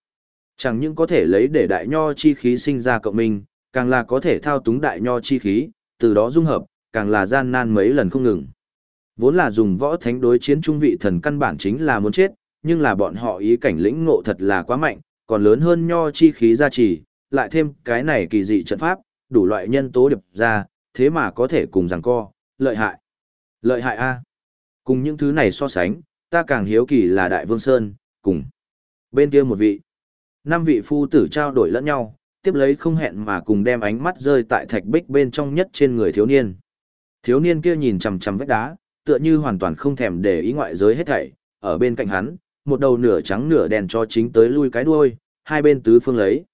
Chẳng những có thể lấy để đại nho chi khí sinh ra cộng minh, càng là có thể thao túng đại nho chi khí, từ đó dung hợp, càng là gian nan mấy lần không ngừng. Vốn là dùng võ thánh đối chiến trung vị thần căn bản chính là muốn chết, nhưng là bọn họ ý cảnh lĩnh ngộ thật là quá mạnh, còn lớn hơn nho chi khí gia trì, lại thêm cái này kỳ dị trận pháp, đủ loại nhân tố điệp ra, thế mà có thể cùng rằng co, lợi hại. Lợi hại A. Cùng những thứ này so sánh, ta càng hiếu kỳ là Đại Vương Sơn, cùng. Bên kia một vị. Năm vị phu tử trao đổi lẫn nhau, tiếp lấy không hẹn mà cùng đem ánh mắt rơi tại thạch bích bên trong nhất trên người thiếu niên. Thiếu niên kia nhìn chằm chằm vách đá, tựa như hoàn toàn không thèm để ý ngoại giới hết thảy, ở bên cạnh hắn, một đầu nửa trắng nửa đen cho chính tới lui cái đuôi, hai bên tứ phương lấy.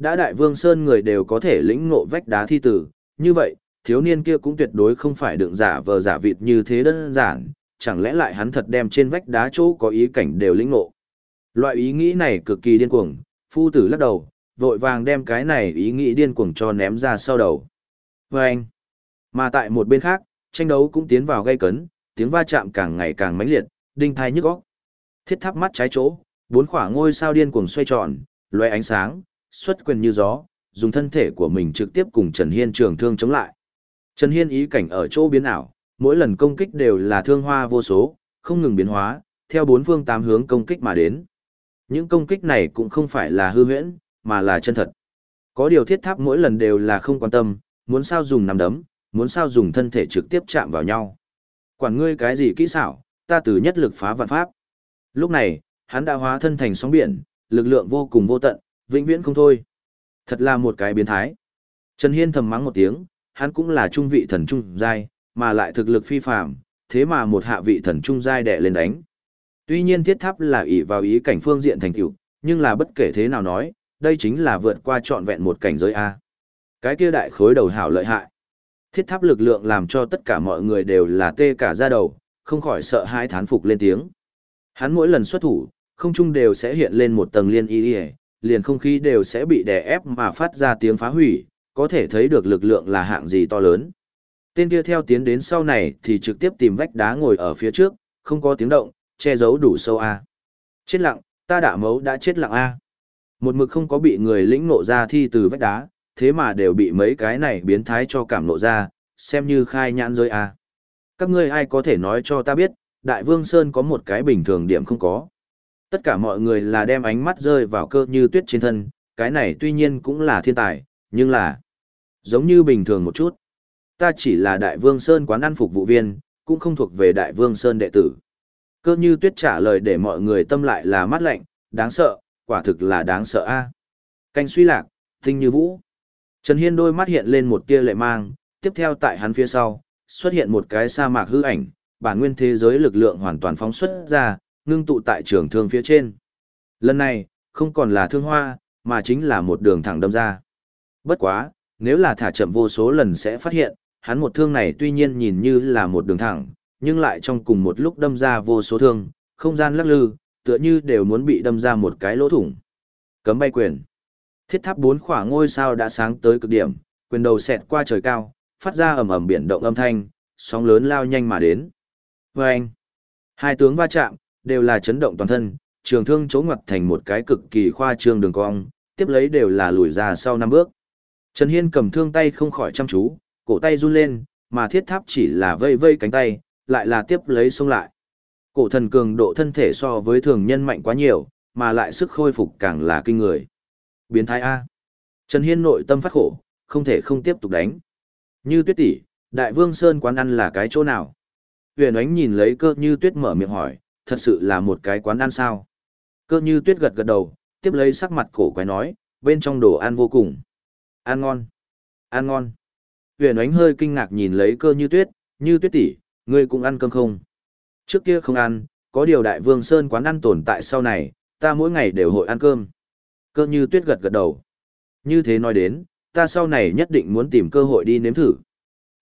Đã đại vương sơn người đều có thể lĩnh ngộ vách đá thi tử, như vậy, thiếu niên kia cũng tuyệt đối không phải đựng giả vờ giả vịt như thế đơn giản, chẳng lẽ lại hắn thật đem trên vách đá chỗ có ý cảnh đều lĩnh ngộ. Loại ý nghĩ này cực kỳ điên cuồng, phu tử lắc đầu, vội vàng đem cái này ý nghĩ điên cuồng cho ném ra sau đầu. Vâng! anh, mà tại một bên khác, tranh đấu cũng tiến vào gây cấn, tiếng va chạm càng ngày càng mãnh liệt, đinh thai nhức óc. Thiết tháp mắt trái chỗ, bốn khỏa ngôi sao điên cuồng xoay tròn, loe ánh sáng, xuất quyền như gió, dùng thân thể của mình trực tiếp cùng Trần Hiên trường thương chống lại. Trần Hiên ý cảnh ở chỗ biến ảo, mỗi lần công kích đều là thương hoa vô số, không ngừng biến hóa, theo bốn phương tám hướng công kích mà đến. Những công kích này cũng không phải là hư huyễn, mà là chân thật. Có điều thiết tháp mỗi lần đều là không quan tâm, muốn sao dùng nắm đấm, muốn sao dùng thân thể trực tiếp chạm vào nhau. Quản ngươi cái gì kỹ xảo, ta từ nhất lực phá vạn pháp. Lúc này, hắn đã hóa thân thành sóng biển, lực lượng vô cùng vô tận, vĩnh viễn không thôi. Thật là một cái biến thái. Trần Hiên thầm mắng một tiếng, hắn cũng là trung vị thần trung giai, mà lại thực lực phi phàm, thế mà một hạ vị thần trung giai đè lên đánh. Tuy nhiên thiết tháp là ỷ vào ý cảnh phương diện thành tựu, nhưng là bất kể thế nào nói, đây chính là vượt qua trọn vẹn một cảnh giới a. Cái kia đại khối đầu hảo lợi hại. Thiết tháp lực lượng làm cho tất cả mọi người đều là tê cả da đầu, không khỏi sợ hãi thán phục lên tiếng. Hắn mỗi lần xuất thủ, không trung đều sẽ hiện lên một tầng liên y y, liền không khí đều sẽ bị đè ép mà phát ra tiếng phá hủy, có thể thấy được lực lượng là hạng gì to lớn. Tên kia theo tiến đến sau này thì trực tiếp tìm vách đá ngồi ở phía trước, không có tiếng động, che giấu đủ sâu a. Chết lặng, ta đã mấu đã chết lặng a. Một mực không có bị người lĩnh ngộ ra thi từ vách đá, thế mà đều bị mấy cái này biến thái cho cảm nộ ra, xem như khai nhãn rơi a. Các ngươi ai có thể nói cho ta biết, Đại Vương Sơn có một cái bình thường điểm không có. Tất cả mọi người là đem ánh mắt rơi vào cơ như tuyết trên thân, cái này tuy nhiên cũng là thiên tài, nhưng là giống như bình thường một chút. Ta chỉ là Đại Vương Sơn quán ăn phục vụ viên, cũng không thuộc về Đại Vương Sơn đệ tử. Cơ như tuyết trả lời để mọi người tâm lại là mắt lạnh, đáng sợ, quả thực là đáng sợ a. Canh suy lạc, tinh như vũ. Trần Hiên đôi mắt hiện lên một tia lệ mang, tiếp theo tại hắn phía sau, xuất hiện một cái sa mạc hư ảnh, bản nguyên thế giới lực lượng hoàn toàn phóng xuất ra, ngưng tụ tại trường thương phía trên. Lần này, không còn là thương hoa, mà chính là một đường thẳng đâm ra. Bất quá, nếu là thả chậm vô số lần sẽ phát hiện, hắn một thương này tuy nhiên nhìn như là một đường thẳng, nhưng lại trong cùng một lúc đâm ra vô số thương, không gian lắc lư, tựa như đều muốn bị đâm ra một cái lỗ thủng. Cấm bay quyền. Thiết tháp bốn khỏa ngôi sao đã sáng tới cực điểm, quyền đầu xẹt qua trời cao, phát ra ầm ầm biển động âm thanh, sóng lớn lao nhanh mà đến. Và anh, hai tướng va chạm, đều là chấn động toàn thân, trường thương chỗ ngoặt thành một cái cực kỳ khoa trương đường cong, tiếp lấy đều là lùi ra sau năm bước. Trần Hiên cầm thương tay không khỏi chăm chú, cổ tay run lên, mà thiết tháp chỉ là vây vây cánh tay, lại là tiếp lấy xông lại. Cổ thần cường độ thân thể so với thường nhân mạnh quá nhiều, mà lại sức khôi phục càng là kinh người. Biến thái A. Trần Hiên nội tâm phát khổ, không thể không tiếp tục đánh. Như tuyết tỷ, Đại Vương Sơn quán ăn là cái chỗ nào? Huyền ánh nhìn lấy cơ như tuyết mở miệng hỏi, thật sự là một cái quán ăn sao? Cơ như tuyết gật gật đầu, tiếp lấy sắc mặt cổ quái nói, bên trong đồ ăn vô cùng. Ăn ngon. Ăn ngon. Huyền ánh hơi kinh ngạc nhìn lấy cơ như tuyết, như tuyết tỷ, ngươi cũng ăn cơm không? Trước kia không ăn, có điều đại vương sơn quán ăn tồn tại sau này, ta mỗi ngày đều hội ăn cơm. Cơ như tuyết gật gật đầu. Như thế nói đến, ta sau này nhất định muốn tìm cơ hội đi nếm thử.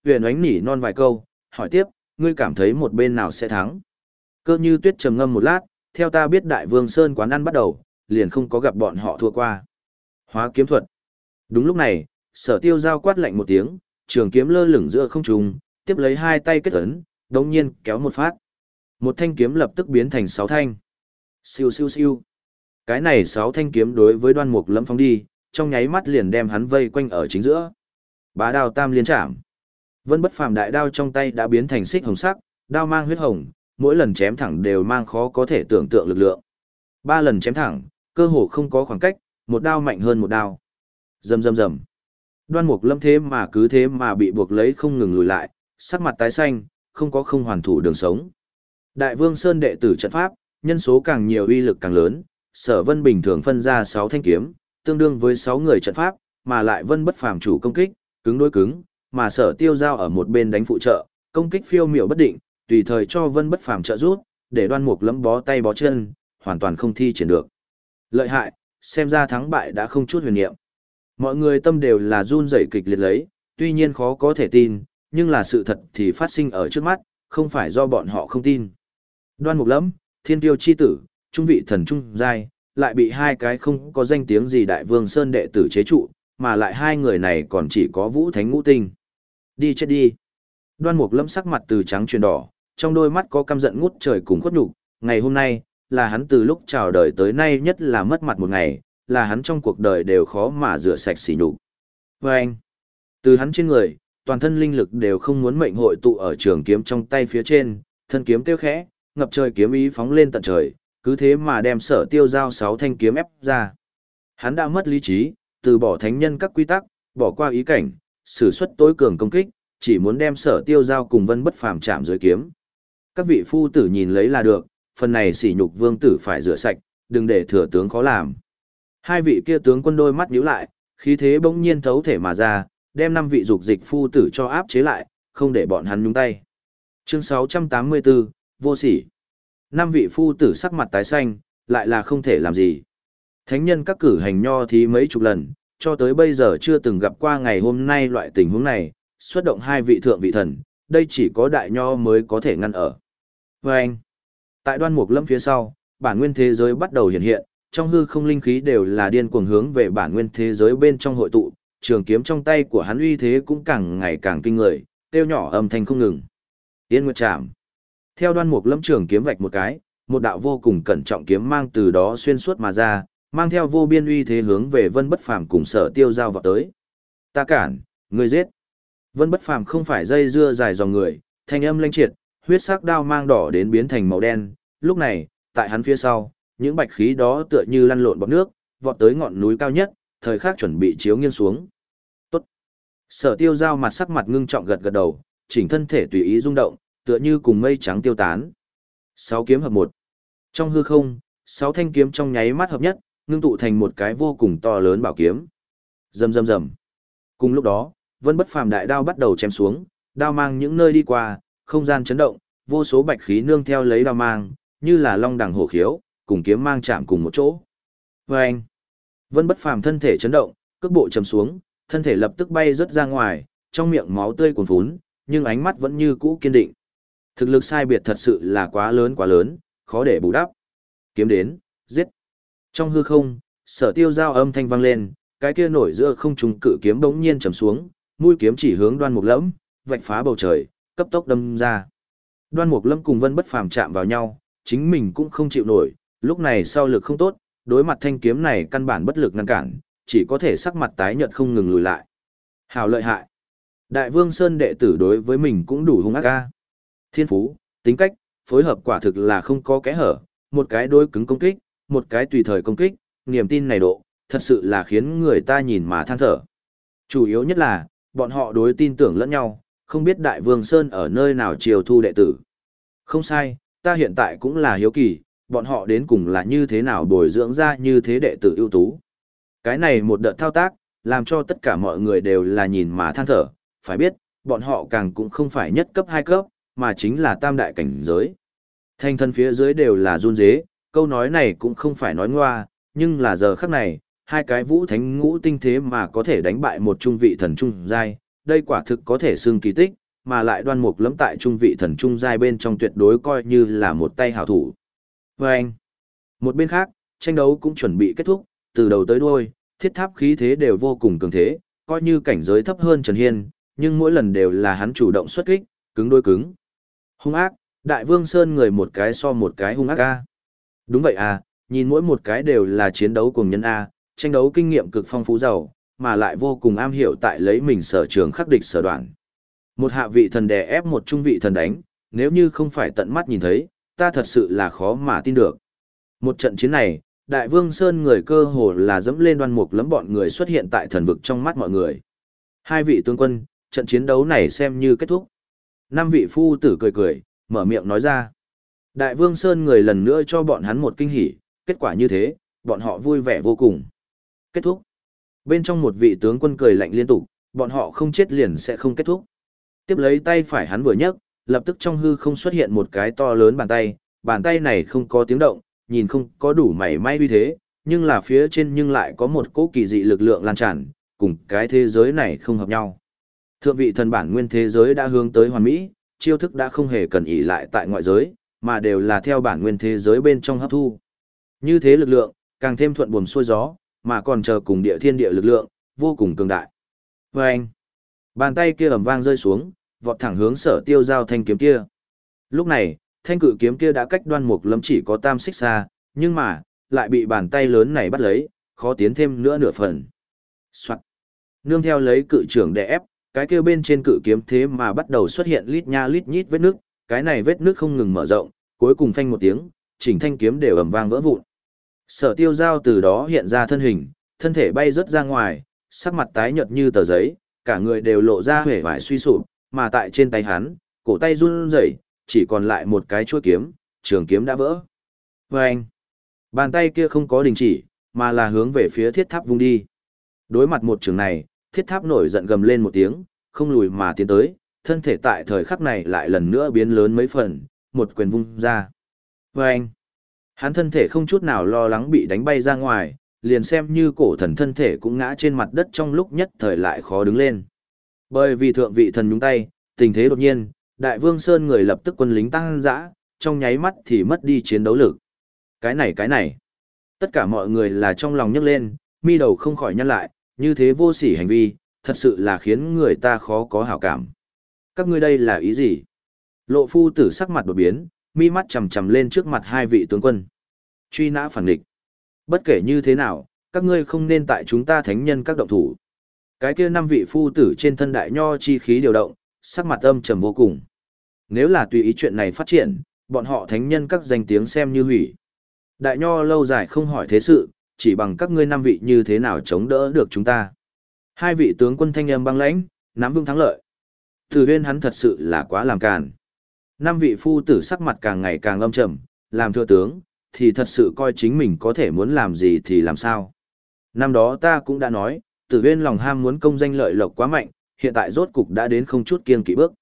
Huyền ánh nỉ non vài câu, hỏi tiếp, ngươi cảm thấy một bên nào sẽ thắng? Cơ như tuyết trầm ngâm một lát, theo ta biết đại vương sơn quán ăn bắt đầu, liền không có gặp bọn họ thua qua. Hóa kiếm thuật. Đúng lúc này, sở tiêu giao quát lạnh một tiếng, trường kiếm lơ lửng giữa không trung, tiếp lấy hai tay kết ấn, đồng nhiên kéo một phát. Một thanh kiếm lập tức biến thành sáu thanh. Siêu siêu siêu. Cái này sáu thanh kiếm đối với đoan mục lâm phong đi, trong nháy mắt liền đem hắn vây quanh ở chính giữa. Bá đao tam liên chạm. Vân bất phàm đại đao trong tay đã biến thành xích hồng sắc, đao mang huyết hồng, mỗi lần chém thẳng đều mang khó có thể tưởng tượng lực lượng. Ba lần chém thẳng, cơ hồ không có khoảng cách, một đao mạnh hơn một đao. Rầm rầm rầm. Đoan Mục Lâm thế mà cứ thế mà bị buộc lấy không ngừng lùi lại, sắc mặt tái xanh, không có không hoàn thủ đường sống. Đại Vương Sơn đệ tử trận pháp, nhân số càng nhiều uy lực càng lớn, Sở Vân bình thường phân ra 6 thanh kiếm, tương đương với 6 người trận pháp, mà lại Vân bất phàm chủ công kích, cứng đối cứng, mà Sở Tiêu Giao ở một bên đánh phụ trợ, công kích phiêu miểu bất định, tùy thời cho Vân bất phàm trợ giúp, để Đoan Mục lấm bó tay bó chân, hoàn toàn không thi triển được. Lợi hại, xem ra thắng bại đã không chút huyền niệm. Mọi người tâm đều là run rẩy kịch liệt lấy, tuy nhiên khó có thể tin, nhưng là sự thật thì phát sinh ở trước mắt, không phải do bọn họ không tin. Đoan Mục lẫm Thiên Tiêu chi tử, trung vị thần trung giai, lại bị hai cái không có danh tiếng gì đại vương sơn đệ tử chế trụ, mà lại hai người này còn chỉ có vũ thánh ngũ tinh. Đi chết đi. Đoan mục lâm sắc mặt từ trắng chuyển đỏ, trong đôi mắt có căm giận ngút trời cùng khuất nhục ngày hôm nay, là hắn từ lúc chào đời tới nay nhất là mất mặt một ngày, là hắn trong cuộc đời đều khó mà rửa sạch sỉ nhục. Và anh, từ hắn trên người, toàn thân linh lực đều không muốn mệnh hội tụ ở trường kiếm trong tay phía trên, thân kiếm kêu khẽ, ngập trời kiếm ý phóng lên tận trời, cứ thế mà đem sở tiêu giao sáu thanh kiếm ép ra. Hắn đã mất lý trí, từ bỏ thánh nhân các quy tắc, bỏ qua ý cảnh, sử xuất tối cường công kích, chỉ muốn đem sở tiêu giao cùng vân bất phàm chạm dưới kiếm. Các vị phu tử nhìn lấy là được, phần này sỉ nhục vương tử phải rửa sạch, đừng để thừa tướng khó làm. Hai vị kia tướng quân đôi mắt nhíu lại, khí thế bỗng nhiên thấu thể mà ra, đem năm vị dục dịch phu tử cho áp chế lại, không để bọn hắn nhúng tay. Chương 684, vô sỉ. Năm vị phu tử sắc mặt tái xanh, lại là không thể làm gì. Thánh nhân các cử hành nho thí mấy chục lần, cho tới bây giờ chưa từng gặp qua ngày hôm nay loại tình huống này, xuất động hai vị thượng vị thần, đây chỉ có đại nho mới có thể ngăn ở. Và anh, tại đoan mục lâm phía sau, bản nguyên thế giới bắt đầu hiện hiện, trong hư không linh khí đều là điên cuồng hướng về bản nguyên thế giới bên trong hội tụ, trường kiếm trong tay của hắn uy thế cũng càng ngày càng kinh người, tiêu nhỏ âm thanh không ngừng. Yên Nguyệt Trảm. Theo đoan mục lâm trường kiếm vạch một cái, một đạo vô cùng cẩn trọng kiếm mang từ đó xuyên suốt mà ra, mang theo vô biên uy thế hướng về Vân Bất Phàm cùng Sở Tiêu giao vào tới. Ta cản, người giết. Vân Bất Phàm không phải dây dưa dài dòng người, thanh âm lanh triệt, huyết sắc đao mang đỏ đến biến thành màu đen, lúc này, tại hắn phía sau, những bạch khí đó tựa như lăn lộn bọt nước, vọt tới ngọn núi cao nhất, thời khắc chuẩn bị chiếu nghiêng xuống. Tốt. Sở Tiêu giao mặt sắc mặt ngưng trọng gật gật đầu, chỉnh thân thể tùy ý rung động, tựa như cùng mây trắng tiêu tán. Sáu kiếm hợp một. Trong hư không, sáu thanh kiếm trong nháy mắt hợp nhất, ngưng tụ thành một cái vô cùng to lớn bảo kiếm. Rầm rầm rầm. Cùng lúc đó, Vân Bất Phàm đại đao bắt đầu chém xuống, đao mang những nơi đi qua, không gian chấn động, vô số bạch khí nương theo lấy đao mang, như là long đằng hổ khiếu, cùng kiếm mang chạm cùng một chỗ. Oeng. Vân Bất Phàm thân thể chấn động, cước bộ chầm xuống, thân thể lập tức bay rất ra ngoài, trong miệng máu tươi cuồn phún, nhưng ánh mắt vẫn như cũ kiên định. Thực lực sai biệt thật sự là quá lớn quá lớn, khó để bù đắp. Kiếm đến, giết. Trong hư không, sở tiêu giao âm thanh vang lên, cái kia nổi giữa không trung cự kiếm bỗng nhiên trầm xuống, mũi kiếm chỉ hướng đoan mục lẫm, vạch phá bầu trời, cấp tốc đâm ra. Đoan mục lâm cùng vân bất phàm chạm vào nhau, chính mình cũng không chịu nổi, lúc này sau lực không tốt, đối mặt thanh kiếm này căn bản bất lực ngăn cản, chỉ có thể sắc mặt tái nhợt không ngừng lùi lại. Hào lợi hại. Đại vương Sơn đệ tử đối với mình cũng đủ hung ác a. Thiên phú, tính cách, phối hợp quả thực là không có kẽ hở, một cái đối cứng công kích, một cái tùy thời công kích, niềm tin này độ, thật sự là khiến người ta nhìn mà than thở. Chủ yếu nhất là, bọn họ đối tin tưởng lẫn nhau, không biết Đại Vương Sơn ở nơi nào chiều thu đệ tử. Không sai, ta hiện tại cũng là hiếu kỳ, bọn họ đến cùng là như thế nào bồi dưỡng ra như thế đệ tử ưu tú. Cái này một đợt thao tác, làm cho tất cả mọi người đều là nhìn mà than thở, phải biết, bọn họ càng cũng không phải nhất cấp hai cấp, mà chính là tam đại cảnh giới. Thanh thân phía dưới đều là run dế, câu nói này cũng không phải nói ngoa, nhưng là giờ khắc này, hai cái vũ thánh ngũ tinh thế mà có thể đánh bại một trung vị thần trung giai, đây quả thực có thể xưng kỳ tích, mà lại đoan mục lẫm tại trung vị thần trung giai bên trong tuyệt đối coi như là một tay hảo thủ. Và anh, một bên khác, tranh đấu cũng chuẩn bị kết thúc, từ đầu tới đuôi, thiết tháp khí thế đều vô cùng cường thế, coi như cảnh giới thấp hơn Trần Hiên, nhưng mỗi lần đều là hắn chủ động xuất kích, cứng đôi cứng. Hung ác, Đại Vương Sơn người một cái so một cái hung ác ca. Đúng vậy à, nhìn mỗi một cái đều là chiến đấu cùng nhân A, tranh đấu kinh nghiệm cực phong phú giàu, mà lại vô cùng am hiểu tại lấy mình sở trường khắc địch sở đoạn. Một hạ vị thần đè ép một trung vị thần đánh, nếu như không phải tận mắt nhìn thấy, ta thật sự là khó mà tin được. Một trận chiến này, Đại Vương Sơn người cơ hồ là dẫm lên đoan mục lắm bọn người xuất hiện tại thần vực trong mắt mọi người. Hai vị tướng quân, trận chiến đấu này xem như kết thúc. Năm vị phu tử cười cười, mở miệng nói ra. Đại Vương Sơn người lần nữa cho bọn hắn một kinh hỉ, kết quả như thế, bọn họ vui vẻ vô cùng. Kết thúc. Bên trong một vị tướng quân cười lạnh liên tục, bọn họ không chết liền sẽ không kết thúc. Tiếp lấy tay phải hắn vừa nhấc, lập tức trong hư không xuất hiện một cái to lớn bàn tay, bàn tay này không có tiếng động, nhìn không có đủ mảy may uy thế, nhưng là phía trên nhưng lại có một cỗ kỳ dị lực lượng lan tràn, cùng cái thế giới này không hợp nhau. Thượng vị thần bản nguyên thế giới đã hướng tới hoàn mỹ, chiêu thức đã không hề cần ỷ lại tại ngoại giới, mà đều là theo bản nguyên thế giới bên trong hấp thu. Như thế lực lượng, càng thêm thuận buồm xuôi gió, mà còn chờ cùng địa thiên địa lực lượng, vô cùng cường đại. Và anh, bàn tay kia ầm vang rơi xuống, vọt thẳng hướng sở tiêu giao thanh kiếm kia. Lúc này, thanh cự kiếm kia đã cách đoan mục lâm chỉ có tam xích xa, nhưng mà, lại bị bàn tay lớn này bắt lấy, khó tiến thêm nữa nửa phần. Soạn. Nương theo lấy cự trưởng đè ép, cái kia bên trên cự kiếm thế mà bắt đầu xuất hiện lít nha lít nhít vết nước, cái này vết nước không ngừng mở rộng, cuối cùng phanh một tiếng, chỉnh thanh kiếm đều ầm vang vỡ vụn. Sở tiêu giao từ đó hiện ra thân hình, thân thể bay rớt ra ngoài, sắc mặt tái nhợt như tờ giấy, cả người đều lộ ra vẻ vải suy sụp, mà tại trên tay hắn, cổ tay run rẩy, chỉ còn lại một cái chuôi kiếm, trường kiếm đã vỡ. Và anh, bàn tay kia không có đình chỉ, mà là hướng về phía thiết tháp vung đi. Đối mặt một trường này, thiết tháp nổi giận gầm lên một tiếng, không lùi mà tiến tới, thân thể tại thời khắc này lại lần nữa biến lớn mấy phần, một quyền vung ra. Và anh, hắn thân thể không chút nào lo lắng bị đánh bay ra ngoài, liền xem như cổ thần thân thể cũng ngã trên mặt đất trong lúc nhất thời lại khó đứng lên. Bởi vì thượng vị thần nhúng tay, tình thế đột nhiên, đại vương Sơn người lập tức quân lính tăng dã, trong nháy mắt thì mất đi chiến đấu lực. Cái này cái này. Tất cả mọi người là trong lòng nhấc lên, mi đầu không khỏi nhăn lại, như thế vô sỉ hành vi, thật sự là khiến người ta khó có hảo cảm. Các ngươi đây là ý gì? Lộ phu tử sắc mặt đột biến, mi mắt chầm chầm lên trước mặt hai vị tướng quân. Truy nã phản địch. Bất kể như thế nào, các ngươi không nên tại chúng ta thánh nhân các động thủ. Cái kia năm vị phu tử trên thân đại nho chi khí điều động, sắc mặt âm trầm vô cùng. Nếu là tùy ý chuyện này phát triển, bọn họ thánh nhân các danh tiếng xem như hủy. Đại nho lâu dài không hỏi thế sự, chỉ bằng các ngươi năm vị như thế nào chống đỡ được chúng ta. Hai vị tướng quân thanh âm băng lãnh, nắm vững thắng lợi. Từ huyên hắn thật sự là quá làm càn. Năm vị phu tử sắc mặt càng ngày càng âm trầm, làm thừa tướng, thì thật sự coi chính mình có thể muốn làm gì thì làm sao. Năm đó ta cũng đã nói, tử huyên lòng ham muốn công danh lợi lộc quá mạnh, hiện tại rốt cục đã đến không chút kiêng kỵ bước.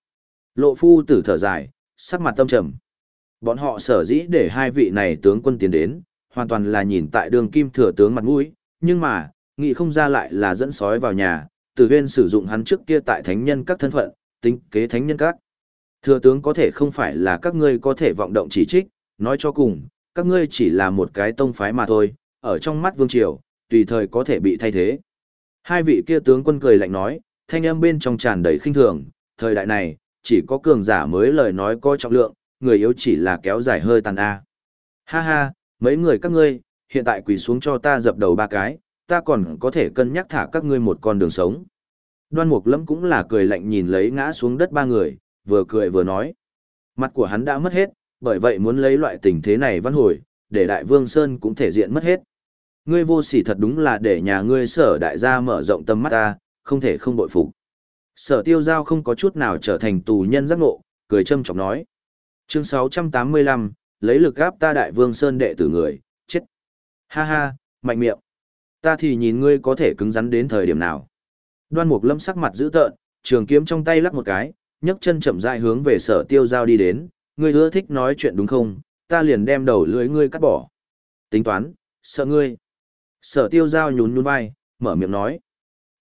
Lộ phu tử thở dài, sắc mặt tâm trầm. Bọn họ sở dĩ để hai vị này tướng quân tiến đến, hoàn toàn là nhìn tại đường kim thừa tướng mặt mũi, nhưng mà, nghĩ không ra lại là dẫn sói vào nhà, tử huyên sử dụng hắn trước kia tại thánh nhân các thân phận, tính kế thánh nhân các. Thừa tướng có thể không phải là các ngươi có thể vọng động chỉ trích, nói cho cùng, các ngươi chỉ là một cái tông phái mà thôi, ở trong mắt vương triều, tùy thời có thể bị thay thế. Hai vị kia tướng quân cười lạnh nói, thanh âm bên trong tràn đầy khinh thường, thời đại này, chỉ có cường giả mới lời nói có trọng lượng, người yếu chỉ là kéo dài hơi tàn A. Ha ha, mấy người các ngươi, hiện tại quỳ xuống cho ta dập đầu ba cái, ta còn có thể cân nhắc thả các ngươi một con đường sống. Đoan Mục Lâm cũng là cười lạnh nhìn lấy ngã xuống đất ba người, vừa cười vừa nói. Mặt của hắn đã mất hết, bởi vậy muốn lấy loại tình thế này văn hồi, để Đại Vương Sơn cũng thể diện mất hết. Ngươi vô sỉ thật đúng là để nhà ngươi sở đại gia mở rộng tâm mắt ta, không thể không bội phục. Sở tiêu giao không có chút nào trở thành tù nhân giác ngộ, cười châm chọc nói. Chương 685, lấy lực gáp ta đại vương sơn đệ tử người, chết. Ha ha, mạnh miệng. Ta thì nhìn ngươi có thể cứng rắn đến thời điểm nào. Đoan mục lâm sắc mặt dữ tợn, trường kiếm trong tay lắc một cái, nhấc chân chậm rãi hướng về sở tiêu giao đi đến, ngươi ưa thích nói chuyện đúng không, ta liền đem đầu lưỡi ngươi cắt bỏ. Tính toán, sợ ngươi. Sở tiêu giao nhún nhún vai, mở miệng nói.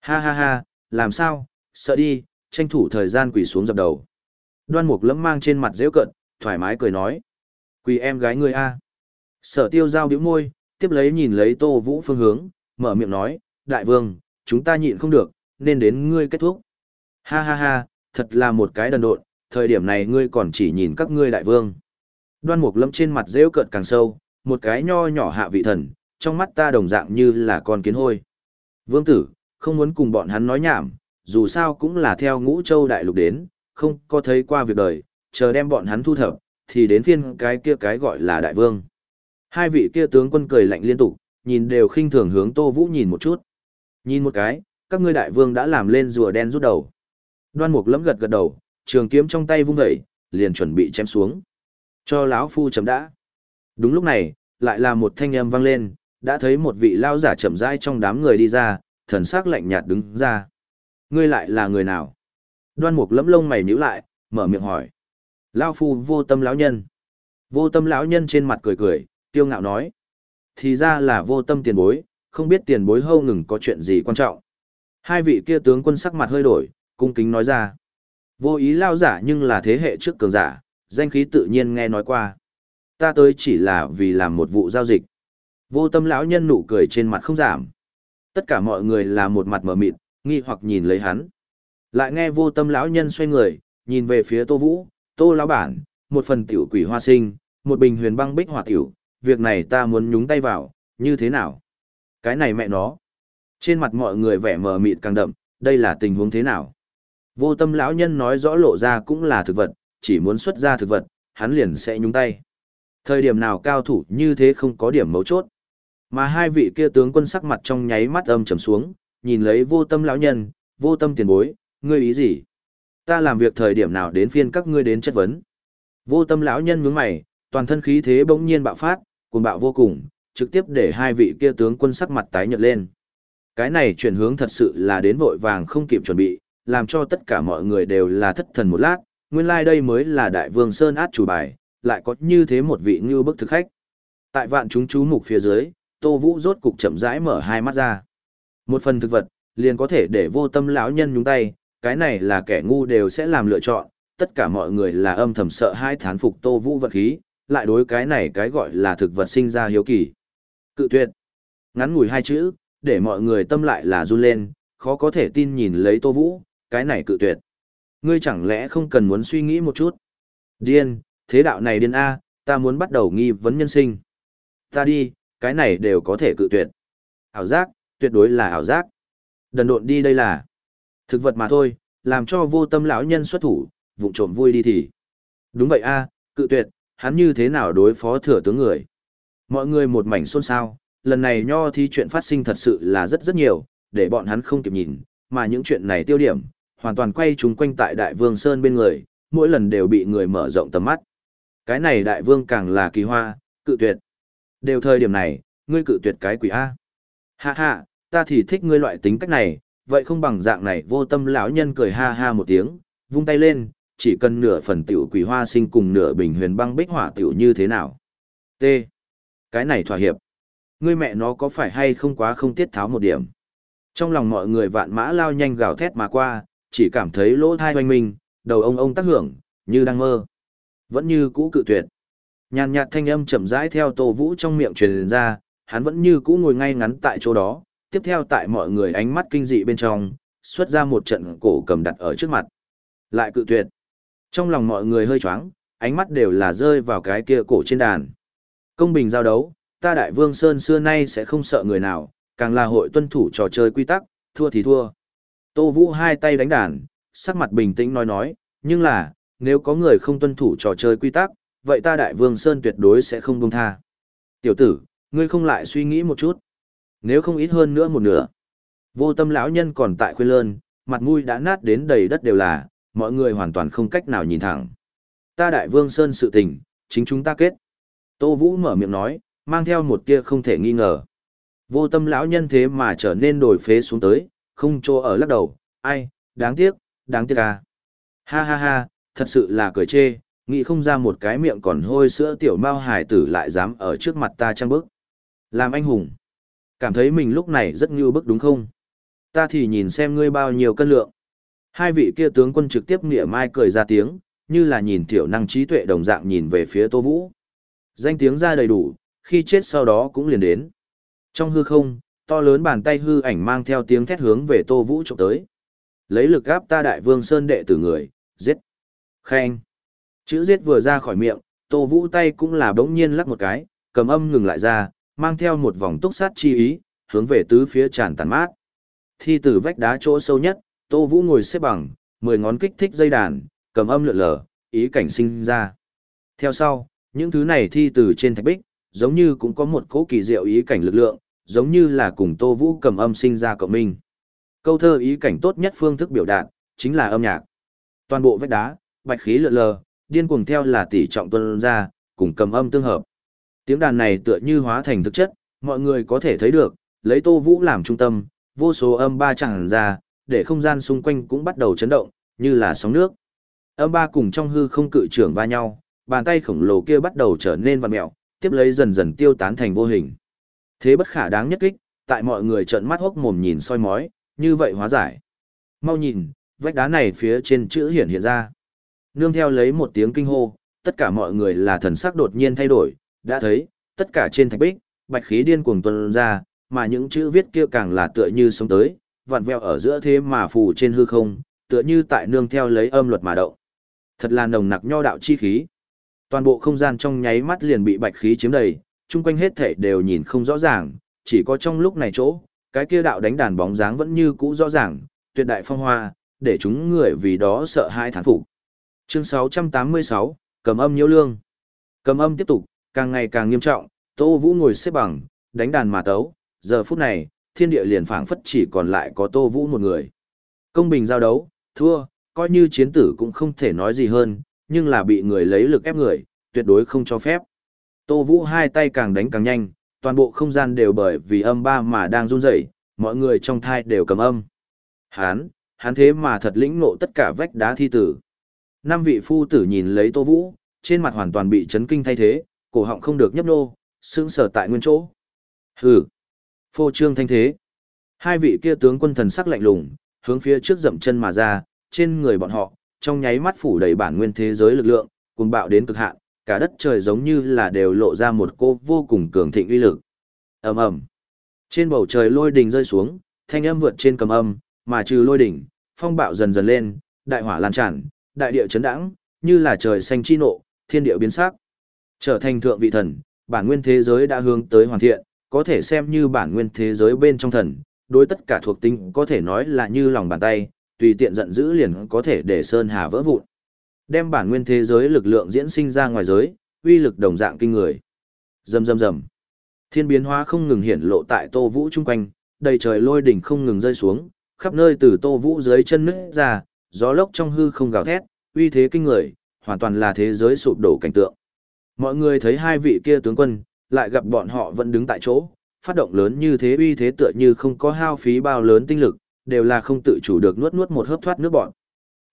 Ha ha ha, làm sao, sợ đi, tranh thủ thời gian quỳ xuống dập đầu. Đoan mục lẫm mang trên mặt dễ cận, thoải mái cười nói. Quỳ em gái ngươi a. Sở tiêu giao bĩu môi, tiếp lấy nhìn lấy tô vũ phương hướng, mở miệng nói, đại vương, chúng ta nhịn không được, nên đến ngươi kết thúc. Ha ha ha, thật là một cái đần độn, thời điểm này ngươi còn chỉ nhìn các ngươi đại vương. Đoan mục lâm trên mặt rêu cợt càng sâu, một cái nho nhỏ hạ vị thần, trong mắt ta đồng dạng như là con kiến hôi. Vương tử, không muốn cùng bọn hắn nói nhảm, dù sao cũng là theo ngũ châu đại lục đến, không có thấy qua việc đời, chờ đem bọn hắn thu thập, thì đến phiên cái kia cái gọi là đại vương. Hai vị kia tướng quân cười lạnh liên tục, nhìn đều khinh thường hướng Tô Vũ nhìn một chút. Nhìn một cái, các ngươi đại vương đã làm lên rùa đen rút đầu. Đoan Mục lẫm gật gật đầu, trường kiếm trong tay vung dậy, liền chuẩn bị chém xuống. Cho lão phu chấm đã. Đúng lúc này, lại là một thanh âm vang lên, đã thấy một vị lao giả chậm rãi trong đám người đi ra, thần sắc lạnh nhạt đứng ra. Ngươi lại là người nào? Đoan Mục lẫm lông mày nhíu lại, mở miệng hỏi. Lao phu vô tâm lão nhân. Vô tâm lão nhân trên mặt cười cười, tiêu ngạo nói. Thì ra là vô tâm tiền bối, không biết tiền bối hâu ngừng có chuyện gì quan trọng. Hai vị kia tướng quân sắc mặt hơi đổi, cung kính nói ra. Vô ý lao giả nhưng là thế hệ trước cường giả, danh khí tự nhiên nghe nói qua. Ta tới chỉ là vì làm một vụ giao dịch. Vô tâm lão nhân nụ cười trên mặt không giảm. Tất cả mọi người là một mặt mở mịt, nghi hoặc nhìn lấy hắn. Lại nghe vô tâm lão nhân xoay người, nhìn về phía Tô Vũ, Tô lão bản, một phần tiểu quỷ hoa sinh, một bình huyền băng bích hỏa tiểu, việc này ta muốn nhúng tay vào, như thế nào? Cái này mẹ nó. Trên mặt mọi người vẻ mờ mịt càng đậm, đây là tình huống thế nào? Vô tâm lão nhân nói rõ lộ ra cũng là thực vật, chỉ muốn xuất ra thực vật, hắn liền sẽ nhúng tay. Thời điểm nào cao thủ như thế không có điểm mấu chốt. Mà hai vị kia tướng quân sắc mặt trong nháy mắt âm trầm xuống, nhìn lấy vô tâm lão nhân, vô tâm tiền bối, ngươi ý gì? Ta làm việc thời điểm nào đến phiên các ngươi đến chất vấn? Vô tâm lão nhân nhướng mày, toàn thân khí thế bỗng nhiên bạo phát, cuồng bạo vô cùng, trực tiếp để hai vị kia tướng quân sắc mặt tái nhợt lên. Cái này chuyển hướng thật sự là đến vội vàng không kịp chuẩn bị, làm cho tất cả mọi người đều là thất thần một lát, nguyên lai like đây mới là đại vương Sơn át chủ bài, lại có như thế một vị như bức thực khách. Tại vạn chúng chú mục phía dưới, Tô Vũ rốt cục chậm rãi mở hai mắt ra. Một phần thực vật, liền có thể để vô tâm lão nhân nhúng tay, cái này là kẻ ngu đều sẽ làm lựa chọn, tất cả mọi người là âm thầm sợ hai thán phục Tô Vũ vật khí, lại đối cái này cái gọi là thực vật sinh ra hiếu kỳ. Cự tuyệt. Ngắn ngủi hai chữ, để mọi người tâm lại là run lên, khó có thể tin nhìn lấy Tô Vũ, cái này cự tuyệt. Ngươi chẳng lẽ không cần muốn suy nghĩ một chút? Điên, thế đạo này điên A, ta muốn bắt đầu nghi vấn nhân sinh. Ta đi, cái này đều có thể cự tuyệt. Ảo giác, tuyệt đối là ảo giác. Đần độn đi đây là thực vật mà thôi, làm cho vô tâm lão nhân xuất thủ, vụng trộm vui đi thì. Đúng vậy a, cự tuyệt, hắn như thế nào đối phó thừa tướng người. Mọi người một mảnh xôn xao, lần này nho thi chuyện phát sinh thật sự là rất rất nhiều, để bọn hắn không kịp nhìn, mà những chuyện này tiêu điểm, hoàn toàn quay chúng quanh tại đại vương Sơn bên người, mỗi lần đều bị người mở rộng tầm mắt. Cái này đại vương càng là kỳ hoa, cự tuyệt. Đều thời điểm này, ngươi cự tuyệt cái quỷ A. Ha ha, ta thì thích ngươi loại tính cách này, vậy không bằng dạng này vô tâm lão nhân cười ha ha một tiếng, vung tay lên, chỉ cần nửa phần tiểu quỷ hoa sinh cùng nửa bình huyền băng bích hỏa tiểu như thế nào. T. Cái này thỏa hiệp. Ngươi mẹ nó có phải hay không quá không tiết tháo một điểm. Trong lòng mọi người vạn mã lao nhanh gào thét mà qua, chỉ cảm thấy lỗ thai hoanh minh, đầu ông ông tác hưởng, như đang mơ. Vẫn như cũ cự tuyệt. Nhàn nhạt thanh âm chậm rãi theo Tô Vũ trong miệng truyền ra, hắn vẫn như cũ ngồi ngay ngắn tại chỗ đó, tiếp theo tại mọi người ánh mắt kinh dị bên trong, xuất ra một trận cổ cầm đặt ở trước mặt. Lại cự tuyệt. Trong lòng mọi người hơi choáng, ánh mắt đều là rơi vào cái kia cổ trên đàn. Công bình giao đấu, ta đại vương Sơn xưa nay sẽ không sợ người nào, càng là hội tuân thủ trò chơi quy tắc, thua thì thua. Tô Vũ hai tay đánh đàn, sắc mặt bình tĩnh nói nói, nhưng là, nếu có người không tuân thủ trò chơi quy tắc, vậy ta đại vương Sơn tuyệt đối sẽ không buông tha. Tiểu tử, ngươi không lại suy nghĩ một chút. Nếu không ít hơn nữa một nửa. Vô tâm lão nhân còn tại khuyên lơn, mặt mũi đã nát đến đầy đất đều là, mọi người hoàn toàn không cách nào nhìn thẳng. Ta đại vương Sơn sự tình, chính chúng ta kết. Tô Vũ mở miệng nói, mang theo một tia không thể nghi ngờ. Vô tâm lão nhân thế mà trở nên đổi phế xuống tới, không chỗ ở lắc đầu, ai, đáng tiếc, đáng tiếc à. Ha ha ha, thật sự là cười chê, nghĩ không ra một cái miệng còn hôi sữa tiểu mao hải tử lại dám ở trước mặt ta trăng bức. Làm anh hùng. Cảm thấy mình lúc này rất như bức đúng không? Ta thì nhìn xem ngươi bao nhiêu cân lượng. Hai vị kia tướng quân trực tiếp nghĩa mai cười ra tiếng, như là nhìn tiểu năng trí tuệ đồng dạng nhìn về phía Tô Vũ. Danh tiếng ra đầy đủ, khi chết sau đó cũng liền đến. Trong hư không, to lớn bàn tay hư ảnh mang theo tiếng thét hướng về Tô Vũ trộm tới. Lấy lực gáp ta đại vương sơn đệ tử người, giết. Khen. Chữ giết vừa ra khỏi miệng, Tô Vũ tay cũng là bỗng nhiên lắc một cái, cầm âm ngừng lại ra, mang theo một vòng túc sát chi ý, hướng về tứ phía tràn tàn mát. Thi tử vách đá chỗ sâu nhất, Tô Vũ ngồi xếp bằng, mười ngón kích thích dây đàn, cầm âm lượn lờ, ý cảnh sinh ra. Theo sau, những thứ này thi từ trên thạch bích, giống như cũng có một cỗ kỳ diệu ý cảnh lực lượng, giống như là cùng Tô Vũ cầm âm sinh ra cộng minh. Câu thơ ý cảnh tốt nhất phương thức biểu đạt, chính là âm nhạc. Toàn bộ vách đá, bạch khí lượn lờ, điên cuồng theo là tỷ trọng tuân ra, cùng cầm âm tương hợp. Tiếng đàn này tựa như hóa thành thực chất, mọi người có thể thấy được, lấy Tô Vũ làm trung tâm, vô số âm ba chẳng ra, để không gian xung quanh cũng bắt đầu chấn động, như là sóng nước. Âm ba cùng trong hư không cự trưởng va nhau, bàn tay khổng lồ kia bắt đầu trở nên vặn mẹo, tiếp lấy dần dần tiêu tán thành vô hình. Thế bất khả đáng nhất kích, tại mọi người trợn mắt hốc mồm nhìn soi mói, như vậy hóa giải. Mau nhìn, vách đá này phía trên chữ hiển hiện ra. Nương theo lấy một tiếng kinh hô, tất cả mọi người là thần sắc đột nhiên thay đổi, đã thấy, tất cả trên thạch bích, bạch khí điên cuồng tuôn ra, mà những chữ viết kia càng là tựa như sống tới, vặn vẹo ở giữa thế mà phù trên hư không, tựa như tại nương theo lấy âm luật mà động. Thật là nồng nặc nho đạo chi khí. Toàn bộ không gian trong nháy mắt liền bị bạch khí chiếm đầy, chung quanh hết thảy đều nhìn không rõ ràng, chỉ có trong lúc này chỗ, cái kia đạo đánh đàn bóng dáng vẫn như cũ rõ ràng, tuyệt đại phong hoa, để chúng người vì đó sợ hai thán phục. Chương 686, cầm âm nhiễu lương. Cầm âm tiếp tục, càng ngày càng nghiêm trọng, Tô Vũ ngồi xếp bằng, đánh đàn mà tấu, giờ phút này, thiên địa liền phảng phất chỉ còn lại có Tô Vũ một người. Công bình giao đấu, thua, coi như chiến tử cũng không thể nói gì hơn, nhưng là bị người lấy lực ép người, tuyệt đối không cho phép. Tô Vũ hai tay càng đánh càng nhanh, toàn bộ không gian đều bởi vì âm ba mà đang run rẩy, mọi người trong thai đều cầm âm. Hán, hán thế mà thật lĩnh ngộ tất cả vách đá thi tử. Năm vị phu tử nhìn lấy Tô Vũ, trên mặt hoàn toàn bị chấn kinh thay thế, cổ họng không được nhấp nô, sững sờ tại nguyên chỗ. Hừ, phô trương thanh thế. Hai vị kia tướng quân thần sắc lạnh lùng, hướng phía trước dậm chân mà ra, trên người bọn họ, trong nháy mắt phủ đầy bản nguyên thế giới lực lượng, cuồng bạo đến cực hạn, cả đất trời giống như là đều lộ ra một cô vô cùng cường thịnh uy lực. Ầm ầm. Trên bầu trời lôi đình rơi xuống, thanh âm vượt trên cầm âm, mà trừ lôi đỉnh, phong bạo dần dần lên, đại hỏa lan tràn, đại địa chấn đãng, như là trời xanh chi nộ, thiên địa biến sắc. Trở thành thượng vị thần, bản nguyên thế giới đã hướng tới hoàn thiện, có thể xem như bản nguyên thế giới bên trong thần, đối tất cả thuộc tính có thể nói là như lòng bàn tay, tùy tiện giận dữ liền có thể để sơn hà vỡ vụn. Đem bản nguyên thế giới lực lượng diễn sinh ra ngoài giới, uy lực đồng dạng kinh người. Rầm rầm rầm. Thiên biến hóa không ngừng hiển lộ tại Tô Vũ chung quanh, đầy trời lôi đỉnh không ngừng rơi xuống, khắp nơi từ Tô Vũ dưới chân nứt ra, gió lốc trong hư không gào thét, uy thế kinh người, hoàn toàn là thế giới sụp đổ cảnh tượng. Mọi người thấy hai vị kia tướng quân, lại gặp bọn họ vẫn đứng tại chỗ, phát động lớn như thế uy thế tựa như không có hao phí bao lớn tinh lực, đều là không tự chủ được nuốt nuốt một hớp thoát nước bọn.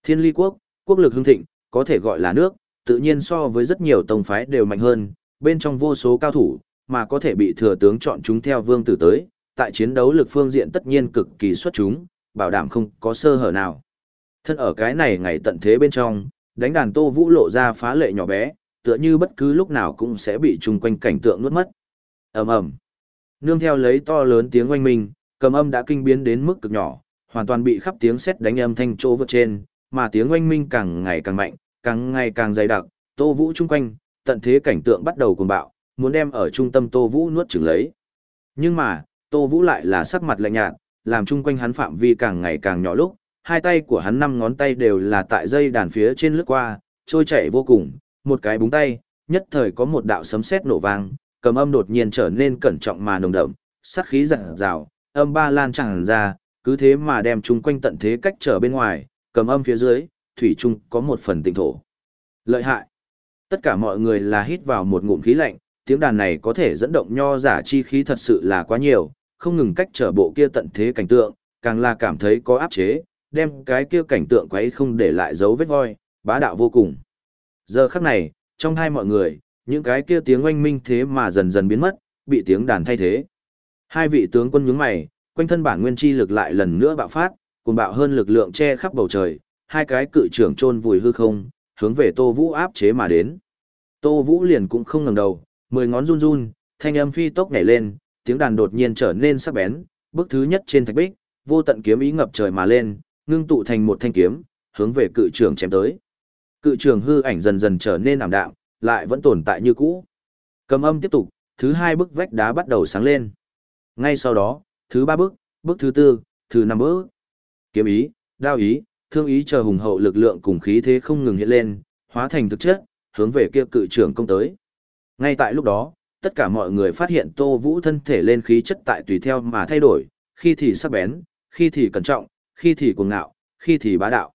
Thiên ly quốc, quốc lực hưng thịnh, có thể gọi là nước, tự nhiên so với rất nhiều tông phái đều mạnh hơn, bên trong vô số cao thủ, mà có thể bị thừa tướng chọn chúng theo vương tử tới, tại chiến đấu lực phương diện tất nhiên cực kỳ xuất chúng, bảo đảm không có sơ hở nào. Thân ở cái này ngày tận thế bên trong, đánh đàn tô vũ lộ ra phá lệ nhỏ bé, tựa như bất cứ lúc nào cũng sẽ bị chung quanh cảnh tượng nuốt mất. ầm ầm Nương theo lấy to lớn tiếng oanh minh, cầm âm đã kinh biến đến mức cực nhỏ, hoàn toàn bị khắp tiếng sét đánh âm thanh chỗ vượt trên, mà tiếng oanh minh càng ngày càng mạnh, càng ngày càng dày đặc, Tô Vũ chung quanh, tận thế cảnh tượng bắt đầu cuồng bạo, muốn đem ở trung tâm Tô Vũ nuốt chửng lấy. Nhưng mà, Tô Vũ lại là sắc mặt lạnh nhạt, làm chung quanh hắn phạm vi càng ngày càng nhỏ lúc, hai tay của hắn năm ngón tay đều là tại dây đàn phía trên lướt qua, trôi chảy vô cùng, một cái búng tay, nhất thời có một đạo sấm sét nổ vang, cầm âm đột nhiên trở nên cẩn trọng mà nồng đậm, sát khí dặn rào, âm ba lan tràn ra, cứ thế mà đem chung quanh tận thế cách trở bên ngoài, cầm âm phía dưới, thủy chung có một phần tịnh thổ. Lợi hại. Tất cả mọi người là hít vào một ngụm khí lạnh, tiếng đàn này có thể dẫn động nho giả chi khí thật sự là quá nhiều, không ngừng cách trở bộ kia tận thế cảnh tượng, càng là cảm thấy có áp chế, đem cái kia cảnh tượng quấy không để lại dấu vết voi, bá đạo vô cùng. Giờ khắc này, trong hai mọi người, những cái kia tiếng oanh minh thế mà dần dần biến mất, bị tiếng đàn thay thế. Hai vị tướng quân nhướng mày, quanh thân bản nguyên chi lực lại lần nữa bạo phát, cùng bạo hơn lực lượng che khắp bầu trời, hai cái cự trưởng chôn vùi hư không, hướng về Tô Vũ áp chế mà đến. Tô Vũ liền cũng không ngẩng đầu, mười ngón run run, thanh âm phi tốc nhảy lên, tiếng đàn đột nhiên trở nên sắc bén, bước thứ nhất trên thạch bích, vô tận kiếm ý ngập trời mà lên, ngưng tụ thành một thanh kiếm, hướng về cự trưởng chém tới. Cự trưởng hư ảnh dần dần trở nên ảm đạm, lại vẫn tồn tại như cũ. Cầm âm tiếp tục, thứ hai bức vách đá bắt đầu sáng lên. Ngay sau đó, thứ ba bước, bước thứ tư, thứ năm bước. Kiếm ý, đao ý, thương ý chờ hùng hậu lực lượng cùng khí thế không ngừng hiện lên, hóa thành thực chất, hướng về kia cự trưởng công tới. Ngay tại lúc đó, tất cả mọi người phát hiện Tô Vũ thân thể lên khí chất tại tùy theo mà thay đổi, khi thì sắc bén, khi thì cẩn trọng, khi thì cuồng ngạo, khi thì bá đạo.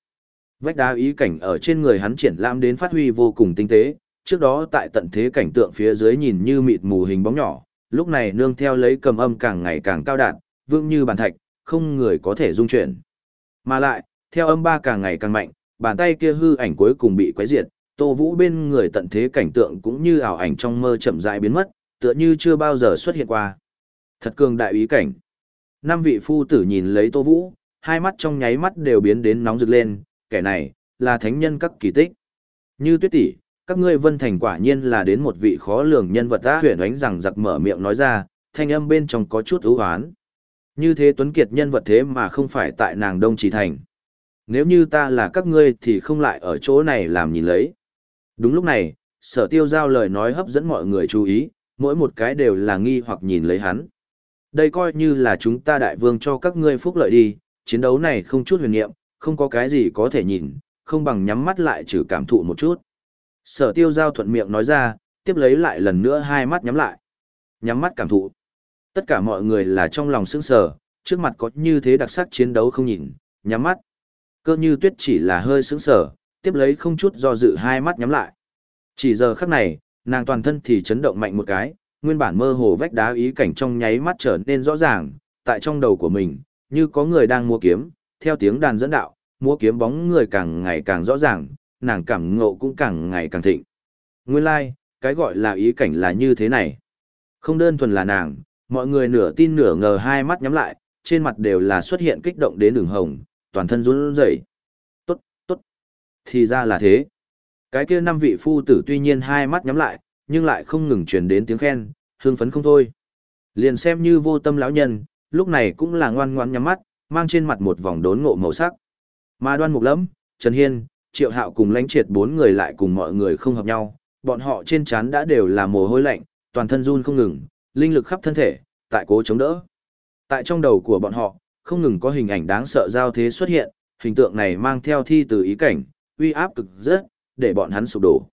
Vách đá ý cảnh ở trên người hắn triển lãm đến phát huy vô cùng tinh tế, trước đó tại tận thế cảnh tượng phía dưới nhìn như mịt mù hình bóng nhỏ, lúc này nương theo lấy cầm âm càng ngày càng cao đạt, vững như bàn thạch, không người có thể dung chuyển. Mà lại, theo âm ba càng ngày càng mạnh, bàn tay kia hư ảnh cuối cùng bị quấy diệt, Tô Vũ bên người tận thế cảnh tượng cũng như ảo ảnh trong mơ chậm rãi biến mất, tựa như chưa bao giờ xuất hiện qua. Thật cường đại ý cảnh. Năm vị phu tử nhìn lấy Tô Vũ, hai mắt trong nháy mắt đều biến đến nóng rực lên, kẻ này là thánh nhân các kỳ tích. Như Tuyết tỷ, Các ngươi vân thành quả nhiên là đến một vị khó lường nhân vật ta huyền ánh rằng giặc mở miệng nói ra, thanh âm bên trong có chút ưu hoán. Như thế Tuấn Kiệt nhân vật thế mà không phải tại nàng Đông Chỉ Thành. Nếu như ta là các ngươi thì không lại ở chỗ này làm nhìn lấy. Đúng lúc này, sở tiêu giao lời nói hấp dẫn mọi người chú ý, mỗi một cái đều là nghi hoặc nhìn lấy hắn. Đây coi như là chúng ta đại vương cho các ngươi phúc lợi đi, chiến đấu này không chút huyền niệm, không có cái gì có thể nhìn, không bằng nhắm mắt lại trừ cảm thụ một chút. Sở tiêu giao thuận miệng nói ra, tiếp lấy lại lần nữa hai mắt nhắm lại. Nhắm mắt cảm thụ. Tất cả mọi người là trong lòng sững sờ, trước mặt có như thế đặc sắc chiến đấu không nhìn, nhắm mắt. Cơ như tuyết chỉ là hơi sững sờ, tiếp lấy không chút do dự hai mắt nhắm lại. Chỉ giờ khắc này, nàng toàn thân thì chấn động mạnh một cái, nguyên bản mơ hồ vách đá ý cảnh trong nháy mắt trở nên rõ ràng, tại trong đầu của mình, như có người đang mua kiếm, theo tiếng đàn dẫn đạo, mua kiếm bóng người càng ngày càng rõ ràng, nàng cảm ngộ cũng càng ngày càng thịnh. Nguyên lai, like, cái gọi là ý cảnh là như thế này. Không đơn thuần là nàng, mọi người nửa tin nửa ngờ hai mắt nhắm lại, trên mặt đều là xuất hiện kích động đến đường hồng, toàn thân run rẩy. Tốt, tốt. Thì ra là thế. Cái kia năm vị phu tử tuy nhiên hai mắt nhắm lại, nhưng lại không ngừng truyền đến tiếng khen, hương phấn không thôi. Liền xem như vô tâm lão nhân, lúc này cũng là ngoan ngoãn nhắm mắt, mang trên mặt một vòng đốn ngộ màu sắc. Mà đoan mục lẫm, Trần Hiên, Triệu Hạo cùng lãnh triệt bốn người lại cùng mọi người không hợp nhau, bọn họ trên trán đã đều là mồ hôi lạnh, toàn thân run không ngừng, linh lực khắp thân thể, tại cố chống đỡ. Tại trong đầu của bọn họ, không ngừng có hình ảnh đáng sợ giao thế xuất hiện, hình tượng này mang theo thi từ ý cảnh, uy áp cực rất, để bọn hắn sụp đổ.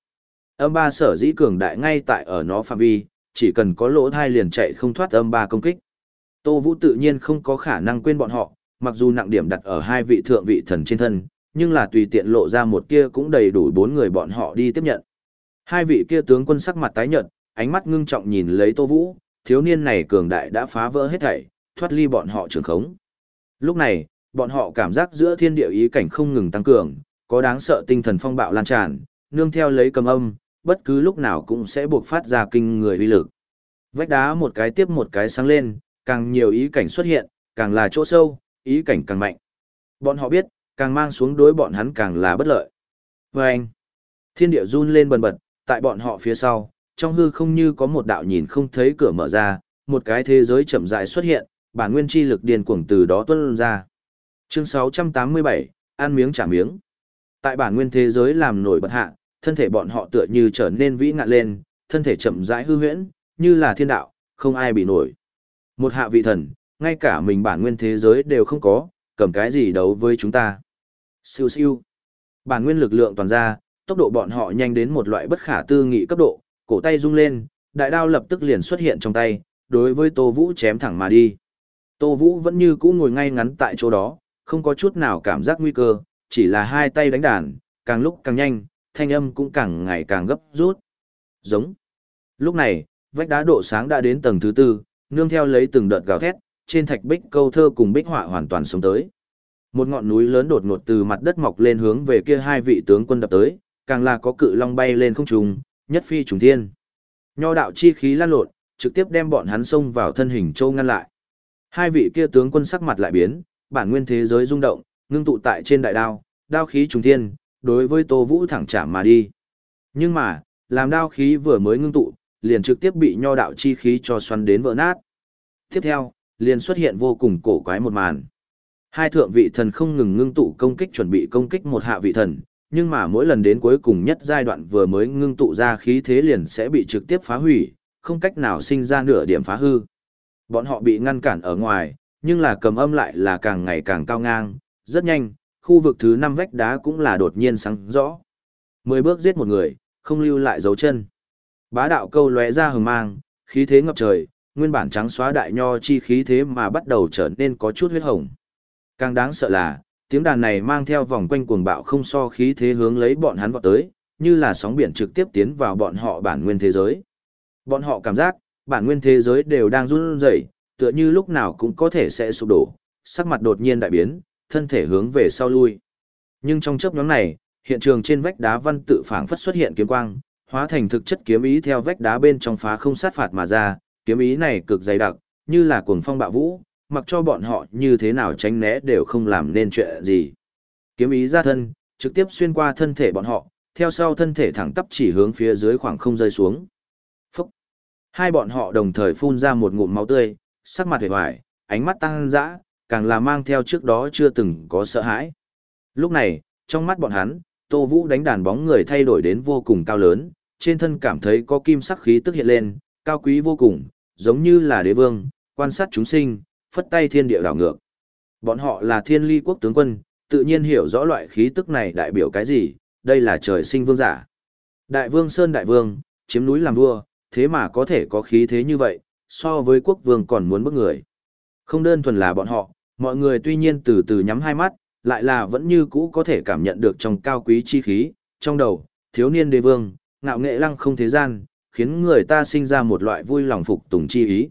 Âm ba sở dĩ cường đại ngay tại ở nó phạm vi, chỉ cần có lỗ thai liền chạy không thoát âm ba công kích. Tô Vũ tự nhiên không có khả năng quên bọn họ, mặc dù nặng điểm đặt ở hai vị thượng vị thần trên thân, nhưng là tùy tiện lộ ra một kia cũng đầy đủ bốn người bọn họ đi tiếp nhận. Hai vị kia tướng quân sắc mặt tái nhợt, ánh mắt ngưng trọng nhìn lấy Tô Vũ, thiếu niên này cường đại đã phá vỡ hết thảy, thoát ly bọn họ trường khống. Lúc này, bọn họ cảm giác giữa thiên địa ý cảnh không ngừng tăng cường, có đáng sợ tinh thần phong bạo lan tràn, nương theo lấy cầm âm, bất cứ lúc nào cũng sẽ buộc phát ra kinh người uy lực. Vách đá một cái tiếp một cái sáng lên, càng nhiều ý cảnh xuất hiện, càng là chỗ sâu, ý cảnh càng mạnh. Bọn họ biết, càng mang xuống đối bọn hắn càng là bất lợi. Vâng! thiên địa run lên bần bật, tại bọn họ phía sau, trong hư không như có một đạo nhìn không thấy cửa mở ra, một cái thế giới chậm rãi xuất hiện, bản nguyên chi lực điên cuồng từ đó tuôn ra. Chương 687, ăn miếng trả miếng. Tại bản nguyên thế giới làm nổi bật hạ, thân thể bọn họ tựa như trở nên vĩ ngạn lên, thân thể chậm rãi hư huyễn, như là thiên đạo, không ai bị nổi. Một hạ vị thần, ngay cả mình bản nguyên thế giới đều không có, cầm cái gì đấu với chúng ta. Siêu siêu. Bản nguyên lực lượng toàn ra, tốc độ bọn họ nhanh đến một loại bất khả tư nghị cấp độ, cổ tay rung lên, đại đao lập tức liền xuất hiện trong tay, đối với Tô Vũ chém thẳng mà đi. Tô Vũ vẫn như cũ ngồi ngay ngắn tại chỗ đó, không có chút nào cảm giác nguy cơ, chỉ là hai tay đánh đàn, càng lúc càng nhanh, thanh âm cũng càng ngày càng gấp rút. Giống. Lúc này, vách đá độ sáng đã đến tầng thứ tư, nương theo lấy từng đợt gào thét, trên thạch bích câu thơ cùng bích họa hoàn toàn sống tới. Một ngọn núi lớn đột ngột từ mặt đất mọc lên hướng về kia hai vị tướng quân đập tới, càng là có cự long bay lên không trung, nhất phi trùng thiên. Nho đạo chi khí lan lộn, trực tiếp đem bọn hắn xông vào thân hình châu ngăn lại. Hai vị kia tướng quân sắc mặt lại biến, bản nguyên thế giới rung động, ngưng tụ tại trên đại đao, đao khí trùng thiên, đối với Tô Vũ thẳng chạm mà đi. Nhưng mà, làm đao khí vừa mới ngưng tụ, liền trực tiếp bị nho đạo chi khí cho xoắn đến vỡ nát. Tiếp theo, liền xuất hiện vô cùng cổ quái một màn. Hai thượng vị thần không ngừng ngưng tụ công kích chuẩn bị công kích một hạ vị thần, nhưng mà mỗi lần đến cuối cùng nhất giai đoạn vừa mới ngưng tụ ra khí thế liền sẽ bị trực tiếp phá hủy, không cách nào sinh ra nửa điểm phá hư. Bọn họ bị ngăn cản ở ngoài, nhưng là cầm âm lại là càng ngày càng cao ngang, rất nhanh, khu vực thứ năm vách đá cũng là đột nhiên sáng rõ. Mười bước giết một người, không lưu lại dấu chân. Bá đạo câu lóe ra hừng mang, khí thế ngập trời, nguyên bản trắng xóa đại nho chi khí thế mà bắt đầu trở nên có chút huyết hồng. Càng đáng sợ là, tiếng đàn này mang theo vòng quanh cuồng bạo không so khí thế hướng lấy bọn hắn vọt tới, như là sóng biển trực tiếp tiến vào bọn họ bản nguyên thế giới. Bọn họ cảm giác, bản nguyên thế giới đều đang run rẩy, tựa như lúc nào cũng có thể sẽ sụp đổ, sắc mặt đột nhiên đại biến, thân thể hướng về sau lui. Nhưng trong chớp nhoáng này, hiện trường trên vách đá văn tự phảng phất xuất hiện kiếm quang, hóa thành thực chất kiếm ý theo vách đá bên trong phá không sát phạt mà ra, kiếm ý này cực dày đặc, như là cuồng phong bạo vũ, mặc cho bọn họ như thế nào tránh né đều không làm nên chuyện gì. Kiếm ý ra thân, trực tiếp xuyên qua thân thể bọn họ, theo sau thân thể thẳng tắp chỉ hướng phía dưới khoảng không rơi xuống. Hai bọn họ đồng thời phun ra một ngụm máu tươi, sắc mặt hề hoài, ánh mắt tăng dã, càng là mang theo trước đó chưa từng có sợ hãi. Lúc này, trong mắt bọn hắn, Tô Vũ đánh đàn bóng người thay đổi đến vô cùng cao lớn, trên thân cảm thấy có kim sắc khí tức hiện lên, cao quý vô cùng, giống như là đế vương, quan sát chúng sinh, phất tay thiên địa đảo ngược. Bọn họ là thiên ly quốc tướng quân, tự nhiên hiểu rõ loại khí tức này đại biểu cái gì, đây là trời sinh vương giả. Đại vương Sơn Đại Vương, chiếm núi làm vua, thế mà có thể có khí thế như vậy, so với quốc vương còn muốn bức người. Không đơn thuần là bọn họ, mọi người tuy nhiên từ từ nhắm hai mắt, lại là vẫn như cũ có thể cảm nhận được trong cao quý chi khí, trong đầu, thiếu niên đế vương, ngạo nghệ lăng không thế gian, khiến người ta sinh ra một loại vui lòng phục tùng chi ý.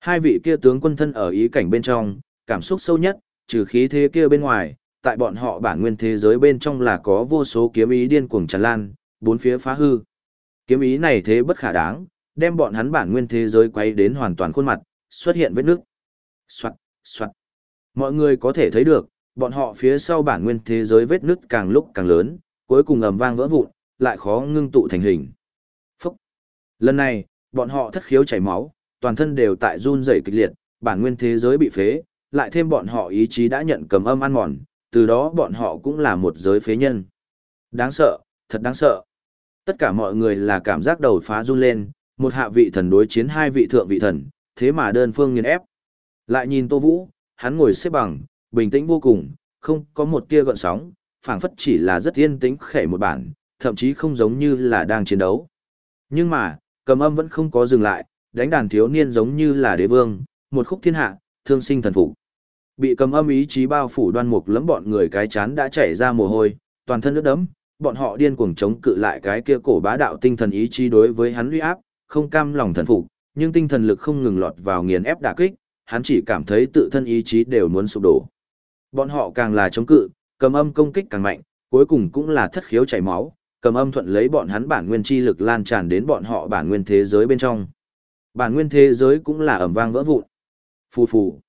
Hai vị kia tướng quân thân ở ý cảnh bên trong, cảm xúc sâu nhất, trừ khí thế kia bên ngoài, tại bọn họ bản nguyên thế giới bên trong là có vô số kiếm ý điên cuồng tràn lan, bốn phía phá hư. Kiếm ý này thế bất khả đáng, đem bọn hắn bản nguyên thế giới quay đến hoàn toàn khuôn mặt, xuất hiện vết nước. Soạt, soạt. Mọi người có thể thấy được, bọn họ phía sau bản nguyên thế giới vết nứt càng lúc càng lớn, cuối cùng ầm vang vỡ vụn, lại khó ngưng tụ thành hình. Phúc. Lần này, bọn họ thất khiếu chảy máu, toàn thân đều tại run rẩy kịch liệt, bản nguyên thế giới bị phế, lại thêm bọn họ ý chí đã nhận cầm âm ăn mòn, từ đó bọn họ cũng là một giới phế nhân. Đáng sợ, thật đáng sợ. Tất cả mọi người là cảm giác đầu phá run lên, một hạ vị thần đối chiến hai vị thượng vị thần, thế mà đơn phương nghiền ép. Lại nhìn Tô Vũ, hắn ngồi xếp bằng, bình tĩnh vô cùng, không có một tia gợn sóng, phảng phất chỉ là rất yên tĩnh khẽ một bản, thậm chí không giống như là đang chiến đấu. Nhưng mà, cầm âm vẫn không có dừng lại, đánh đàn thiếu niên giống như là đế vương, một khúc thiên hạ, thương sinh thần phục. Bị cầm âm ý chí bao phủ đoan mục lẫm bọn người cái chán đã chảy ra mồ hôi, toàn thân nước đẫm, bọn họ điên cuồng chống cự lại cái kia cổ bá đạo tinh thần ý chí đối với hắn uy áp, không cam lòng thần phục, nhưng tinh thần lực không ngừng lọt vào nghiền ép đả kích, hắn chỉ cảm thấy tự thân ý chí đều muốn sụp đổ. Bọn họ càng là chống cự, cầm âm công kích càng mạnh, cuối cùng cũng là thất khiếu chảy máu, cầm âm thuận lấy bọn hắn bản nguyên chi lực lan tràn đến bọn họ bản nguyên thế giới bên trong. Bản nguyên thế giới cũng là ầm vang vỡ vụn. Phù phù.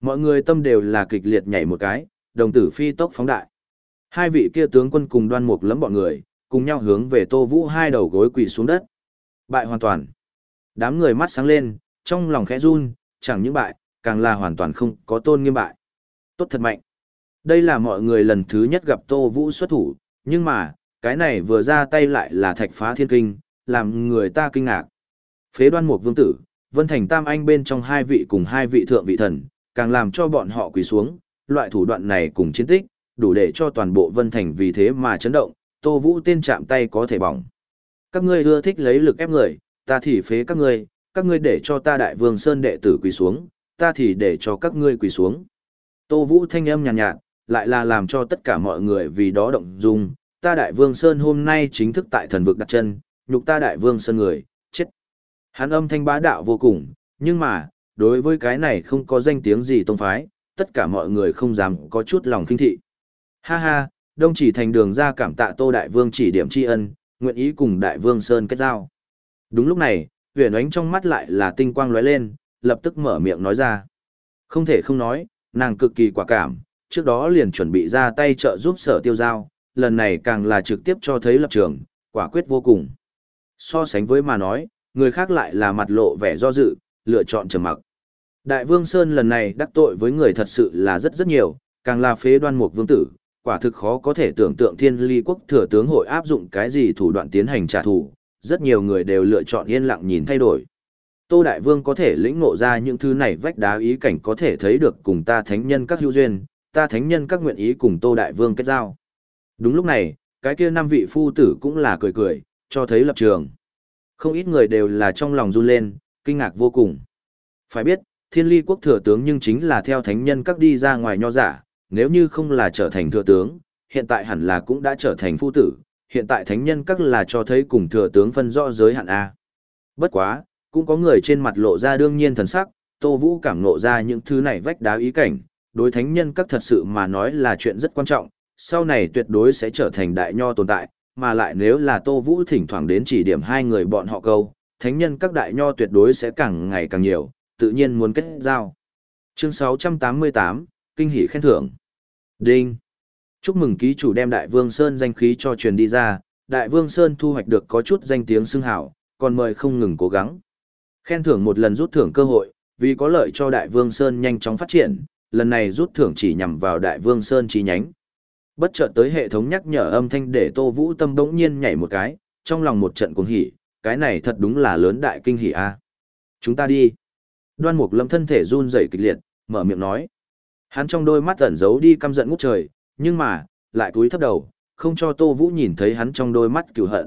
Mọi người tâm đều là kịch liệt nhảy một cái, đồng tử phi tốc phóng đại. Hai vị kia tướng quân cùng đoan mục lắm bọn người, cùng nhau hướng về Tô Vũ hai đầu gối quỳ xuống đất. Bại hoàn toàn. Đám người mắt sáng lên, trong lòng khẽ run, chẳng những bại, càng là hoàn toàn không có tôn nghiêm bại. Tốt thật mạnh. Đây là mọi người lần thứ nhất gặp Tô Vũ xuất thủ, nhưng mà, cái này vừa ra tay lại là thạch phá thiên kinh, làm người ta kinh ngạc. Phế đoan mục vương tử, Vân Thành Tam Anh bên trong hai vị cùng hai vị thượng vị thần, càng làm cho bọn họ quỳ xuống, loại thủ đoạn này cùng chiến tích, đủ để cho toàn bộ Vân Thành vì thế mà chấn động, Tô Vũ tên chạm tay có thể bỏng. Các ngươi ưa thích lấy lực ép người, ta thì phế các ngươi, các ngươi để cho ta đại vương Sơn đệ tử quỳ xuống, ta thì để cho các ngươi quỳ xuống. Tô Vũ thanh âm nhàn nhạt, nhạt, lại là làm cho tất cả mọi người vì đó động dung, ta đại vương Sơn hôm nay chính thức tại thần vực đặt chân, nhục ta đại vương Sơn người, chết. Hắn âm thanh bá đạo vô cùng, nhưng mà, đối với cái này không có danh tiếng gì tông phái, tất cả mọi người không dám có chút lòng kinh thị. Ha ha, đông chỉ thành đường ra cảm tạ tô đại vương chỉ điểm tri ân, nguyện ý cùng đại vương Sơn kết giao. Đúng lúc này, huyền ánh trong mắt lại là tinh quang lóe lên, lập tức mở miệng nói ra. Không thể không nói, nàng cực kỳ quả cảm, trước đó liền chuẩn bị ra tay trợ giúp sở tiêu giao, lần này càng là trực tiếp cho thấy lập trường, quả quyết vô cùng. So sánh với mà nói, người khác lại là mặt lộ vẻ do dự, lựa chọn trầm mặc. Đại vương Sơn lần này đắc tội với người thật sự là rất rất nhiều, càng là phế đoan mục vương tử, quả thực khó có thể tưởng tượng thiên ly quốc thừa tướng hội áp dụng cái gì thủ đoạn tiến hành trả thù, rất nhiều người đều lựa chọn yên lặng nhìn thay đổi. Tô Đại Vương có thể lĩnh ngộ ra những thứ này vách đá ý cảnh có thể thấy được cùng ta thánh nhân các hữu duyên, ta thánh nhân các nguyện ý cùng Tô Đại Vương kết giao. Đúng lúc này, cái kia năm vị phu tử cũng là cười cười, cho thấy lập trường. Không ít người đều là trong lòng run lên, kinh ngạc vô cùng. Phải biết, thiên ly quốc thừa tướng nhưng chính là theo thánh nhân các đi ra ngoài nho giả, nếu như không là trở thành thừa tướng, hiện tại hẳn là cũng đã trở thành phu tử, hiện tại thánh nhân các là cho thấy cùng thừa tướng phân rõ giới hạn A. Bất quá, cũng có người trên mặt lộ ra đương nhiên thần sắc, Tô Vũ cảm nộ ra những thứ này vách đá ý cảnh, đối thánh nhân các thật sự mà nói là chuyện rất quan trọng, sau này tuyệt đối sẽ trở thành đại nho tồn tại, mà lại nếu là Tô Vũ thỉnh thoảng đến chỉ điểm hai người bọn họ câu, thánh nhân các đại nho tuyệt đối sẽ càng ngày càng nhiều, tự nhiên muốn kết giao. Chương 688, Kinh hỷ khen thưởng. Đinh. Chúc mừng ký chủ đem Đại Vương Sơn danh khí cho truyền đi ra, Đại Vương Sơn thu hoạch được có chút danh tiếng xưng hào, còn mời không ngừng cố gắng. Khen thưởng một lần rút thưởng cơ hội, vì có lợi cho Đại Vương Sơn nhanh chóng phát triển, lần này rút thưởng chỉ nhằm vào Đại Vương Sơn chi nhánh. Bất chợt tới hệ thống nhắc nhở âm thanh để Tô Vũ tâm bỗng nhiên nhảy một cái, trong lòng một trận cuồng hỉ, cái này thật đúng là lớn đại kinh hỉ a. Chúng ta đi. Đoan Mục Lâm thân thể run rẩy kịch liệt, mở miệng nói. Hắn trong đôi mắt ẩn giấu đi căm giận ngút trời, nhưng mà, lại cúi thấp đầu, không cho Tô Vũ nhìn thấy hắn trong đôi mắt cựu hận.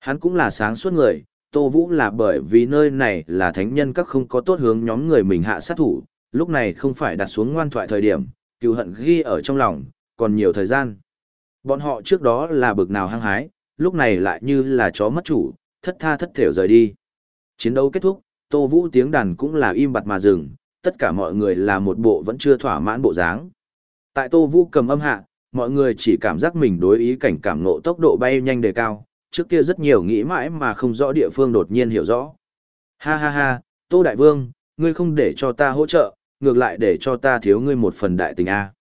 Hắn cũng là sáng suốt người, Tô Vũ là bởi vì nơi này là thánh nhân các không có tốt hướng nhóm người mình hạ sát thủ, lúc này không phải đặt xuống ngoan thoại thời điểm, cựu hận ghi ở trong lòng, còn nhiều thời gian. Bọn họ trước đó là bực nào hăng hái, lúc này lại như là chó mất chủ, thất tha thất thểu rời đi. Chiến đấu kết thúc, Tô Vũ tiếng đàn cũng là im bặt mà dừng, tất cả mọi người là một bộ vẫn chưa thỏa mãn bộ dáng. Tại Tô Vũ cầm âm hạ, mọi người chỉ cảm giác mình đối ý cảnh cảm nộ tốc độ bay nhanh đề cao, trước kia rất nhiều nghĩ mãi mà không rõ địa phương đột nhiên hiểu rõ. Ha ha ha, Tô Đại Vương, ngươi không để cho ta hỗ trợ, ngược lại để cho ta thiếu ngươi một phần đại tình A.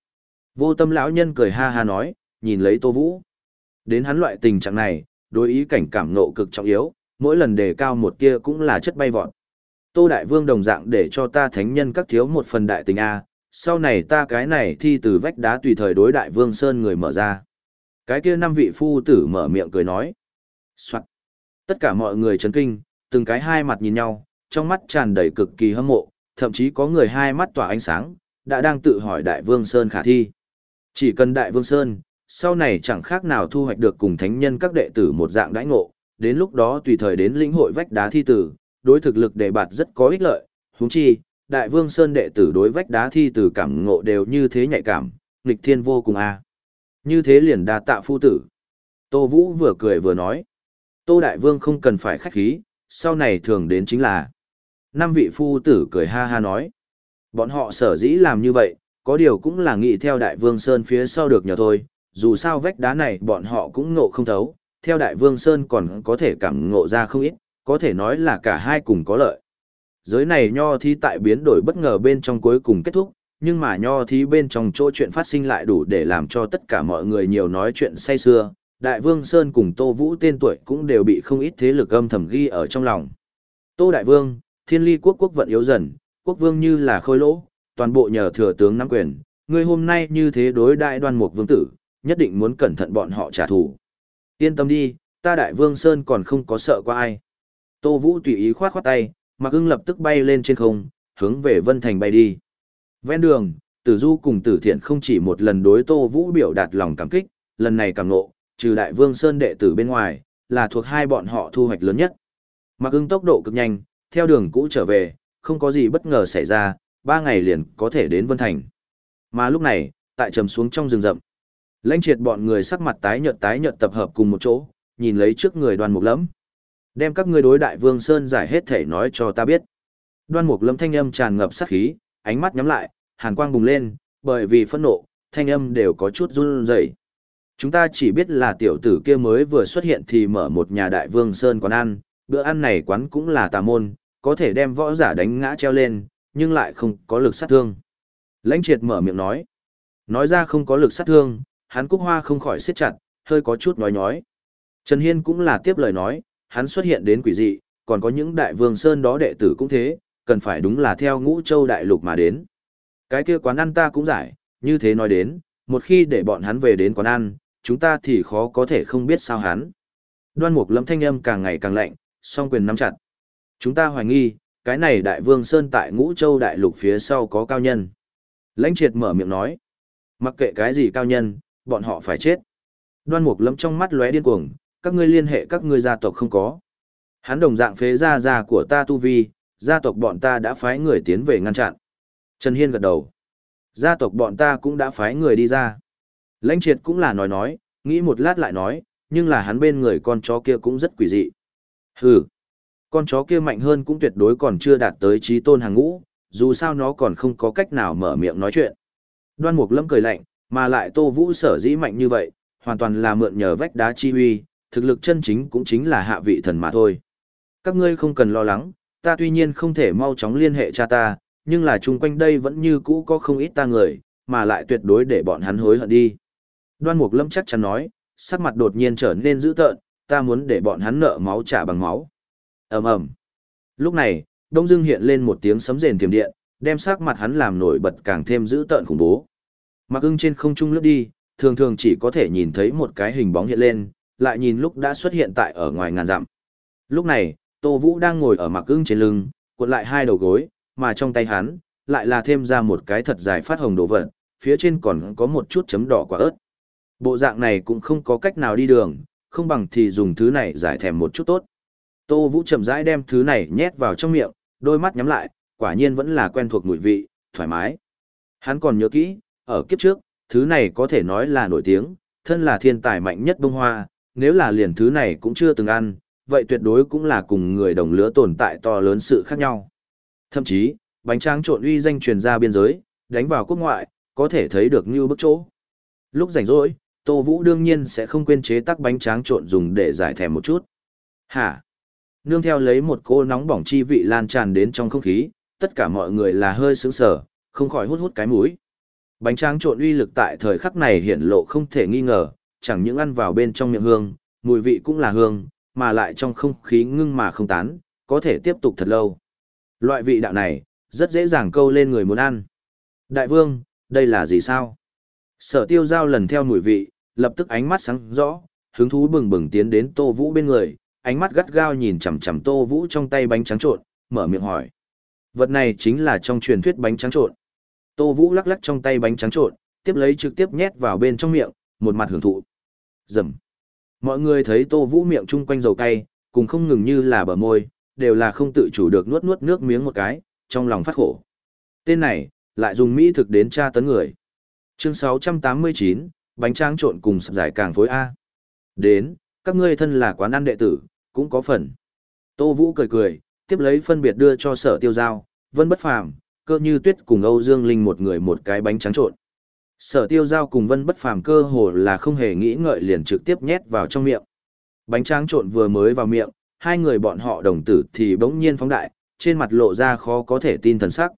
Vô tâm lão nhân cười ha ha nói, nhìn lấy Tô Vũ. Đến hắn loại tình trạng này, đối ý cảnh cảm nộ cực trọng yếu, mỗi lần đề cao một tia cũng là chất bay vọt. Tô Đại Vương đồng dạng để cho ta thánh nhân các thiếu một phần đại tình A, sau này ta cái này thi từ vách đá tùy thời đối Đại Vương Sơn người mở ra. Cái kia năm vị phu tử mở miệng cười nói. Soạn. Tất cả mọi người chấn kinh, từng cái hai mặt nhìn nhau, trong mắt tràn đầy cực kỳ hâm mộ, thậm chí có người hai mắt tỏa ánh sáng, đã đang tự hỏi Đại Vương Sơn khả thi. Chỉ cần Đại Vương Sơn, sau này chẳng khác nào thu hoạch được cùng thánh nhân các đệ tử một dạng đãi ngộ, đến lúc đó tùy thời đến lĩnh hội vách đá thi tử, đối thực lực đề bạt rất có ích lợi, huống chi, Đại Vương Sơn đệ tử đối vách đá thi tử cảm ngộ đều như thế nhạy cảm, nghịch thiên vô cùng a. À. Như thế liền đa tạ phu tử. Tô Vũ vừa cười vừa nói. Tô Đại Vương không cần phải khách khí, sau này thường đến chính là. Năm vị phu tử cười ha ha nói. Bọn họ sở dĩ làm như vậy, có điều cũng là nghĩ theo Đại Vương Sơn phía sau được nhờ thôi, dù sao vách đá này bọn họ cũng ngộ không thấu, theo Đại Vương Sơn còn có thể cảm ngộ ra không ít, có thể nói là cả hai cùng có lợi. Giới này nho thí tại biến đổi bất ngờ bên trong cuối cùng kết thúc, nhưng mà nho thí bên trong chỗ chuyện phát sinh lại đủ để làm cho tất cả mọi người nhiều nói chuyện say xưa. Đại Vương Sơn cùng Tô Vũ tên tuổi cũng đều bị không ít thế lực âm thầm ghi ở trong lòng. Tô Đại Vương, thiên ly quốc quốc vận yếu dần, quốc vương như là khôi lỗ, toàn bộ nhờ thừa tướng nắm quyền, người hôm nay như thế đối đại đoan mục vương tử, nhất định muốn cẩn thận bọn họ trả thù. Yên tâm đi, ta Đại Vương Sơn còn không có sợ qua ai. Tô Vũ tùy ý khoát khoát tay, Mạc ưng lập tức bay lên trên không, hướng về Vân Thành bay đi. Ven đường, Tử Du cùng Tử Thiện không chỉ một lần đối Tô Vũ biểu đạt lòng cảm kích, lần này càng ngộ, trừ Đại Vương Sơn đệ tử bên ngoài, là thuộc hai bọn họ thu hoạch lớn nhất. Mạc ưng tốc độ cực nhanh, theo đường cũ trở về, không có gì bất ngờ xảy ra, ba ngày liền có thể đến Vân Thành. Mà lúc này, tại trầm xuống trong rừng rậm, lãnh triệt bọn người sắc mặt tái nhợt tái nhợt tập hợp cùng một chỗ, nhìn lấy trước người đoàn mục lẫm. Đem các ngươi đối đại vương Sơn giải hết thể nói cho ta biết. Đoan mục lâm thanh âm tràn ngập sát khí, ánh mắt nhắm lại, hàn quang bùng lên, bởi vì phẫn nộ, thanh âm đều có chút run rẩy. Chúng ta chỉ biết là tiểu tử kia mới vừa xuất hiện thì mở một nhà đại vương Sơn quán ăn, bữa ăn này quán cũng là tà môn, có thể đem võ giả đánh ngã treo lên, nhưng lại không có lực sát thương. Lãnh triệt mở miệng nói. Nói ra không có lực sát thương, hắn cúc hoa không khỏi siết chặt, hơi có chút nói nhói. Trần Hiên cũng là tiếp lời nói, hắn xuất hiện đến quỷ dị, còn có những đại vương sơn đó đệ tử cũng thế, cần phải đúng là theo ngũ châu đại lục mà đến. Cái kia quán ăn ta cũng giải, như thế nói đến, một khi để bọn hắn về đến quán ăn, chúng ta thì khó có thể không biết sao hắn. Đoan mục lâm thanh âm càng ngày càng lạnh, song quyền nắm chặt. Chúng ta hoài nghi, cái này đại vương sơn tại ngũ châu đại lục phía sau có cao nhân. Lãnh triệt mở miệng nói. Mặc kệ cái gì cao nhân, bọn họ phải chết. Đoan mục lâm trong mắt lóe điên cuồng, các ngươi liên hệ các ngươi gia tộc không có. Hắn đồng dạng phế gia gia của ta tu vi, gia tộc bọn ta đã phái người tiến về ngăn chặn. Trần Hiên gật đầu. Gia tộc bọn ta cũng đã phái người đi ra. Lãnh triệt cũng là nói nói, nghĩ một lát lại nói, nhưng là hắn bên người con chó kia cũng rất quỷ dị. Hừ, con chó kia mạnh hơn cũng tuyệt đối còn chưa đạt tới trí tôn hàng ngũ, dù sao nó còn không có cách nào mở miệng nói chuyện. Đoan mục lâm cười lạnh, mà lại tô vũ sở dĩ mạnh như vậy, hoàn toàn là mượn nhờ vách đá chi huy, thực lực chân chính cũng chính là hạ vị thần mà thôi. Các ngươi không cần lo lắng, ta tuy nhiên không thể mau chóng liên hệ cha ta, nhưng là chung quanh đây vẫn như cũ có không ít ta người, mà lại tuyệt đối để bọn hắn hối hận đi. Đoan Mục Lâm chắc chắn nói, sắc mặt đột nhiên trở nên dữ tợn, ta muốn để bọn hắn nợ máu trả bằng máu. ầm ầm. Lúc này, Đông Dương hiện lên một tiếng sấm rền tiềm điện, đem sắc mặt hắn làm nổi bật càng thêm dữ tợn khủng bố. Mặc ưng trên không trung lướt đi, thường thường chỉ có thể nhìn thấy một cái hình bóng hiện lên, lại nhìn lúc đã xuất hiện tại ở ngoài ngàn dặm. Lúc này, Tô Vũ đang ngồi ở mặc ưng trên lưng, cuộn lại hai đầu gối, mà trong tay hắn, lại là thêm ra một cái thật dài phát hồng đồ vật, phía trên còn có một chút chấm đỏ quả ớt. Bộ dạng này cũng không có cách nào đi đường, không bằng thì dùng thứ này giải thèm một chút tốt. Tô Vũ chậm rãi đem thứ này nhét vào trong miệng, đôi mắt nhắm lại, quả nhiên vẫn là quen thuộc mùi vị, thoải mái. Hắn còn nhớ kỹ, ở kiếp trước, thứ này có thể nói là nổi tiếng, thân là thiên tài mạnh nhất bông hoa, nếu là liền thứ này cũng chưa từng ăn, vậy tuyệt đối cũng là cùng người đồng lứa tồn tại to lớn sự khác nhau. Thậm chí, bánh tráng trộn uy danh truyền ra biên giới, đánh vào quốc ngoại, có thể thấy được như bức chỗ. Lúc rảnh rỗi, Tô Vũ đương nhiên sẽ không quên chế tác bánh tráng trộn dùng để giải thèm một chút. Hả? Nương theo lấy một cô nóng bỏng chi vị lan tràn đến trong không khí, tất cả mọi người là hơi sướng sở, không khỏi hút hút cái mũi. Bánh tráng trộn uy lực tại thời khắc này hiện lộ không thể nghi ngờ, chẳng những ăn vào bên trong miệng hương, mùi vị cũng là hương, mà lại trong không khí ngưng mà không tán, có thể tiếp tục thật lâu. Loại vị đạo này, rất dễ dàng câu lên người muốn ăn. Đại vương, đây là gì sao? Sở tiêu giao lần theo mùi vị, lập tức ánh mắt sáng rõ, hứng thú bừng bừng tiến đến Tô Vũ bên người, ánh mắt gắt gao nhìn chằm chằm Tô Vũ trong tay bánh trắng trộn, mở miệng hỏi. Vật này chính là trong truyền thuyết bánh trắng trộn. Tô Vũ lắc lắc trong tay bánh trắng trộn, tiếp lấy trực tiếp nhét vào bên trong miệng, một mặt hưởng thụ. Rầm. Mọi người thấy Tô Vũ miệng chung quanh dầu cay, cùng không ngừng như là bờ môi, đều là không tự chủ được nuốt nuốt nước miếng một cái, trong lòng phát khổ. Tên này, lại dùng mỹ thực đến tra tấn người. Chương 689, bánh tráng trộn cùng sập giải càng phối A. Đến, các ngươi thân là quán ăn đệ tử, cũng có phần. Tô Vũ cười cười, tiếp lấy phân biệt đưa cho sở tiêu giao, vân bất phàm, cơ như tuyết cùng Âu Dương Linh một người một cái bánh trắng trộn. Sở tiêu giao cùng vân bất phàm cơ hồ là không hề nghĩ ngợi liền trực tiếp nhét vào trong miệng. Bánh tráng trộn vừa mới vào miệng, hai người bọn họ đồng tử thì bỗng nhiên phóng đại, trên mặt lộ ra khó có thể tin thần sắc.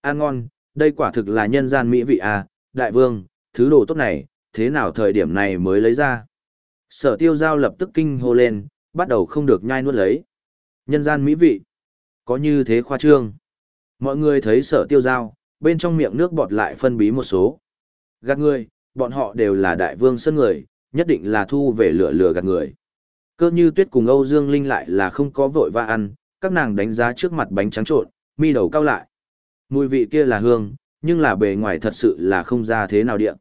Ăn ngon, đây quả thực là nhân gian mỹ vị à, đại vương, thứ đồ tốt này, thế nào thời điểm này mới lấy ra. Sở tiêu giao lập tức kinh hô lên, bắt đầu không được nhai nuốt lấy. Nhân gian mỹ vị, có như thế khoa trương. Mọi người thấy sở tiêu giao, bên trong miệng nước bọt lại phân bí một số. Gạt người, bọn họ đều là đại vương sân người, nhất định là thu về lửa lửa gạt người. Cơ như tuyết cùng Âu Dương Linh lại là không có vội va ăn, các nàng đánh giá trước mặt bánh trắng trộn, mi đầu cao lại. Mùi vị kia là hương, nhưng là bề ngoài thật sự là không ra thế nào điện.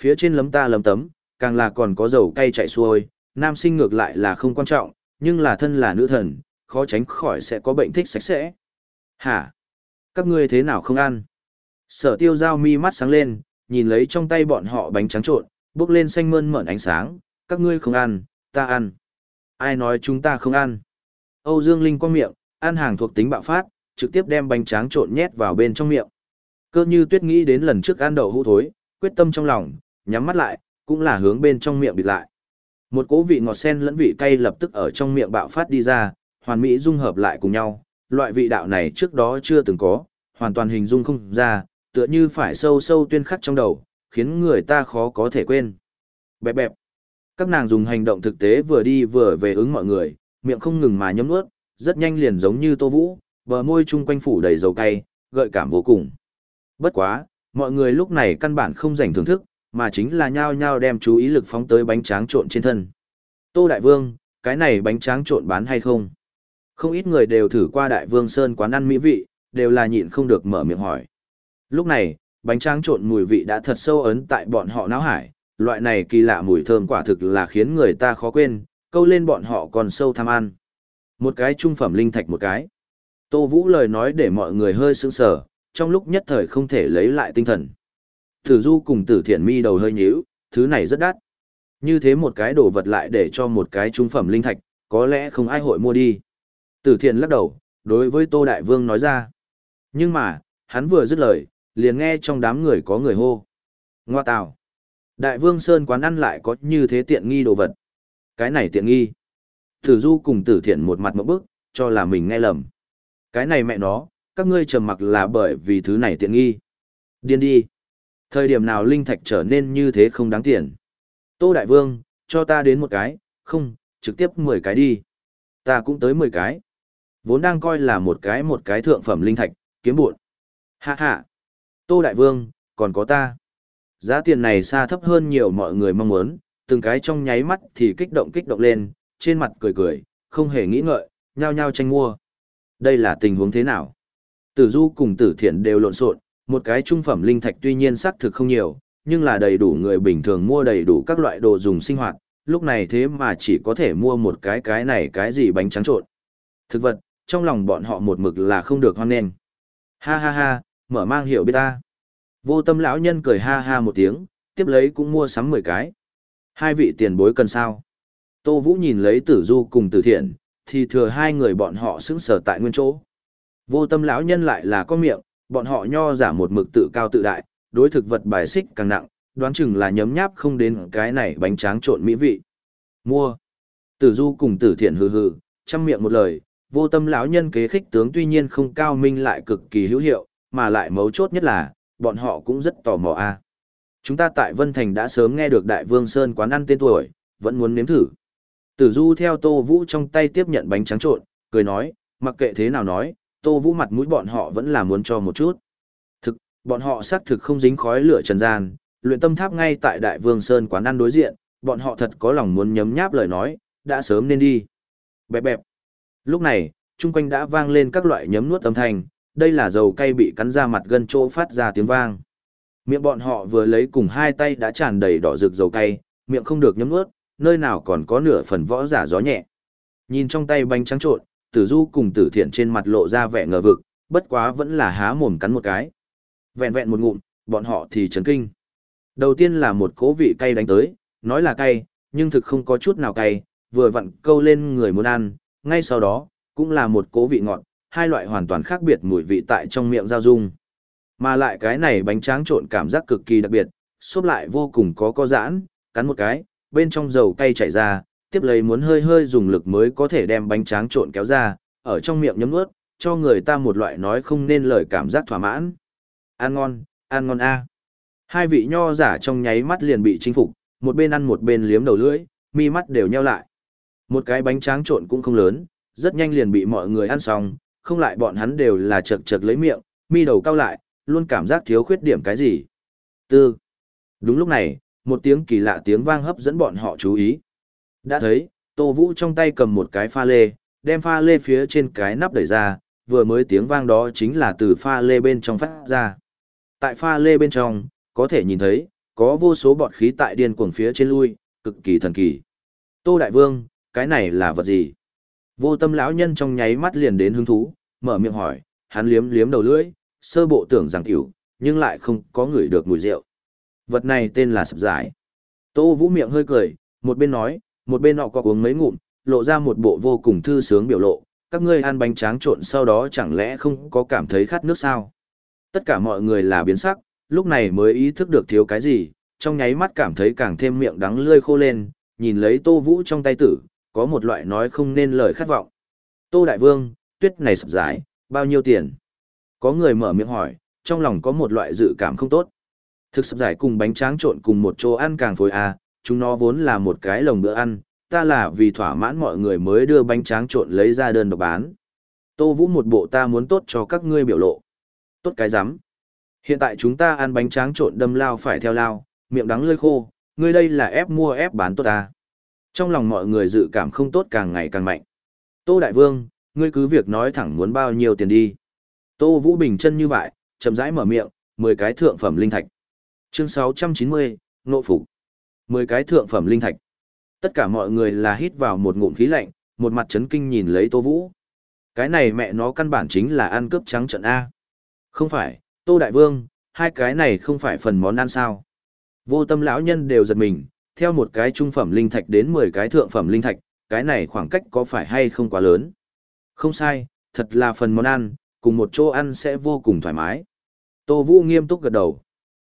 Phía trên lấm ta lấm tấm, càng là còn có dầu cay chạy xuôi, nam sinh ngược lại là không quan trọng, nhưng là thân là nữ thần, khó tránh khỏi sẽ có bệnh thích sạch sẽ. Hả? Các ngươi thế nào không ăn? Sở tiêu giao mi mắt sáng lên, nhìn lấy trong tay bọn họ bánh trắng trộn, bước lên xanh mơn mởn ánh sáng, các ngươi không ăn, ta ăn. Ai nói chúng ta không ăn? Âu Dương Linh qua miệng, ăn hàng thuộc tính bạo phát, trực tiếp đem bánh tráng trộn nhét vào bên trong miệng. Cơ như tuyết nghĩ đến lần trước ăn đậu hũ thối, quyết tâm trong lòng, nhắm mắt lại, cũng là hướng bên trong miệng bịt lại. Một cỗ vị ngọt sen lẫn vị cay lập tức ở trong miệng bạo phát đi ra, hoàn mỹ dung hợp lại cùng nhau, loại vị đạo này trước đó chưa từng có, hoàn toàn hình dung không ra, tựa như phải sâu sâu tuyên khắc trong đầu, khiến người ta khó có thể quên. Bẹp bẹp. Các nàng dùng hành động thực tế vừa đi vừa về ứng mọi người, miệng không ngừng mà nhấm nuốt, rất nhanh liền giống như Tô Vũ, bờ môi chung quanh phủ đầy dầu cay, gợi cảm vô cùng. Bất quá, mọi người lúc này căn bản không dành thưởng thức, mà chính là nhao nhao đem chú ý lực phóng tới bánh tráng trộn trên thân. Tô Đại Vương, cái này bánh tráng trộn bán hay không? Không ít người đều thử qua Đại Vương Sơn quán ăn mỹ vị, đều là nhịn không được mở miệng hỏi. Lúc này, bánh tráng trộn mùi vị đã thật sâu ấn tại bọn họ não hải, loại này kỳ lạ mùi thơm quả thực là khiến người ta khó quên, câu lên bọn họ còn sâu tham ăn. Một cái trung phẩm linh thạch một cái. Tô Vũ lời nói để mọi người hơi sững sờ, trong lúc nhất thời không thể lấy lại tinh thần. Tử Du cùng Tử Thiện Mi đầu hơi nhíu, thứ này rất đắt. Như thế một cái đồ vật lại để cho một cái trung phẩm linh thạch, có lẽ không ai hội mua đi. Tử Thiện lắc đầu, đối với Tô Đại Vương nói ra. Nhưng mà, hắn vừa dứt lời, liền nghe trong đám người có người hô. Ngoa tào. Đại Vương Sơn quán ăn lại có như thế tiện nghi đồ vật. Cái này tiện nghi. Tử Du cùng Tử Thiện một mặt một bức, cho là mình nghe lầm. Cái này mẹ nó, các ngươi trầm mặc là bởi vì thứ này tiện nghi. Điên đi. Thời điểm nào linh thạch trở nên như thế không đáng tiền. Tô Đại Vương, cho ta đến một cái, không, trực tiếp 10 cái đi. Ta cũng tới 10 cái. Vốn đang coi là một cái một cái thượng phẩm linh thạch, kiếm buồn. Hạ hạ. Tô Đại Vương, còn có ta. Giá tiền này xa thấp hơn nhiều mọi người mong muốn, từng cái trong nháy mắt thì kích động kích động lên, trên mặt cười cười, không hề nghĩ ngợi, nhao nhao tranh mua. Đây là tình huống thế nào? Tử Du cùng Tử Thiện đều lộn xộn, một cái trung phẩm linh thạch tuy nhiên xác thực không nhiều, nhưng là đầy đủ người bình thường mua đầy đủ các loại đồ dùng sinh hoạt, lúc này thế mà chỉ có thể mua một cái cái này cái gì bánh trắng trộn. Thực vật, trong lòng bọn họ một mực là không được hoan nghênh. Ha ha ha, mở mang hiểu biết ta. Vô tâm lão nhân cười ha ha một tiếng, tiếp lấy cũng mua sắm 10 cái. Hai vị tiền bối cần sao? Tô Vũ nhìn lấy tử du cùng tử thiện, thì thừa hai người bọn họ xứng sở tại nguyên chỗ. Vô tâm lão nhân lại là có miệng, bọn họ nho giả một mực tự cao tự đại, đối thực vật bài xích càng nặng, đoán chừng là nhấm nháp không đến cái này bánh tráng trộn mỹ vị. Mua. Tử du cùng tử thiện hừ hừ, chăm miệng một lời, vô tâm lão nhân kế khích tướng tuy nhiên không cao minh lại cực kỳ hữu hiệu, mà lại mấu chốt nhất là, bọn họ cũng rất tò mò a. À. Chúng ta tại Vân Thành đã sớm nghe được Đại Vương Sơn quán ăn tên tuổi, vẫn muốn nếm thử. Tử Du theo Tô Vũ trong tay tiếp nhận bánh trắng trộn, cười nói, mặc kệ thế nào nói, Tô Vũ mặt mũi bọn họ vẫn là muốn cho một chút. Thực, bọn họ xác thực không dính khói lửa trần gian, luyện tâm tháp ngay tại Đại Vương Sơn quán ăn đối diện, bọn họ thật có lòng muốn nhấm nháp lời nói, đã sớm nên đi. Bẹp bẹp. Lúc này, chung quanh đã vang lên các loại nhấm nuốt âm thanh, đây là dầu cay bị cắn ra mặt gân chỗ phát ra tiếng vang. Miệng bọn họ vừa lấy cùng hai tay đã tràn đầy đỏ rực dầu cay, miệng không được nhấm nuốt, nơi nào còn có nửa phần võ giả gió nhẹ. Nhìn trong tay bánh trắng trộn, tử du cùng tử thiện trên mặt lộ ra vẻ ngờ vực, bất quá vẫn là há mồm cắn một cái. Vẹn vẹn một ngụm, bọn họ thì chấn kinh. Đầu tiên là một cố vị cay đánh tới, nói là cay, nhưng thực không có chút nào cay, vừa vặn câu lên người muốn ăn, ngay sau đó, cũng là một cố vị ngọt, hai loại hoàn toàn khác biệt mùi vị tại trong miệng giao dung. Mà lại cái này bánh tráng trộn cảm giác cực kỳ đặc biệt, xốp lại vô cùng có có giãn, cắn một cái, bên trong dầu cay chảy ra, tiếp lấy muốn hơi hơi dùng lực mới có thể đem bánh tráng trộn kéo ra, ở trong miệng nhấm nuốt, cho người ta một loại nói không nên lời cảm giác thỏa mãn. Ăn ngon, ăn ngon a. Hai vị nho giả trong nháy mắt liền bị chinh phục, một bên ăn một bên liếm đầu lưỡi, mi mắt đều nheo lại. Một cái bánh tráng trộn cũng không lớn, rất nhanh liền bị mọi người ăn xong, không lại bọn hắn đều là chật chật lấy miệng, mi đầu cao lại, luôn cảm giác thiếu khuyết điểm cái gì. Tư. Đúng lúc này, một tiếng kỳ lạ tiếng vang hấp dẫn bọn họ chú ý. Đã thấy, Tô Vũ trong tay cầm một cái pha lê, đem pha lê phía trên cái nắp đẩy ra, vừa mới tiếng vang đó chính là từ pha lê bên trong phát ra. Tại pha lê bên trong, có thể nhìn thấy, có vô số bọt khí tại điên cuồng phía trên lui, cực kỳ thần kỳ. Tô Đại Vương, cái này là vật gì? Vô tâm lão nhân trong nháy mắt liền đến hứng thú, mở miệng hỏi, hắn liếm liếm đầu lưỡi, sơ bộ tưởng rằng tiểu, nhưng lại không có người được mùi rượu. Vật này tên là sập giải. Tô Vũ miệng hơi cười, một bên nói, một bên họ có uống mấy ngụm, lộ ra một bộ vô cùng thư sướng biểu lộ, các ngươi ăn bánh tráng trộn sau đó chẳng lẽ không có cảm thấy khát nước sao? Tất cả mọi người là biến sắc, lúc này mới ý thức được thiếu cái gì, trong nháy mắt cảm thấy càng thêm miệng đắng lươi khô lên, nhìn lấy Tô Vũ trong tay tử, có một loại nói không nên lời khát vọng. Tô Đại Vương, tuyết này sập giải, bao nhiêu tiền? Có người mở miệng hỏi, trong lòng có một loại dự cảm không tốt. Thực sập giải cùng bánh tráng trộn cùng một chỗ ăn càng phối à, chúng nó vốn là một cái lồng bữa ăn, ta là vì thỏa mãn mọi người mới đưa bánh tráng trộn lấy ra đơn độc bán. Tô Vũ một bộ ta muốn tốt cho các ngươi biểu lộ. Tốt cái rắm Hiện tại chúng ta ăn bánh tráng trộn đâm lao phải theo lao, miệng đắng lơi khô, ngươi đây là ép mua ép bán tốt à? Trong lòng mọi người dự cảm không tốt càng ngày càng mạnh. Tô Đại Vương, ngươi cứ việc nói thẳng muốn bao nhiêu tiền đi. Tô Vũ Bình chân như vậy, chậm rãi mở miệng, 10 cái thượng phẩm linh thạch. Chương 690, nộ phục. 10 cái thượng phẩm linh thạch. Tất cả mọi người là hít vào một ngụm khí lạnh, một mặt chấn kinh nhìn lấy Tô Vũ. Cái này mẹ nó căn bản chính là ăn cướp trắng trận A. Không phải, Tô Đại Vương, hai cái này không phải phần món ăn sao. Vô tâm lão nhân đều giật mình, theo một cái trung phẩm linh thạch đến 10 cái thượng phẩm linh thạch, cái này khoảng cách có phải hay không quá lớn. Không sai, thật là phần món ăn, cùng một chỗ ăn sẽ vô cùng thoải mái. Tô Vũ nghiêm túc gật đầu.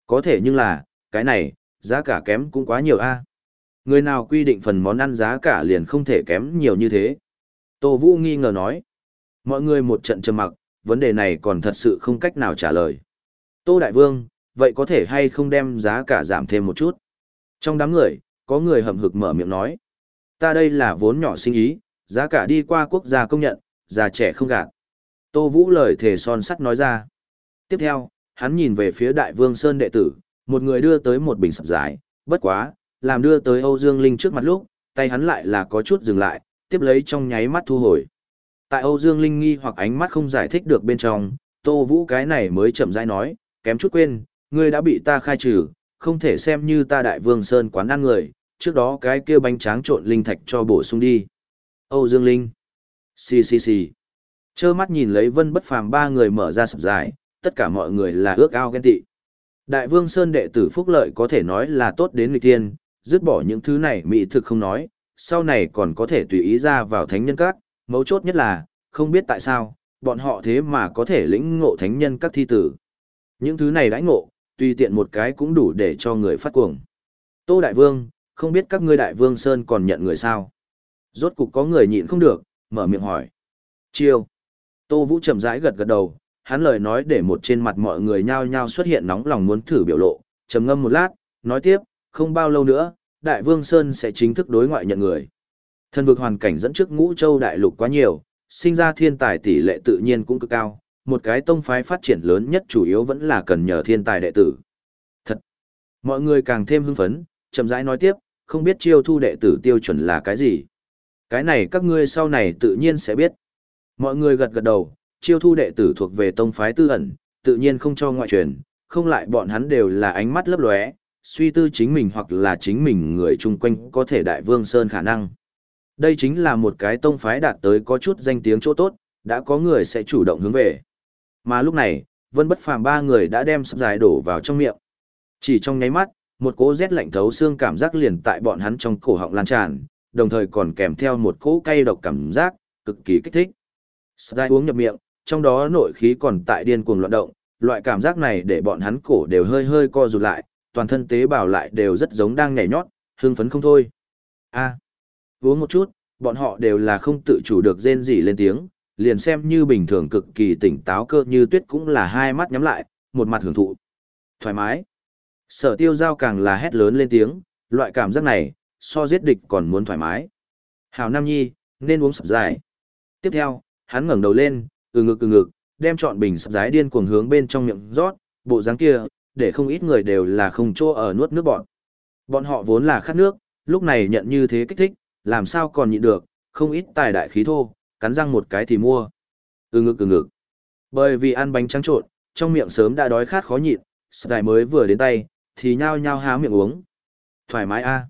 Có thể nhưng là, cái này, giá cả kém cũng quá nhiều a Người nào quy định phần món ăn giá cả liền không thể kém nhiều như thế. Tô Vũ nghi ngờ nói. Mọi người một trận trầm mặc, vấn đề này còn thật sự không cách nào trả lời. Tô Đại Vương, vậy có thể hay không đem giá cả giảm thêm một chút? Trong đám người, có người hậm hực mở miệng nói. Ta đây là vốn nhỏ sinh ý, giá cả đi qua quốc gia công nhận, già trẻ không gạt. Tô Vũ lời thề son sắt nói ra. Tiếp theo, hắn nhìn về phía Đại Vương Sơn đệ tử, một người đưa tới một bình sập giải, bất quá, làm đưa tới Âu Dương Linh trước mặt lúc, tay hắn lại là có chút dừng lại, tiếp lấy trong nháy mắt thu hồi. Tại Âu Dương Linh nghi hoặc ánh mắt không giải thích được bên trong, Tô Vũ cái này mới chậm rãi nói, kém chút quên, ngươi đã bị ta khai trừ, không thể xem như ta Đại Vương Sơn quán ăn người, trước đó cái kia bánh tráng trộn linh thạch cho bổ sung đi. Âu Dương Linh. Xì xì xì. Chơ mắt nhìn lấy vân bất phàm ba người mở ra sập dài, tất cả mọi người là ước ao ghen tị. Đại Vương Sơn đệ tử phúc lợi có thể nói là tốt đến nghịch tiên dứt bỏ những thứ này mỹ thực không nói, sau này còn có thể tùy ý ra vào thánh nhân các, mấu chốt nhất là, không biết tại sao, bọn họ thế mà có thể lĩnh ngộ thánh nhân các thi tử. Những thứ này đãi ngộ, tùy tiện một cái cũng đủ để cho người phát cuồng. Tô Đại Vương, không biết các ngươi Đại Vương Sơn còn nhận người sao? Rốt cục có người nhịn không được, mở miệng hỏi. Chiêu. Tô Vũ chậm rãi gật gật đầu, hắn lời nói để một trên mặt mọi người nhao nhao xuất hiện nóng lòng muốn thử biểu lộ, trầm ngâm một lát, nói tiếp, không bao lâu nữa, Đại Vương Sơn sẽ chính thức đối ngoại nhận người. Thân vực hoàn cảnh dẫn trước ngũ châu đại lục quá nhiều, sinh ra thiên tài tỷ lệ tự nhiên cũng cực cao, một cái tông phái phát triển lớn nhất chủ yếu vẫn là cần nhờ thiên tài đệ tử. Thật! Mọi người càng thêm hưng phấn, chậm rãi nói tiếp, không biết chiêu thu đệ tử tiêu chuẩn là cái gì. Cái này các ngươi sau này tự nhiên sẽ biết. Mọi người gật gật đầu, chiêu thu đệ tử thuộc về tông phái tư ẩn, tự nhiên không cho ngoại truyền, không lại bọn hắn đều là ánh mắt lấp lóe, suy tư chính mình hoặc là chính mình người chung quanh có thể đại vương sơn khả năng. Đây chính là một cái tông phái đạt tới có chút danh tiếng chỗ tốt, đã có người sẽ chủ động hướng về. Mà lúc này, Vân Bất Phàm ba người đã đem sắp dài đổ vào trong miệng. Chỉ trong nháy mắt, một cỗ rét lạnh thấu xương cảm giác liền tại bọn hắn trong cổ họng lan tràn, đồng thời còn kèm theo một cỗ cay độc cảm giác, cực kỳ kích thích. Sắp uống nhập miệng, trong đó nội khí còn tại điên cuồng loạn động, loại cảm giác này để bọn hắn cổ đều hơi hơi co rụt lại, toàn thân tế bào lại đều rất giống đang nhảy nhót, hưng phấn không thôi. A, uống một chút, bọn họ đều là không tự chủ được rên rỉ lên tiếng, liền xem như bình thường cực kỳ tỉnh táo cơ như tuyết cũng là hai mắt nhắm lại, một mặt hưởng thụ. Thoải mái. Sở tiêu giao càng là hét lớn lên tiếng, loại cảm giác này, so giết địch còn muốn thoải mái. Hào Nam Nhi, nên uống sập dài. Tiếp theo, hắn ngẩng đầu lên, từ ngực từ ngực, đem trọn bình sập dài điên cuồng hướng bên trong miệng rót, bộ dáng kia, để không ít người đều là không chỗ ở nuốt nước bọn. Bọn họ vốn là khát nước, lúc này nhận như thế kích thích, làm sao còn nhịn được, không ít tài đại khí thô, cắn răng một cái thì mua. Ừ ngực ừ ngực. Bởi vì ăn bánh trắng trộn, trong miệng sớm đã đói khát khó nhịn, dài mới vừa đến tay, thì nhao nhao há miệng uống. Thoải mái a.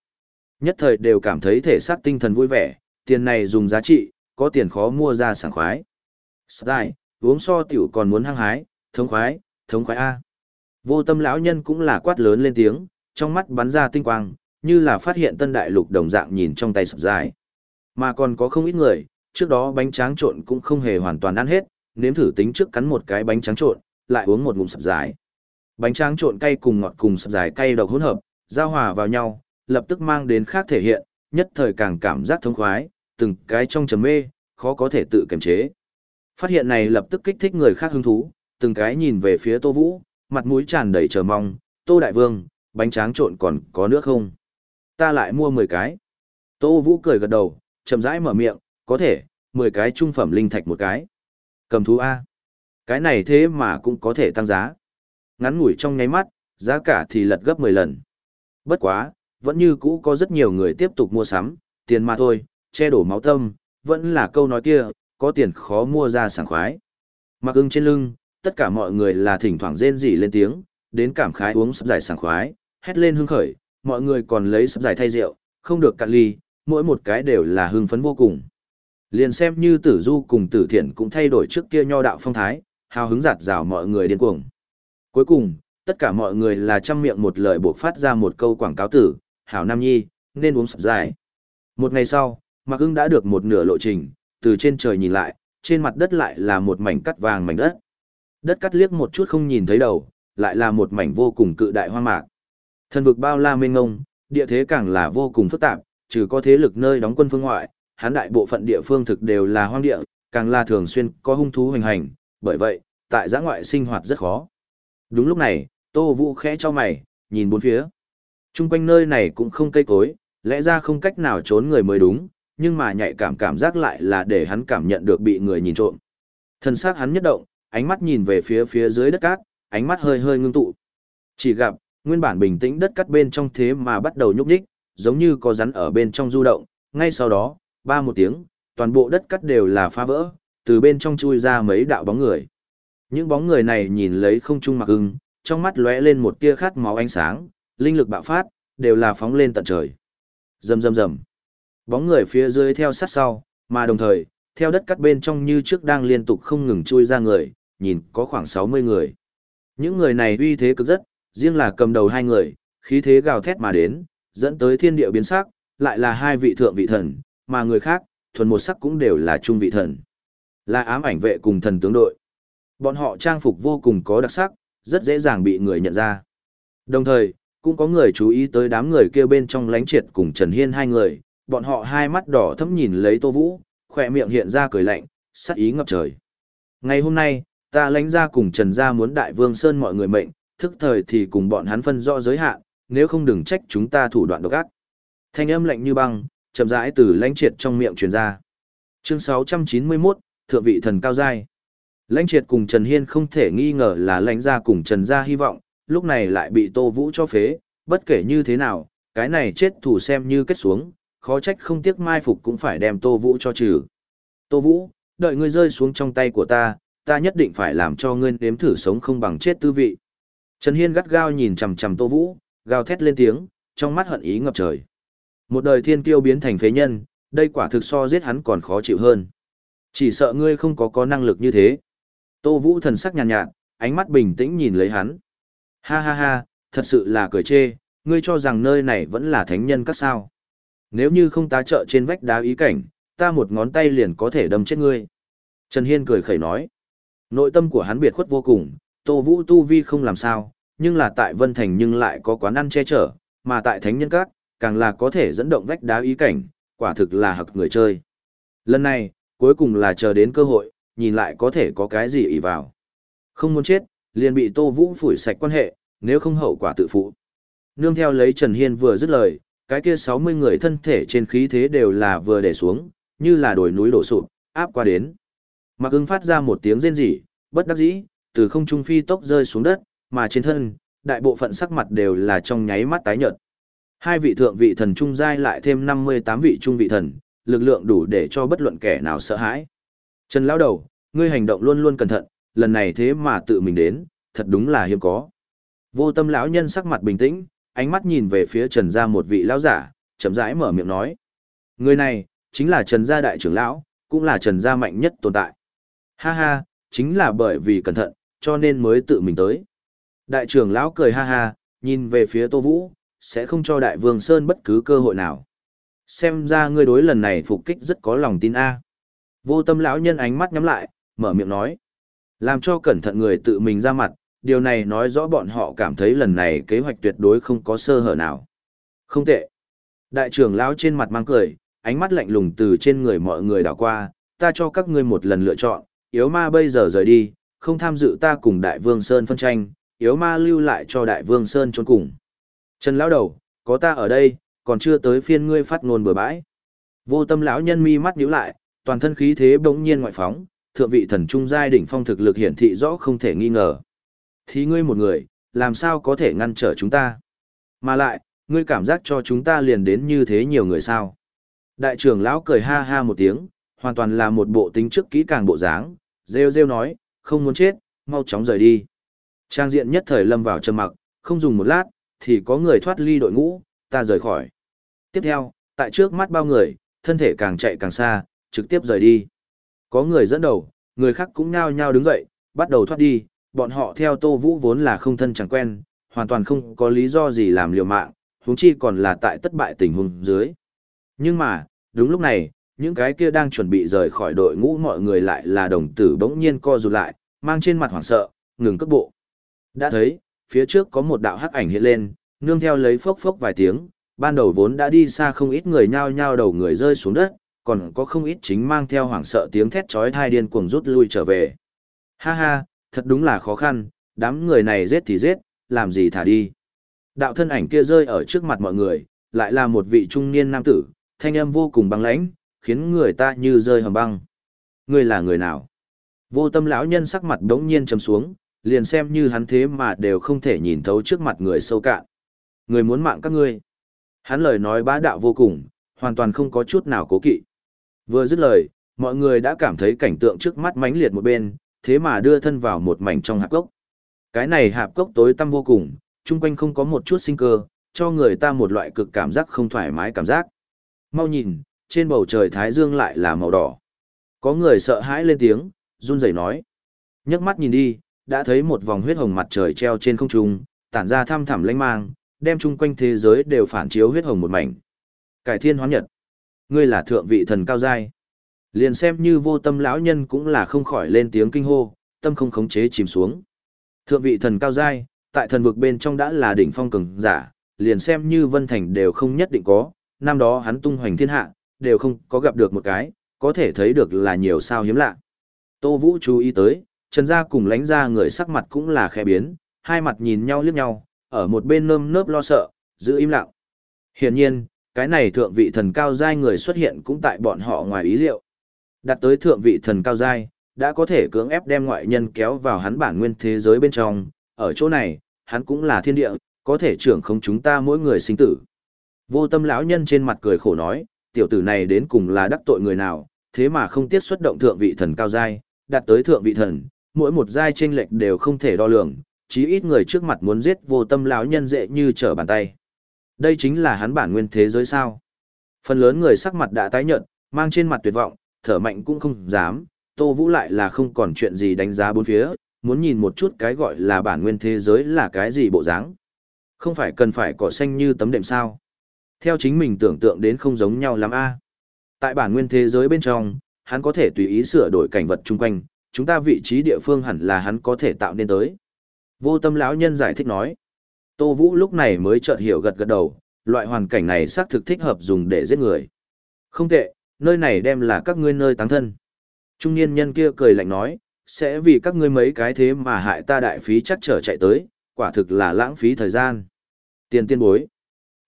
Nhất thời đều cảm thấy thể xác tinh thần vui vẻ, tiền này dùng giá trị, có tiền khó mua ra sảng khoái. Dài, uống so tiểu còn muốn hăng hái, thống khoái, thống khoái a. Vô tâm lão nhân cũng là quát lớn lên tiếng, trong mắt bắn ra tinh quang, như là phát hiện tân đại lục đồng dạng nhìn trong tay sập dài. Mà còn có không ít người, trước đó bánh tráng trộn cũng không hề hoàn toàn ăn hết, nếm thử tính trước cắn một cái bánh tráng trộn, lại uống một ngụm sập dài. Bánh tráng trộn cay cùng ngọt cùng sập dài cay độc hỗn hợp, giao hòa vào nhau, lập tức mang đến khác thể hiện, nhất thời càng cảm giác thông khoái, từng cái trong trầm mê, khó có thể tự kiềm chế. Phát hiện này lập tức kích thích người khác hứng thú, từng cái nhìn về phía Tô Vũ, mặt mũi tràn đầy chờ mong, Tô Đại Vương, bánh tráng trộn còn có nước không? Ta lại mua 10 cái. Tô Vũ cười gật đầu, chậm rãi mở miệng, có thể, 10 cái trung phẩm linh thạch một cái. Cầm thú A. Cái này thế mà cũng có thể tăng giá. Ngắn ngủi trong nháy mắt, giá cả thì lật gấp 10 lần. Bất quá, vẫn như cũ có rất nhiều người tiếp tục mua sắm, tiền mà thôi, che đổ máu tâm, vẫn là câu nói kia, có tiền khó mua ra sảng khoái. Mặc ưng trên lưng, tất cả mọi người là thỉnh thoảng rên rỉ lên tiếng, đến cảm khái uống sắp giải sảng khoái, hét lên hưng khởi, mọi người còn lấy sắp giải thay rượu, không được cạn ly, mỗi một cái đều là hưng phấn vô cùng. Liền xem như tử du cùng tử thiện cũng thay đổi trước kia nho đạo phong thái, hào hứng giạt rào mọi người điên cuồng. Cuối cùng, tất cả mọi người là chăm miệng một lời buộc phát ra một câu quảng cáo tử, hảo nam nhi, nên uống sập dài. Một ngày sau, Mạc ưng đã được một nửa lộ trình, từ trên trời nhìn lại, trên mặt đất lại là một mảnh cắt vàng mảnh đất. Đất cắt liếc một chút không nhìn thấy đầu, lại là một mảnh vô cùng cự đại hoang mạc. Thần vực bao la mênh ngông, địa thế càng là vô cùng phức tạp, trừ có thế lực nơi đóng quân phương ngoại, hán đại bộ phận địa phương thực đều là hoang địa, càng là thường xuyên có hung thú hoành hành, bởi vậy, tại giã ngoại sinh hoạt rất khó. Đúng lúc này, Tô Vũ khẽ cho mày, nhìn bốn phía. Trung quanh nơi này cũng không cây cối, lẽ ra không cách nào trốn người mới đúng, nhưng mà nhạy cảm cảm giác lại là để hắn cảm nhận được bị người nhìn trộm. Thân xác hắn nhất động, ánh mắt nhìn về phía phía dưới đất cát, ánh mắt hơi hơi ngưng tụ. Chỉ gặp, nguyên bản bình tĩnh đất cát bên trong thế mà bắt đầu nhúc nhích, giống như có rắn ở bên trong du động, ngay sau đó, ba một tiếng, toàn bộ đất cắt đều là phá vỡ, từ bên trong chui ra mấy đạo bóng người. Những bóng người này nhìn lấy không trung mặc ưng, trong mắt lóe lên một tia khát máu ánh sáng, linh lực bạo phát, đều là phóng lên tận trời. Rầm rầm rầm. Bóng người phía dưới theo sát sau, mà đồng thời, theo đất cắt bên trong như trước đang liên tục không ngừng chui ra người, nhìn có khoảng 60 người. Những người này uy thế cực rất, riêng là cầm đầu hai người, khí thế gào thét mà đến, dẫn tới thiên địa biến sắc, lại là hai vị thượng vị thần, mà người khác, thuần một sắc cũng đều là trung vị thần. Là ám ảnh vệ cùng thần tướng đội. Bọn họ trang phục vô cùng có đặc sắc, rất dễ dàng bị người nhận ra. Đồng thời, cũng có người chú ý tới đám người kia bên trong lánh triệt cùng Trần Hiên hai người, bọn họ hai mắt đỏ thấm nhìn lấy Tô Vũ, khỏe miệng hiện ra cười lạnh, sắc ý ngập trời. Ngày hôm nay, ta lánh ra cùng Trần gia muốn Đại Vương Sơn mọi người mệnh, thức thời thì cùng bọn hắn phân rõ giới hạn, nếu không đừng trách chúng ta thủ đoạn độc ác. Thanh âm lạnh như băng, chậm rãi từ lãnh triệt trong miệng truyền ra. Chương 691, Thượng vị thần cao giai. Lãnh triệt cùng Trần Hiên không thể nghi ngờ là lãnh gia cùng Trần gia hy vọng, lúc này lại bị Tô Vũ cho phế, bất kể như thế nào, cái này chết thủ xem như kết xuống, khó trách không tiếc mai phục cũng phải đem Tô Vũ cho trừ. Tô Vũ, đợi ngươi rơi xuống trong tay của ta, ta nhất định phải làm cho ngươi nếm thử sống không bằng chết tư vị. Trần Hiên gắt gao nhìn chằm chằm Tô Vũ, gào thét lên tiếng, trong mắt hận ý ngập trời. Một đời thiên kiêu biến thành phế nhân, đây quả thực so giết hắn còn khó chịu hơn. Chỉ sợ ngươi không có có năng lực như thế. Tô Vũ thần sắc nhàn nhạt, nhạt, ánh mắt bình tĩnh nhìn lấy hắn. Ha ha ha, thật sự là cười chê, ngươi cho rằng nơi này vẫn là thánh nhân các sao. Nếu như không tá trợ trên vách đá ý cảnh, ta một ngón tay liền có thể đâm chết ngươi. Trần Hiên cười khẩy nói. Nội tâm của hắn biệt khuất vô cùng, Tô Vũ tu vi không làm sao, nhưng là tại Vân Thành nhưng lại có quán ăn che chở, mà tại Thánh Nhân Các, càng là có thể dẫn động vách đá ý cảnh, quả thực là hặc người chơi. Lần này, cuối cùng là chờ đến cơ hội, nhìn lại có thể có cái gì ý vào. Không muốn chết, liền bị Tô Vũ phủi sạch quan hệ, nếu không hậu quả tự phụ. Nương theo lấy Trần Hiên vừa dứt lời, cái kia 60 người thân thể trên khí thế đều là vừa để xuống, như là đồi núi đổ sụp, áp qua đến. Mạc ưng phát ra một tiếng rên rỉ, bất đắc dĩ, từ không trung phi tốc rơi xuống đất, mà trên thân, đại bộ phận sắc mặt đều là trong nháy mắt tái nhợt. Hai vị thượng vị thần trung giai lại thêm 58 vị trung vị thần, lực lượng đủ để cho bất luận kẻ nào sợ hãi. Trần lão đầu, ngươi hành động luôn luôn cẩn thận, lần này thế mà tự mình đến, thật đúng là hiếm có. Vô tâm lão nhân sắc mặt bình tĩnh, ánh mắt nhìn về phía Trần gia một vị lão giả, chậm rãi mở miệng nói. Người này, chính là Trần gia đại trưởng lão, cũng là Trần gia mạnh nhất tồn tại. Ha ha, chính là bởi vì cẩn thận, cho nên mới tự mình tới. Đại trưởng lão cười ha ha, nhìn về phía Tô Vũ, sẽ không cho Đại Vương Sơn bất cứ cơ hội nào. Xem ra ngươi đối lần này phục kích rất có lòng tin a. Vô tâm lão nhân ánh mắt nhắm lại, mở miệng nói. Làm cho cẩn thận người tự mình ra mặt, điều này nói rõ bọn họ cảm thấy lần này kế hoạch tuyệt đối không có sơ hở nào. Không tệ. Đại trưởng lão trên mặt mang cười, ánh mắt lạnh lùng từ trên người mọi người đảo qua, ta cho các ngươi một lần lựa chọn, yếu ma bây giờ rời đi, không tham dự ta cùng Đại Vương Sơn phân tranh, yếu ma lưu lại cho Đại Vương Sơn trốn cùng. Trần lão đầu, có ta ở đây, còn chưa tới phiên ngươi phát ngôn bừa bãi. Vô tâm lão nhân mi mắt nhíu lại, toàn thân khí thế bỗng nhiên ngoại phóng, thượng vị thần trung giai đỉnh phong thực lực hiển thị rõ không thể nghi ngờ. Thì ngươi một người, làm sao có thể ngăn trở chúng ta? Mà lại, ngươi cảm giác cho chúng ta liền đến như thế nhiều người sao? Đại trưởng lão cười ha ha một tiếng, hoàn toàn là một bộ tính trước kỹ càng bộ dáng, rêu rêu nói, không muốn chết, mau chóng rời đi. Trang diện nhất thời lâm vào trầm mặc, không dùng một lát, thì có người thoát ly đội ngũ, ta rời khỏi. Tiếp theo, tại trước mắt bao người, thân thể càng chạy càng xa, trực tiếp rời đi. Có người dẫn đầu, người khác cũng nhao nhao đứng dậy, bắt đầu thoát đi, bọn họ theo Tô Vũ vốn là không thân chẳng quen, hoàn toàn không có lý do gì làm liều mạng, huống chi còn là tại tất bại tình huống dưới. Nhưng mà, đúng lúc này, những cái kia đang chuẩn bị rời khỏi đội ngũ mọi người lại là đồng tử bỗng nhiên co rụt lại, mang trên mặt hoảng sợ, ngừng cước bộ. Đã thấy, phía trước có một đạo hắc ảnh hiện lên, nương theo lấy phốc phốc vài tiếng, ban đầu vốn đã đi xa không ít người nhao nhao đầu người rơi xuống đất, còn có không ít chính mang theo hoảng sợ tiếng thét chói tai điên cuồng rút lui trở về. Ha ha, thật đúng là khó khăn, đám người này giết thì giết, làm gì thả đi. Đạo thân ảnh kia rơi ở trước mặt mọi người, lại là một vị trung niên nam tử, thanh âm vô cùng băng lãnh, khiến người ta như rơi hầm băng. Ngươi là người nào? Vô tâm lão nhân sắc mặt đống nhiên trầm xuống, liền xem như hắn thế mà đều không thể nhìn thấu trước mặt người sâu cạn. Người muốn mạng các ngươi. Hắn lời nói bá đạo vô cùng, hoàn toàn không có chút nào cố kỵ. Vừa dứt lời, mọi người đã cảm thấy cảnh tượng trước mắt mãnh liệt một bên, thế mà đưa thân vào một mảnh trong hạp cốc. Cái này hạp cốc tối tăm vô cùng, chung quanh không có một chút sinh cơ, cho người ta một loại cực cảm giác không thoải mái cảm giác. Mau nhìn, trên bầu trời thái dương lại là màu đỏ. Có người sợ hãi lên tiếng, run rẩy nói. nhấc mắt nhìn đi, đã thấy một vòng huyết hồng mặt trời treo trên không trung, tản ra thăm thẳm lanh mang, đem chung quanh thế giới đều phản chiếu huyết hồng một mảnh. Cải thiên hóa nhật. Ngươi là thượng vị thần cao giai. Liền xem như vô tâm lão nhân cũng là không khỏi lên tiếng kinh hô, tâm không khống chế chìm xuống. Thượng vị thần cao giai, tại thần vực bên trong đã là đỉnh phong cường giả, liền xem như Vân Thành đều không nhất định có, năm đó hắn tung hoành thiên hạ, đều không có gặp được một cái, có thể thấy được là nhiều sao hiếm lạ. Tô Vũ chú ý tới, Trần Gia cùng lánh gia người sắc mặt cũng là khẽ biến, hai mặt nhìn nhau liếc nhau, ở một bên nơm nớp lo sợ, giữ im lặng. Hiển nhiên, cái này thượng vị thần cao giai người xuất hiện cũng tại bọn họ ngoài ý liệu. Đặt tới thượng vị thần cao giai, đã có thể cưỡng ép đem ngoại nhân kéo vào hắn bản nguyên thế giới bên trong, ở chỗ này, hắn cũng là thiên địa, có thể trưởng không chúng ta mỗi người sinh tử. Vô tâm lão nhân trên mặt cười khổ nói, tiểu tử này đến cùng là đắc tội người nào, thế mà không tiếc xuất động thượng vị thần cao giai, đặt tới thượng vị thần, mỗi một giai chênh lệch đều không thể đo lường, chí ít người trước mặt muốn giết vô tâm lão nhân dễ như trở bàn tay. Đây chính là hắn bản nguyên thế giới sao? Phần lớn người sắc mặt đã tái nhợt, mang trên mặt tuyệt vọng, thở mạnh cũng không dám, Tô Vũ lại là không còn chuyện gì đánh giá bốn phía, muốn nhìn một chút cái gọi là bản nguyên thế giới là cái gì bộ dáng. Không phải cần phải cỏ xanh như tấm đệm sao. Theo chính mình tưởng tượng đến không giống nhau lắm a Tại bản nguyên thế giới bên trong, hắn có thể tùy ý sửa đổi cảnh vật chung quanh, chúng ta vị trí địa phương hẳn là hắn có thể tạo nên tới. Vô tâm lão nhân giải thích nói. Tô Vũ lúc này mới chợt hiểu gật gật đầu, loại hoàn cảnh này xác thực thích hợp dùng để giết người. Không tệ, nơi này đem là các ngươi nơi táng thân. Trung niên nhân kia cười lạnh nói, sẽ vì các ngươi mấy cái thế mà hại ta đại phí chắc trở chạy tới, quả thực là lãng phí thời gian. Tiền tiên bối.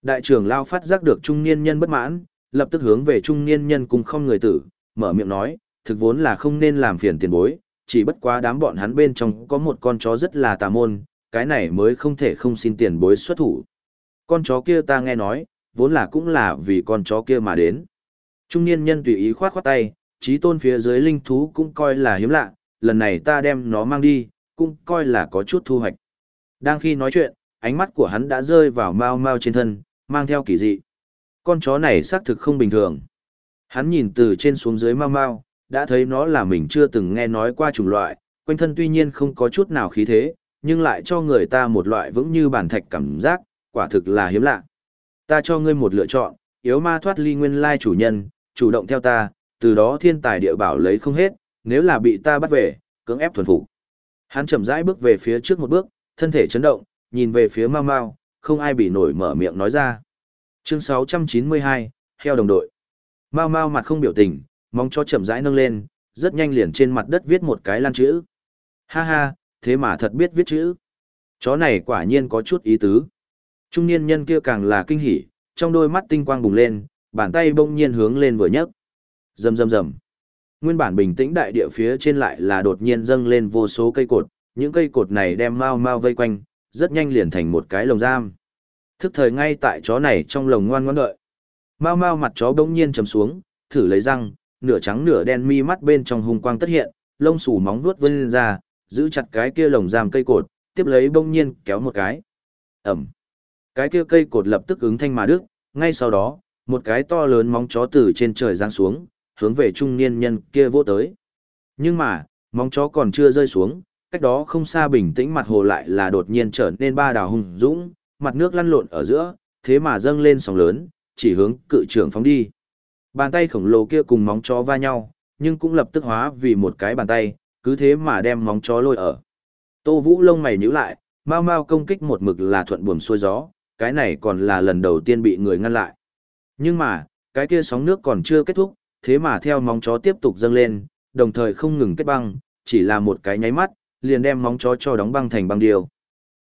Đại trưởng Lao phát giác được trung niên nhân bất mãn, lập tức hướng về trung niên nhân cùng không người tử, mở miệng nói, thực vốn là không nên làm phiền tiền bối, chỉ bất quá đám bọn hắn bên trong có một con chó rất là tà môn, cái này mới không thể không xin tiền bối xuất thủ. Con chó kia ta nghe nói, vốn là cũng là vì con chó kia mà đến. Trung niên nhân tùy ý khoát khoát tay, trí tôn phía dưới linh thú cũng coi là hiếm lạ, lần này ta đem nó mang đi, cũng coi là có chút thu hoạch. Đang khi nói chuyện, ánh mắt của hắn đã rơi vào mau mau trên thân, mang theo kỳ dị. Con chó này xác thực không bình thường. Hắn nhìn từ trên xuống dưới mau mau, đã thấy nó là mình chưa từng nghe nói qua chủng loại, quanh thân tuy nhiên không có chút nào khí thế, nhưng lại cho người ta một loại vững như bản thạch cảm giác, quả thực là hiếm lạ. Ta cho ngươi một lựa chọn, yếu ma thoát ly nguyên lai chủ nhân, chủ động theo ta, từ đó thiên tài địa bảo lấy không hết, nếu là bị ta bắt về, cưỡng ép thuần phục. Hắn chậm rãi bước về phía trước một bước, thân thể chấn động, nhìn về phía Mao Mao, không ai bị nổi mở miệng nói ra. Chương 692, heo đồng đội. Mao Mao mặt không biểu tình, mong cho chậm rãi nâng lên, rất nhanh liền trên mặt đất viết một cái lan chữ. Ha ha, thế mà thật biết viết chữ. Chó này quả nhiên có chút ý tứ. Trung niên nhân kia càng là kinh hỉ, trong đôi mắt tinh quang bùng lên, bàn tay bỗng nhiên hướng lên vừa nhấc. Rầm rầm rầm. Nguyên bản bình tĩnh đại địa phía trên lại là đột nhiên dâng lên vô số cây cột, những cây cột này đem mau mau vây quanh, rất nhanh liền thành một cái lồng giam. Thức thời ngay tại chó này trong lồng ngoan ngoãn đợi. Mau mau mặt chó bỗng nhiên trầm xuống, thử lấy răng, nửa trắng nửa đen mi mắt bên trong hung quang tất hiện, lông xù móng vuốt vươn ra, giữ chặt cái kia lồng giam cây cột, tiếp lấy bỗng nhiên kéo một cái. Ẩm. Cái kia cây cột lập tức ứng thanh mà đứt, ngay sau đó, một cái to lớn móng chó từ trên trời giáng xuống, hướng về trung niên nhân kia vỗ tới. Nhưng mà, móng chó còn chưa rơi xuống, cách đó không xa bình tĩnh mặt hồ lại là đột nhiên trở nên ba đào hùng dũng, mặt nước lăn lộn ở giữa, thế mà dâng lên sóng lớn, chỉ hướng cự trưởng phóng đi. Bàn tay khổng lồ kia cùng móng chó va nhau, nhưng cũng lập tức hóa vì một cái bàn tay, cứ thế mà đem móng chó lôi ở. Tô Vũ lông mày nhíu lại, mau mau công kích một mực là thuận buồm xuôi gió, cái này còn là lần đầu tiên bị người ngăn lại. Nhưng mà, cái kia sóng nước còn chưa kết thúc, thế mà theo móng chó tiếp tục dâng lên, đồng thời không ngừng kết băng, chỉ là một cái nháy mắt, liền đem móng chó cho đóng băng thành băng điều.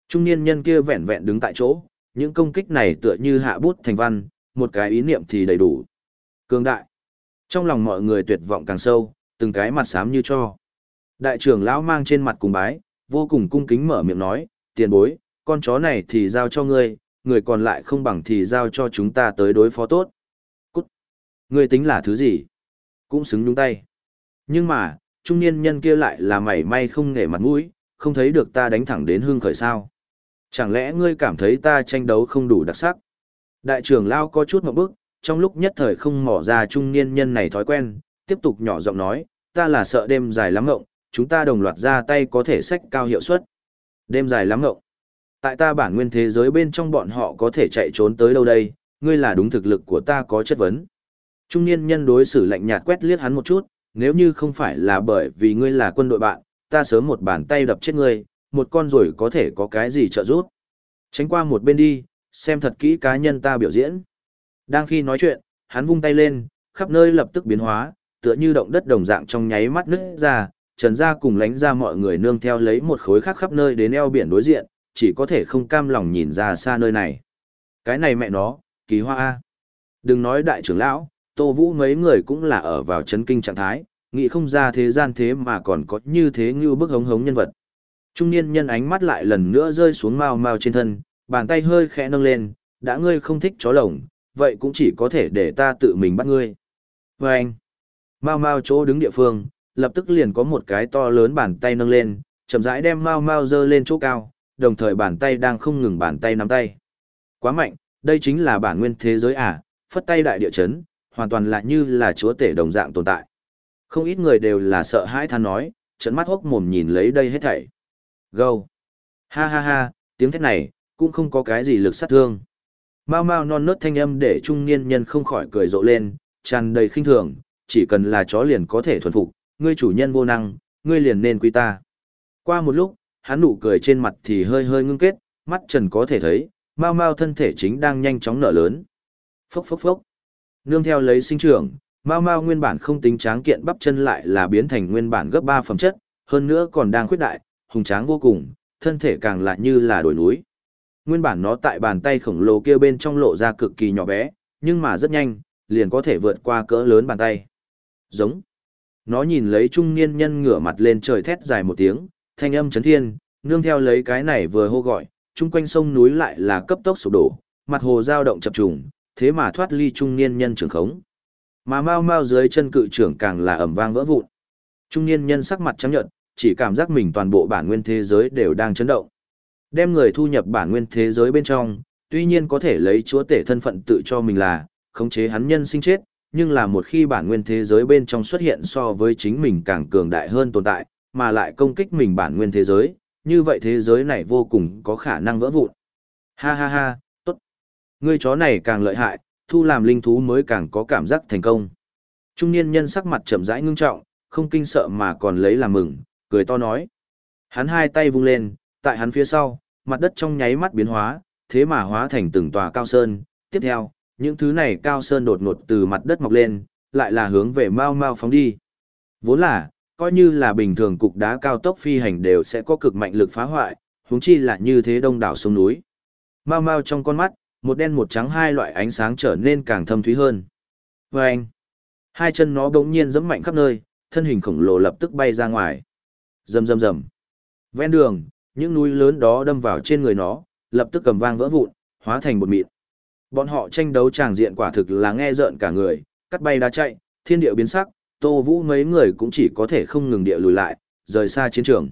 Trung niên nhân kia vẹn vẹn đứng tại chỗ, những công kích này tựa như hạ bút thành văn, một cái ý niệm thì đầy đủ. Cường đại. Trong lòng mọi người tuyệt vọng càng sâu, từng cái mặt xám như cho. Đại trưởng lão mang trên mặt cùng bái, vô cùng cung kính mở miệng nói, tiền bối, con chó này thì giao cho ngươi, người còn lại không bằng thì giao cho chúng ta tới đối phó tốt. Cút! Ngươi tính là thứ gì? Cũng xứng đúng tay. Nhưng mà, trung niên nhân kia lại là mảy may không nể mặt mũi, không thấy được ta đánh thẳng đến hương khởi sao. Chẳng lẽ ngươi cảm thấy ta tranh đấu không đủ đặc sắc? Đại trưởng lao có chút một bước, trong lúc nhất thời không mỏ ra trung niên nhân này thói quen, tiếp tục nhỏ giọng nói, ta là sợ đêm dài lắm ngộng, chúng ta đồng loạt ra tay có thể sách cao hiệu suất. Đêm dài lắm ngộng. Tại ta bản nguyên thế giới bên trong bọn họ có thể chạy trốn tới đâu đây, ngươi là đúng thực lực của ta có chất vấn. Trung niên nhân đối xử lạnh nhạt quét liếc hắn một chút, nếu như không phải là bởi vì ngươi là quân đội bạn, ta sớm một bàn tay đập chết ngươi, một con rồi có thể có cái gì trợ giúp. Tránh qua một bên đi, xem thật kỹ cá nhân ta biểu diễn. Đang khi nói chuyện, hắn vung tay lên, khắp nơi lập tức biến hóa, tựa như động đất đồng dạng trong nháy mắt nứt ra, trần ra cùng lánh ra mọi người nương theo lấy một khối khác khắp nơi đến eo biển đối diện, chỉ có thể không cam lòng nhìn ra xa nơi này. Cái này mẹ nó, kỳ hoa A. Đừng nói đại trưởng lão, Tô Vũ mấy người cũng là ở vào chấn kinh trạng thái, nghĩ không ra thế gian thế mà còn có như thế như bức hống hống nhân vật. Trung niên nhân ánh mắt lại lần nữa rơi xuống mau mau trên thân, bàn tay hơi khẽ nâng lên, đã ngươi không thích chó lồng, vậy cũng chỉ có thể để ta tự mình bắt ngươi. Và anh, mau mau chỗ đứng địa phương, lập tức liền có một cái to lớn bàn tay nâng lên, chậm rãi đem mau mau dơ lên chỗ cao, đồng thời bàn tay đang không ngừng bàn tay nắm tay. Quá mạnh, đây chính là bản nguyên thế giới à, phất tay đại địa chấn, hoàn toàn là như là chúa tể đồng dạng tồn tại. Không ít người đều là sợ hãi than nói, trận mắt hốc mồm nhìn lấy đây hết thảy. Gâu! Ha ha ha, tiếng thét này, cũng không có cái gì lực sát thương. Mau mau non nớt thanh âm để trung niên nhân không khỏi cười rộ lên, tràn đầy khinh thường, chỉ cần là chó liền có thể thuần phục, ngươi chủ nhân vô năng, ngươi liền nên quy ta. Qua một lúc, hắn nụ cười trên mặt thì hơi hơi ngưng kết, mắt trần có thể thấy, mau mau thân thể chính đang nhanh chóng nở lớn. Phốc phốc phốc. Nương theo lấy sinh trưởng, mau mau nguyên bản không tính tráng kiện bắp chân lại là biến thành nguyên bản gấp 3 phẩm chất, hơn nữa còn đang khuyết đại, hùng tráng vô cùng, thân thể càng lại như là đồi núi. Nguyên bản nó tại bàn tay khổng lồ kia bên trong lộ ra cực kỳ nhỏ bé, nhưng mà rất nhanh, liền có thể vượt qua cỡ lớn bàn tay. Giống. Nó nhìn lấy trung niên nhân ngửa mặt lên trời thét dài một tiếng, thanh âm chấn thiên, nương theo lấy cái này vừa hô gọi, chung quanh sông núi lại là cấp tốc sụp đổ, mặt hồ dao động chập trùng, thế mà thoát ly trung niên nhân trường khống. Mà mau mau dưới chân cự trưởng càng là ẩm vang vỡ vụn. Trung niên nhân sắc mặt trắng nhợt, chỉ cảm giác mình toàn bộ bản nguyên thế giới đều đang chấn động. Đem người thu nhập bản nguyên thế giới bên trong, tuy nhiên có thể lấy chúa tể thân phận tự cho mình là, khống chế hắn nhân sinh chết, nhưng là một khi bản nguyên thế giới bên trong xuất hiện so với chính mình càng cường đại hơn tồn tại, mà lại công kích mình bản nguyên thế giới, như vậy thế giới này vô cùng có khả năng vỡ vụn. Ha ha ha, tốt. Ngươi chó này càng lợi hại, thu làm linh thú mới càng có cảm giác thành công. Trung niên nhân sắc mặt chậm rãi ngưng trọng, không kinh sợ mà còn lấy làm mừng, cười to nói. Hắn hai tay vung lên, tại hắn phía sau, mặt đất trong nháy mắt biến hóa, thế mà hóa thành từng tòa cao sơn. Tiếp theo, những thứ này cao sơn đột ngột từ mặt đất mọc lên, lại là hướng về mau mau phóng đi. Vốn là, coi như là bình thường cục đá cao tốc phi hành đều sẽ có cực mạnh lực phá hoại, huống chi là như thế đông đảo sông núi. Mau mau trong con mắt, một đen một trắng hai loại ánh sáng trở nên càng thâm thúy hơn. Và anh, hai chân nó bỗng nhiên giẫm mạnh khắp nơi, thân hình khổng lồ lập tức bay ra ngoài. Rầm rầm rầm. Ven đường, những núi lớn đó đâm vào trên người nó, lập tức cầm vang vỡ vụn, hóa thành bột mịn. Bọn họ tranh đấu tràng diện quả thực là nghe rợn cả người, cắt bay đá chạy, thiên địa biến sắc, Tô Vũ mấy người cũng chỉ có thể không ngừng địa lùi lại, rời xa chiến trường.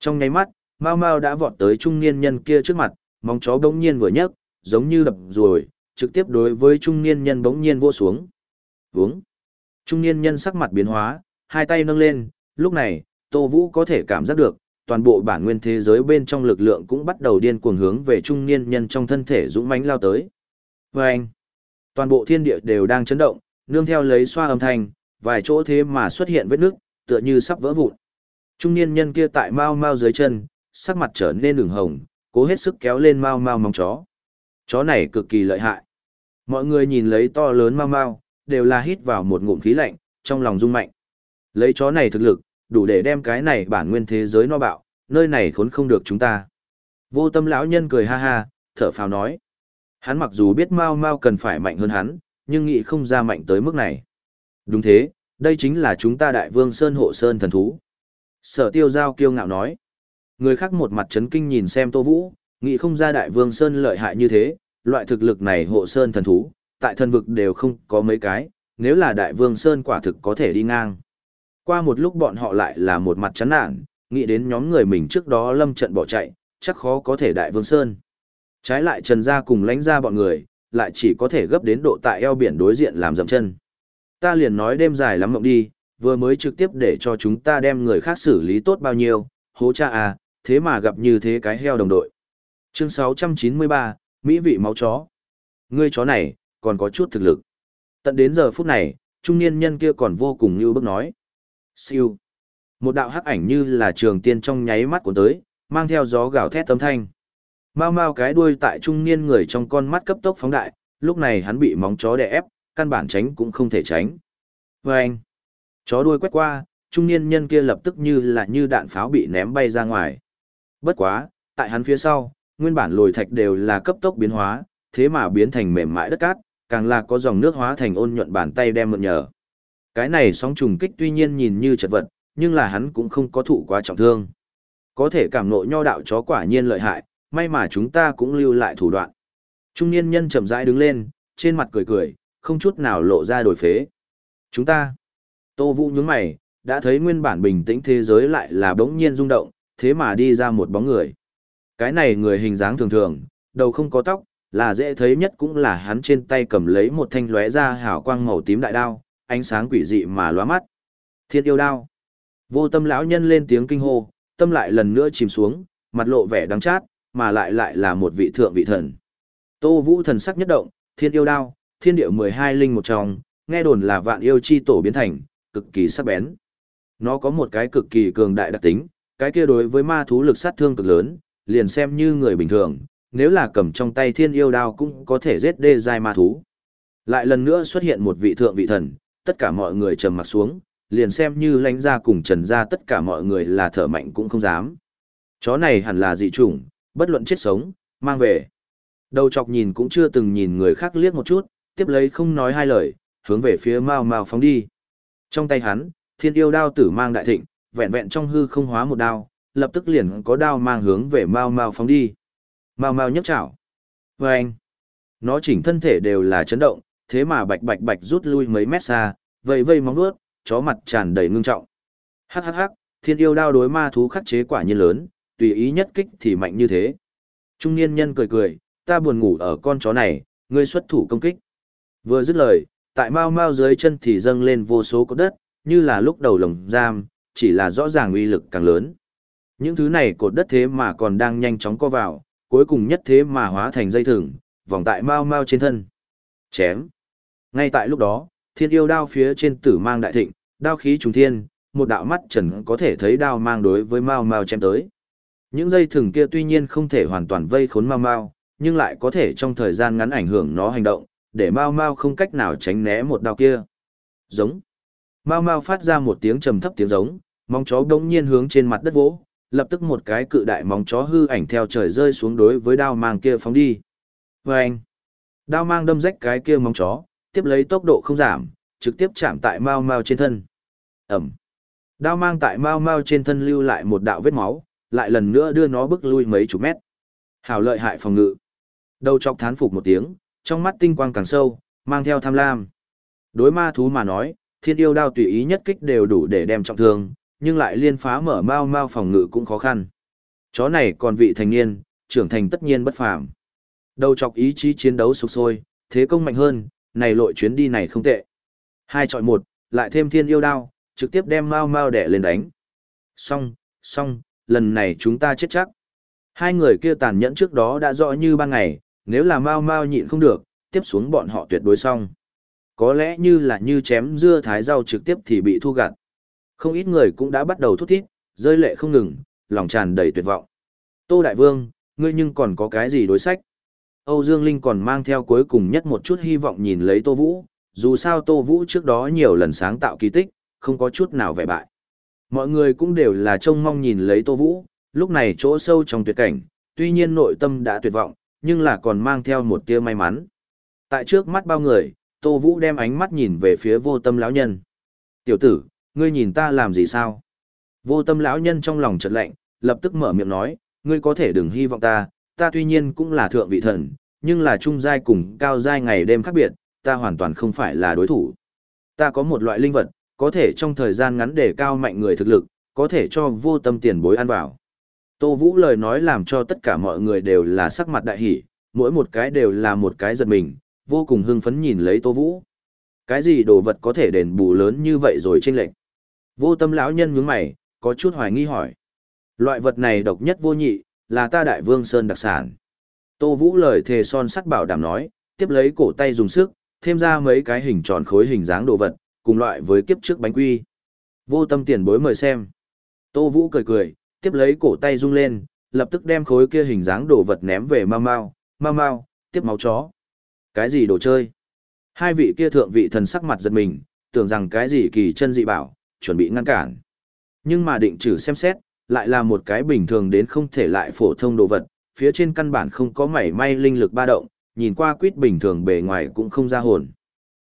Trong nháy mắt, Mao Mao đã vọt tới trung niên nhân kia trước mặt, móng chó bỗng nhiên vừa nhấc, giống như đập rồi, trực tiếp đối với trung niên nhân bỗng nhiên vô xuống. Vướng. Trung niên nhân sắc mặt biến hóa, hai tay nâng lên, lúc này, Tô Vũ có thể cảm giác được, toàn bộ bản nguyên thế giới bên trong lực lượng cũng bắt đầu điên cuồng hướng về trung niên nhân trong thân thể dũng mãnh lao tới. Và anh, toàn bộ thiên địa đều đang chấn động, nương theo lấy xoa âm thanh, vài chỗ thế mà xuất hiện vết nước, tựa như sắp vỡ vụn. Trung niên nhân kia tại mau mau dưới chân, sắc mặt trở nên đường hồng, cố hết sức kéo lên mau mau mong chó. Chó này cực kỳ lợi hại. Mọi người nhìn lấy to lớn mau mau, đều là hít vào một ngụm khí lạnh, trong lòng rung mạnh. Lấy chó này thực lực, đủ để đem cái này bản nguyên thế giới no bạo, nơi này khốn không được chúng ta. Vô tâm lão nhân cười ha ha, thở phào nói. Hắn mặc dù biết Mao Mao cần phải mạnh hơn hắn, nhưng nghĩ không ra mạnh tới mức này. Đúng thế, đây chính là chúng ta đại vương Sơn hộ Sơn thần thú. Sở tiêu giao kiêu ngạo nói. Người khác một mặt chấn kinh nhìn xem Tô Vũ, nghĩ không ra đại vương Sơn lợi hại như thế, loại thực lực này hộ Sơn thần thú, tại thần vực đều không có mấy cái, nếu là đại vương Sơn quả thực có thể đi ngang. Qua một lúc bọn họ lại là một mặt chán nản, nghĩ đến nhóm người mình trước đó lâm trận bỏ chạy, chắc khó có thể đại vương Sơn. Trái lại trần gia cùng lãnh ra bọn người, lại chỉ có thể gấp đến độ tại eo biển đối diện làm dậm chân. Ta liền nói đêm dài lắm mộng đi, vừa mới trực tiếp để cho chúng ta đem người khác xử lý tốt bao nhiêu, hố cha à, thế mà gặp như thế cái heo đồng đội. Chương 693, Mỹ vị máu chó. Ngươi chó này, còn có chút thực lực. Tận đến giờ phút này, trung niên nhân kia còn vô cùng như bức nói. Siêu. Một đạo hắc ảnh như là trường tiên trong nháy mắt của tới, mang theo gió gào thét tấm thanh. Mau mau cái đuôi tại trung niên người trong con mắt cấp tốc phóng đại, lúc này hắn bị móng chó đè ép, căn bản tránh cũng không thể tránh. Và anh, chó đuôi quét qua, trung niên nhân kia lập tức như là như đạn pháo bị ném bay ra ngoài. Bất quá, tại hắn phía sau, nguyên bản lồi thạch đều là cấp tốc biến hóa, thế mà biến thành mềm mại đất cát, càng là có dòng nước hóa thành ôn nhuận bàn tay đem mượn nhờ. Cái này sóng trùng kích tuy nhiên nhìn như chật vật, nhưng là hắn cũng không có thụ quá trọng thương. Có thể cảm nộ nho đạo chó quả nhiên lợi hại, may mà chúng ta cũng lưu lại thủ đoạn. Trung niên nhân chậm rãi đứng lên, trên mặt cười cười, không chút nào lộ ra đổi phế. Chúng ta, Tô Vũ nhướng mày, đã thấy nguyên bản bình tĩnh thế giới lại là bỗng nhiên rung động, thế mà đi ra một bóng người. Cái này người hình dáng thường thường, đầu không có tóc, là dễ thấy nhất cũng là hắn trên tay cầm lấy một thanh lóe ra hào quang màu tím đại đao, ánh sáng quỷ dị mà lóa mắt. Thiên yêu đao. Vô tâm lão nhân lên tiếng kinh hô, tâm lại lần nữa chìm xuống, mặt lộ vẻ đắng chát, mà lại lại là một vị thượng vị thần. Tô Vũ thần sắc nhất động, thiên yêu đao, thiên điệu 12 linh một trong, nghe đồn là vạn yêu chi tổ biến thành, cực kỳ sắc bén. Nó có một cái cực kỳ cường đại đặc tính, cái kia đối với ma thú lực sát thương cực lớn, liền xem như người bình thường, nếu là cầm trong tay thiên yêu đao cũng có thể giết đê dài ma thú. Lại lần nữa xuất hiện một vị thượng vị thần, tất cả mọi người trầm mặt xuống, liền xem như lãnh ra cùng trần ra tất cả mọi người là thở mạnh cũng không dám. Chó này hẳn là dị chủng, bất luận chết sống, mang về. Đầu chọc nhìn cũng chưa từng nhìn người khác liếc một chút, tiếp lấy không nói hai lời, hướng về phía Mao Mao phóng đi. Trong tay hắn, thiên yêu đao tử mang đại thịnh, vẹn vẹn trong hư không hóa một đao, lập tức liền có đao mang hướng về Mao Mao phóng đi. Mao Mao nhấc chảo. vâng, nó chỉnh thân thể đều là chấn động, thế mà bạch bạch bạch rút lui mấy mét xa, vây vây móng vuốt, chó mặt tràn đầy ngưng trọng. Hắc hắc hắc, thiên yêu đao đối ma thú khắc chế quả nhiên lớn, tùy ý nhất kích thì mạnh như thế. Trung niên nhân cười cười, ta buồn ngủ ở con chó này, ngươi xuất thủ công kích. Vừa dứt lời, tại mau mau dưới chân thì dâng lên vô số cột đất, như là lúc đầu lồng giam, chỉ là rõ ràng uy lực càng lớn. Những thứ này cột đất thế mà còn đang nhanh chóng co vào, cuối cùng nhất thế mà hóa thành dây thừng, vòng tại mau mau trên thân. Chém. Ngay tại lúc đó, thiên yêu đao phía trên tử mang đại thịnh, đao khí trùng thiên, một đạo mắt trần có thể thấy đao mang đối với mau mau chém tới. Những dây thừng kia tuy nhiên không thể hoàn toàn vây khốn mau mau, nhưng lại có thể trong thời gian ngắn ảnh hưởng nó hành động, để mau mau không cách nào tránh né một đao kia. Giống. Mau mau phát ra một tiếng trầm thấp tiếng giống, móng chó đống nhiên hướng trên mặt đất vỗ, lập tức một cái cự đại móng chó hư ảnh theo trời rơi xuống đối với đao mang kia phóng đi. Và anh, đao mang đâm rách cái kia móng chó, tiếp lấy tốc độ không giảm, trực tiếp chạm tại mau mau trên thân. Ẩm. Đao mang tại mau mau trên thân lưu lại một đạo vết máu, lại lần nữa đưa nó bước lui mấy chục mét. Hảo lợi hại phòng ngự. Đầu chọc thán phục một tiếng, trong mắt tinh quang càng sâu, mang theo tham lam. Đối ma thú mà nói, thiên yêu đao tùy ý nhất kích đều đủ để đem trọng thương, nhưng lại liên phá mở mau mau phòng ngự cũng khó khăn. Chó này còn vị thành niên, trưởng thành tất nhiên bất phàm. Đầu chọc ý chí chiến đấu sục sôi, thế công mạnh hơn, này lội chuyến đi này không tệ. Hai chọi một, lại thêm thiên yêu đao, trực tiếp đem mau mau đẻ lên đánh. Xong, xong, lần này chúng ta chết chắc. Hai người kia tàn nhẫn trước đó đã rõ như ban ngày, nếu là mau mau nhịn không được, tiếp xuống bọn họ tuyệt đối xong. Có lẽ như là như chém dưa thái rau trực tiếp thì bị thu gặt. Không ít người cũng đã bắt đầu thút thít, rơi lệ không ngừng, lòng tràn đầy tuyệt vọng. Tô Đại Vương, ngươi nhưng còn có cái gì đối sách? Âu Dương Linh còn mang theo cuối cùng nhất một chút hy vọng nhìn lấy Tô Vũ, dù sao Tô Vũ trước đó nhiều lần sáng tạo kỳ tích, không có chút nào vẻ bại. Mọi người cũng đều là trông mong nhìn lấy Tô Vũ, lúc này chỗ sâu trong tuyệt cảnh, tuy nhiên nội tâm đã tuyệt vọng, nhưng là còn mang theo một tia may mắn. Tại trước mắt bao người, Tô Vũ đem ánh mắt nhìn về phía vô tâm lão nhân. Tiểu tử, ngươi nhìn ta làm gì sao? Vô tâm lão nhân trong lòng chợt lạnh, lập tức mở miệng nói, ngươi có thể đừng hy vọng ta, ta tuy nhiên cũng là thượng vị thần, nhưng là trung giai cùng cao giai ngày đêm khác biệt, ta hoàn toàn không phải là đối thủ. Ta có một loại linh vật, có thể trong thời gian ngắn để cao mạnh người thực lực, có thể cho vô tâm tiền bối ăn vào. Tô Vũ lời nói làm cho tất cả mọi người đều là sắc mặt đại hỷ, mỗi một cái đều là một cái giật mình, vô cùng hưng phấn nhìn lấy Tô Vũ. Cái gì đồ vật có thể đền bù lớn như vậy rồi trên lệnh? Vô tâm lão nhân nhướng mày, có chút hoài nghi hỏi. Loại vật này độc nhất vô nhị, là ta đại vương sơn đặc sản. Tô Vũ lời thề son sắt bảo đảm nói, tiếp lấy cổ tay dùng sức, thêm ra mấy cái hình tròn khối hình dáng đồ vật, cùng loại với kiếp trước bánh quy. Vô tâm tiền bối mời xem. Tô Vũ cười cười, tiếp lấy cổ tay rung lên, lập tức đem khối kia hình dáng đồ vật ném về mau mau, mau mau, tiếp máu chó. Cái gì đồ chơi? Hai vị kia thượng vị thần sắc mặt giật mình, tưởng rằng cái gì kỳ chân dị bảo, chuẩn bị ngăn cản. Nhưng mà định trừ xem xét, lại là một cái bình thường đến không thể lại phổ thông đồ vật, phía trên căn bản không có mảy may linh lực ba động, nhìn qua quýt bình thường bề ngoài cũng không ra hồn.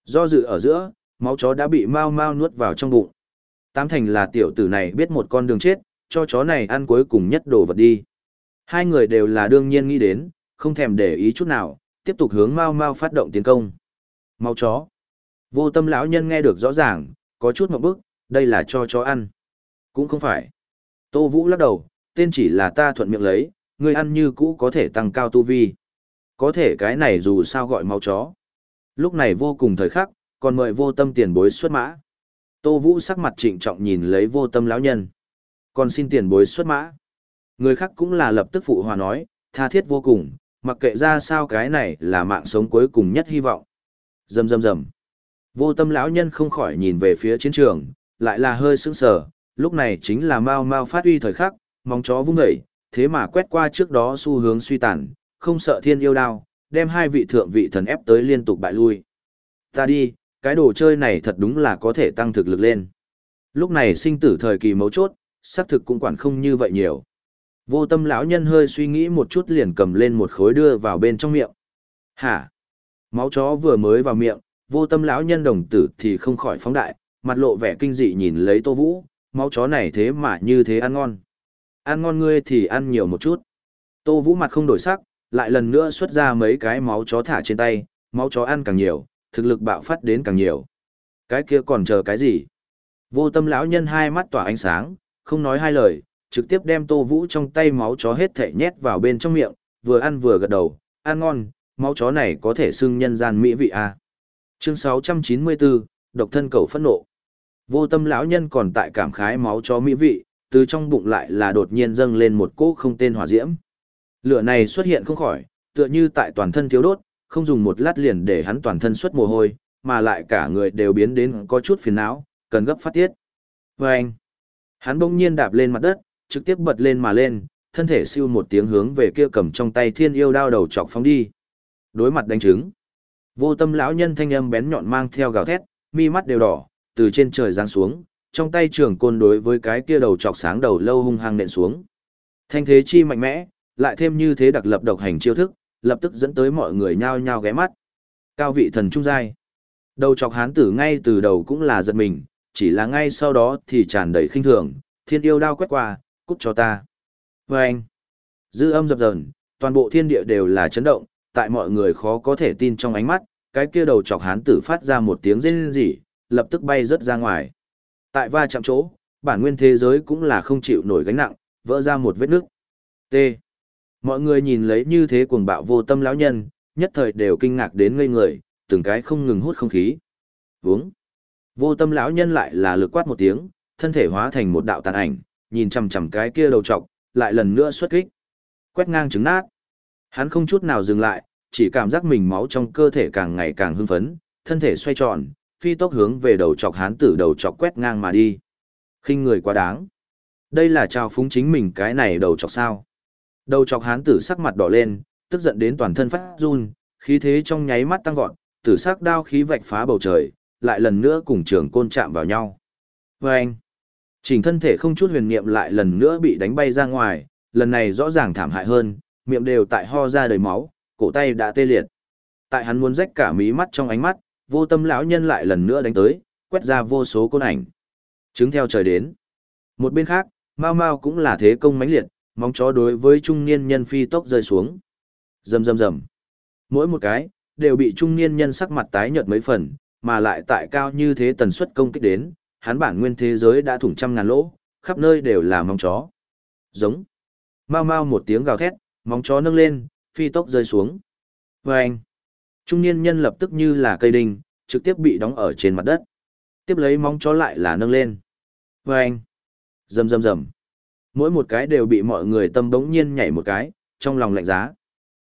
Do dự ở giữa, máu chó đã bị mau mau nuốt vào trong bụng. Tám thành là tiểu tử này biết một con đường chết, cho chó này ăn cuối cùng nhất đồ vật đi. Hai người đều là đương nhiên nghĩ đến, không thèm để ý chút nào, tiếp tục hướng mau mau phát động tiến công. Mau chó. Vô tâm lão nhân nghe được rõ ràng, có chút một bước, đây là cho chó ăn. Cũng không phải. Tô Vũ lắc đầu, tên chỉ là ta thuận miệng lấy, người ăn như cũ có thể tăng cao tu vi. Có thể cái này dù sao gọi máu chó. Lúc này vô cùng thời khắc, còn mời vô tâm tiền bối xuất mã. Tô Vũ sắc mặt trịnh trọng nhìn lấy vô tâm lão nhân. Còn xin tiền bối xuất mã. Người khác cũng là lập tức phụ hòa nói, tha thiết vô cùng, mặc kệ ra sao cái này là mạng sống cuối cùng nhất hy vọng. Rầm rầm rầm. Vô tâm lão nhân không khỏi nhìn về phía chiến trường, lại là hơi sững sờ, lúc này chính là mau mau phát uy thời khắc, mong chó vung dậy, thế mà quét qua trước đó xu hướng suy tàn, không sợ thiên yêu đao, đem hai vị thượng vị thần ép tới liên tục bại lui. Ta đi, cái đồ chơi này thật đúng là có thể tăng thực lực lên. Lúc này sinh tử thời kỳ mấu chốt, xác thực cũng quản không như vậy nhiều. Vô tâm lão nhân hơi suy nghĩ một chút liền cầm lên một khối đưa vào bên trong miệng. Hả? Máu chó vừa mới vào miệng, vô tâm lão nhân đồng tử thì không khỏi phóng đại, mặt lộ vẻ kinh dị nhìn lấy tô vũ, máu chó này thế mà như thế ăn ngon. Ăn ngon ngươi thì ăn nhiều một chút. Tô vũ mặt không đổi sắc, lại lần nữa xuất ra mấy cái máu chó thả trên tay, máu chó ăn càng nhiều, thực lực bạo phát đến càng nhiều. Cái kia còn chờ cái gì? Vô tâm lão nhân hai mắt tỏa ánh sáng, không nói hai lời, trực tiếp đem tô vũ trong tay máu chó hết thể nhét vào bên trong miệng, vừa ăn vừa gật đầu, ăn ngon, máu chó này có thể xưng nhân gian mỹ vị à. Chương 694, độc thân cầu phẫn nộ. Vô tâm lão nhân còn tại cảm khái máu chó mỹ vị, từ trong bụng lại là đột nhiên dâng lên một cỗ không tên hỏa diễm. Lửa này xuất hiện không khỏi, tựa như tại toàn thân thiếu đốt, không dùng một lát liền để hắn toàn thân xuất mồ hôi, mà lại cả người đều biến đến có chút phiền não, cần gấp phát tiết. Và anh, hắn bỗng nhiên đạp lên mặt đất, trực tiếp bật lên mà lên, thân thể siêu một tiếng hướng về kia cầm trong tay thiên yêu đao đầu chọc phóng đi. Đối mặt đánh trứng. Vô tâm lão nhân thanh âm bén nhọn mang theo gào thét, mi mắt đều đỏ, từ trên trời giáng xuống, trong tay trường côn đối với cái kia đầu chọc sáng đầu lâu hung hăng nện xuống. Thanh thế chi mạnh mẽ, lại thêm như thế đặc lập độc hành chiêu thức, lập tức dẫn tới mọi người nhao nhao ghé mắt. Cao vị thần trung giai. Đầu chọc hán tử ngay từ đầu cũng là giật mình, chỉ là ngay sau đó thì tràn đầy khinh thường, thiên yêu đao quét qua, cút cho ta. Vâng! anh, dư âm dập dờn, toàn bộ thiên địa đều là chấn động, tại mọi người khó có thể tin trong ánh mắt, cái kia đầu chọc hán tử phát ra một tiếng rên rỉ, lập tức bay rớt ra ngoài. Tại va chạm chỗ, bản nguyên thế giới cũng là không chịu nổi gánh nặng, vỡ ra một vết nước. T. Mọi người nhìn lấy như thế cuồng bạo vô tâm lão nhân, nhất thời đều kinh ngạc đến ngây người, từng cái không ngừng hút không khí. Vướng. Vô tâm lão nhân lại là lực quát một tiếng, thân thể hóa thành một đạo tàn ảnh, nhìn chằm chằm cái kia đầu trọc, lại lần nữa xuất kích. Quét ngang trứng nát. Hắn không chút nào dừng lại, chỉ cảm giác mình máu trong cơ thể càng ngày càng hưng phấn, thân thể xoay tròn, phi tốc hướng về đầu chọc hán tử đầu chọc quét ngang mà đi. khinh người quá đáng. Đây là trao phúng chính mình cái này đầu chọc sao. Đầu chọc hán tử sắc mặt đỏ lên, tức giận đến toàn thân phát run, khí thế trong nháy mắt tăng vọt, tử sắc đao khí vạch phá bầu trời, lại lần nữa cùng trường côn chạm vào nhau. Và anh, chỉnh thân thể không chút huyền niệm lại lần nữa bị đánh bay ra ngoài, lần này rõ ràng thảm hại hơn, miệng đều tại ho ra đầy máu, cổ tay đã tê liệt. Tại hắn muốn rách cả mí mắt trong ánh mắt, vô tâm lão nhân lại lần nữa đánh tới, quét ra vô số côn ảnh. Chứng theo trời đến. Một bên khác, Mao Mao cũng là thế công mãnh liệt, móng chó đối với trung niên nhân phi tốc rơi xuống. Rầm rầm rầm. Mỗi một cái đều bị trung niên nhân sắc mặt tái nhợt mấy phần, mà lại tại cao như thế tần suất công kích đến, hắn bản nguyên thế giới đã thủng trăm ngàn lỗ, khắp nơi đều là móng chó. Giống. Mao Mao một tiếng gào thét, móng chó nâng lên, phi tốc rơi xuống. Vâng. Trung niên nhân lập tức như là cây đinh, trực tiếp bị đóng ở trên mặt đất. Tiếp lấy móng chó lại là nâng lên. Vâng. Rầm rầm rầm. Mỗi một cái đều bị mọi người tâm bỗng nhiên nhảy một cái, trong lòng lạnh giá.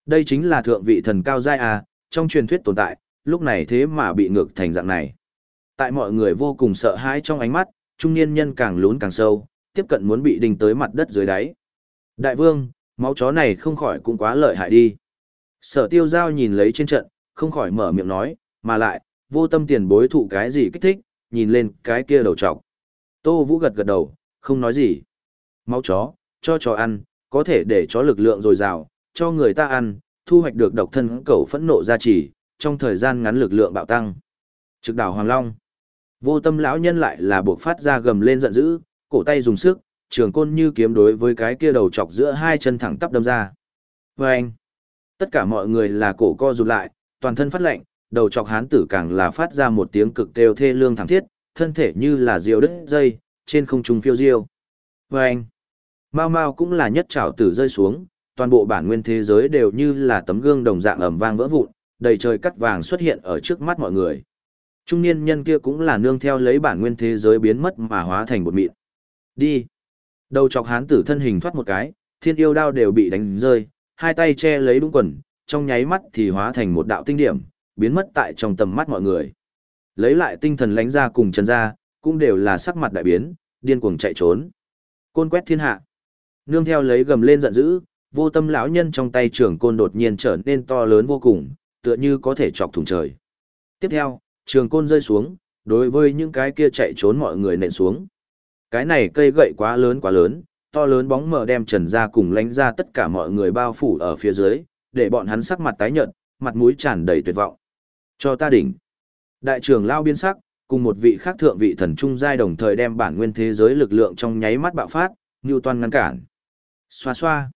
Đây chính là thượng vị thần cao giai à, trong truyền thuyết tồn tại, lúc này thế mà bị ngược thành dạng này. Tại mọi người vô cùng sợ hãi trong ánh mắt, trung niên nhân càng lún càng sâu, tiếp cận muốn bị đinh tới mặt đất dưới đáy. Đại vương, máu chó này không khỏi cũng quá lợi hại đi. Sở tiêu giao nhìn lấy trên trận, không khỏi mở miệng nói, mà lại, vô tâm tiền bối thụ cái gì kích thích, nhìn lên cái kia đầu trọc. Tô Vũ gật gật đầu, không nói gì. Máu chó, cho chó ăn, có thể để chó lực lượng dồi dào, cho người ta ăn, thu hoạch được độc thân cầu phẫn nộ gia trì, trong thời gian ngắn lực lượng bạo tăng. Trực đảo Hoàng Long. Vô tâm lão nhân lại là buộc phát ra gầm lên giận dữ, cổ tay dùng sức, trường côn như kiếm đối với cái kia đầu chọc giữa hai chân thẳng tắp đâm ra. Vâng! anh, tất cả mọi người là cổ co rụt lại, toàn thân phát lạnh, đầu chọc hán tử càng là phát ra một tiếng cực kêu thê lương thẳng thiết, thân thể như là diều đứt dây, trên không trung phiêu diêu. Và anh, Mao Mao cũng là nhất trảo tử rơi xuống, toàn bộ bản nguyên thế giới đều như là tấm gương đồng dạng ẩm vang vỡ vụn, đầy trời cắt vàng xuất hiện ở trước mắt mọi người. Trung niên nhân kia cũng là nương theo lấy bản nguyên thế giới biến mất mà hóa thành bột mịn. Đi. Đầu chọc hán tử thân hình thoát một cái, thiên yêu đao đều bị đánh rơi, hai tay che lấy đúng quần, trong nháy mắt thì hóa thành một đạo tinh điểm, biến mất tại trong tầm mắt mọi người. Lấy lại tinh thần lánh ra cùng trần ra, cũng đều là sắc mặt đại biến, điên cuồng chạy trốn. Côn quét thiên hạ. Nương theo lấy gầm lên giận dữ, vô tâm lão nhân trong tay trường côn đột nhiên trở nên to lớn vô cùng, tựa như có thể chọc thủng trời. Tiếp theo, trường côn rơi xuống, đối với những cái kia chạy trốn mọi người nện xuống. Cái này cây gậy quá lớn quá lớn, to lớn bóng mờ đem trần ra cùng lánh ra tất cả mọi người bao phủ ở phía dưới, để bọn hắn sắc mặt tái nhợt, mặt mũi tràn đầy tuyệt vọng. Cho ta đỉnh. Đại trưởng lao biên sắc, cùng một vị khác thượng vị thần trung giai đồng thời đem bản nguyên thế giới lực lượng trong nháy mắt bạo phát, như toàn ngăn cản. Xoa xoa.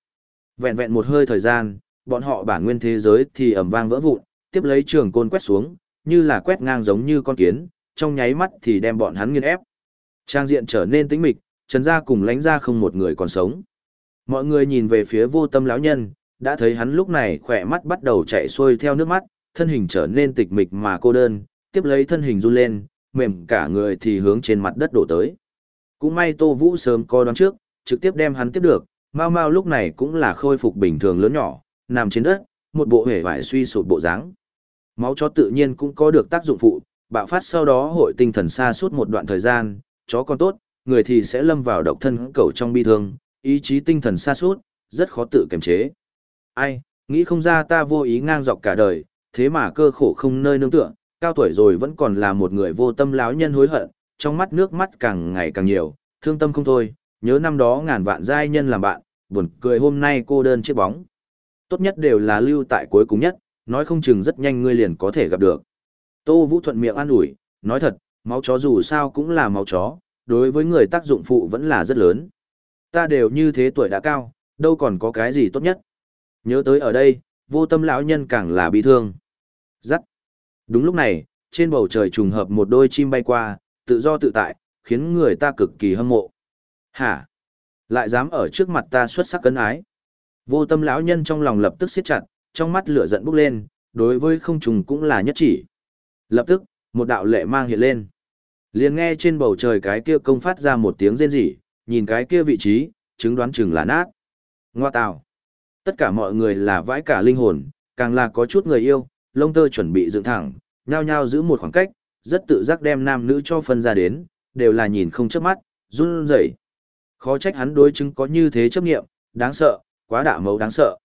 Vẹn vẹn một hơi thời gian, bọn họ bản nguyên thế giới thì ầm vang vỡ vụn, tiếp lấy trường côn quét xuống, như là quét ngang giống như con kiến, trong nháy mắt thì đem bọn hắn nghiền ép. Trang diện trở nên tĩnh mịch, Trần gia cùng lánh gia không một người còn sống. Mọi người nhìn về phía vô tâm lão nhân, đã thấy hắn lúc này khỏe mắt bắt đầu chạy xuôi theo nước mắt, thân hình trở nên tịch mịch mà cô đơn, tiếp lấy thân hình run lên, mềm cả người thì hướng trên mặt đất đổ tới. Cũng may Tô Vũ sớm coi đoán trước, trực tiếp đem hắn tiếp được, Mao Mao lúc này cũng là khôi phục bình thường lớn nhỏ, nằm trên đất, một bộ hể vải suy sụp bộ dáng. Máu chó tự nhiên cũng có được tác dụng phụ, bạo phát sau đó hội tinh thần xa suốt một đoạn thời gian, chó còn tốt, người thì sẽ lâm vào độc thân cầu trong bi thương, ý chí tinh thần xa suốt, rất khó tự kiềm chế. Ai, nghĩ không ra ta vô ý ngang dọc cả đời, thế mà cơ khổ không nơi nương tựa, cao tuổi rồi vẫn còn là một người vô tâm láo nhân hối hận, trong mắt nước mắt càng ngày càng nhiều, thương tâm không thôi, nhớ năm đó ngàn vạn giai nhân làm bạn, buồn cười hôm nay cô đơn chiếc bóng. Tốt nhất đều là lưu tại cuối cùng nhất, nói không chừng rất nhanh ngươi liền có thể gặp được. Tô Vũ thuận miệng an ủi, nói thật, máu chó dù sao cũng là máu chó, đối với người tác dụng phụ vẫn là rất lớn. Ta đều như thế tuổi đã cao, đâu còn có cái gì tốt nhất. Nhớ tới ở đây, vô tâm lão nhân càng là bi thương. Giắt. Đúng lúc này, trên bầu trời trùng hợp một đôi chim bay qua, tự do tự tại, khiến người ta cực kỳ hâm mộ. Hả? Lại dám ở trước mặt ta xuất sắc cấn ái. Vô tâm lão nhân trong lòng lập tức siết chặt, trong mắt lửa giận bốc lên, đối với không trùng cũng là nhất chỉ. Lập tức, một đạo lệ mang hiện lên. Liền nghe trên bầu trời cái kia công phát ra một tiếng rên rỉ, nhìn cái kia vị trí, chứng đoán chừng là nát. Ngoa tào. Tất cả mọi người là vãi cả linh hồn, càng là có chút người yêu, lông tơ chuẩn bị dựng thẳng, nhao nhao giữ một khoảng cách, rất tự giác đem nam nữ cho phân ra đến, đều là nhìn không chớp mắt, run rẩy. Khó trách hắn đối chứng có như thế chấp nghiệm, đáng sợ, quá đả mấu đáng sợ.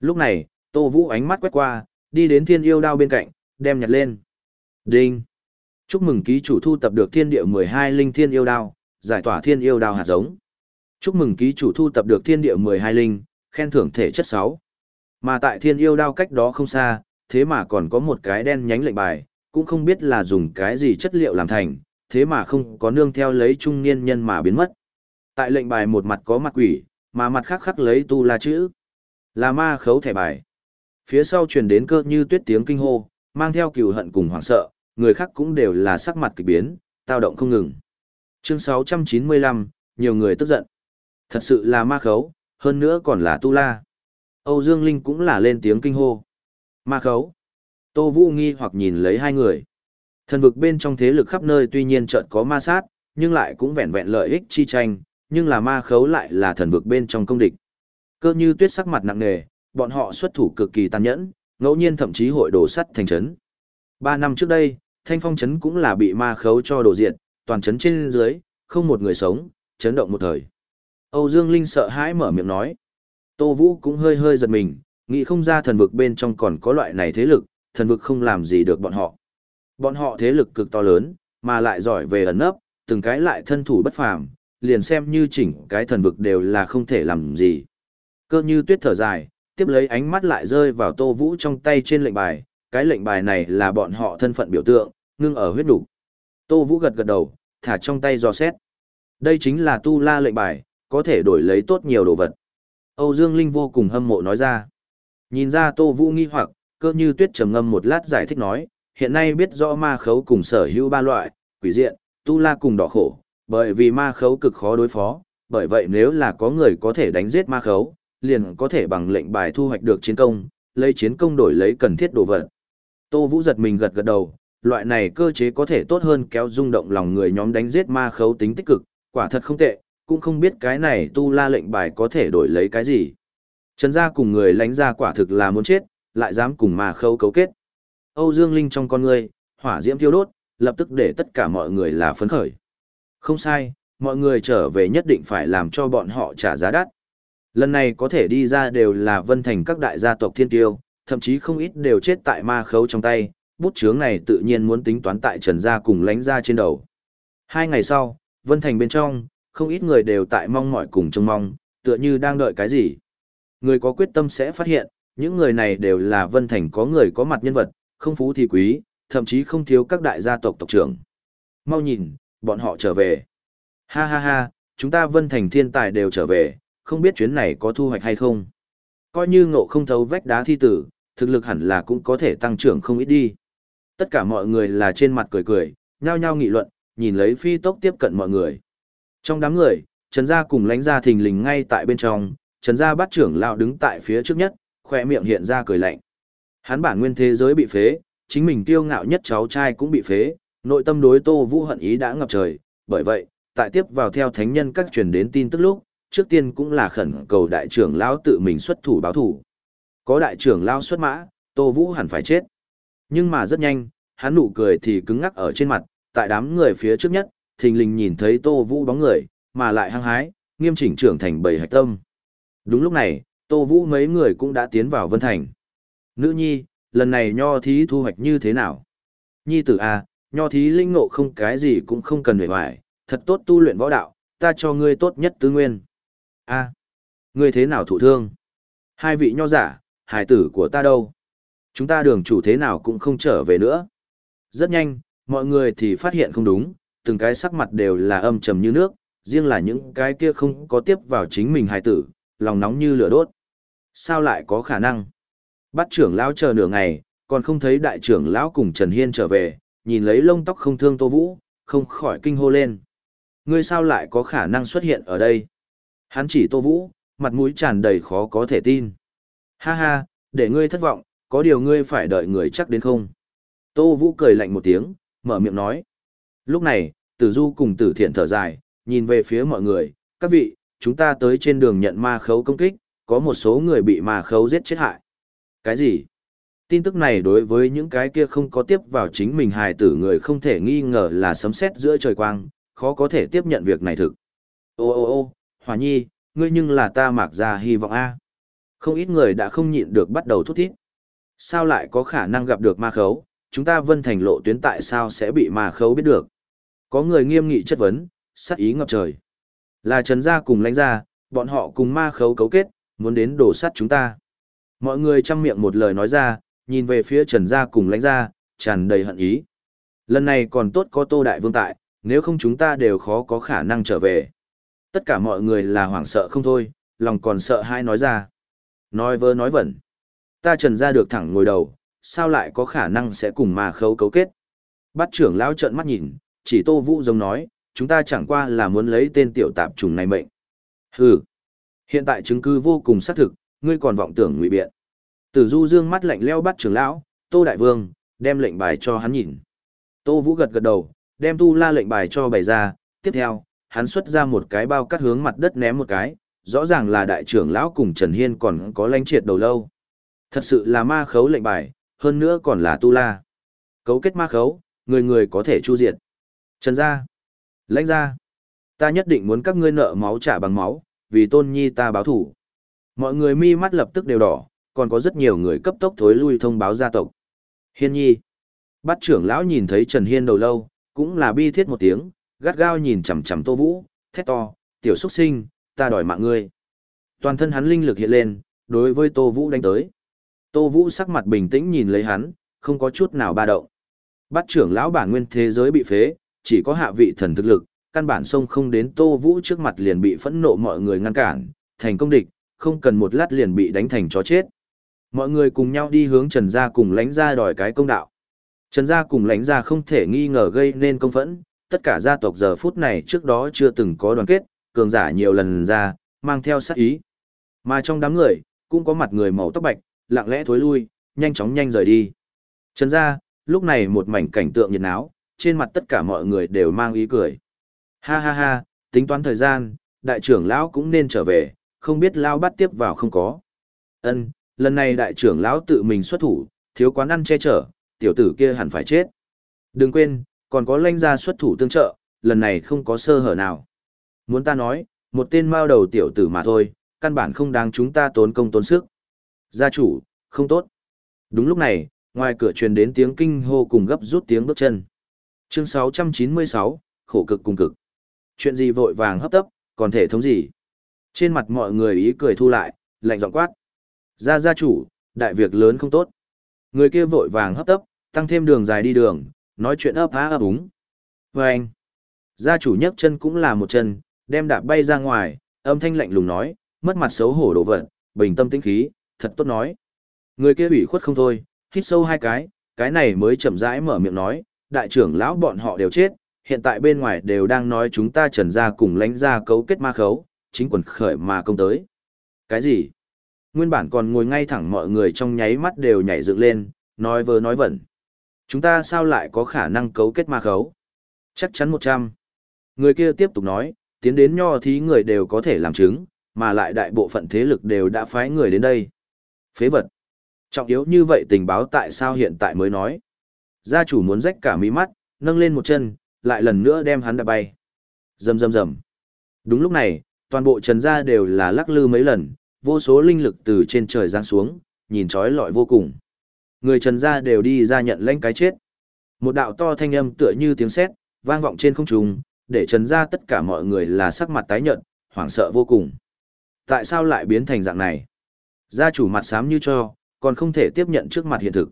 Lúc này, Tô Vũ ánh mắt quét qua, đi đến thiên yêu đao bên cạnh, đem nhặt lên. Đinh! Chúc mừng ký chủ thu tập được thiên địa 12 linh thiên yêu đao, giải tỏa thiên yêu đao hạt giống. Chúc mừng ký chủ thu tập được thiên địa 12 linh, khen thưởng thể chất 6. Mà tại thiên yêu đao cách đó không xa, thế mà còn có một cái đen nhánh lệnh bài, cũng không biết là dùng cái gì chất liệu làm thành, thế mà không có nương theo lấy trung niên nhân mà biến mất. Tại lệnh bài một mặt có mặt quỷ, mà mặt khác khắc lấy tu la chữ. Là ma khấu thẻ bài. Phía sau truyền đến cơ như tuyết tiếng kinh hô, mang theo cừu hận cùng hoảng sợ, người khác cũng đều là sắc mặt kỳ biến, tao động không ngừng. Chương 695, nhiều người tức giận. Thật sự là ma khấu, hơn nữa còn là tu la. Âu Dương Linh cũng là lên tiếng kinh hô. Ma khấu. Tô Vũ nghi hoặc nhìn lấy hai người. Thần vực bên trong thế lực khắp nơi tuy nhiên chợt có ma sát, nhưng lại cũng vẹn vẹn lợi ích chi tranh, nhưng là ma khấu lại là thần vực bên trong công địch. Cơ như tuyết sắc mặt nặng nề, bọn họ xuất thủ cực kỳ tàn nhẫn, ngẫu nhiên thậm chí hội đổ sắt thành trấn. Ba năm trước đây, thanh phong trấn cũng là bị ma khấu cho đổ diện, toàn trấn trên dưới, không một người sống, chấn động một thời. Âu Dương Linh sợ hãi mở miệng nói. Tô Vũ cũng hơi hơi giật mình, nghĩ không ra thần vực bên trong còn có loại này thế lực, thần vực không làm gì được bọn họ. Bọn họ thế lực cực to lớn, mà lại giỏi về ẩn nấp, từng cái lại thân thủ bất phàm, liền xem như chỉnh cái thần vực đều là không thể làm gì. Cơ như tuyết thở dài, tiếp lấy ánh mắt lại rơi vào Tô Vũ trong tay trên lệnh bài, cái lệnh bài này là bọn họ thân phận biểu tượng, ngưng ở huyết đủ. Tô Vũ gật gật đầu, thả trong tay dò xét. Đây chính là tu la lệnh bài, có thể đổi lấy tốt nhiều đồ vật. Âu Dương Linh vô cùng hâm mộ nói ra. Nhìn ra Tô Vũ nghi hoặc, cơ như tuyết trầm ngâm một lát giải thích nói, hiện nay biết rõ ma khấu cùng sở hữu ba loại, quỷ diện, tu la cùng đỏ khổ, bởi vì ma khấu cực khó đối phó, bởi vậy nếu là có người có thể đánh giết ma khấu, liền có thể bằng lệnh bài thu hoạch được chiến công, lấy chiến công đổi lấy cần thiết đồ vật. Tô Vũ giật mình gật gật đầu, loại này cơ chế có thể tốt hơn kéo rung động lòng người nhóm đánh giết ma khấu tính tích cực, quả thật không tệ, cũng không biết cái này tu la lệnh bài có thể đổi lấy cái gì. Trần gia cùng người lánh ra quả thực là muốn chết, lại dám cùng ma khấu cấu kết. Âu Dương Linh trong con người, hỏa diễm thiêu đốt, lập tức để tất cả mọi người là phấn khởi. Không sai, mọi người trở về nhất định phải làm cho bọn họ trả giá đắt. Lần này có thể đi ra đều là vân thành các đại gia tộc thiên tiêu, thậm chí không ít đều chết tại ma khấu trong tay, bút chướng này tự nhiên muốn tính toán tại trần gia cùng lánh ra trên đầu. Hai ngày sau, vân thành bên trong, không ít người đều tại mong mỏi cùng trông mong, tựa như đang đợi cái gì. Người có quyết tâm sẽ phát hiện, những người này đều là vân thành có người có mặt nhân vật, không phú thì quý, thậm chí không thiếu các đại gia tộc tộc trưởng. Mau nhìn, bọn họ trở về. Ha ha ha, chúng ta vân thành thiên tài đều trở về, không biết chuyến này có thu hoạch hay không. Coi như ngộ không thấu vách đá thi tử, thực lực hẳn là cũng có thể tăng trưởng không ít đi. Tất cả mọi người là trên mặt cười cười, nhao nhao nghị luận, nhìn lấy phi tốc tiếp cận mọi người. Trong đám người, Trần Gia cùng lánh gia thình lình ngay tại bên trong, Trần Gia bắt trưởng lão đứng tại phía trước nhất, khoe miệng hiện ra cười lạnh. Hắn bản nguyên thế giới bị phế, chính mình kiêu ngạo nhất cháu trai cũng bị phế, nội tâm đối Tô Vũ hận ý đã ngập trời, bởi vậy, tại tiếp vào theo thánh nhân các truyền đến tin tức lúc, trước tiên cũng là khẩn cầu đại trưởng lão tự mình xuất thủ báo thủ. Có đại trưởng lão xuất mã, Tô Vũ hẳn phải chết. Nhưng mà rất nhanh, hắn nụ cười thì cứng ngắc ở trên mặt, tại đám người phía trước nhất, thình lình nhìn thấy Tô Vũ bóng người, mà lại hăng hái, nghiêm chỉnh trưởng thành bầy hạch tâm. Đúng lúc này, Tô Vũ mấy người cũng đã tiến vào Vân Thành. Nữ nhi, lần này nho thí thu hoạch như thế nào? Nhi tử A, à, nho thí linh ngộ không cái gì cũng không cần hề hoài, thật tốt tu luyện võ đạo, ta cho ngươi tốt nhất tứ nguyên. A, ngươi thế nào thụ thương? Hai vị nho giả, hải tử của ta đâu? Chúng ta đường chủ thế nào cũng không trở về nữa. Rất nhanh, mọi người thì phát hiện không đúng, từng cái sắc mặt đều là âm trầm như nước, riêng là những cái kia không có tiếp vào chính mình hài tử, lòng nóng như lửa đốt. Sao lại có khả năng? Bắt trưởng lão chờ nửa ngày, còn không thấy đại trưởng lão cùng Trần Hiên trở về, nhìn lấy lông tóc không thương Tô Vũ, không khỏi kinh hô lên. Ngươi sao lại có khả năng xuất hiện ở đây? Hắn chỉ Tô Vũ, mặt mũi tràn đầy khó có thể tin. Ha ha, để ngươi thất vọng, có điều ngươi phải đợi người chắc đến không? Tô Vũ cười lạnh một tiếng, mở miệng nói. Lúc này, Tử Du cùng Tử Thiện thở dài, nhìn về phía mọi người, các vị, chúng ta tới trên đường nhận ma khấu công kích, có một số người bị ma khấu giết chết hại. Cái gì? Tin tức này đối với những cái kia không có tiếp vào chính mình hài tử người không thể nghi ngờ là sấm sét giữa trời quang, khó có thể tiếp nhận việc này thực. Ô ô ô, Hòa Nhi, ngươi nhưng là ta mạc ra hy vọng A. Không ít người đã không nhịn được bắt đầu thút thít. Sao lại có khả năng gặp được ma khấu, chúng ta vân thành lộ tuyến tại sao sẽ bị ma khấu biết được. Có người nghiêm nghị chất vấn, sắc ý ngập trời. Là trần gia cùng lãnh gia, bọn họ cùng ma khấu cấu kết, muốn đến đổ sát chúng ta. Mọi người chăm miệng một lời nói ra, nhìn về phía Trần Gia cùng lãnh gia, tràn đầy hận ý. Lần này còn tốt có Tô Đại Vương tại, nếu không chúng ta đều khó có khả năng trở về. Tất cả mọi người là hoảng sợ không thôi, lòng còn sợ hai nói ra. Nói vơ nói vẩn. Ta Trần Gia được thẳng ngồi đầu, sao lại có khả năng sẽ cùng mà khấu cấu kết. Bắt trưởng lão trợn mắt nhìn, chỉ Tô Vũ giống nói, chúng ta chẳng qua là muốn lấy tên tiểu tạp trùng này mệnh. Hừ. Hiện tại chứng cứ vô cùng xác thực, ngươi còn vọng tưởng ngụy biện. Tử Du dương mắt lạnh leo bắt trưởng lão, Tô Đại Vương, đem lệnh bài cho hắn nhìn. Tô Vũ gật gật đầu, đem tu la lệnh bài cho bày ra, tiếp theo, hắn xuất ra một cái bao cắt hướng mặt đất ném một cái, rõ ràng là đại trưởng lão cùng Trần Hiên còn có lãnh triệt đầu lâu. Thật sự là ma khấu lệnh bài, hơn nữa còn là tu la. Cấu kết ma khấu, người người có thể chu diệt. Trần gia, lãnh gia, ta nhất định muốn các ngươi nợ máu trả bằng máu, vì tôn nhi ta báo thủ. Mọi người mi mắt lập tức đều đỏ, còn có rất nhiều người cấp tốc thối lui thông báo gia tộc. Hiên nhi. Bắt trưởng lão nhìn thấy Trần Hiên đầu lâu, cũng là bi thiết một tiếng, gắt gao nhìn chằm chằm Tô Vũ, thét to, tiểu xuất sinh, ta đòi mạng ngươi. Toàn thân hắn linh lực hiện lên, đối với Tô Vũ đánh tới. Tô Vũ sắc mặt bình tĩnh nhìn lấy hắn, không có chút nào ba động. Bắt trưởng lão bản nguyên thế giới bị phế, chỉ có hạ vị thần thực lực, căn bản sông không đến Tô Vũ trước mặt liền bị phẫn nộ mọi người ngăn cản, thành công địch, không cần một lát liền bị đánh thành chó chết. Mọi người cùng nhau đi hướng Trần Gia cùng lãnh gia đòi cái công đạo. Trần Gia cùng lãnh gia không thể nghi ngờ gây nên công phẫn, tất cả gia tộc giờ phút này trước đó chưa từng có đoàn kết, cường giả nhiều lần ra, mang theo sát ý. Mà trong đám người, cũng có mặt người màu tóc bạch, lặng lẽ thối lui, nhanh chóng nhanh rời đi. Trần Gia, lúc này một mảnh cảnh tượng nhiệt náo, trên mặt tất cả mọi người đều mang ý cười. Ha ha ha, tính toán thời gian, đại trưởng lão cũng nên trở về, không biết lão bắt tiếp vào không có. Ân, lần này đại trưởng lão tự mình xuất thủ, thiếu quán ăn che chở, tiểu tử kia hẳn phải chết. Đừng quên, còn có lãnh gia xuất thủ tương trợ, lần này không có sơ hở nào. Muốn ta nói, một tên mao đầu tiểu tử mà thôi, căn bản không đáng chúng ta tốn công tốn sức. Gia chủ, không tốt. Đúng lúc này, ngoài cửa truyền đến tiếng kinh hô cùng gấp rút tiếng bước chân. Chương 696, khổ cực cùng cực. Chuyện gì vội vàng hấp tấp, còn thể thống gì? Trên mặt mọi người ý cười thu lại, lạnh giọng quát. Gia gia chủ, đại việc lớn không tốt. Người kia vội vàng hấp tấp, tăng thêm đường dài đi đường, nói chuyện ấp á ấp úng. Và anh, gia chủ nhấc chân cũng là một chân, đem đạp bay ra ngoài, âm thanh lạnh lùng nói, mất mặt xấu hổ đổ vật, bình tâm tĩnh khí, thật tốt nói. Người kia ủy khuất không thôi, hít sâu hai cái, cái này mới chậm rãi mở miệng nói, đại trưởng lão bọn họ đều chết, hiện tại bên ngoài đều đang nói chúng ta trần ra cùng lánh ra cấu kết ma khấu, chính quần khởi mà công tới. Cái gì? Nguyên bản còn ngồi ngay thẳng mọi người trong nháy mắt đều nhảy dựng lên, nói vơ nói vẩn. Chúng ta sao lại có khả năng cấu kết ma khấu? Chắc chắn một trăm. Người kia tiếp tục nói, tiến đến nho thí người đều có thể làm chứng, mà lại đại bộ phận thế lực đều đã phái người đến đây. Phế vật. Trọng yếu như vậy tình báo tại sao hiện tại mới nói. Gia chủ muốn rách cả mí mắt, nâng lên một chân, lại lần nữa đem hắn đạp bay. Rầm rầm rầm. Đúng lúc này, toàn bộ trần gia đều là lắc lư mấy lần, vô số linh lực từ trên trời giáng xuống, nhìn chói lọi vô cùng. Người trần gia đều đi ra nhận lãnh cái chết. Một đạo to thanh âm tựa như tiếng sét, vang vọng trên không trung, để trần gia tất cả mọi người là sắc mặt tái nhợt, hoảng sợ vô cùng. Tại sao lại biến thành dạng này? Gia chủ mặt xám như cho, còn không thể tiếp nhận trước mặt hiện thực.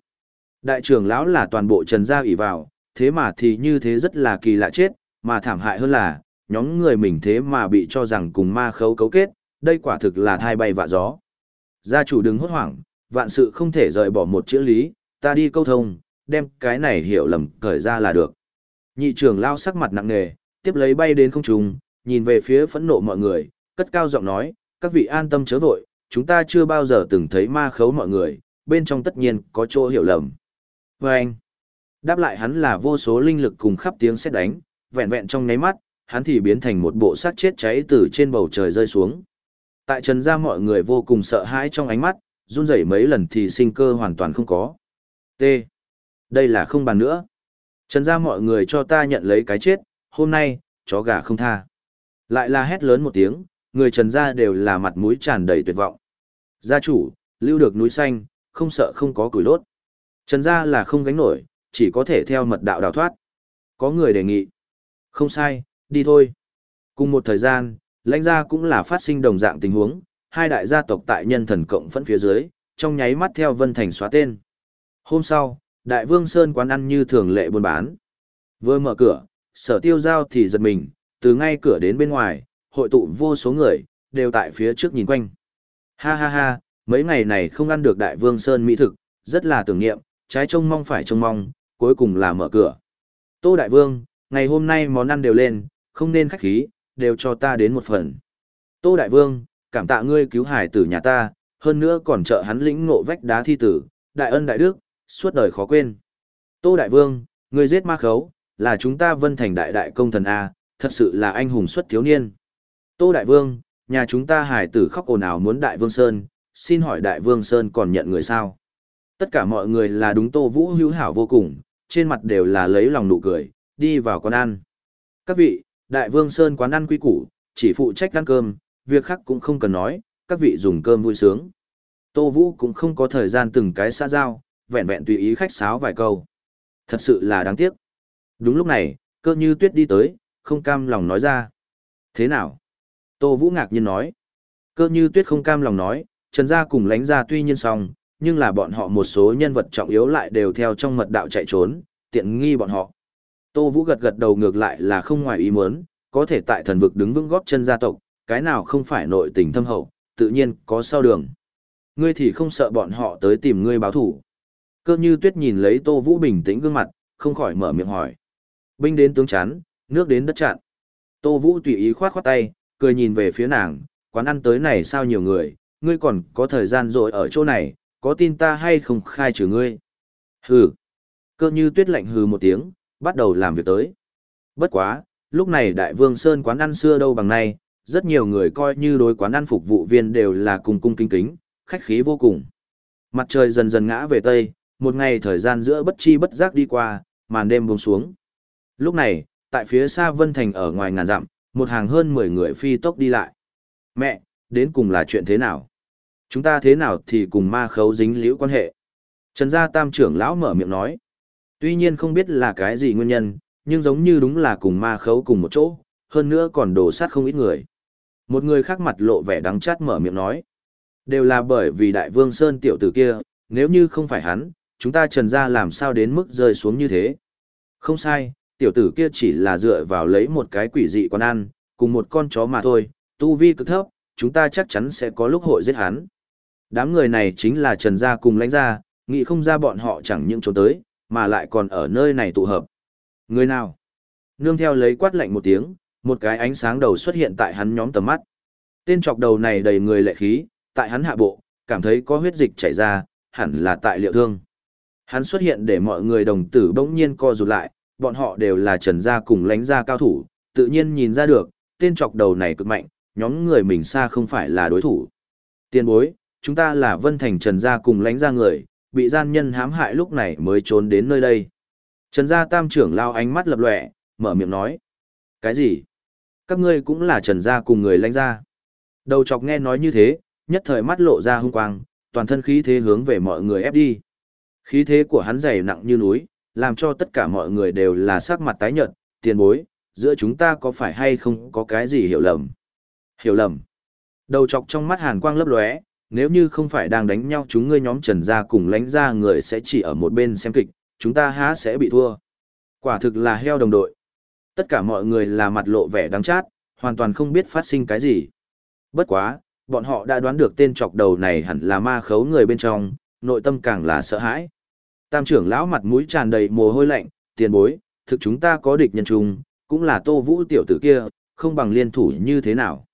Đại trưởng lão là toàn bộ trần gia ủy vào, thế mà thì như thế rất là kỳ lạ chết, mà thảm hại hơn là, nhóm người mình thế mà bị cho rằng cùng ma khấu cấu kết, đây quả thực là thai bay vạ gió. Gia chủ đừng hốt hoảng, vạn sự không thể rời bỏ một chữ lý, ta đi câu thông, đem cái này hiểu lầm cởi ra là được. Nhị trưởng lao sắc mặt nặng nề, tiếp lấy bay đến không trung, nhìn về phía phẫn nộ mọi người, cất cao giọng nói, các vị an tâm chớ vội, chúng ta chưa bao giờ từng thấy ma khấu mọi người, bên trong tất nhiên có chỗ hiểu lầm. Và anh, đáp lại hắn là vô số linh lực cùng khắp tiếng xét đánh, vẹn vẹn trong nháy mắt, hắn thì biến thành một bộ xác chết cháy từ trên bầu trời rơi xuống. Tại trần gia mọi người vô cùng sợ hãi trong ánh mắt, run rẩy mấy lần thì sinh cơ hoàn toàn không có. T. Đây là không bàn nữa. Trần gia mọi người cho ta nhận lấy cái chết, hôm nay, chó gà không tha. Lại là hét lớn một tiếng, người trần gia đều là mặt mũi tràn đầy tuyệt vọng. Gia chủ, lưu được núi xanh, không sợ không có củi đốt. Trần gia là không gánh nổi, chỉ có thể theo mật đạo đào thoát. Có người đề nghị. Không sai, đi thôi. Cùng một thời gian, lãnh gia cũng là phát sinh đồng dạng tình huống, hai đại gia tộc tại nhân thần cộng phẫn phía dưới, trong nháy mắt theo Vân Thành xóa tên. Hôm sau, Đại Vương Sơn quán ăn như thường lệ buôn bán. Vừa mở cửa, sở tiêu giao thì giật mình, từ ngay cửa đến bên ngoài, hội tụ vô số người, đều tại phía trước nhìn quanh. Ha ha ha, mấy ngày này không ăn được Đại Vương Sơn mỹ thực, rất là tưởng niệm, trái trông mong phải trông mong, cuối cùng là mở cửa. Tô Đại Vương, ngày hôm nay món ăn đều lên, không nên khách khí, đều cho ta đến một phần. Tô Đại Vương, cảm tạ ngươi cứu hải tử nhà ta, hơn nữa còn trợ hắn lĩnh ngộ vách đá thi tử, đại ân đại đức, suốt đời khó quên. Tô Đại Vương, ngươi giết ma khấu, là chúng ta vân thành đại đại công thần A, thật sự là anh hùng xuất thiếu niên. Tô Đại Vương, nhà chúng ta hải tử khóc ồn ào muốn Đại Vương Sơn, xin hỏi Đại Vương Sơn còn nhận người sao? Tất cả mọi người là đúng Tô Vũ hữu hảo vô cùng, trên mặt đều là lấy lòng nụ cười, đi vào quán ăn. Các vị, Đại Vương Sơn quán ăn quy củ, chỉ phụ trách ăn cơm, việc khác cũng không cần nói, các vị dùng cơm vui sướng. Tô Vũ cũng không có thời gian từng cái xã giao, vẹn vẹn tùy ý khách sáo vài câu. Thật sự là đáng tiếc. Đúng lúc này, cơ như tuyết đi tới, không cam lòng nói ra. Thế nào? Tô Vũ ngạc nhiên nói. Cơ như tuyết không cam lòng nói, Trần Gia cùng lánh ra tuy nhiên xong, nhưng là bọn họ một số nhân vật trọng yếu lại đều theo trong mật đạo chạy trốn, tiện nghi bọn họ. Tô Vũ gật gật đầu ngược lại là không ngoài ý muốn, có thể tại thần vực đứng vững góp chân gia tộc, cái nào không phải nội tình thâm hậu, tự nhiên có sau đường. Ngươi thì không sợ bọn họ tới tìm ngươi báo thủ. Cơ như tuyết nhìn lấy Tô Vũ bình tĩnh gương mặt, không khỏi mở miệng hỏi. Binh đến tướng chán, nước đến đất chặn. Tô Vũ tùy ý khoát khoát tay, cười nhìn về phía nàng, quán ăn tới này sao nhiều người, ngươi còn có thời gian rồi ở chỗ này, có tin ta hay không khai trừ ngươi. Hừ. Cơ như tuyết lạnh hừ một tiếng, bắt đầu làm việc tới. Bất quá, lúc này đại vương Sơn quán ăn xưa đâu bằng nay, rất nhiều người coi như đối quán ăn phục vụ viên đều là cùng cung kính kính, khách khí vô cùng. Mặt trời dần dần ngã về tây, một ngày thời gian giữa bất chi bất giác đi qua, màn đêm buông xuống. Lúc này, tại phía xa Vân Thành ở ngoài ngàn dặm, một hàng hơn 10 người phi tốc đi lại. Mẹ, đến cùng là chuyện thế nào? Chúng ta thế nào thì cùng ma khấu dính liễu quan hệ? Trần gia tam trưởng lão mở miệng nói. Tuy nhiên không biết là cái gì nguyên nhân, nhưng giống như đúng là cùng ma khấu cùng một chỗ, hơn nữa còn đổ sát không ít người. Một người khác mặt lộ vẻ đắng chát mở miệng nói. Đều là bởi vì đại vương Sơn tiểu tử kia, nếu như không phải hắn, chúng ta trần gia làm sao đến mức rơi xuống như thế. Không sai, tiểu tử kia chỉ là dựa vào lấy một cái quỷ dị con ăn, cùng một con chó mà thôi, tu vi cực thấp, chúng ta chắc chắn sẽ có lúc hội giết hắn. Đám người này chính là trần gia cùng lãnh gia, nghĩ không ra bọn họ chẳng những trốn tới, mà lại còn ở nơi này tụ hợp. Người nào? Nương theo lấy quát lạnh một tiếng, một cái ánh sáng đầu xuất hiện tại hắn nhóm tầm mắt. Tên chọc đầu này đầy người lệ khí, tại hắn hạ bộ, cảm thấy có huyết dịch chảy ra, hẳn là tại liệu thương. Hắn xuất hiện để mọi người đồng tử bỗng nhiên co rụt lại, bọn họ đều là trần gia cùng lánh gia cao thủ, tự nhiên nhìn ra được, tên chọc đầu này cực mạnh, nhóm người mình xa không phải là đối thủ. Tiên bối, chúng ta là Vân Thành Trần gia cùng lánh gia người, bị gian nhân hãm hại lúc này mới trốn đến nơi đây. Trần gia tam trưởng lao ánh mắt lập lòe, mở miệng nói. Cái gì? Các ngươi cũng là trần gia cùng người lãnh gia. Đầu chọc nghe nói như thế, nhất thời mắt lộ ra hung quang, toàn thân khí thế hướng về mọi người ép đi. Khí thế của hắn dày nặng như núi, làm cho tất cả mọi người đều là sắc mặt tái nhợt, tiền bối, giữa chúng ta có phải hay không có cái gì hiểu lầm? Hiểu lầm. Đầu chọc trong mắt hàn quang lấp lóe, nếu như không phải đang đánh nhau chúng ngươi nhóm trần gia cùng Lánh gia người sẽ chỉ ở một bên xem kịch, chúng ta há sẽ bị thua. Quả thực là heo đồng đội. Tất cả mọi người là mặt lộ vẻ đắng chát, hoàn toàn không biết phát sinh cái gì. Bất quá, bọn họ đã đoán được tên chọc đầu này hẳn là ma khấu người bên trong, nội tâm càng là sợ hãi. Tam trưởng lão mặt mũi tràn đầy mồ hôi lạnh, tiền bối, thực chúng ta có địch nhân chung, cũng là tô vũ tiểu tử kia, không bằng liên thủ như thế nào.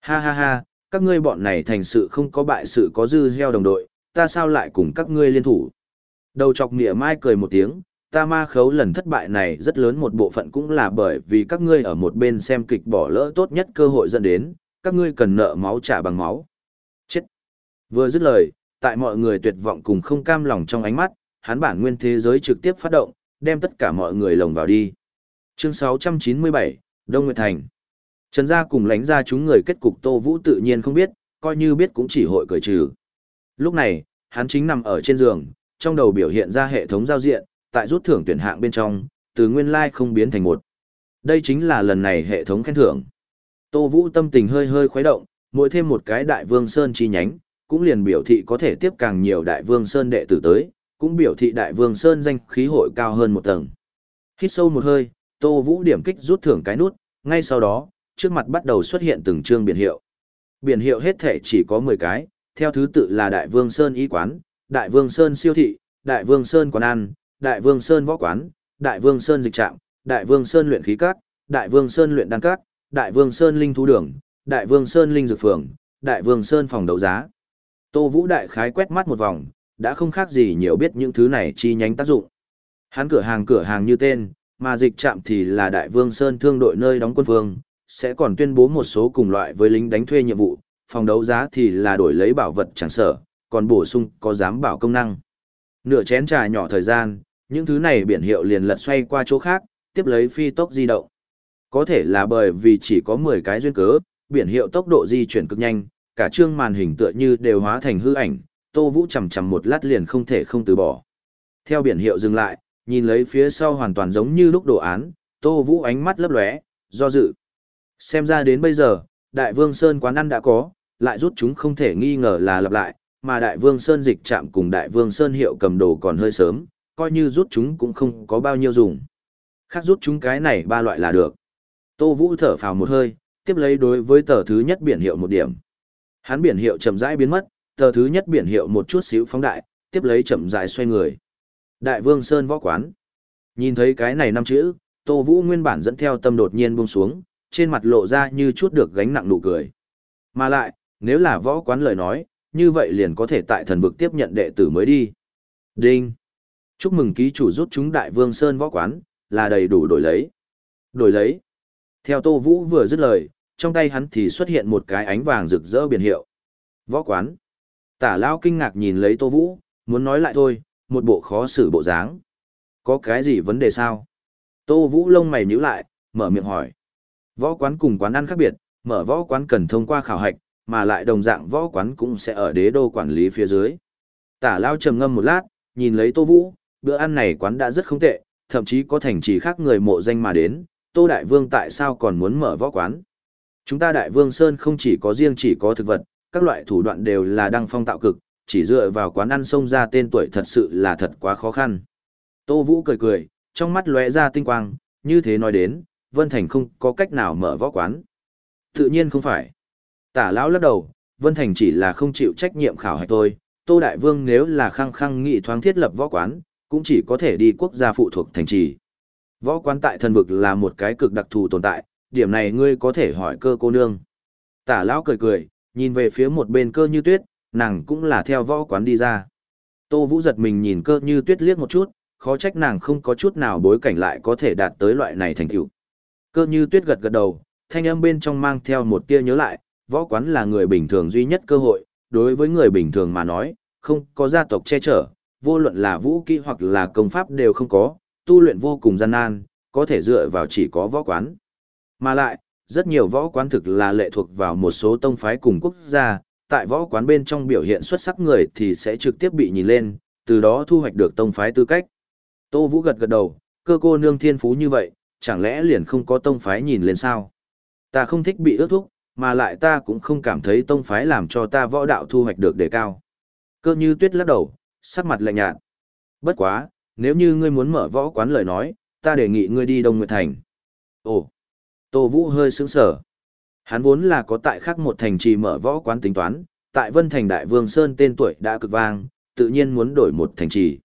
Ha ha ha, các ngươi bọn này thành sự không có bại sự có dư heo đồng đội, ta sao lại cùng các ngươi liên thủ. Đầu chọc mỉa mai cười một tiếng, ta ma khấu lần thất bại này rất lớn một bộ phận cũng là bởi vì các ngươi ở một bên xem kịch bỏ lỡ tốt nhất cơ hội dẫn đến, các ngươi cần nợ máu trả bằng máu. Chết! Vừa dứt lời, tại mọi người tuyệt vọng cùng không cam lòng trong ánh mắt, hắn bản nguyên thế giới trực tiếp phát động, đem tất cả mọi người lồng vào đi. Chương 697, Đông Nguyệt Thành Trần gia cùng lánh ra chúng người kết cục Tô Vũ tự nhiên không biết, coi như biết cũng chỉ hội cười trừ. Lúc này, hắn chính nằm ở trên giường, trong đầu biểu hiện ra hệ thống giao diện, tại rút thưởng tuyển hạng bên trong, từ nguyên lai like không biến thành một. Đây chính là lần này hệ thống khen thưởng. Tô Vũ tâm tình hơi hơi khuấy động, mỗi thêm một cái đại vương sơn chi nhánh, cũng liền biểu thị có thể tiếp càng nhiều Đại Vương Sơn đệ tử tới, cũng biểu thị Đại Vương Sơn danh khí hội cao hơn một tầng. Hít sâu một hơi, Tô Vũ điểm kích rút thưởng cái nút, ngay sau đó, trước mặt bắt đầu xuất hiện từng chương biển hiệu. Biển hiệu hết thể chỉ có 10 cái, theo thứ tự là Đại Vương Sơn Y Quán, Đại Vương Sơn Siêu Thị, Đại Vương Sơn Quán Ăn, Đại Vương Sơn Võ Quán, Đại Vương Sơn Dịch Trạm, Đại Vương Sơn Luyện Khí Các, Đại Vương Sơn Luyện Đan Các, Đại Vương Sơn Linh Thú Đường, Đại Vương Sơn Linh Dược Phường, Đại Vương Sơn Phòng Đấu Giá. Tô Vũ Đại khái quét mắt một vòng, đã không khác gì nhiều biết những thứ này chi nhánh tác dụng. Hắn cửa hàng cửa hàng như tên, mà dịch trạm thì là Đại Vương Sơn thương đội nơi đóng quân vương, sẽ còn tuyên bố một số cùng loại với lính đánh thuê nhiệm vụ, phòng đấu giá thì là đổi lấy bảo vật chẳng sở, còn bổ sung có giám bảo công năng. Nửa chén trà nhỏ thời gian, những thứ này biển hiệu liền lật xoay qua chỗ khác, tiếp lấy phi tốc di động. Có thể là bởi vì chỉ có 10 cái duyên cớ, biển hiệu tốc độ di chuyển cực nhanh, cả chương màn hình tựa như đều hóa thành hư ảnh, Tô Vũ chầm chầm một lát liền không thể không từ bỏ. Theo biển hiệu dừng lại, nhìn lấy phía sau hoàn toàn giống như lúc đồ án, Tô Vũ ánh mắt lấp lóe, do dự. Xem ra đến bây giờ, Đại Vương Sơn quán ăn đã có, lại rút chúng không thể nghi ngờ là lặp lại, mà Đại Vương Sơn dịch chạm cùng Đại Vương Sơn hiệu cầm đồ còn hơi sớm, coi như rút chúng cũng không có bao nhiêu dùng. Khác rút chúng cái này ba loại là được. Tô Vũ thở phào một hơi, tiếp lấy đối với tờ thứ nhất biển hiệu một điểm. Hắn biển hiệu chậm rãi biến mất, tờ thứ nhất biển hiệu một chút xíu phóng đại, tiếp lấy chậm rãi xoay người. Đại Vương Sơn võ quán. Nhìn thấy cái này năm chữ, Tô Vũ nguyên bản dẫn theo tâm đột nhiên buông xuống, trên mặt lộ ra như chút được gánh nặng nụ cười. Mà lại, nếu là võ quán lời nói, như vậy liền có thể tại thần vực tiếp nhận đệ tử mới đi. Đinh. Chúc mừng ký chủ rút chúng Đại Vương Sơn võ quán, là đầy đủ đổi lấy. Đổi lấy. Theo Tô Vũ vừa dứt lời, trong tay hắn thì xuất hiện một cái ánh vàng rực rỡ biển hiệu. Võ quán. Tả Lao kinh ngạc nhìn lấy Tô Vũ, muốn nói lại thôi, một bộ khó xử bộ dáng. Có cái gì vấn đề sao? Tô Vũ lông mày nhíu lại, mở miệng hỏi. Võ quán cùng quán ăn khác biệt, mở võ quán cần thông qua khảo hạch, mà lại đồng dạng võ quán cũng sẽ ở đế đô quản lý phía dưới. Tả Lao trầm ngâm một lát, nhìn lấy Tô Vũ, bữa ăn này quán đã rất không tệ, thậm chí có thành trì khác người mộ danh mà đến, Tô Đại Vương tại sao còn muốn mở võ quán? Chúng ta Đại Vương Sơn không chỉ có riêng chỉ có thực vật, các loại thủ đoạn đều là đăng phong tạo cực, chỉ dựa vào quán ăn xông ra tên tuổi thật sự là thật quá khó khăn. Tô Vũ cười cười, trong mắt lóe ra tinh quang, như thế nói đến, Vân Thành không có cách nào mở võ quán. Tự nhiên không phải. Tả lão lắc đầu, Vân Thành chỉ là không chịu trách nhiệm khảo hạch thôi, Tô Đại Vương nếu là khăng khăng nghị thoáng thiết lập võ quán, cũng chỉ có thể đi quốc gia phụ thuộc thành trì. Võ quán tại thần vực là một cái cực đặc thù tồn tại, điểm này ngươi có thể hỏi cơ cô nương. Tả lão cười cười, nhìn về phía một bên cơ như tuyết, nàng cũng là theo võ quán đi ra. Tô Vũ giật mình nhìn cơ như tuyết liếc một chút, khó trách nàng không có chút nào bối cảnh lại có thể đạt tới loại này thành tựu. Cơ như tuyết gật gật đầu, thanh âm bên trong mang theo một tia nhớ lại, võ quán là người bình thường duy nhất cơ hội, đối với người bình thường mà nói, không có gia tộc che chở, vô luận là vũ kỹ hoặc là công pháp đều không có, tu luyện vô cùng gian nan, có thể dựa vào chỉ có võ quán. Mà lại, rất nhiều võ quán thực là lệ thuộc vào một số tông phái cùng quốc gia, tại võ quán bên trong biểu hiện xuất sắc người thì sẽ trực tiếp bị nhìn lên, từ đó thu hoạch được tông phái tư cách. Tô Vũ gật gật đầu, cơ cô nương thiên phú như vậy, chẳng lẽ liền không có tông phái nhìn lên sao? Ta không thích bị ước thúc, mà lại ta cũng không cảm thấy tông phái làm cho ta võ đạo thu hoạch được đề cao. Cơ như tuyết lắc đầu, sắc mặt lạnh nhạt. Bất quá, nếu như ngươi muốn mở võ quán lời nói, ta đề nghị ngươi đi Đông Nguyệt Thành. Ồ, Tô Vũ hơi sững sở. Hắn vốn là có tại khác một thành trì mở võ quán tính toán, tại Vân Thành Đại Vương Sơn tên tuổi đã cực vang, tự nhiên muốn đổi một thành trì.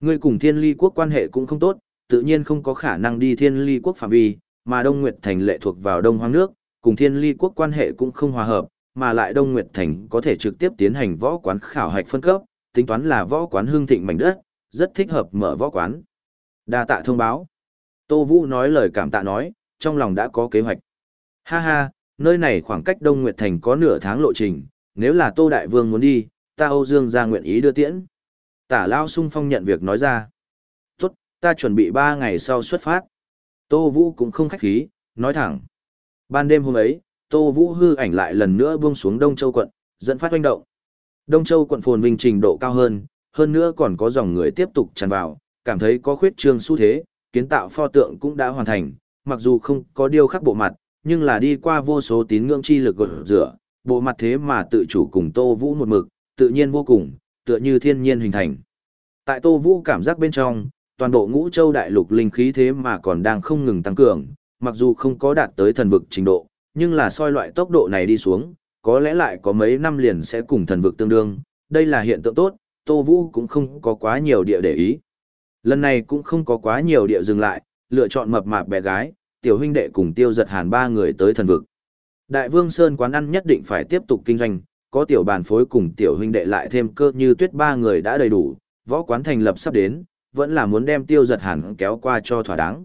Ngươi cùng Thiên Ly quốc quan hệ cũng không tốt, tự nhiên không có khả năng đi Thiên Ly quốc phạm vi, mà Đông Nguyệt Thành lệ thuộc vào Đông Hoang nước, cùng Thiên Ly quốc quan hệ cũng không hòa hợp, mà lại Đông Nguyệt Thành có thể trực tiếp tiến hành võ quán khảo hạch phân cấp, tính toán là võ quán hương thịnh mảnh đất, rất thích hợp mở võ quán. Đa tạ thông báo. Tô Vũ nói lời cảm tạ nói, trong lòng đã có kế hoạch. Ha ha, nơi này khoảng cách Đông Nguyệt Thành có nửa tháng lộ trình, nếu là Tô Đại Vương muốn đi, ta Âu Dương ra nguyện ý đưa tiễn. Tả Lao sung phong nhận việc nói ra. Ta chuẩn bị ba ngày sau xuất phát. Tô Vũ cũng không khách khí, nói thẳng. Ban đêm hôm ấy, Tô Vũ hư ảnh lại lần nữa buông xuống Đông Châu quận, dẫn phát hoành động. Đông Châu quận phồn vinh trình độ cao hơn, hơn nữa còn có dòng người tiếp tục tràn vào, cảm thấy có khuyết trương xu thế, kiến tạo pho tượng cũng đã hoàn thành, mặc dù không có điêu khắc bộ mặt, nhưng là đi qua vô số tín ngưỡng chi lực gột rửa, bộ mặt thế mà tự chủ cùng Tô Vũ một mực, tự nhiên vô cùng, tựa như thiên nhiên hình thành. Tại Tô Vũ cảm giác bên trong, toàn bộ ngũ châu đại lục linh khí thế mà còn đang không ngừng tăng cường, mặc dù không có đạt tới thần vực trình độ, nhưng là soi loại tốc độ này đi xuống, có lẽ lại có mấy năm liền sẽ cùng thần vực tương đương, đây là hiện tượng tốt, Tô Vũ cũng không có quá nhiều địa để ý. Lần này cũng không có quá nhiều địa dừng lại, lựa chọn mập mạp bé gái, tiểu huynh đệ cùng tiêu giật hàn ba người tới thần vực. Đại Vương Sơn quán ăn nhất định phải tiếp tục kinh doanh, có tiểu bàn phối cùng tiểu huynh đệ lại thêm cơ như tuyết ba người đã đầy đủ, võ quán thành lập sắp đến, vẫn là muốn đem tiêu giật hàn kéo qua cho thỏa đáng.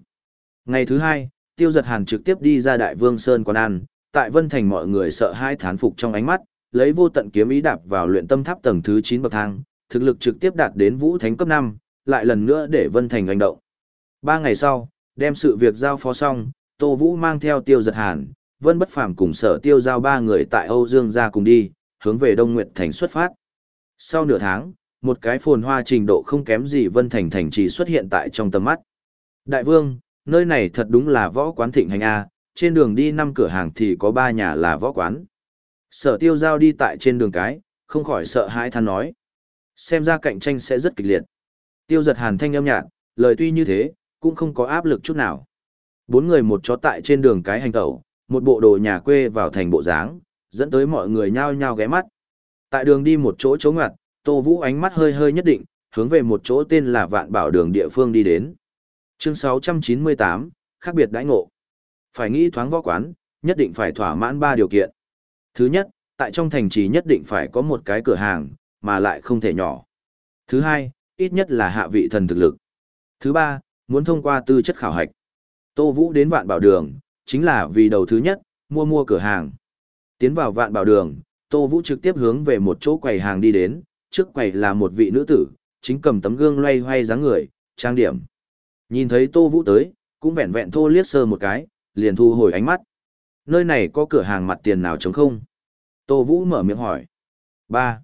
Ngày thứ hai, tiêu giật hàn trực tiếp đi ra Đại Vương Sơn quán ăn, tại Vân Thành mọi người sợ hai thán phục trong ánh mắt, lấy vô tận kiếm ý đạp vào luyện tâm tháp tầng thứ 9 bậc thang, thực lực trực tiếp đạt đến vũ thánh cấp 5, lại lần nữa để Vân Thành hành động. Ba ngày sau, đem sự việc giao phó xong, Tô Vũ mang theo tiêu giật hàn, Vân Bất Phàm cùng sở tiêu giao ba người tại Âu Dương ra cùng đi, hướng về Đông Nguyệt Thành xuất phát. Sau nửa tháng, một cái phồn hoa trình độ không kém gì Vân Thành thành trì xuất hiện tại trong tầm mắt. Đại vương, nơi này thật đúng là võ quán thịnh hành A, trên đường đi năm cửa hàng thì có ba nhà là võ quán. Sở tiêu giao đi tại trên đường cái, không khỏi sợ hãi than nói. Xem ra cạnh tranh sẽ rất kịch liệt. Tiêu giật hàn thanh âm nhạt, lời tuy như thế, cũng không có áp lực chút nào. Bốn người một chó tại trên đường cái hành tẩu, một bộ đồ nhà quê vào thành bộ dáng, dẫn tới mọi người nhao nhao ghé mắt. Tại đường đi một chỗ chỗ ngoặt, Tô Vũ ánh mắt hơi hơi nhất định, hướng về một chỗ tên là Vạn Bảo Đường địa phương đi đến. Chương 698, khác biệt đãi ngộ. Phải nghĩ thoáng võ quán, nhất định phải thỏa mãn ba điều kiện. Thứ nhất, tại trong thành trì nhất định phải có một cái cửa hàng, mà lại không thể nhỏ. Thứ hai, ít nhất là hạ vị thần thực lực. Thứ ba, muốn thông qua tư chất khảo hạch. Tô Vũ đến Vạn Bảo Đường, chính là vì đầu thứ nhất, mua mua cửa hàng. Tiến vào Vạn Bảo Đường, Tô Vũ trực tiếp hướng về một chỗ quầy hàng đi đến, trước quầy là một vị nữ tử, chính cầm tấm gương loay hoay dáng người, trang điểm. Nhìn thấy Tô Vũ tới, cũng vẹn vẹn thô liếc sơ một cái, liền thu hồi ánh mắt. Nơi này có cửa hàng mặt tiền nào trống không? Tô Vũ mở miệng hỏi. 3.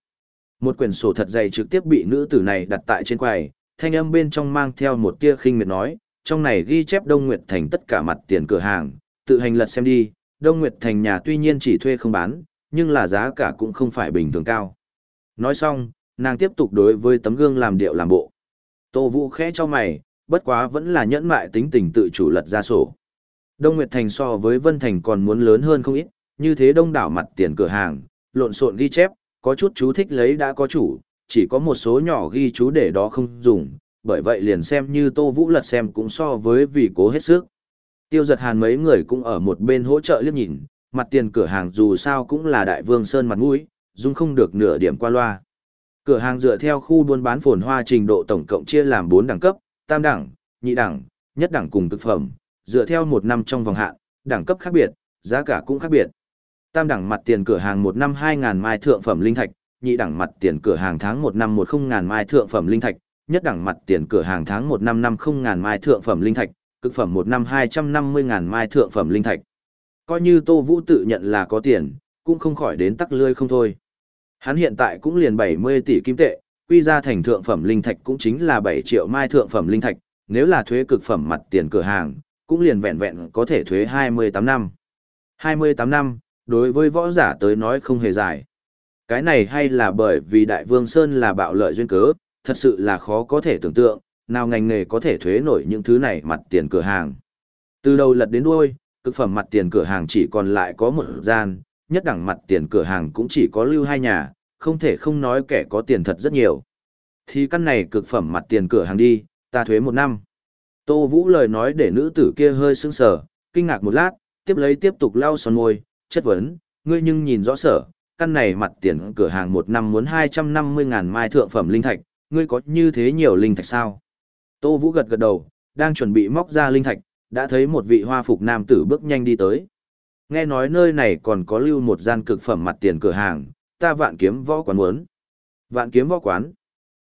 Một quyển sổ thật dày trực tiếp bị nữ tử này đặt tại trên quầy, thanh âm bên trong mang theo một tia khinh miệt nói, trong này ghi chép Đông Nguyệt Thành tất cả mặt tiền cửa hàng, tự hành lật xem đi, Đông Nguyệt Thành nhà tuy nhiên chỉ thuê không bán, nhưng là giá cả cũng không phải bình thường cao. Nói xong, nàng tiếp tục đối với tấm gương làm điệu làm bộ. Tô Vũ khẽ cho mày, bất quá vẫn là nhẫn mại tính tình tự chủ lật ra sổ. Đông Nguyệt Thành so với Vân Thành còn muốn lớn hơn không ít, như thế đông đảo mặt tiền cửa hàng, lộn xộn ghi chép, có chút chú thích lấy đã có chủ, chỉ có một số nhỏ ghi chú để đó không dùng, bởi vậy liền xem như Tô Vũ lật xem cũng so với vì cố hết sức. Tiêu giật hàn mấy người cũng ở một bên hỗ trợ liếc nhìn, mặt tiền cửa hàng dù sao cũng là đại vương sơn mặt mũi, dung không được nửa điểm qua loa. Cửa hàng dựa theo khu buôn bán phồn hoa trình độ tổng cộng chia làm 4 đẳng cấp, tam đẳng, nhị đẳng, nhất đẳng cùng thực phẩm, dựa theo một năm trong vòng hạn, đẳng cấp khác biệt, giá cả cũng khác biệt. Tam đẳng mặt tiền cửa hàng một năm 2000 mai thượng phẩm linh thạch, nhị đẳng mặt tiền cửa hàng tháng một năm 10 ngàn mai thượng phẩm linh thạch, nhất đẳng mặt tiền cửa hàng tháng một năm 50 ngàn mai thượng phẩm linh thạch, cực phẩm một năm 250 ngàn mai thượng phẩm linh thạch. Coi như Tô Vũ tự nhận là có tiền, cũng không khỏi đến tắc lươi không thôi. Hắn hiện tại cũng liền 70 tỷ kim tệ, quy ra thành thượng phẩm linh thạch cũng chính là 7 triệu mai thượng phẩm linh thạch, nếu là thuế cực phẩm mặt tiền cửa hàng, cũng liền vẹn vẹn có thể thuế 28 năm. 28 năm, đối với võ giả tới nói không hề dài. Cái này hay là bởi vì Đại Vương Sơn là bạo lợi duyên cớ, thật sự là khó có thể tưởng tượng, nào ngành nghề có thể thuế nổi những thứ này mặt tiền cửa hàng. Từ đầu lật đến đuôi, cực phẩm mặt tiền cửa hàng chỉ còn lại có một gian, nhất đẳng mặt tiền cửa hàng cũng chỉ có lưu hai nhà, không thể không nói kẻ có tiền thật rất nhiều. Thì căn này cực phẩm mặt tiền cửa hàng đi, ta thuế một năm. Tô Vũ lời nói để nữ tử kia hơi sững sờ, kinh ngạc một lát, tiếp lấy tiếp tục lau son môi, chất vấn, ngươi nhưng nhìn rõ sở, căn này mặt tiền cửa hàng một năm muốn 250 ngàn mai thượng phẩm linh thạch, ngươi có như thế nhiều linh thạch sao? Tô Vũ gật gật đầu, đang chuẩn bị móc ra linh thạch, đã thấy một vị hoa phục nam tử bước nhanh đi tới. Nghe nói nơi này còn có lưu một gian cực phẩm mặt tiền cửa hàng, ta vạn kiếm võ quán muốn. Vạn kiếm võ quán.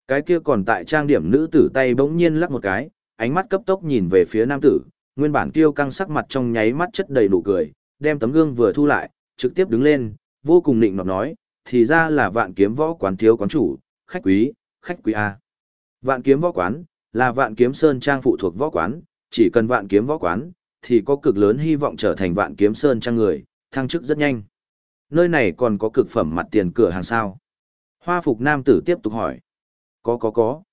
Cái kia còn tại trang điểm nữ tử tay bỗng nhiên lắc một cái, ánh mắt cấp tốc nhìn về phía nam tử, nguyên bản kiêu căng sắc mặt trong nháy mắt chất đầy nụ cười, đem tấm gương vừa thu lại, trực tiếp đứng lên, vô cùng nịnh nọt nói, thì ra là vạn kiếm võ quán thiếu quán chủ, khách quý, khách quý A. Vạn kiếm võ quán, là vạn kiếm sơn trang phụ thuộc võ quán, chỉ cần vạn kiếm võ quán, thì có cực lớn hy vọng trở thành vạn kiếm sơn trang người, thăng chức rất nhanh. Nơi này còn có cực phẩm mặt tiền cửa hàng sao. Hoa phục nam tử tiếp tục hỏi. Có có có.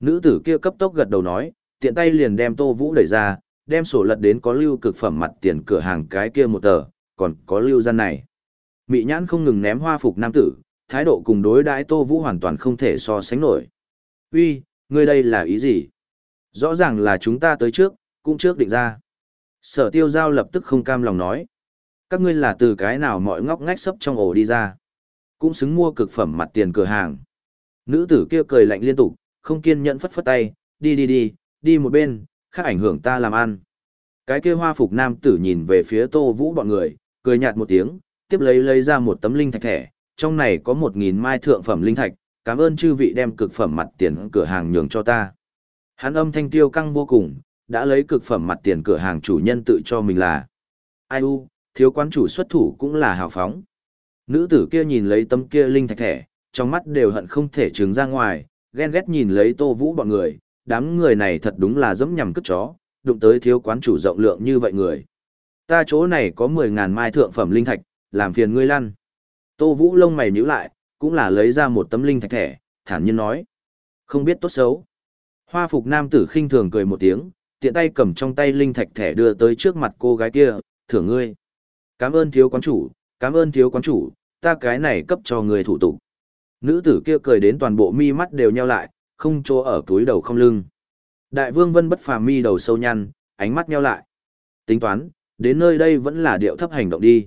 Nữ tử kia cấp tốc gật đầu nói, tiện tay liền đem Tô Vũ đẩy ra, đem sổ lật đến có lưu cực phẩm mặt tiền cửa hàng cái kia một tờ, còn có lưu gian này. Mị nhãn không ngừng ném hoa phục nam tử, thái độ cùng đối đãi Tô Vũ hoàn toàn không thể so sánh nổi. Uy, ngươi đây là ý gì? Rõ ràng là chúng ta tới trước, cũng trước định ra. Sở tiêu giao lập tức không cam lòng nói. Các ngươi là từ cái nào mọi ngóc ngách sấp trong ổ đi ra. Cũng xứng mua cực phẩm mặt tiền cửa hàng. Nữ tử kia cười lạnh liên tục, không kiên nhẫn phất phất tay, đi đi đi, đi một bên, khác ảnh hưởng ta làm ăn. Cái kia hoa phục nam tử nhìn về phía tô vũ bọn người, cười nhạt một tiếng, tiếp lấy lấy ra một tấm linh thạch thẻ, trong này có một nghìn mai thượng phẩm linh thạch, cảm ơn chư vị đem cực phẩm mặt tiền cửa hàng nhường cho ta. Hắn âm thanh tiêu căng vô cùng, đã lấy cực phẩm mặt tiền cửa hàng chủ nhân tự cho mình là. Ai u, thiếu quán chủ xuất thủ cũng là hào phóng. Nữ tử kia nhìn lấy tấm kia linh thạch thẻ, trong mắt đều hận không thể trứng ra ngoài, ghen ghét nhìn lấy tô vũ bọn người, đám người này thật đúng là dẫm nhằm cất chó, đụng tới thiếu quán chủ rộng lượng như vậy người. Ta chỗ này có 10.000 mai thượng phẩm linh thạch, làm phiền ngươi lăn. Tô Vũ lông mày nhíu lại, cũng là lấy ra một tấm linh thạch thẻ, thản nhiên nói. Không biết tốt xấu. Hoa phục nam tử khinh thường cười một tiếng, tiện tay cầm trong tay linh thạch thẻ đưa tới trước mặt cô gái kia, thưởng ngươi. Cảm ơn thiếu quán chủ, cảm ơn thiếu quán chủ, ta cái này cấp cho người thủ tục. Nữ tử kia cười đến toàn bộ mi mắt đều nheo lại, không chỗ ở túi đầu không lưng. Đại vương vân bất phàm mi đầu sâu nhăn, ánh mắt nheo lại. Tính toán, đến nơi đây vẫn là điệu thấp hành động đi.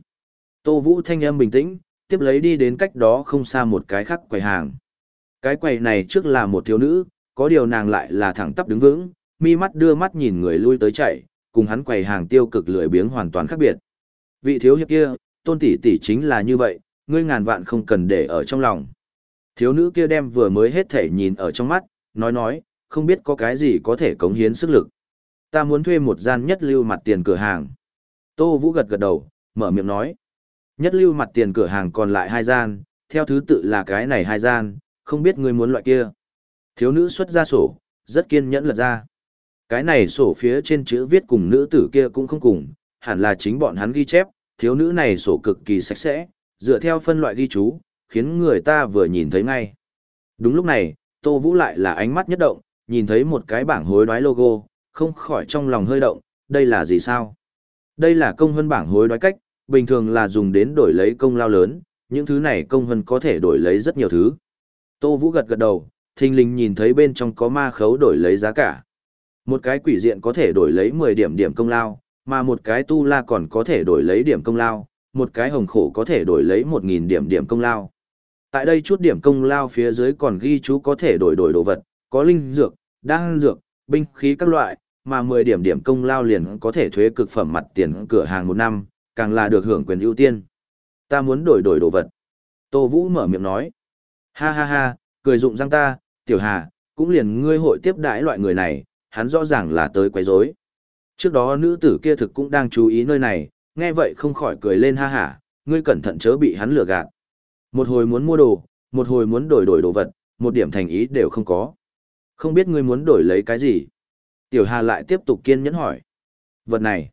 Tô Vũ thanh âm bình tĩnh, tiếp lấy đi đến cách đó không xa một cái khác quầy hàng. Cái quầy này trước là một thiếu nữ, có điều nàng lại là thẳng tắp đứng vững, mi mắt đưa mắt nhìn người lui tới chạy, cùng hắn quầy hàng tiêu cực lười biếng hoàn toàn khác biệt. Vị thiếu hiệp kia, tôn tỷ tỷ chính là như vậy, ngươi ngàn vạn không cần để ở trong lòng. Thiếu nữ kia đem vừa mới hết thể nhìn ở trong mắt, nói nói, không biết có cái gì có thể cống hiến sức lực. Ta muốn thuê một gian nhất lưu mặt tiền cửa hàng. Tô Vũ gật gật đầu, mở miệng nói. Nhất lưu mặt tiền cửa hàng còn lại hai gian, theo thứ tự là cái này hai gian, không biết ngươi muốn loại kia. Thiếu nữ xuất ra sổ, rất kiên nhẫn lật ra. Cái này sổ phía trên chữ viết cùng nữ tử kia cũng không cùng, hẳn là chính bọn hắn ghi chép, thiếu nữ này sổ cực kỳ sạch sẽ, dựa theo phân loại ghi chú, khiến người ta vừa nhìn thấy ngay. Đúng lúc này, Tô Vũ lại là ánh mắt nhất động, nhìn thấy một cái bảng hối đoái logo, không khỏi trong lòng hơi động, đây là gì sao? Đây là công hơn bảng hối đoái cách, bình thường là dùng đến đổi lấy công lao lớn, những thứ này công hơn có thể đổi lấy rất nhiều thứ. Tô Vũ gật gật đầu, thình lình nhìn thấy bên trong có ma khấu đổi lấy giá cả. Một cái quỷ diện có thể đổi lấy 10 điểm điểm công lao, mà một cái tu la còn có thể đổi lấy điểm công lao, một cái hồng khổ có thể đổi lấy 1.000 điểm điểm công lao. Tại đây chút điểm công lao phía dưới còn ghi chú có thể đổi đổi đồ vật, có linh dược, đan dược, binh khí các loại, mà 10 điểm điểm công lao liền có thể thuế cực phẩm mặt tiền cửa hàng một năm, càng là được hưởng quyền ưu tiên. Ta muốn đổi đổi đồ vật. Tô Vũ mở miệng nói. Ha ha ha, cười dụng răng ta, tiểu hà, cũng liền ngươi hội tiếp đãi loại người này, hắn rõ ràng là tới quấy rối. Trước đó nữ tử kia thực cũng đang chú ý nơi này, nghe vậy không khỏi cười lên ha hả, ngươi cẩn thận chớ bị hắn lừa gạt. Một hồi muốn mua đồ, một hồi muốn đổi đổi đồ vật, một điểm thành ý đều không có. Không biết ngươi muốn đổi lấy cái gì? Tiểu Hà lại tiếp tục kiên nhẫn hỏi. Vật này.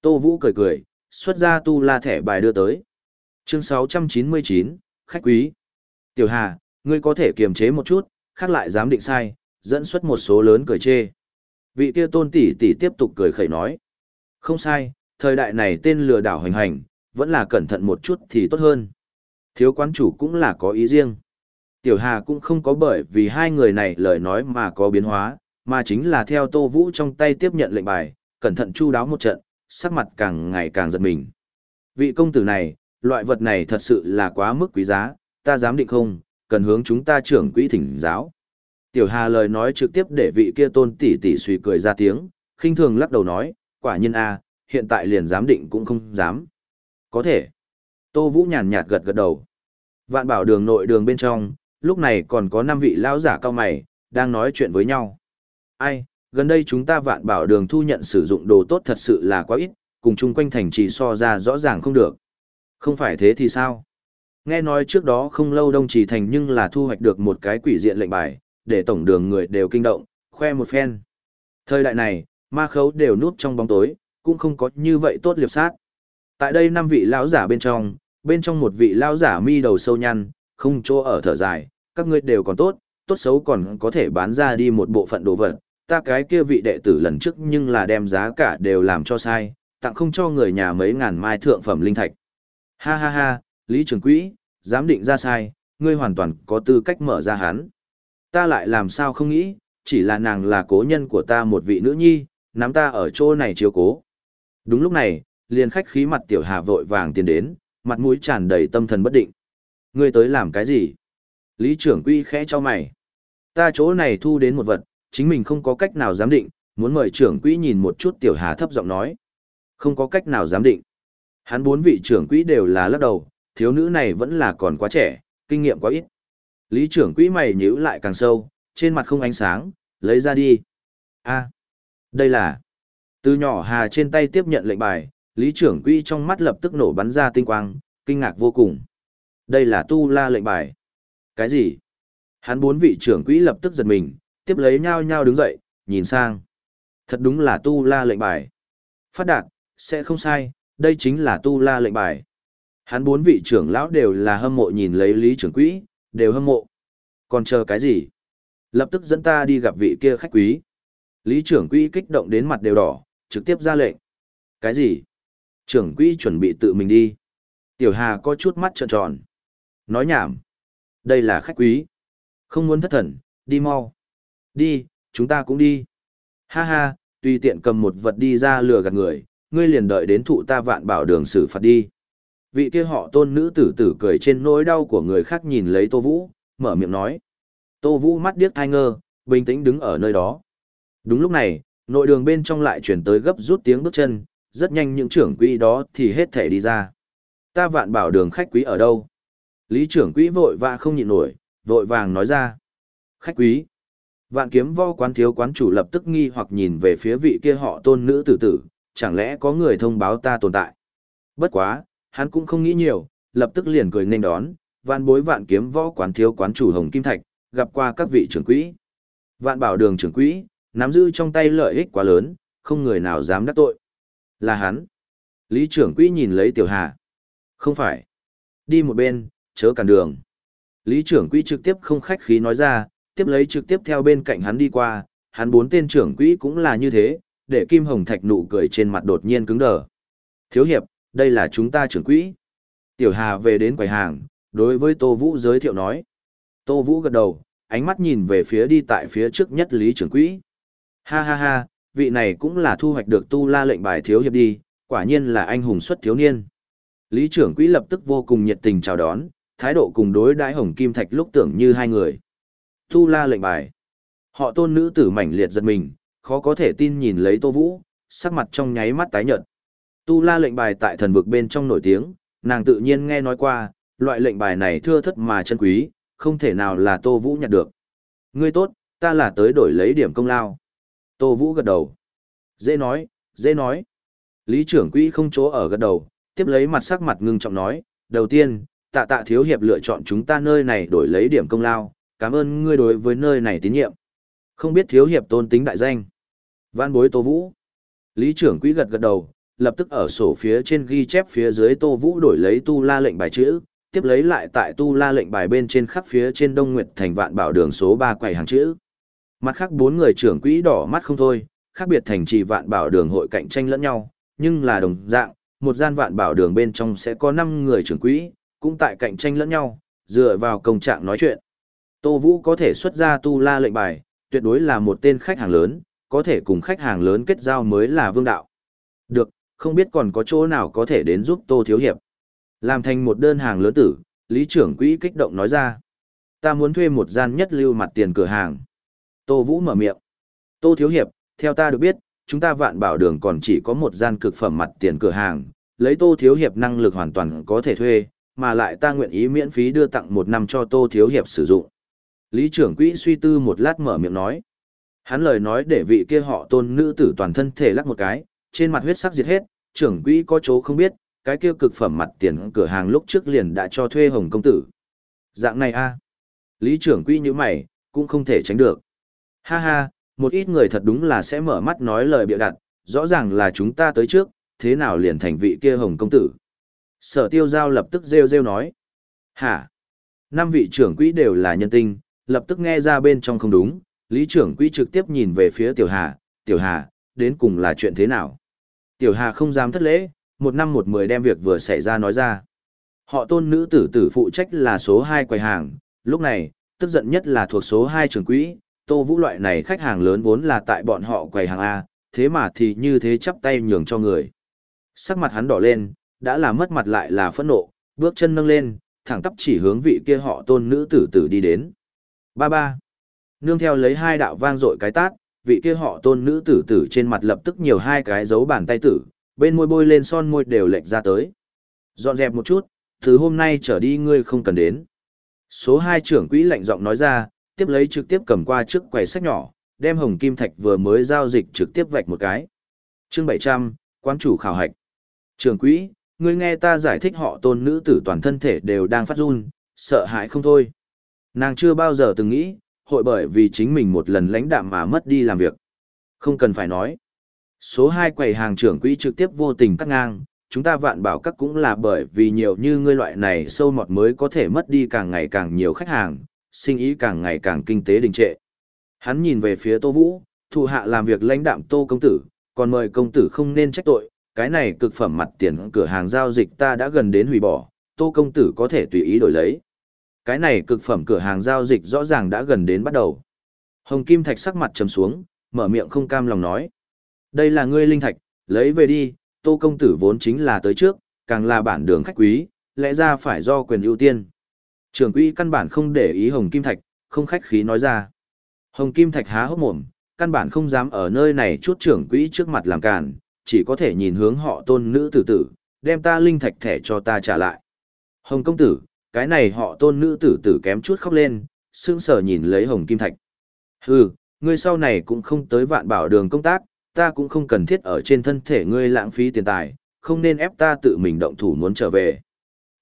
Tô Vũ cười cười, xuất ra tu la thẻ bài đưa tới. Chương 699, khách quý. Tiểu Hà, ngươi có thể kiềm chế một chút, khác lại dám định sai, dẫn xuất một số lớn cười chê. Vị kia tôn tỷ tỷ tiếp tục cười khẩy nói. Không sai, thời đại này tên lừa đảo hành hành, vẫn là cẩn thận một chút thì tốt hơn. Thiếu quán chủ cũng là có ý riêng. Tiểu Hà cũng không có bởi vì hai người này lời nói mà có biến hóa, mà chính là theo Tô Vũ trong tay tiếp nhận lệnh bài, cẩn thận chu đáo một trận, sắc mặt càng ngày càng giật mình. Vị công tử này, loại vật này thật sự là quá mức quý giá, ta dám định không, cần hướng chúng ta trưởng quỹ thỉnh giáo. Tiểu Hà lời nói trực tiếp để vị kia tôn tỷ tỷ suy cười ra tiếng, khinh thường lắc đầu nói, quả nhiên a, hiện tại liền dám định cũng không dám. Có thể. Tô Vũ nhàn nhạt gật gật đầu. Vạn bảo đường nội đường bên trong, lúc này còn có 5 vị lão giả cao mày, đang nói chuyện với nhau. Ai, gần đây chúng ta vạn bảo đường thu nhận sử dụng đồ tốt thật sự là quá ít, cùng chung quanh thành trì so ra rõ ràng không được. Không phải thế thì sao? Nghe nói trước đó không lâu đông trì thành nhưng là thu hoạch được một cái quỷ diện lệnh bài, để tổng đường người đều kinh động, khoe một phen. Thời đại này, ma khấu đều núp trong bóng tối, cũng không có như vậy tốt liệp sát. Tại đây năm vị lão giả bên trong, bên trong một vị lão giả mi đầu sâu nhăn, không chỗ ở thở dài, các ngươi đều còn tốt, tốt xấu còn có thể bán ra đi một bộ phận đồ vật, ta cái kia vị đệ tử lần trước nhưng là đem giá cả đều làm cho sai, tặng không cho người nhà mấy ngàn mai thượng phẩm linh thạch. Ha ha ha, Lý Trường Quỹ, dám định ra sai, ngươi hoàn toàn có tư cách mở ra hắn. Ta lại làm sao không nghĩ, chỉ là nàng là cố nhân của ta một vị nữ nhi, nắm ta ở chỗ này chiếu cố. Đúng lúc này, liền khách khí mặt tiểu hà vội vàng tiến đến, mặt mũi tràn đầy tâm thần bất định. Ngươi tới làm cái gì? Lý trưởng quỹ khẽ cho mày. Ta chỗ này thu đến một vật, chính mình không có cách nào giám định, muốn mời trưởng quỹ nhìn một chút tiểu hà thấp giọng nói. Không có cách nào giám định. Hắn bốn vị trưởng quỹ đều là lắc đầu, thiếu nữ này vẫn là còn quá trẻ, kinh nghiệm quá ít. Lý trưởng quỹ mày nhíu lại càng sâu, trên mặt không ánh sáng, lấy ra đi. a đây là... Từ nhỏ hà trên tay tiếp nhận lệnh bài, lý trưởng quỹ trong mắt lập tức nổ bắn ra tinh quang, kinh ngạc vô cùng. Đây là tu la lệnh bài. Cái gì? Hắn bốn vị trưởng quỹ lập tức giật mình, tiếp lấy nhau nhau đứng dậy, nhìn sang. Thật đúng là tu la lệnh bài. Phát đạt, sẽ không sai, đây chính là tu la lệnh bài. Hắn bốn vị trưởng lão đều là hâm mộ nhìn lấy lý trưởng quỹ, đều hâm mộ. Còn chờ cái gì? Lập tức dẫn ta đi gặp vị kia khách quý. Lý trưởng quỹ kích động đến mặt đều đỏ, trực tiếp ra lệnh. Cái gì? Trưởng quỹ chuẩn bị tự mình đi. Tiểu Hà có chút mắt trợn tròn. Nói nhảm. Đây là khách quý. Không muốn thất thần, đi mau. Đi, chúng ta cũng đi. Ha ha, tùy tiện cầm một vật đi ra lừa gạt người, ngươi liền đợi đến thụ ta vạn bảo đường xử phạt đi. Vị kia họ tôn nữ tử tử cười trên nỗi đau của người khác nhìn lấy Tô Vũ, mở miệng nói. Tô Vũ mắt điếc thai ngơ, bình tĩnh đứng ở nơi đó. Đúng lúc này, nội đường bên trong lại chuyển tới gấp rút tiếng bước chân, rất nhanh những trưởng quỹ đó thì hết thể đi ra. Ta vạn bảo đường khách quý ở đâu? Lý trưởng quỹ vội vã không nhịn nổi, vội vàng nói ra. Khách quý. Vạn kiếm vo quán thiếu quán chủ lập tức nghi hoặc nhìn về phía vị kia họ tôn nữ tử tử, chẳng lẽ có người thông báo ta tồn tại. Bất quá, hắn cũng không nghĩ nhiều, lập tức liền cười nên đón, vạn bối vạn kiếm võ quán thiếu quán chủ Hồng Kim Thạch, gặp qua các vị trưởng quỹ. Vạn bảo đường trưởng quỹ, nắm giữ trong tay lợi ích quá lớn, không người nào dám đắc tội. Là hắn. Lý trưởng quỹ nhìn lấy tiểu hà. Không phải. Đi một bên, chớ cản đường. Lý trưởng quỹ trực tiếp không khách khí nói ra, tiếp lấy trực tiếp theo bên cạnh hắn đi qua, hắn bốn tên trưởng quỹ cũng là như thế, để Kim Hồng Thạch nụ cười trên mặt đột nhiên cứng đờ. Thiếu hiệp, đây là chúng ta trưởng quỹ. Tiểu Hà về đến quầy hàng, đối với Tô Vũ giới thiệu nói. Tô Vũ gật đầu, ánh mắt nhìn về phía đi tại phía trước nhất Lý trưởng quỹ. Ha ha ha, vị này cũng là thu hoạch được tu la lệnh bài thiếu hiệp đi, quả nhiên là anh hùng xuất thiếu niên. Lý trưởng quỹ lập tức vô cùng nhiệt tình chào đón, thái độ cùng đối đãi hồng kim thạch lúc tưởng như hai người. Tu la lệnh bài. Họ tôn nữ tử mảnh liệt giật mình, khó có thể tin nhìn lấy Tô Vũ, sắc mặt trong nháy mắt tái nhợt. Tu la lệnh bài tại thần vực bên trong nổi tiếng, nàng tự nhiên nghe nói qua, loại lệnh bài này thưa thất mà chân quý, không thể nào là Tô Vũ nhặt được. Ngươi tốt, ta là tới đổi lấy điểm công lao. Tô Vũ gật đầu. Dễ nói, dễ nói. Lý trưởng quỹ không chỗ ở gật đầu, tiếp lấy mặt sắc mặt ngưng trọng nói, đầu tiên, tạ tạ thiếu hiệp lựa chọn chúng ta nơi này đổi lấy điểm công lao, cảm ơn ngươi đối với nơi này tín nhiệm. Không biết thiếu hiệp tôn tính đại danh. Văn bối Tô Vũ. Lý trưởng quỹ gật gật đầu, lập tức ở sổ phía trên ghi chép phía dưới Tô Vũ đổi lấy tu la lệnh bài chữ, tiếp lấy lại tại tu la lệnh bài bên trên khắp phía trên Đông Nguyệt thành vạn bảo đường số 3 quầy hàng chữ. Mặt khác bốn người trưởng quỹ đỏ mắt không thôi, khác biệt thành trì vạn bảo đường hội cạnh tranh lẫn nhau, nhưng là đồng dạng, một gian vạn bảo đường bên trong sẽ có 5 người trưởng quỹ, cũng tại cạnh tranh lẫn nhau, dựa vào công trạng nói chuyện. Tô Vũ có thể xuất ra tu la lệnh bài, tuyệt đối là một tên khách hàng lớn, có thể cùng khách hàng lớn kết giao mới là vương đạo. Được, không biết còn có chỗ nào có thể đến giúp Tô Thiếu Hiệp. Làm thành một đơn hàng lớn tử, Lý trưởng quỹ kích động nói ra. Ta muốn thuê một gian nhất lưu mặt tiền cửa hàng. Tô Vũ mở miệng. Tô Thiếu Hiệp, theo ta được biết, chúng ta vạn bảo đường còn chỉ có một gian cực phẩm mặt tiền cửa hàng. Lấy Tô Thiếu Hiệp năng lực hoàn toàn có thể thuê, mà lại ta nguyện ý miễn phí đưa tặng một năm cho Tô Thiếu Hiệp sử dụng. Lý trưởng quỹ suy tư một lát mở miệng nói. Hắn lời nói để vị kia họ tôn nữ tử toàn thân thể lắc một cái, trên mặt huyết sắc diệt hết, trưởng quỹ có chỗ không biết, cái kia cực phẩm mặt tiền cửa hàng lúc trước liền đã cho thuê hồng công tử. Dạng này a Lý trưởng quỹ như mày, cũng không thể tránh được. Ha ha, một ít người thật đúng là sẽ mở mắt nói lời bịa đặt, rõ ràng là chúng ta tới trước, thế nào liền thành vị kia hồng công tử. Sở tiêu giao lập tức rêu rêu nói. Hả? Năm vị trưởng quỹ đều là nhân tinh, lập tức nghe ra bên trong không đúng, lý trưởng quỹ trực tiếp nhìn về phía Tiểu Hà, Tiểu Hà, đến cùng là chuyện thế nào? Tiểu Hà không dám thất lễ, một năm một mười đem việc vừa xảy ra nói ra. Họ tôn nữ tử tử phụ trách là số 2 quầy hàng, lúc này, tức giận nhất là thuộc số 2 trường quỹ, tô vũ loại này khách hàng lớn vốn là tại bọn họ quầy hàng A, thế mà thì như thế chắp tay nhường cho người. Sắc mặt hắn đỏ lên, đã là mất mặt lại là phẫn nộ, bước chân nâng lên, thẳng tắp chỉ hướng vị kia họ tôn nữ tử tử đi đến. Ba ba. Nương theo lấy hai đạo vang dội cái tát, vị kia họ tôn nữ tử tử trên mặt lập tức nhiều hai cái dấu bàn tay tử, bên môi bôi lên son môi đều lệch ra tới. Dọn dẹp một chút, từ hôm nay trở đi ngươi không cần đến. Số hai trưởng quỹ lạnh giọng nói ra, tiếp lấy trực tiếp cầm qua trước quầy sách nhỏ, đem hồng kim thạch vừa mới giao dịch trực tiếp vạch một cái. Chương bảy trăm quan chủ khảo hạch. Trưởng quỹ, ngươi nghe ta giải thích họ tôn nữ tử toàn thân thể đều đang phát run, sợ hãi không thôi. Nàng chưa bao giờ từng nghĩ, hội bởi vì chính mình một lần lãnh đạm mà mất đi làm việc. Không cần phải nói. Số 2 quầy hàng trưởng quỹ trực tiếp vô tình cắt ngang, chúng ta vạn bảo các cũng là bởi vì nhiều như ngươi loại này sâu mọt mới có thể mất đi càng ngày càng nhiều khách hàng, sinh ý càng ngày càng kinh tế đình trệ. Hắn nhìn về phía Tô Vũ, thủ hạ làm việc lãnh đạm Tô công tử, còn mời công tử không nên trách tội, cái này cực phẩm mặt tiền cửa hàng giao dịch ta đã gần đến hủy bỏ, Tô công tử có thể tùy ý đổi lấy. Cái này cực phẩm cửa hàng giao dịch rõ ràng đã gần đến bắt đầu. Hồng Kim Thạch sắc mặt trầm xuống, mở miệng không cam lòng nói. Đây là ngươi linh thạch, lấy về đi, Tô công tử vốn chính là tới trước, càng là bản đường khách quý, lẽ ra phải do quyền ưu tiên. Trưởng quỹ căn bản không để ý Hồng Kim Thạch, không khách khí nói ra. Hồng Kim Thạch há hốc mồm, căn bản không dám ở nơi này chút trưởng quỹ trước mặt làm càn, chỉ có thể nhìn hướng họ tôn nữ tử tử, đem ta linh thạch thẻ cho ta trả lại. Hồng công tử, cái này họ tôn nữ tử tử kém chút khóc lên, sững sờ nhìn lấy Hồng Kim Thạch. Hừ, ngươi sau này cũng không tới vạn bảo đường công tác, ta cũng không cần thiết ở trên thân thể ngươi lãng phí tiền tài, không nên ép ta tự mình động thủ muốn trở về.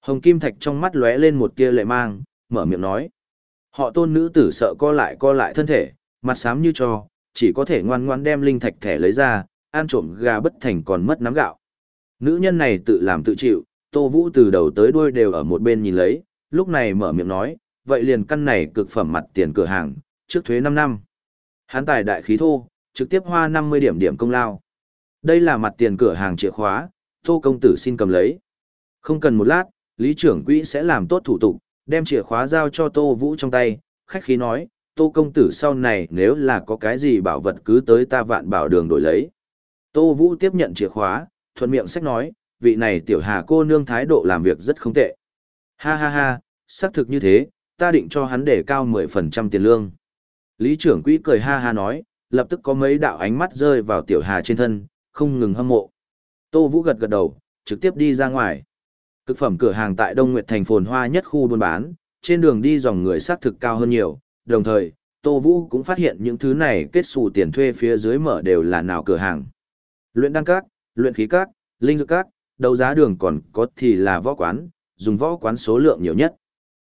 Hồng Kim Thạch trong mắt lóe lên một tia lệ mang, mở miệng nói. Họ tôn nữ tử sợ co lại co lại thân thể, mặt xám như cho, chỉ có thể ngoan ngoan đem linh thạch thẻ lấy ra, ăn trộm gà bất thành còn mất nắm gạo. Nữ nhân này tự làm tự chịu, Tô Vũ từ đầu tới đuôi đều ở một bên nhìn lấy, lúc này mở miệng nói, vậy liền căn này cực phẩm mặt tiền cửa hàng, trước thuế 5 năm. Hán tài đại khí thô, trực tiếp hoa 50 điểm điểm công lao. Đây là mặt tiền cửa hàng chìa khóa, Tô công tử xin cầm lấy. Không cần một lát, lý trưởng quỹ sẽ làm tốt thủ tục, đem chìa khóa giao cho Tô Vũ trong tay, khách khí nói, Tô công tử sau này nếu là có cái gì bảo vật cứ tới ta vạn bảo đường đổi lấy. Tô Vũ tiếp nhận chìa khóa, thuận miệng sách nói, vị này tiểu hà cô nương thái độ làm việc rất không tệ. Ha ha ha, xác thực như thế, ta định cho hắn để cao 10% tiền lương. Lý trưởng quỹ cười ha ha nói, lập tức có mấy đạo ánh mắt rơi vào tiểu hà trên thân, không ngừng hâm mộ. Tô Vũ gật gật đầu, trực tiếp đi ra ngoài. Cực phẩm cửa hàng tại Đông Nguyệt thành phồn hoa nhất khu buôn bán, trên đường đi dòng người xác thực cao hơn nhiều, đồng thời, Tô Vũ cũng phát hiện những thứ này kết xù tiền thuê phía dưới mở đều là nào cửa hàng. Luyện đăng các, luyện khí các, linh dược các, đấu giá đường còn có thì là võ quán, dùng võ quán số lượng nhiều nhất.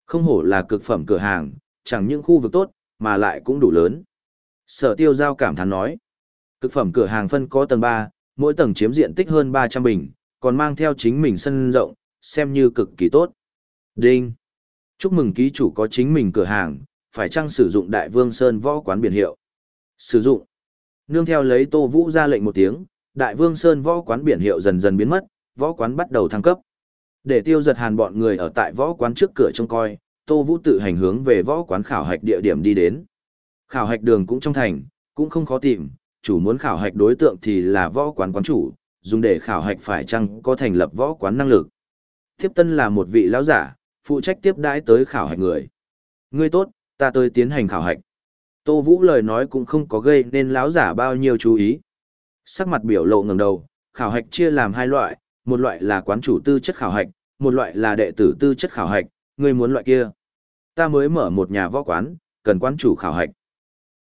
Không hổ là cực phẩm cửa hàng, chẳng những khu vực tốt, mà lại cũng đủ lớn. Sở tiêu giao cảm thán nói. Cực phẩm cửa hàng phân có tầng 3, mỗi tầng chiếm diện tích hơn 300 bình, còn mang theo chính mình sân rộng, xem như cực kỳ tốt. Đinh. Chúc mừng ký chủ có chính mình cửa hàng, phải chăng sử dụng Đại Vương Sơn võ quán biển hiệu? Sử dụng. Nương theo lấy Tô Vũ ra lệnh một tiếng, Đại Vương Sơn võ quán biển hiệu dần dần biến mất, võ quán bắt đầu thăng cấp. Để tiêu giật hàn bọn người ở tại võ quán trước cửa trông coi, Tô Vũ tự hành hướng về võ quán khảo hạch địa điểm đi đến. Khảo hạch đường cũng trong thành, cũng không khó tìm, chủ muốn khảo hạch đối tượng thì là võ quán quán chủ, dùng để khảo hạch phải chăng có thành lập võ quán năng lực. Thiếp tân là một vị lão giả, phụ trách tiếp đãi tới khảo hạch người. Ngươi tốt, ta tới tiến hành khảo hạch. Tô Vũ lời nói cũng không có gây nên lão giả bao nhiêu chú ý. Sắc mặt biểu lộ ngẩng đầu, khảo hạch chia làm hai loại, một loại là quán chủ tư chất khảo hạch, một loại là đệ tử tư chất khảo hạch, ngươi muốn loại kia. Ta mới mở một nhà võ quán, cần quán chủ khảo hạch.